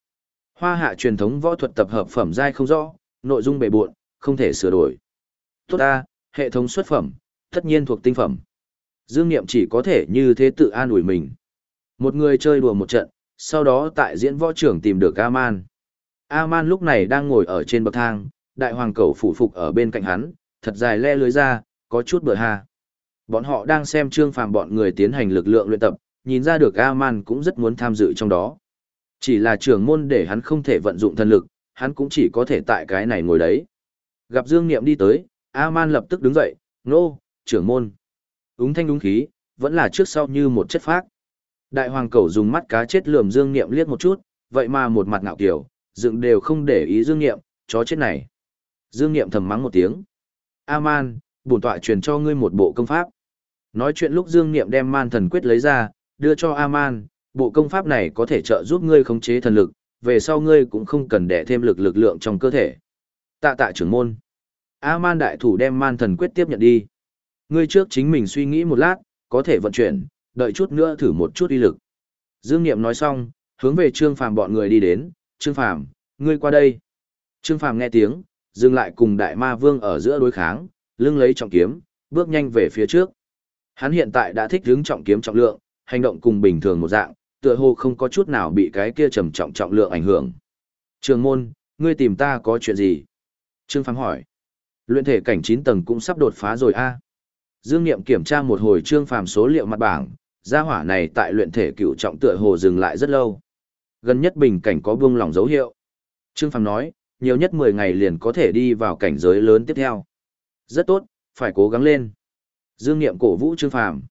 Hoa hạ truyền thống võ thuật tập hợp phẩm giai không rõ, nội dung bề buộn, không thể sửa đổi. Tốt a, hệ thống xuất phẩm, tất nhiên thuộc tinh phẩm. Dương Niệm chỉ có thể như thế tự an ủi mình. Một người chơi đùa một trận, sau đó tại diễn võ trưởng tìm được A-man. A-man lúc này đang ngồi ở trên bậc thang, đại hoàng cầu phủ phục ở bên cạnh hắn, thật dài le lưới ra, có chút bờ hà. Bọn họ đang xem trương phàm bọn người tiến hành lực lượng luyện tập, nhìn ra được A-man cũng rất muốn tham dự trong đó. Chỉ là trưởng môn để hắn không thể vận dụng thân lực, hắn cũng chỉ có thể tại cái này ngồi đấy. Gặp Dương Niệm đi tới, A-man lập tức đứng dậy, nô, trưởng môn. Úng thanh đúng khí, vẫn là trước sau như một chất phác. Đại hoàng cầu dùng mắt cá chết lườm Dương Niệm liếc một chút, vậy mà một mặt ngạo kiểu, dựng đều không để ý Dương Niệm, chó chết này. Dương Niệm thầm mắng một tiếng. A-man, bổn tọa truyền cho ngươi một bộ công pháp. Nói chuyện lúc Dương Niệm đem man thần quyết lấy ra, đưa cho A-man, bộ công pháp này có thể trợ giúp ngươi khống chế thần lực, về sau ngươi cũng không cần đẻ thêm lực lực lượng trong cơ thể. Tạ tạ trưởng môn. A-man đại thủ đem man thần quyết tiếp nhận đi. Ngươi trước chính mình suy nghĩ một lát, có thể vận chuyển, đợi chút nữa thử một chút uy lực. Dương Niệm nói xong, hướng về Trương Phàm bọn người đi đến, "Trương Phàm, ngươi qua đây." Trương Phàm nghe tiếng, dừng lại cùng Đại Ma Vương ở giữa đối kháng, lưng lấy trọng kiếm, bước nhanh về phía trước. Hắn hiện tại đã thích hướng trọng kiếm trọng lượng, hành động cùng bình thường một dạng, tựa hồ không có chút nào bị cái kia trầm trọng trọng lượng ảnh hưởng. Trường môn, ngươi tìm ta có chuyện gì? Trương Phàm hỏi. Luyện thể cảnh 9 tầng cũng sắp đột phá rồi a. Dương Niệm kiểm tra một hồi Trương Phàm số liệu mặt bảng, gia hỏa này tại luyện thể cựu trọng tựa hồ dừng lại rất lâu. Gần nhất bình cảnh có buông lỏng dấu hiệu. Trương Phàm nói, nhiều nhất 10 ngày liền có thể đi vào cảnh giới lớn tiếp theo. Rất tốt, phải cố gắng lên. Dương Niệm cổ vũ Trương Phàm.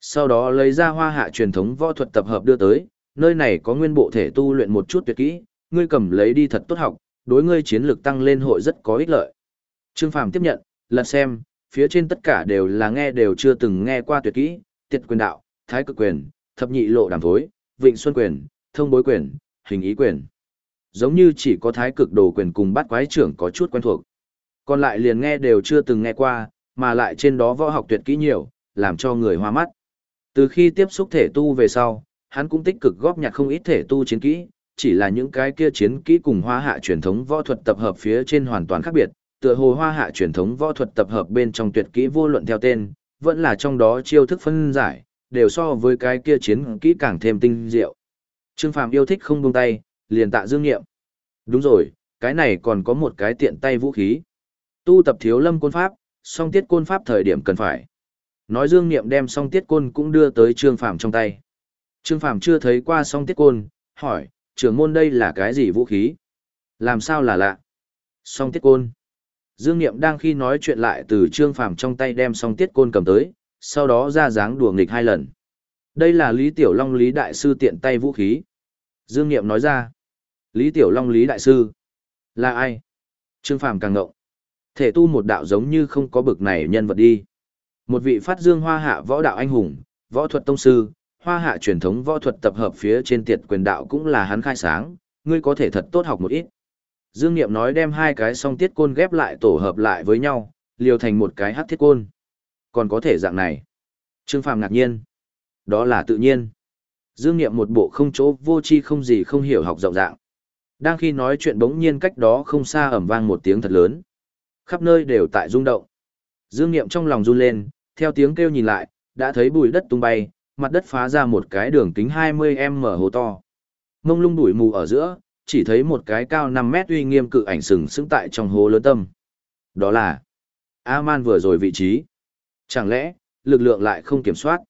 Sau đó lấy ra hoa hạ truyền thống võ thuật tập hợp đưa tới, nơi này có nguyên bộ thể tu luyện một chút tuyệt kỹ, ngươi cầm lấy đi thật tốt học, đối ngươi chiến lược tăng lên hội rất có ích lợi. Trương Phàm tiếp nhận, lật xem, phía trên tất cả đều là nghe đều chưa từng nghe qua tuyệt kỹ, tiệt quyền đạo, thái cực quyền, thập nhị lộ đàm thối, vịnh xuân quyền, thông bối quyền, hình ý quyền. Giống như chỉ có thái cực đồ quyền cùng bát quái trưởng có chút quen thuộc. Còn lại liền nghe đều chưa từng nghe qua, mà lại trên đó võ học tuyệt kỹ nhiều, làm cho người hoa mắt. Từ khi tiếp xúc thể tu về sau, hắn cũng tích cực góp nhặt không ít thể tu chiến kỹ, chỉ là những cái kia chiến kỹ cùng hoa hạ truyền thống võ thuật tập hợp phía trên hoàn toàn khác biệt, tựa hồ hoa hạ truyền thống võ thuật tập hợp bên trong tuyệt kỹ vô luận theo tên, vẫn là trong đó chiêu thức phân giải, đều so với cái kia chiến kỹ càng thêm tinh diệu. Trương Phàm yêu thích không buông tay, liền tạ dương nghiệm. Đúng rồi, cái này còn có một cái tiện tay vũ khí. Tu tập thiếu lâm côn pháp, song tiết côn pháp thời điểm cần phải. Nói dương nghiệm đem song tiết côn cũng đưa tới Trương Phàm trong tay. Trương Phàm chưa thấy qua song tiết côn, hỏi, trưởng môn đây là cái gì vũ khí? Làm sao là lạ? Song tiết côn. Dương Niệm đang khi nói chuyện lại từ Trương Phàm trong tay đem song tiết côn cầm tới, sau đó ra dáng đùa nghịch hai lần. Đây là Lý Tiểu Long Lý Đại Sư tiện tay vũ khí. Dương Niệm nói ra. Lý Tiểu Long Lý Đại Sư. Là ai? Trương Phàm càng ngộng. Thể tu một đạo giống như không có bực này nhân vật đi. Một vị phát dương hoa hạ võ đạo anh hùng, võ thuật tông sư, hoa hạ truyền thống võ thuật tập hợp phía trên tiệt quyền đạo cũng là hắn khai sáng, ngươi có thể thật tốt học một ít. Dương Niệm nói đem hai cái song tiết côn ghép lại tổ hợp lại với nhau, liều thành một cái hắc thiết côn. Còn có thể dạng này. Trương Phàm ngạc nhiên. Đó là tự nhiên. Dương Niệm một bộ không chỗ vô chi không gì không hiểu học rộng dạng. Đang khi nói chuyện bỗng nhiên cách đó không xa ẩm vang một tiếng thật lớn. Khắp nơi đều tại rung động. Dương Niệm trong lòng run lên, theo tiếng kêu nhìn lại, đã thấy bụi đất tung bay, mặt đất phá ra một cái đường kính 20m hồ to. Mông lung bụi mù ở giữa, chỉ thấy một cái cao 5 mét uy nghiêm cự ảnh sừng sững tại trong hố lớn tâm. Đó là A-man vừa rồi vị trí. Chẳng lẽ, lực lượng lại không kiểm soát?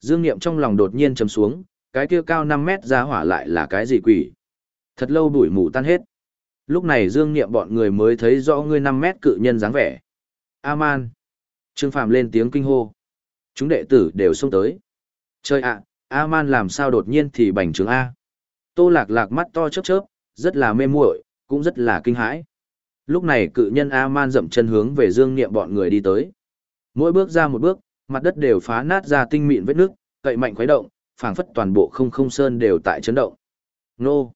Dương Niệm trong lòng đột nhiên chấm xuống, cái kia cao 5 mét ra hỏa lại là cái gì quỷ? Thật lâu bụi mù tan hết. Lúc này Dương Niệm bọn người mới thấy rõ ngươi 5 mét cự nhân dáng vẻ. A-man. Trương Phàm lên tiếng kinh hô. Chúng đệ tử đều xông tới. Chơi ạ, A-man làm sao đột nhiên thì bành trướng A. Tô lạc lạc mắt to chớp chớp, rất là mê muội, cũng rất là kinh hãi. Lúc này cự nhân A-man dậm chân hướng về dương niệm bọn người đi tới. Mỗi bước ra một bước, mặt đất đều phá nát ra tinh mịn vết nước, cậy mạnh khuấy động, phảng phất toàn bộ không không sơn đều tại chấn động. Nô!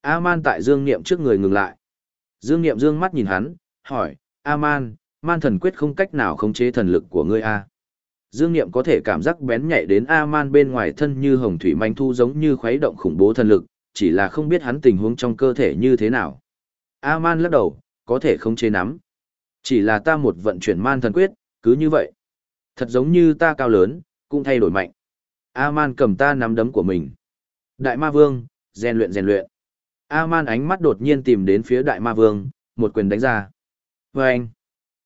A-man tại dương niệm trước người ngừng lại. Dương niệm dương mắt nhìn hắn, hỏi, A-man, man thần quyết không cách nào khống chế thần lực của ngươi A. Dương Niệm có thể cảm giác bén nhạy đến A-man bên ngoài thân như hồng thủy manh thu giống như khuấy động khủng bố thần lực, chỉ là không biết hắn tình huống trong cơ thể như thế nào. A-man lắc đầu, có thể không chế nắm. Chỉ là ta một vận chuyển man thần quyết, cứ như vậy. Thật giống như ta cao lớn, cũng thay đổi mạnh. A-man cầm ta nắm đấm của mình. Đại ma vương, rèn luyện rèn luyện. A-man ánh mắt đột nhiên tìm đến phía đại ma vương, một quyền đánh ra. Vâng! anh.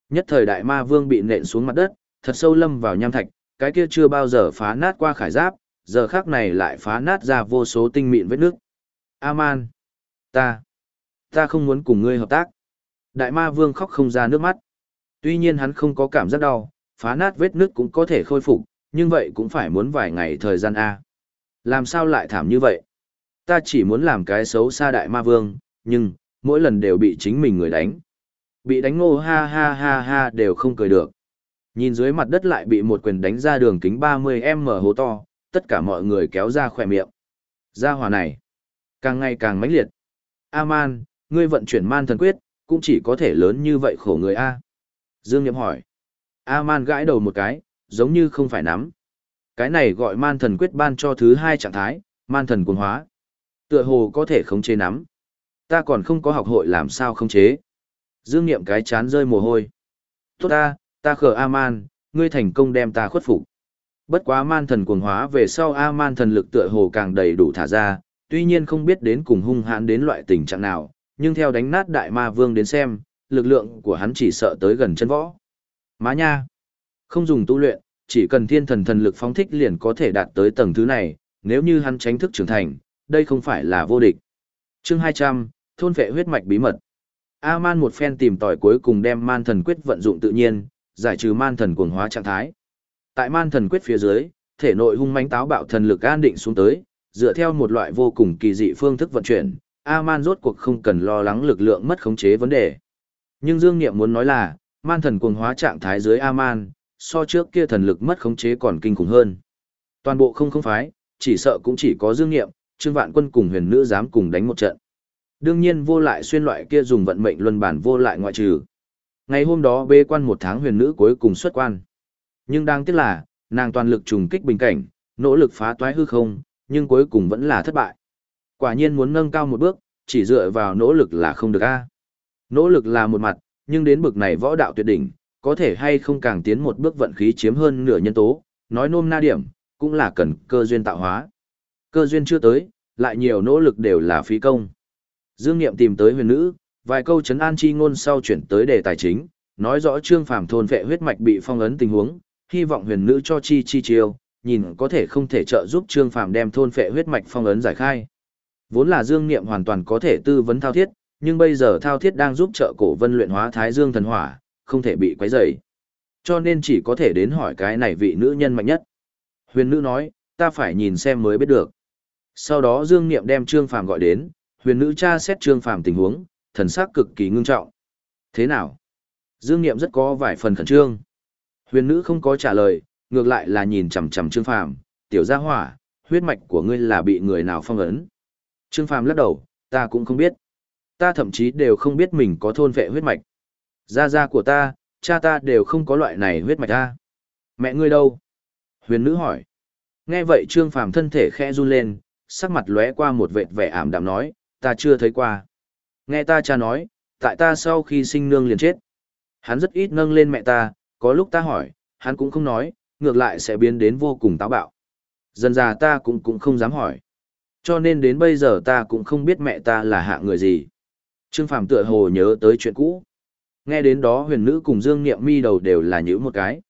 Nhất thời đại ma vương bị nện xuống mặt đất, thật sâu lâm vào nham thạch, cái kia chưa bao giờ phá nát qua khải giáp, giờ khác này lại phá nát ra vô số tinh mịn vết nước. Aman, ta, ta không muốn cùng ngươi hợp tác. Đại ma vương khóc không ra nước mắt. Tuy nhiên hắn không có cảm giác đau, phá nát vết nước cũng có thể khôi phục, nhưng vậy cũng phải muốn vài ngày thời gian A. Làm sao lại thảm như vậy? Ta chỉ muốn làm cái xấu xa đại ma vương, nhưng, mỗi lần đều bị chính mình người đánh. Bị đánh ngô ha ha ha ha đều không cười được. Nhìn dưới mặt đất lại bị một quyền đánh ra đường kính 30m hố to, tất cả mọi người kéo ra khỏe miệng. Ra hòa này, càng ngày càng mãnh liệt. A-man, ngươi vận chuyển man thần quyết, cũng chỉ có thể lớn như vậy khổ người A. Dương Nhậm hỏi. A-man gãi đầu một cái, giống như không phải nắm. Cái này gọi man thần quyết ban cho thứ hai trạng thái, man thần cuồng hóa. Tựa hồ có thể khống chế nắm. Ta còn không có học hội làm sao khống chế. Dương Niệm cái chán rơi mồ hôi. Tốt ta, ta khờ A-man, ngươi thành công đem ta khuất phục. Bất quá man thần cuồng hóa về sau A-man thần lực tựa hồ càng đầy đủ thả ra, tuy nhiên không biết đến cùng hung hãn đến loại tình trạng nào, nhưng theo đánh nát đại ma vương đến xem, lực lượng của hắn chỉ sợ tới gần chân võ. Má nha! Không dùng tu luyện, chỉ cần thiên thần thần lực phóng thích liền có thể đạt tới tầng thứ này, nếu như hắn tránh thức trưởng thành, đây không phải là vô địch. Chương 200, thôn vệ huyết mạch bí mật. A-man một phen tìm tòi cuối cùng đem man thần quyết vận dụng tự nhiên, giải trừ man thần cuồng hóa trạng thái. Tại man thần quyết phía dưới, thể nội hung mãnh táo bạo thần lực an định xuống tới, dựa theo một loại vô cùng kỳ dị phương thức vận chuyển, A-man rốt cuộc không cần lo lắng lực lượng mất khống chế vấn đề. Nhưng Dương Niệm muốn nói là, man thần cuồng hóa trạng thái dưới A-man, so trước kia thần lực mất khống chế còn kinh khủng hơn. Toàn bộ không không phái, chỉ sợ cũng chỉ có Dương Niệm, Trương Vạn Quân cùng huyền nữ dám cùng đánh một trận. Đương nhiên vô lại xuyên loại kia dùng vận mệnh luân bản vô lại ngoại trừ. Ngày hôm đó bê quan một tháng huyền nữ cuối cùng xuất quan. Nhưng đáng tiếc là, nàng toàn lực trùng kích bình cảnh, nỗ lực phá toái hư không, nhưng cuối cùng vẫn là thất bại. Quả nhiên muốn nâng cao một bước, chỉ dựa vào nỗ lực là không được a. Nỗ lực là một mặt, nhưng đến bực này võ đạo tuyệt đỉnh, có thể hay không càng tiến một bước vận khí chiếm hơn nửa nhân tố, nói nôm na điểm, cũng là cần cơ duyên tạo hóa. Cơ duyên chưa tới, lại nhiều nỗ lực đều là phí công. Dương Niệm tìm tới huyền nữ, vài câu chấn an chi ngôn sau chuyển tới đề tài chính, nói rõ Trương Phàm thôn vệ huyết mạch bị phong ấn tình huống, hy vọng huyền nữ cho chi chi chiêu, nhìn có thể không thể trợ giúp Trương Phàm đem thôn phệ huyết mạch phong ấn giải khai. Vốn là Dương Niệm hoàn toàn có thể tư vấn thao thiết, nhưng bây giờ thao thiết đang giúp trợ cổ vân luyện hóa Thái Dương thần hỏa, không thể bị quấy rầy. Cho nên chỉ có thể đến hỏi cái này vị nữ nhân mạnh nhất. Huyền nữ nói, ta phải nhìn xem mới biết được. Sau đó Dương Niệm đem Trương Phàm gọi đến, huyền nữ tra xét Trương Phàm tình huống, thần sắc cực kỳ ngưng trọng. Thế nào? Dương Niệm rất có vài phần khẩn trương. Huyền nữ không có trả lời, ngược lại là nhìn chằm chằm Trương Phàm, "Tiểu gia hỏa, huyết mạch của ngươi là bị người nào phong ấn?" Trương Phàm lắc đầu, "Ta cũng không biết. Ta thậm chí đều không biết mình có thôn vệ huyết mạch. Gia gia của ta, cha ta đều không có loại này huyết mạch a. Mẹ ngươi đâu?" Huyền nữ hỏi. Nghe vậy Trương Phàm thân thể khẽ run lên, sắc mặt lóe qua một vệt vẻ ảm đạm nói, "Ta chưa thấy qua." Nghe ta cha nói, tại ta sau khi sinh nương liền chết. Hắn rất ít nâng lên mẹ ta, có lúc ta hỏi, hắn cũng không nói, ngược lại sẽ biến đến vô cùng táo bạo. Dần già ta cũng cũng không dám hỏi. Cho nên đến bây giờ ta cũng không biết mẹ ta là hạ người gì. Trương Phàm tựa hồ nhớ tới chuyện cũ. Nghe đến đó huyền nữ cùng Dương Niệm mi đầu đều là nhữ một cái.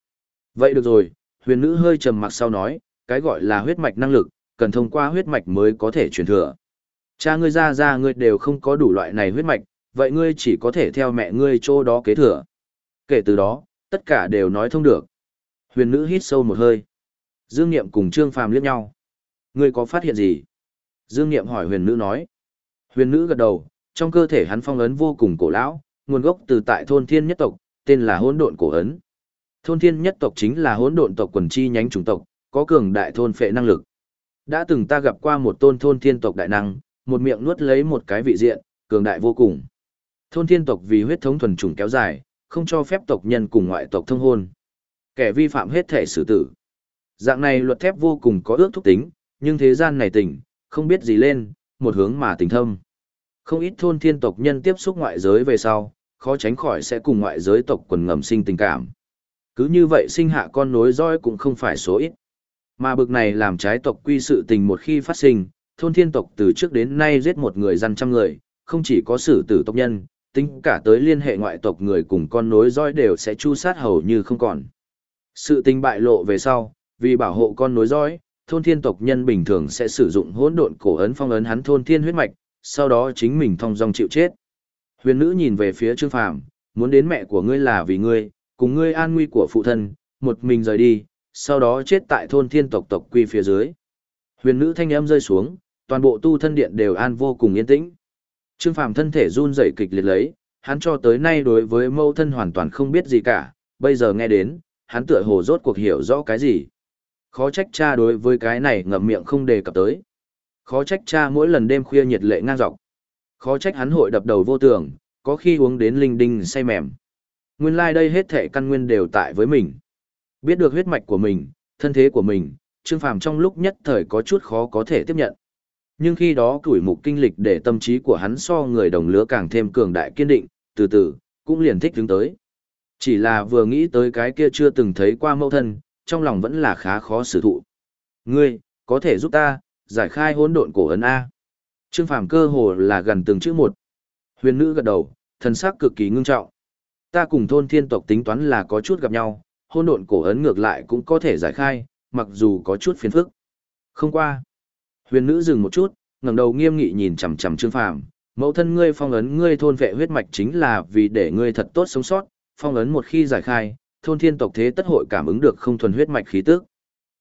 Vậy được rồi, huyền nữ hơi trầm mặc sau nói, cái gọi là huyết mạch năng lực, cần thông qua huyết mạch mới có thể truyền thừa. Cha ngươi ra ra ngươi đều không có đủ loại này huyết mạch, vậy ngươi chỉ có thể theo mẹ ngươi chỗ đó kế thừa. Kể từ đó, tất cả đều nói thông được. Huyền nữ hít sâu một hơi. Dương Niệm cùng Trương Phàm liếc nhau. Ngươi có phát hiện gì? Dương Niệm hỏi huyền nữ nói. Huyền nữ gật đầu, trong cơ thể hắn phong ấn vô cùng cổ lão, nguồn gốc từ tại thôn thiên nhất tộc, tên là hỗn độn cổ ấn. Thôn thiên nhất tộc chính là hỗn độn tộc quần chi nhánh chủng tộc, có cường đại thôn phệ năng lực. Đã từng ta gặp qua một tôn thôn thiên tộc đại năng, một miệng nuốt lấy một cái vị diện, cường đại vô cùng. Thôn thiên tộc vì huyết thống thuần chủng kéo dài, không cho phép tộc nhân cùng ngoại tộc thông hôn. Kẻ vi phạm hết thể xử tử. Dạng này luật thép vô cùng có ước thúc tính, nhưng thế gian này tỉnh, không biết gì lên, một hướng mà tình thâm. Không ít thôn thiên tộc nhân tiếp xúc ngoại giới về sau, khó tránh khỏi sẽ cùng ngoại giới tộc quần ngầm sinh tình cảm. Cứ như vậy sinh hạ con nối roi cũng không phải số ít. Mà bực này làm trái tộc quy sự tình một khi phát sinh, thôn thiên tộc từ trước đến nay giết một người dân trăm người, không chỉ có xử tử tộc nhân, tính cả tới liên hệ ngoại tộc người cùng con nối dõi đều sẽ chu sát hầu như không còn. Sự tình bại lộ về sau, vì bảo hộ con nối dõi, thôn thiên tộc nhân bình thường sẽ sử dụng hỗn độn cổ ấn phong ấn hắn thôn thiên huyết mạch, sau đó chính mình thong dong chịu chết. Huyền nữ nhìn về phía Trương Phàm, muốn đến mẹ của ngươi là vì ngươi, cùng ngươi an nguy của phụ thân, một mình rời đi, sau đó chết tại thôn thiên tộc tộc quy phía dưới. Huyền nữ thanh âm rơi xuống, toàn bộ tu thân điện đều an vô cùng yên tĩnh. Trương Phàm thân thể run rẩy kịch liệt lấy, hắn cho tới nay đối với mâu thân hoàn toàn không biết gì cả, bây giờ nghe đến, hắn tựa hồ rốt cuộc hiểu rõ cái gì. Khó trách cha đối với cái này ngậm miệng không đề cập tới. Khó trách cha mỗi lần đêm khuya nhiệt lệ ngang dọc. Khó trách hắn hội đập đầu vô tường, có khi uống đến linh đinh say mềm. Nguyên lai like đây hết thể căn nguyên đều tại với mình. Biết được huyết mạch của mình, thân thế của mình, Trương Phàm trong lúc nhất thời có chút khó có thể tiếp nhận. Nhưng khi đó tuổi mục kinh lịch để tâm trí của hắn so người đồng lứa càng thêm cường đại kiên định, từ từ, cũng liền thích hướng tới. Chỉ là vừa nghĩ tới cái kia chưa từng thấy qua mẫu thân, trong lòng vẫn là khá khó xử thụ. Ngươi, có thể giúp ta, giải khai hỗn độn cổ ấn A. Trương Phàm cơ hồ là gần từng chữ một. Huyền nữ gật đầu, thần sắc cực kỳ ngưng trọng. Ta cùng thôn thiên tộc tính toán là có chút gặp nhau, hỗn độn cổ ấn ngược lại cũng có thể giải khai, mặc dù có chút phiền phức. Không qua. Huyền nữ dừng một chút, ngẩng đầu nghiêm nghị nhìn chằm chằm Trương Phàm, mẫu thân ngươi phong ấn ngươi thôn vệ huyết mạch chính là vì để ngươi thật tốt sống sót, phong ấn một khi giải khai, thôn thiên tộc thế tất hội cảm ứng được không thuần huyết mạch khí tức.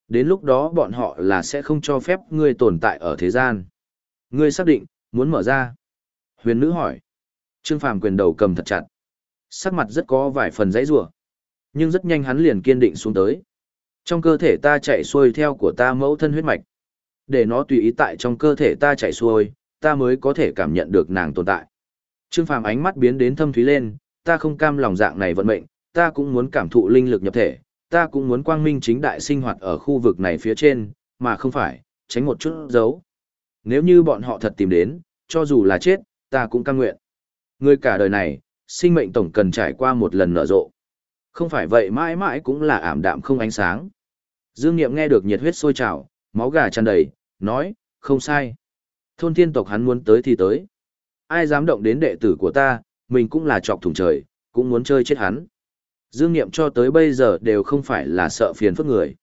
Đến lúc đó bọn họ là sẽ không cho phép ngươi tồn tại ở thế gian. Ngươi xác định, muốn mở ra. Huyền nữ hỏi. Trương Phàm quyền đầu cầm thật chặt. Sắc mặt rất có vài phần dãy rủa Nhưng rất nhanh hắn liền kiên định xuống tới. Trong cơ thể ta chạy xuôi theo của ta mẫu thân huyết mạch. Để nó tùy ý tại trong cơ thể ta chạy xuôi, ta mới có thể cảm nhận được nàng tồn tại. Trương Phàm ánh mắt biến đến thâm thúy lên, ta không cam lòng dạng này vận mệnh, ta cũng muốn cảm thụ linh lực nhập thể, ta cũng muốn quang minh chính đại sinh hoạt ở khu vực này phía trên, mà không phải, tránh một chút dấu. Nếu như bọn họ thật tìm đến, cho dù là chết, ta cũng cam nguyện. Người cả đời này, sinh mệnh tổng cần trải qua một lần nở rộ. Không phải vậy mãi mãi cũng là ảm đạm không ánh sáng. Dương Niệm nghe được nhiệt huyết sôi trào, máu gà tràn đầy, nói, không sai. Thôn thiên tộc hắn muốn tới thì tới. Ai dám động đến đệ tử của ta, mình cũng là trọc thủng trời, cũng muốn chơi chết hắn. Dương Niệm cho tới bây giờ đều không phải là sợ phiền phức người.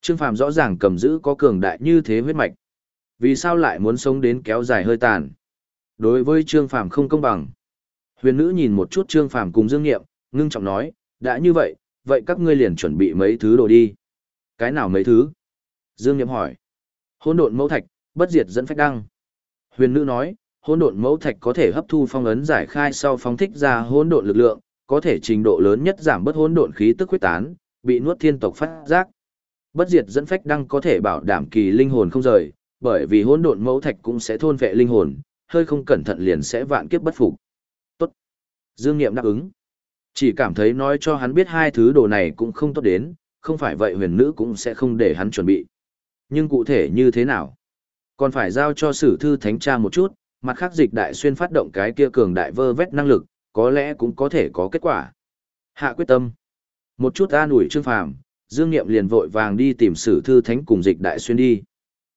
Trương Phàm rõ ràng cầm giữ có cường đại như thế huyết mạch. Vì sao lại muốn sống đến kéo dài hơi tàn? Đối với Trương Phàm không công bằng. Huyền nữ nhìn một chút Trương Phàm cùng Dương Niệm, ngưng trọng nói, đã như vậy, vậy các ngươi liền chuẩn bị mấy thứ đồ đi. Cái nào mấy thứ? Dương Niệm hỏi. Hỗn độn mẫu thạch, bất diệt dẫn phách đăng. Huyền nữ nói, hỗn độn mẫu thạch có thể hấp thu phong ấn giải khai sau phóng thích ra hỗn độn lực lượng, có thể trình độ lớn nhất giảm bớt hỗn độn khí tức huyết tán, bị nuốt thiên tộc phát giác. Bất diệt dẫn phách đăng có thể bảo đảm kỳ linh hồn không rời, bởi vì hỗn độn mẫu thạch cũng sẽ thôn vệ linh hồn, hơi không cẩn thận liền sẽ vạn kiếp bất phục. Tốt. Dương Nghiệm đáp ứng. Chỉ cảm thấy nói cho hắn biết hai thứ đồ này cũng không tốt đến, không phải vậy huyền nữ cũng sẽ không để hắn chuẩn bị. Nhưng cụ thể như thế nào? Còn phải giao cho sử thư thánh tra một chút, mặt khác dịch đại xuyên phát động cái kia cường đại vơ vét năng lực, có lẽ cũng có thể có kết quả. Hạ quyết tâm. Một chút an ủi Trương Phàm, Dương Nghiệm liền vội vàng đi tìm Sử thư thánh cùng dịch đại xuyên đi.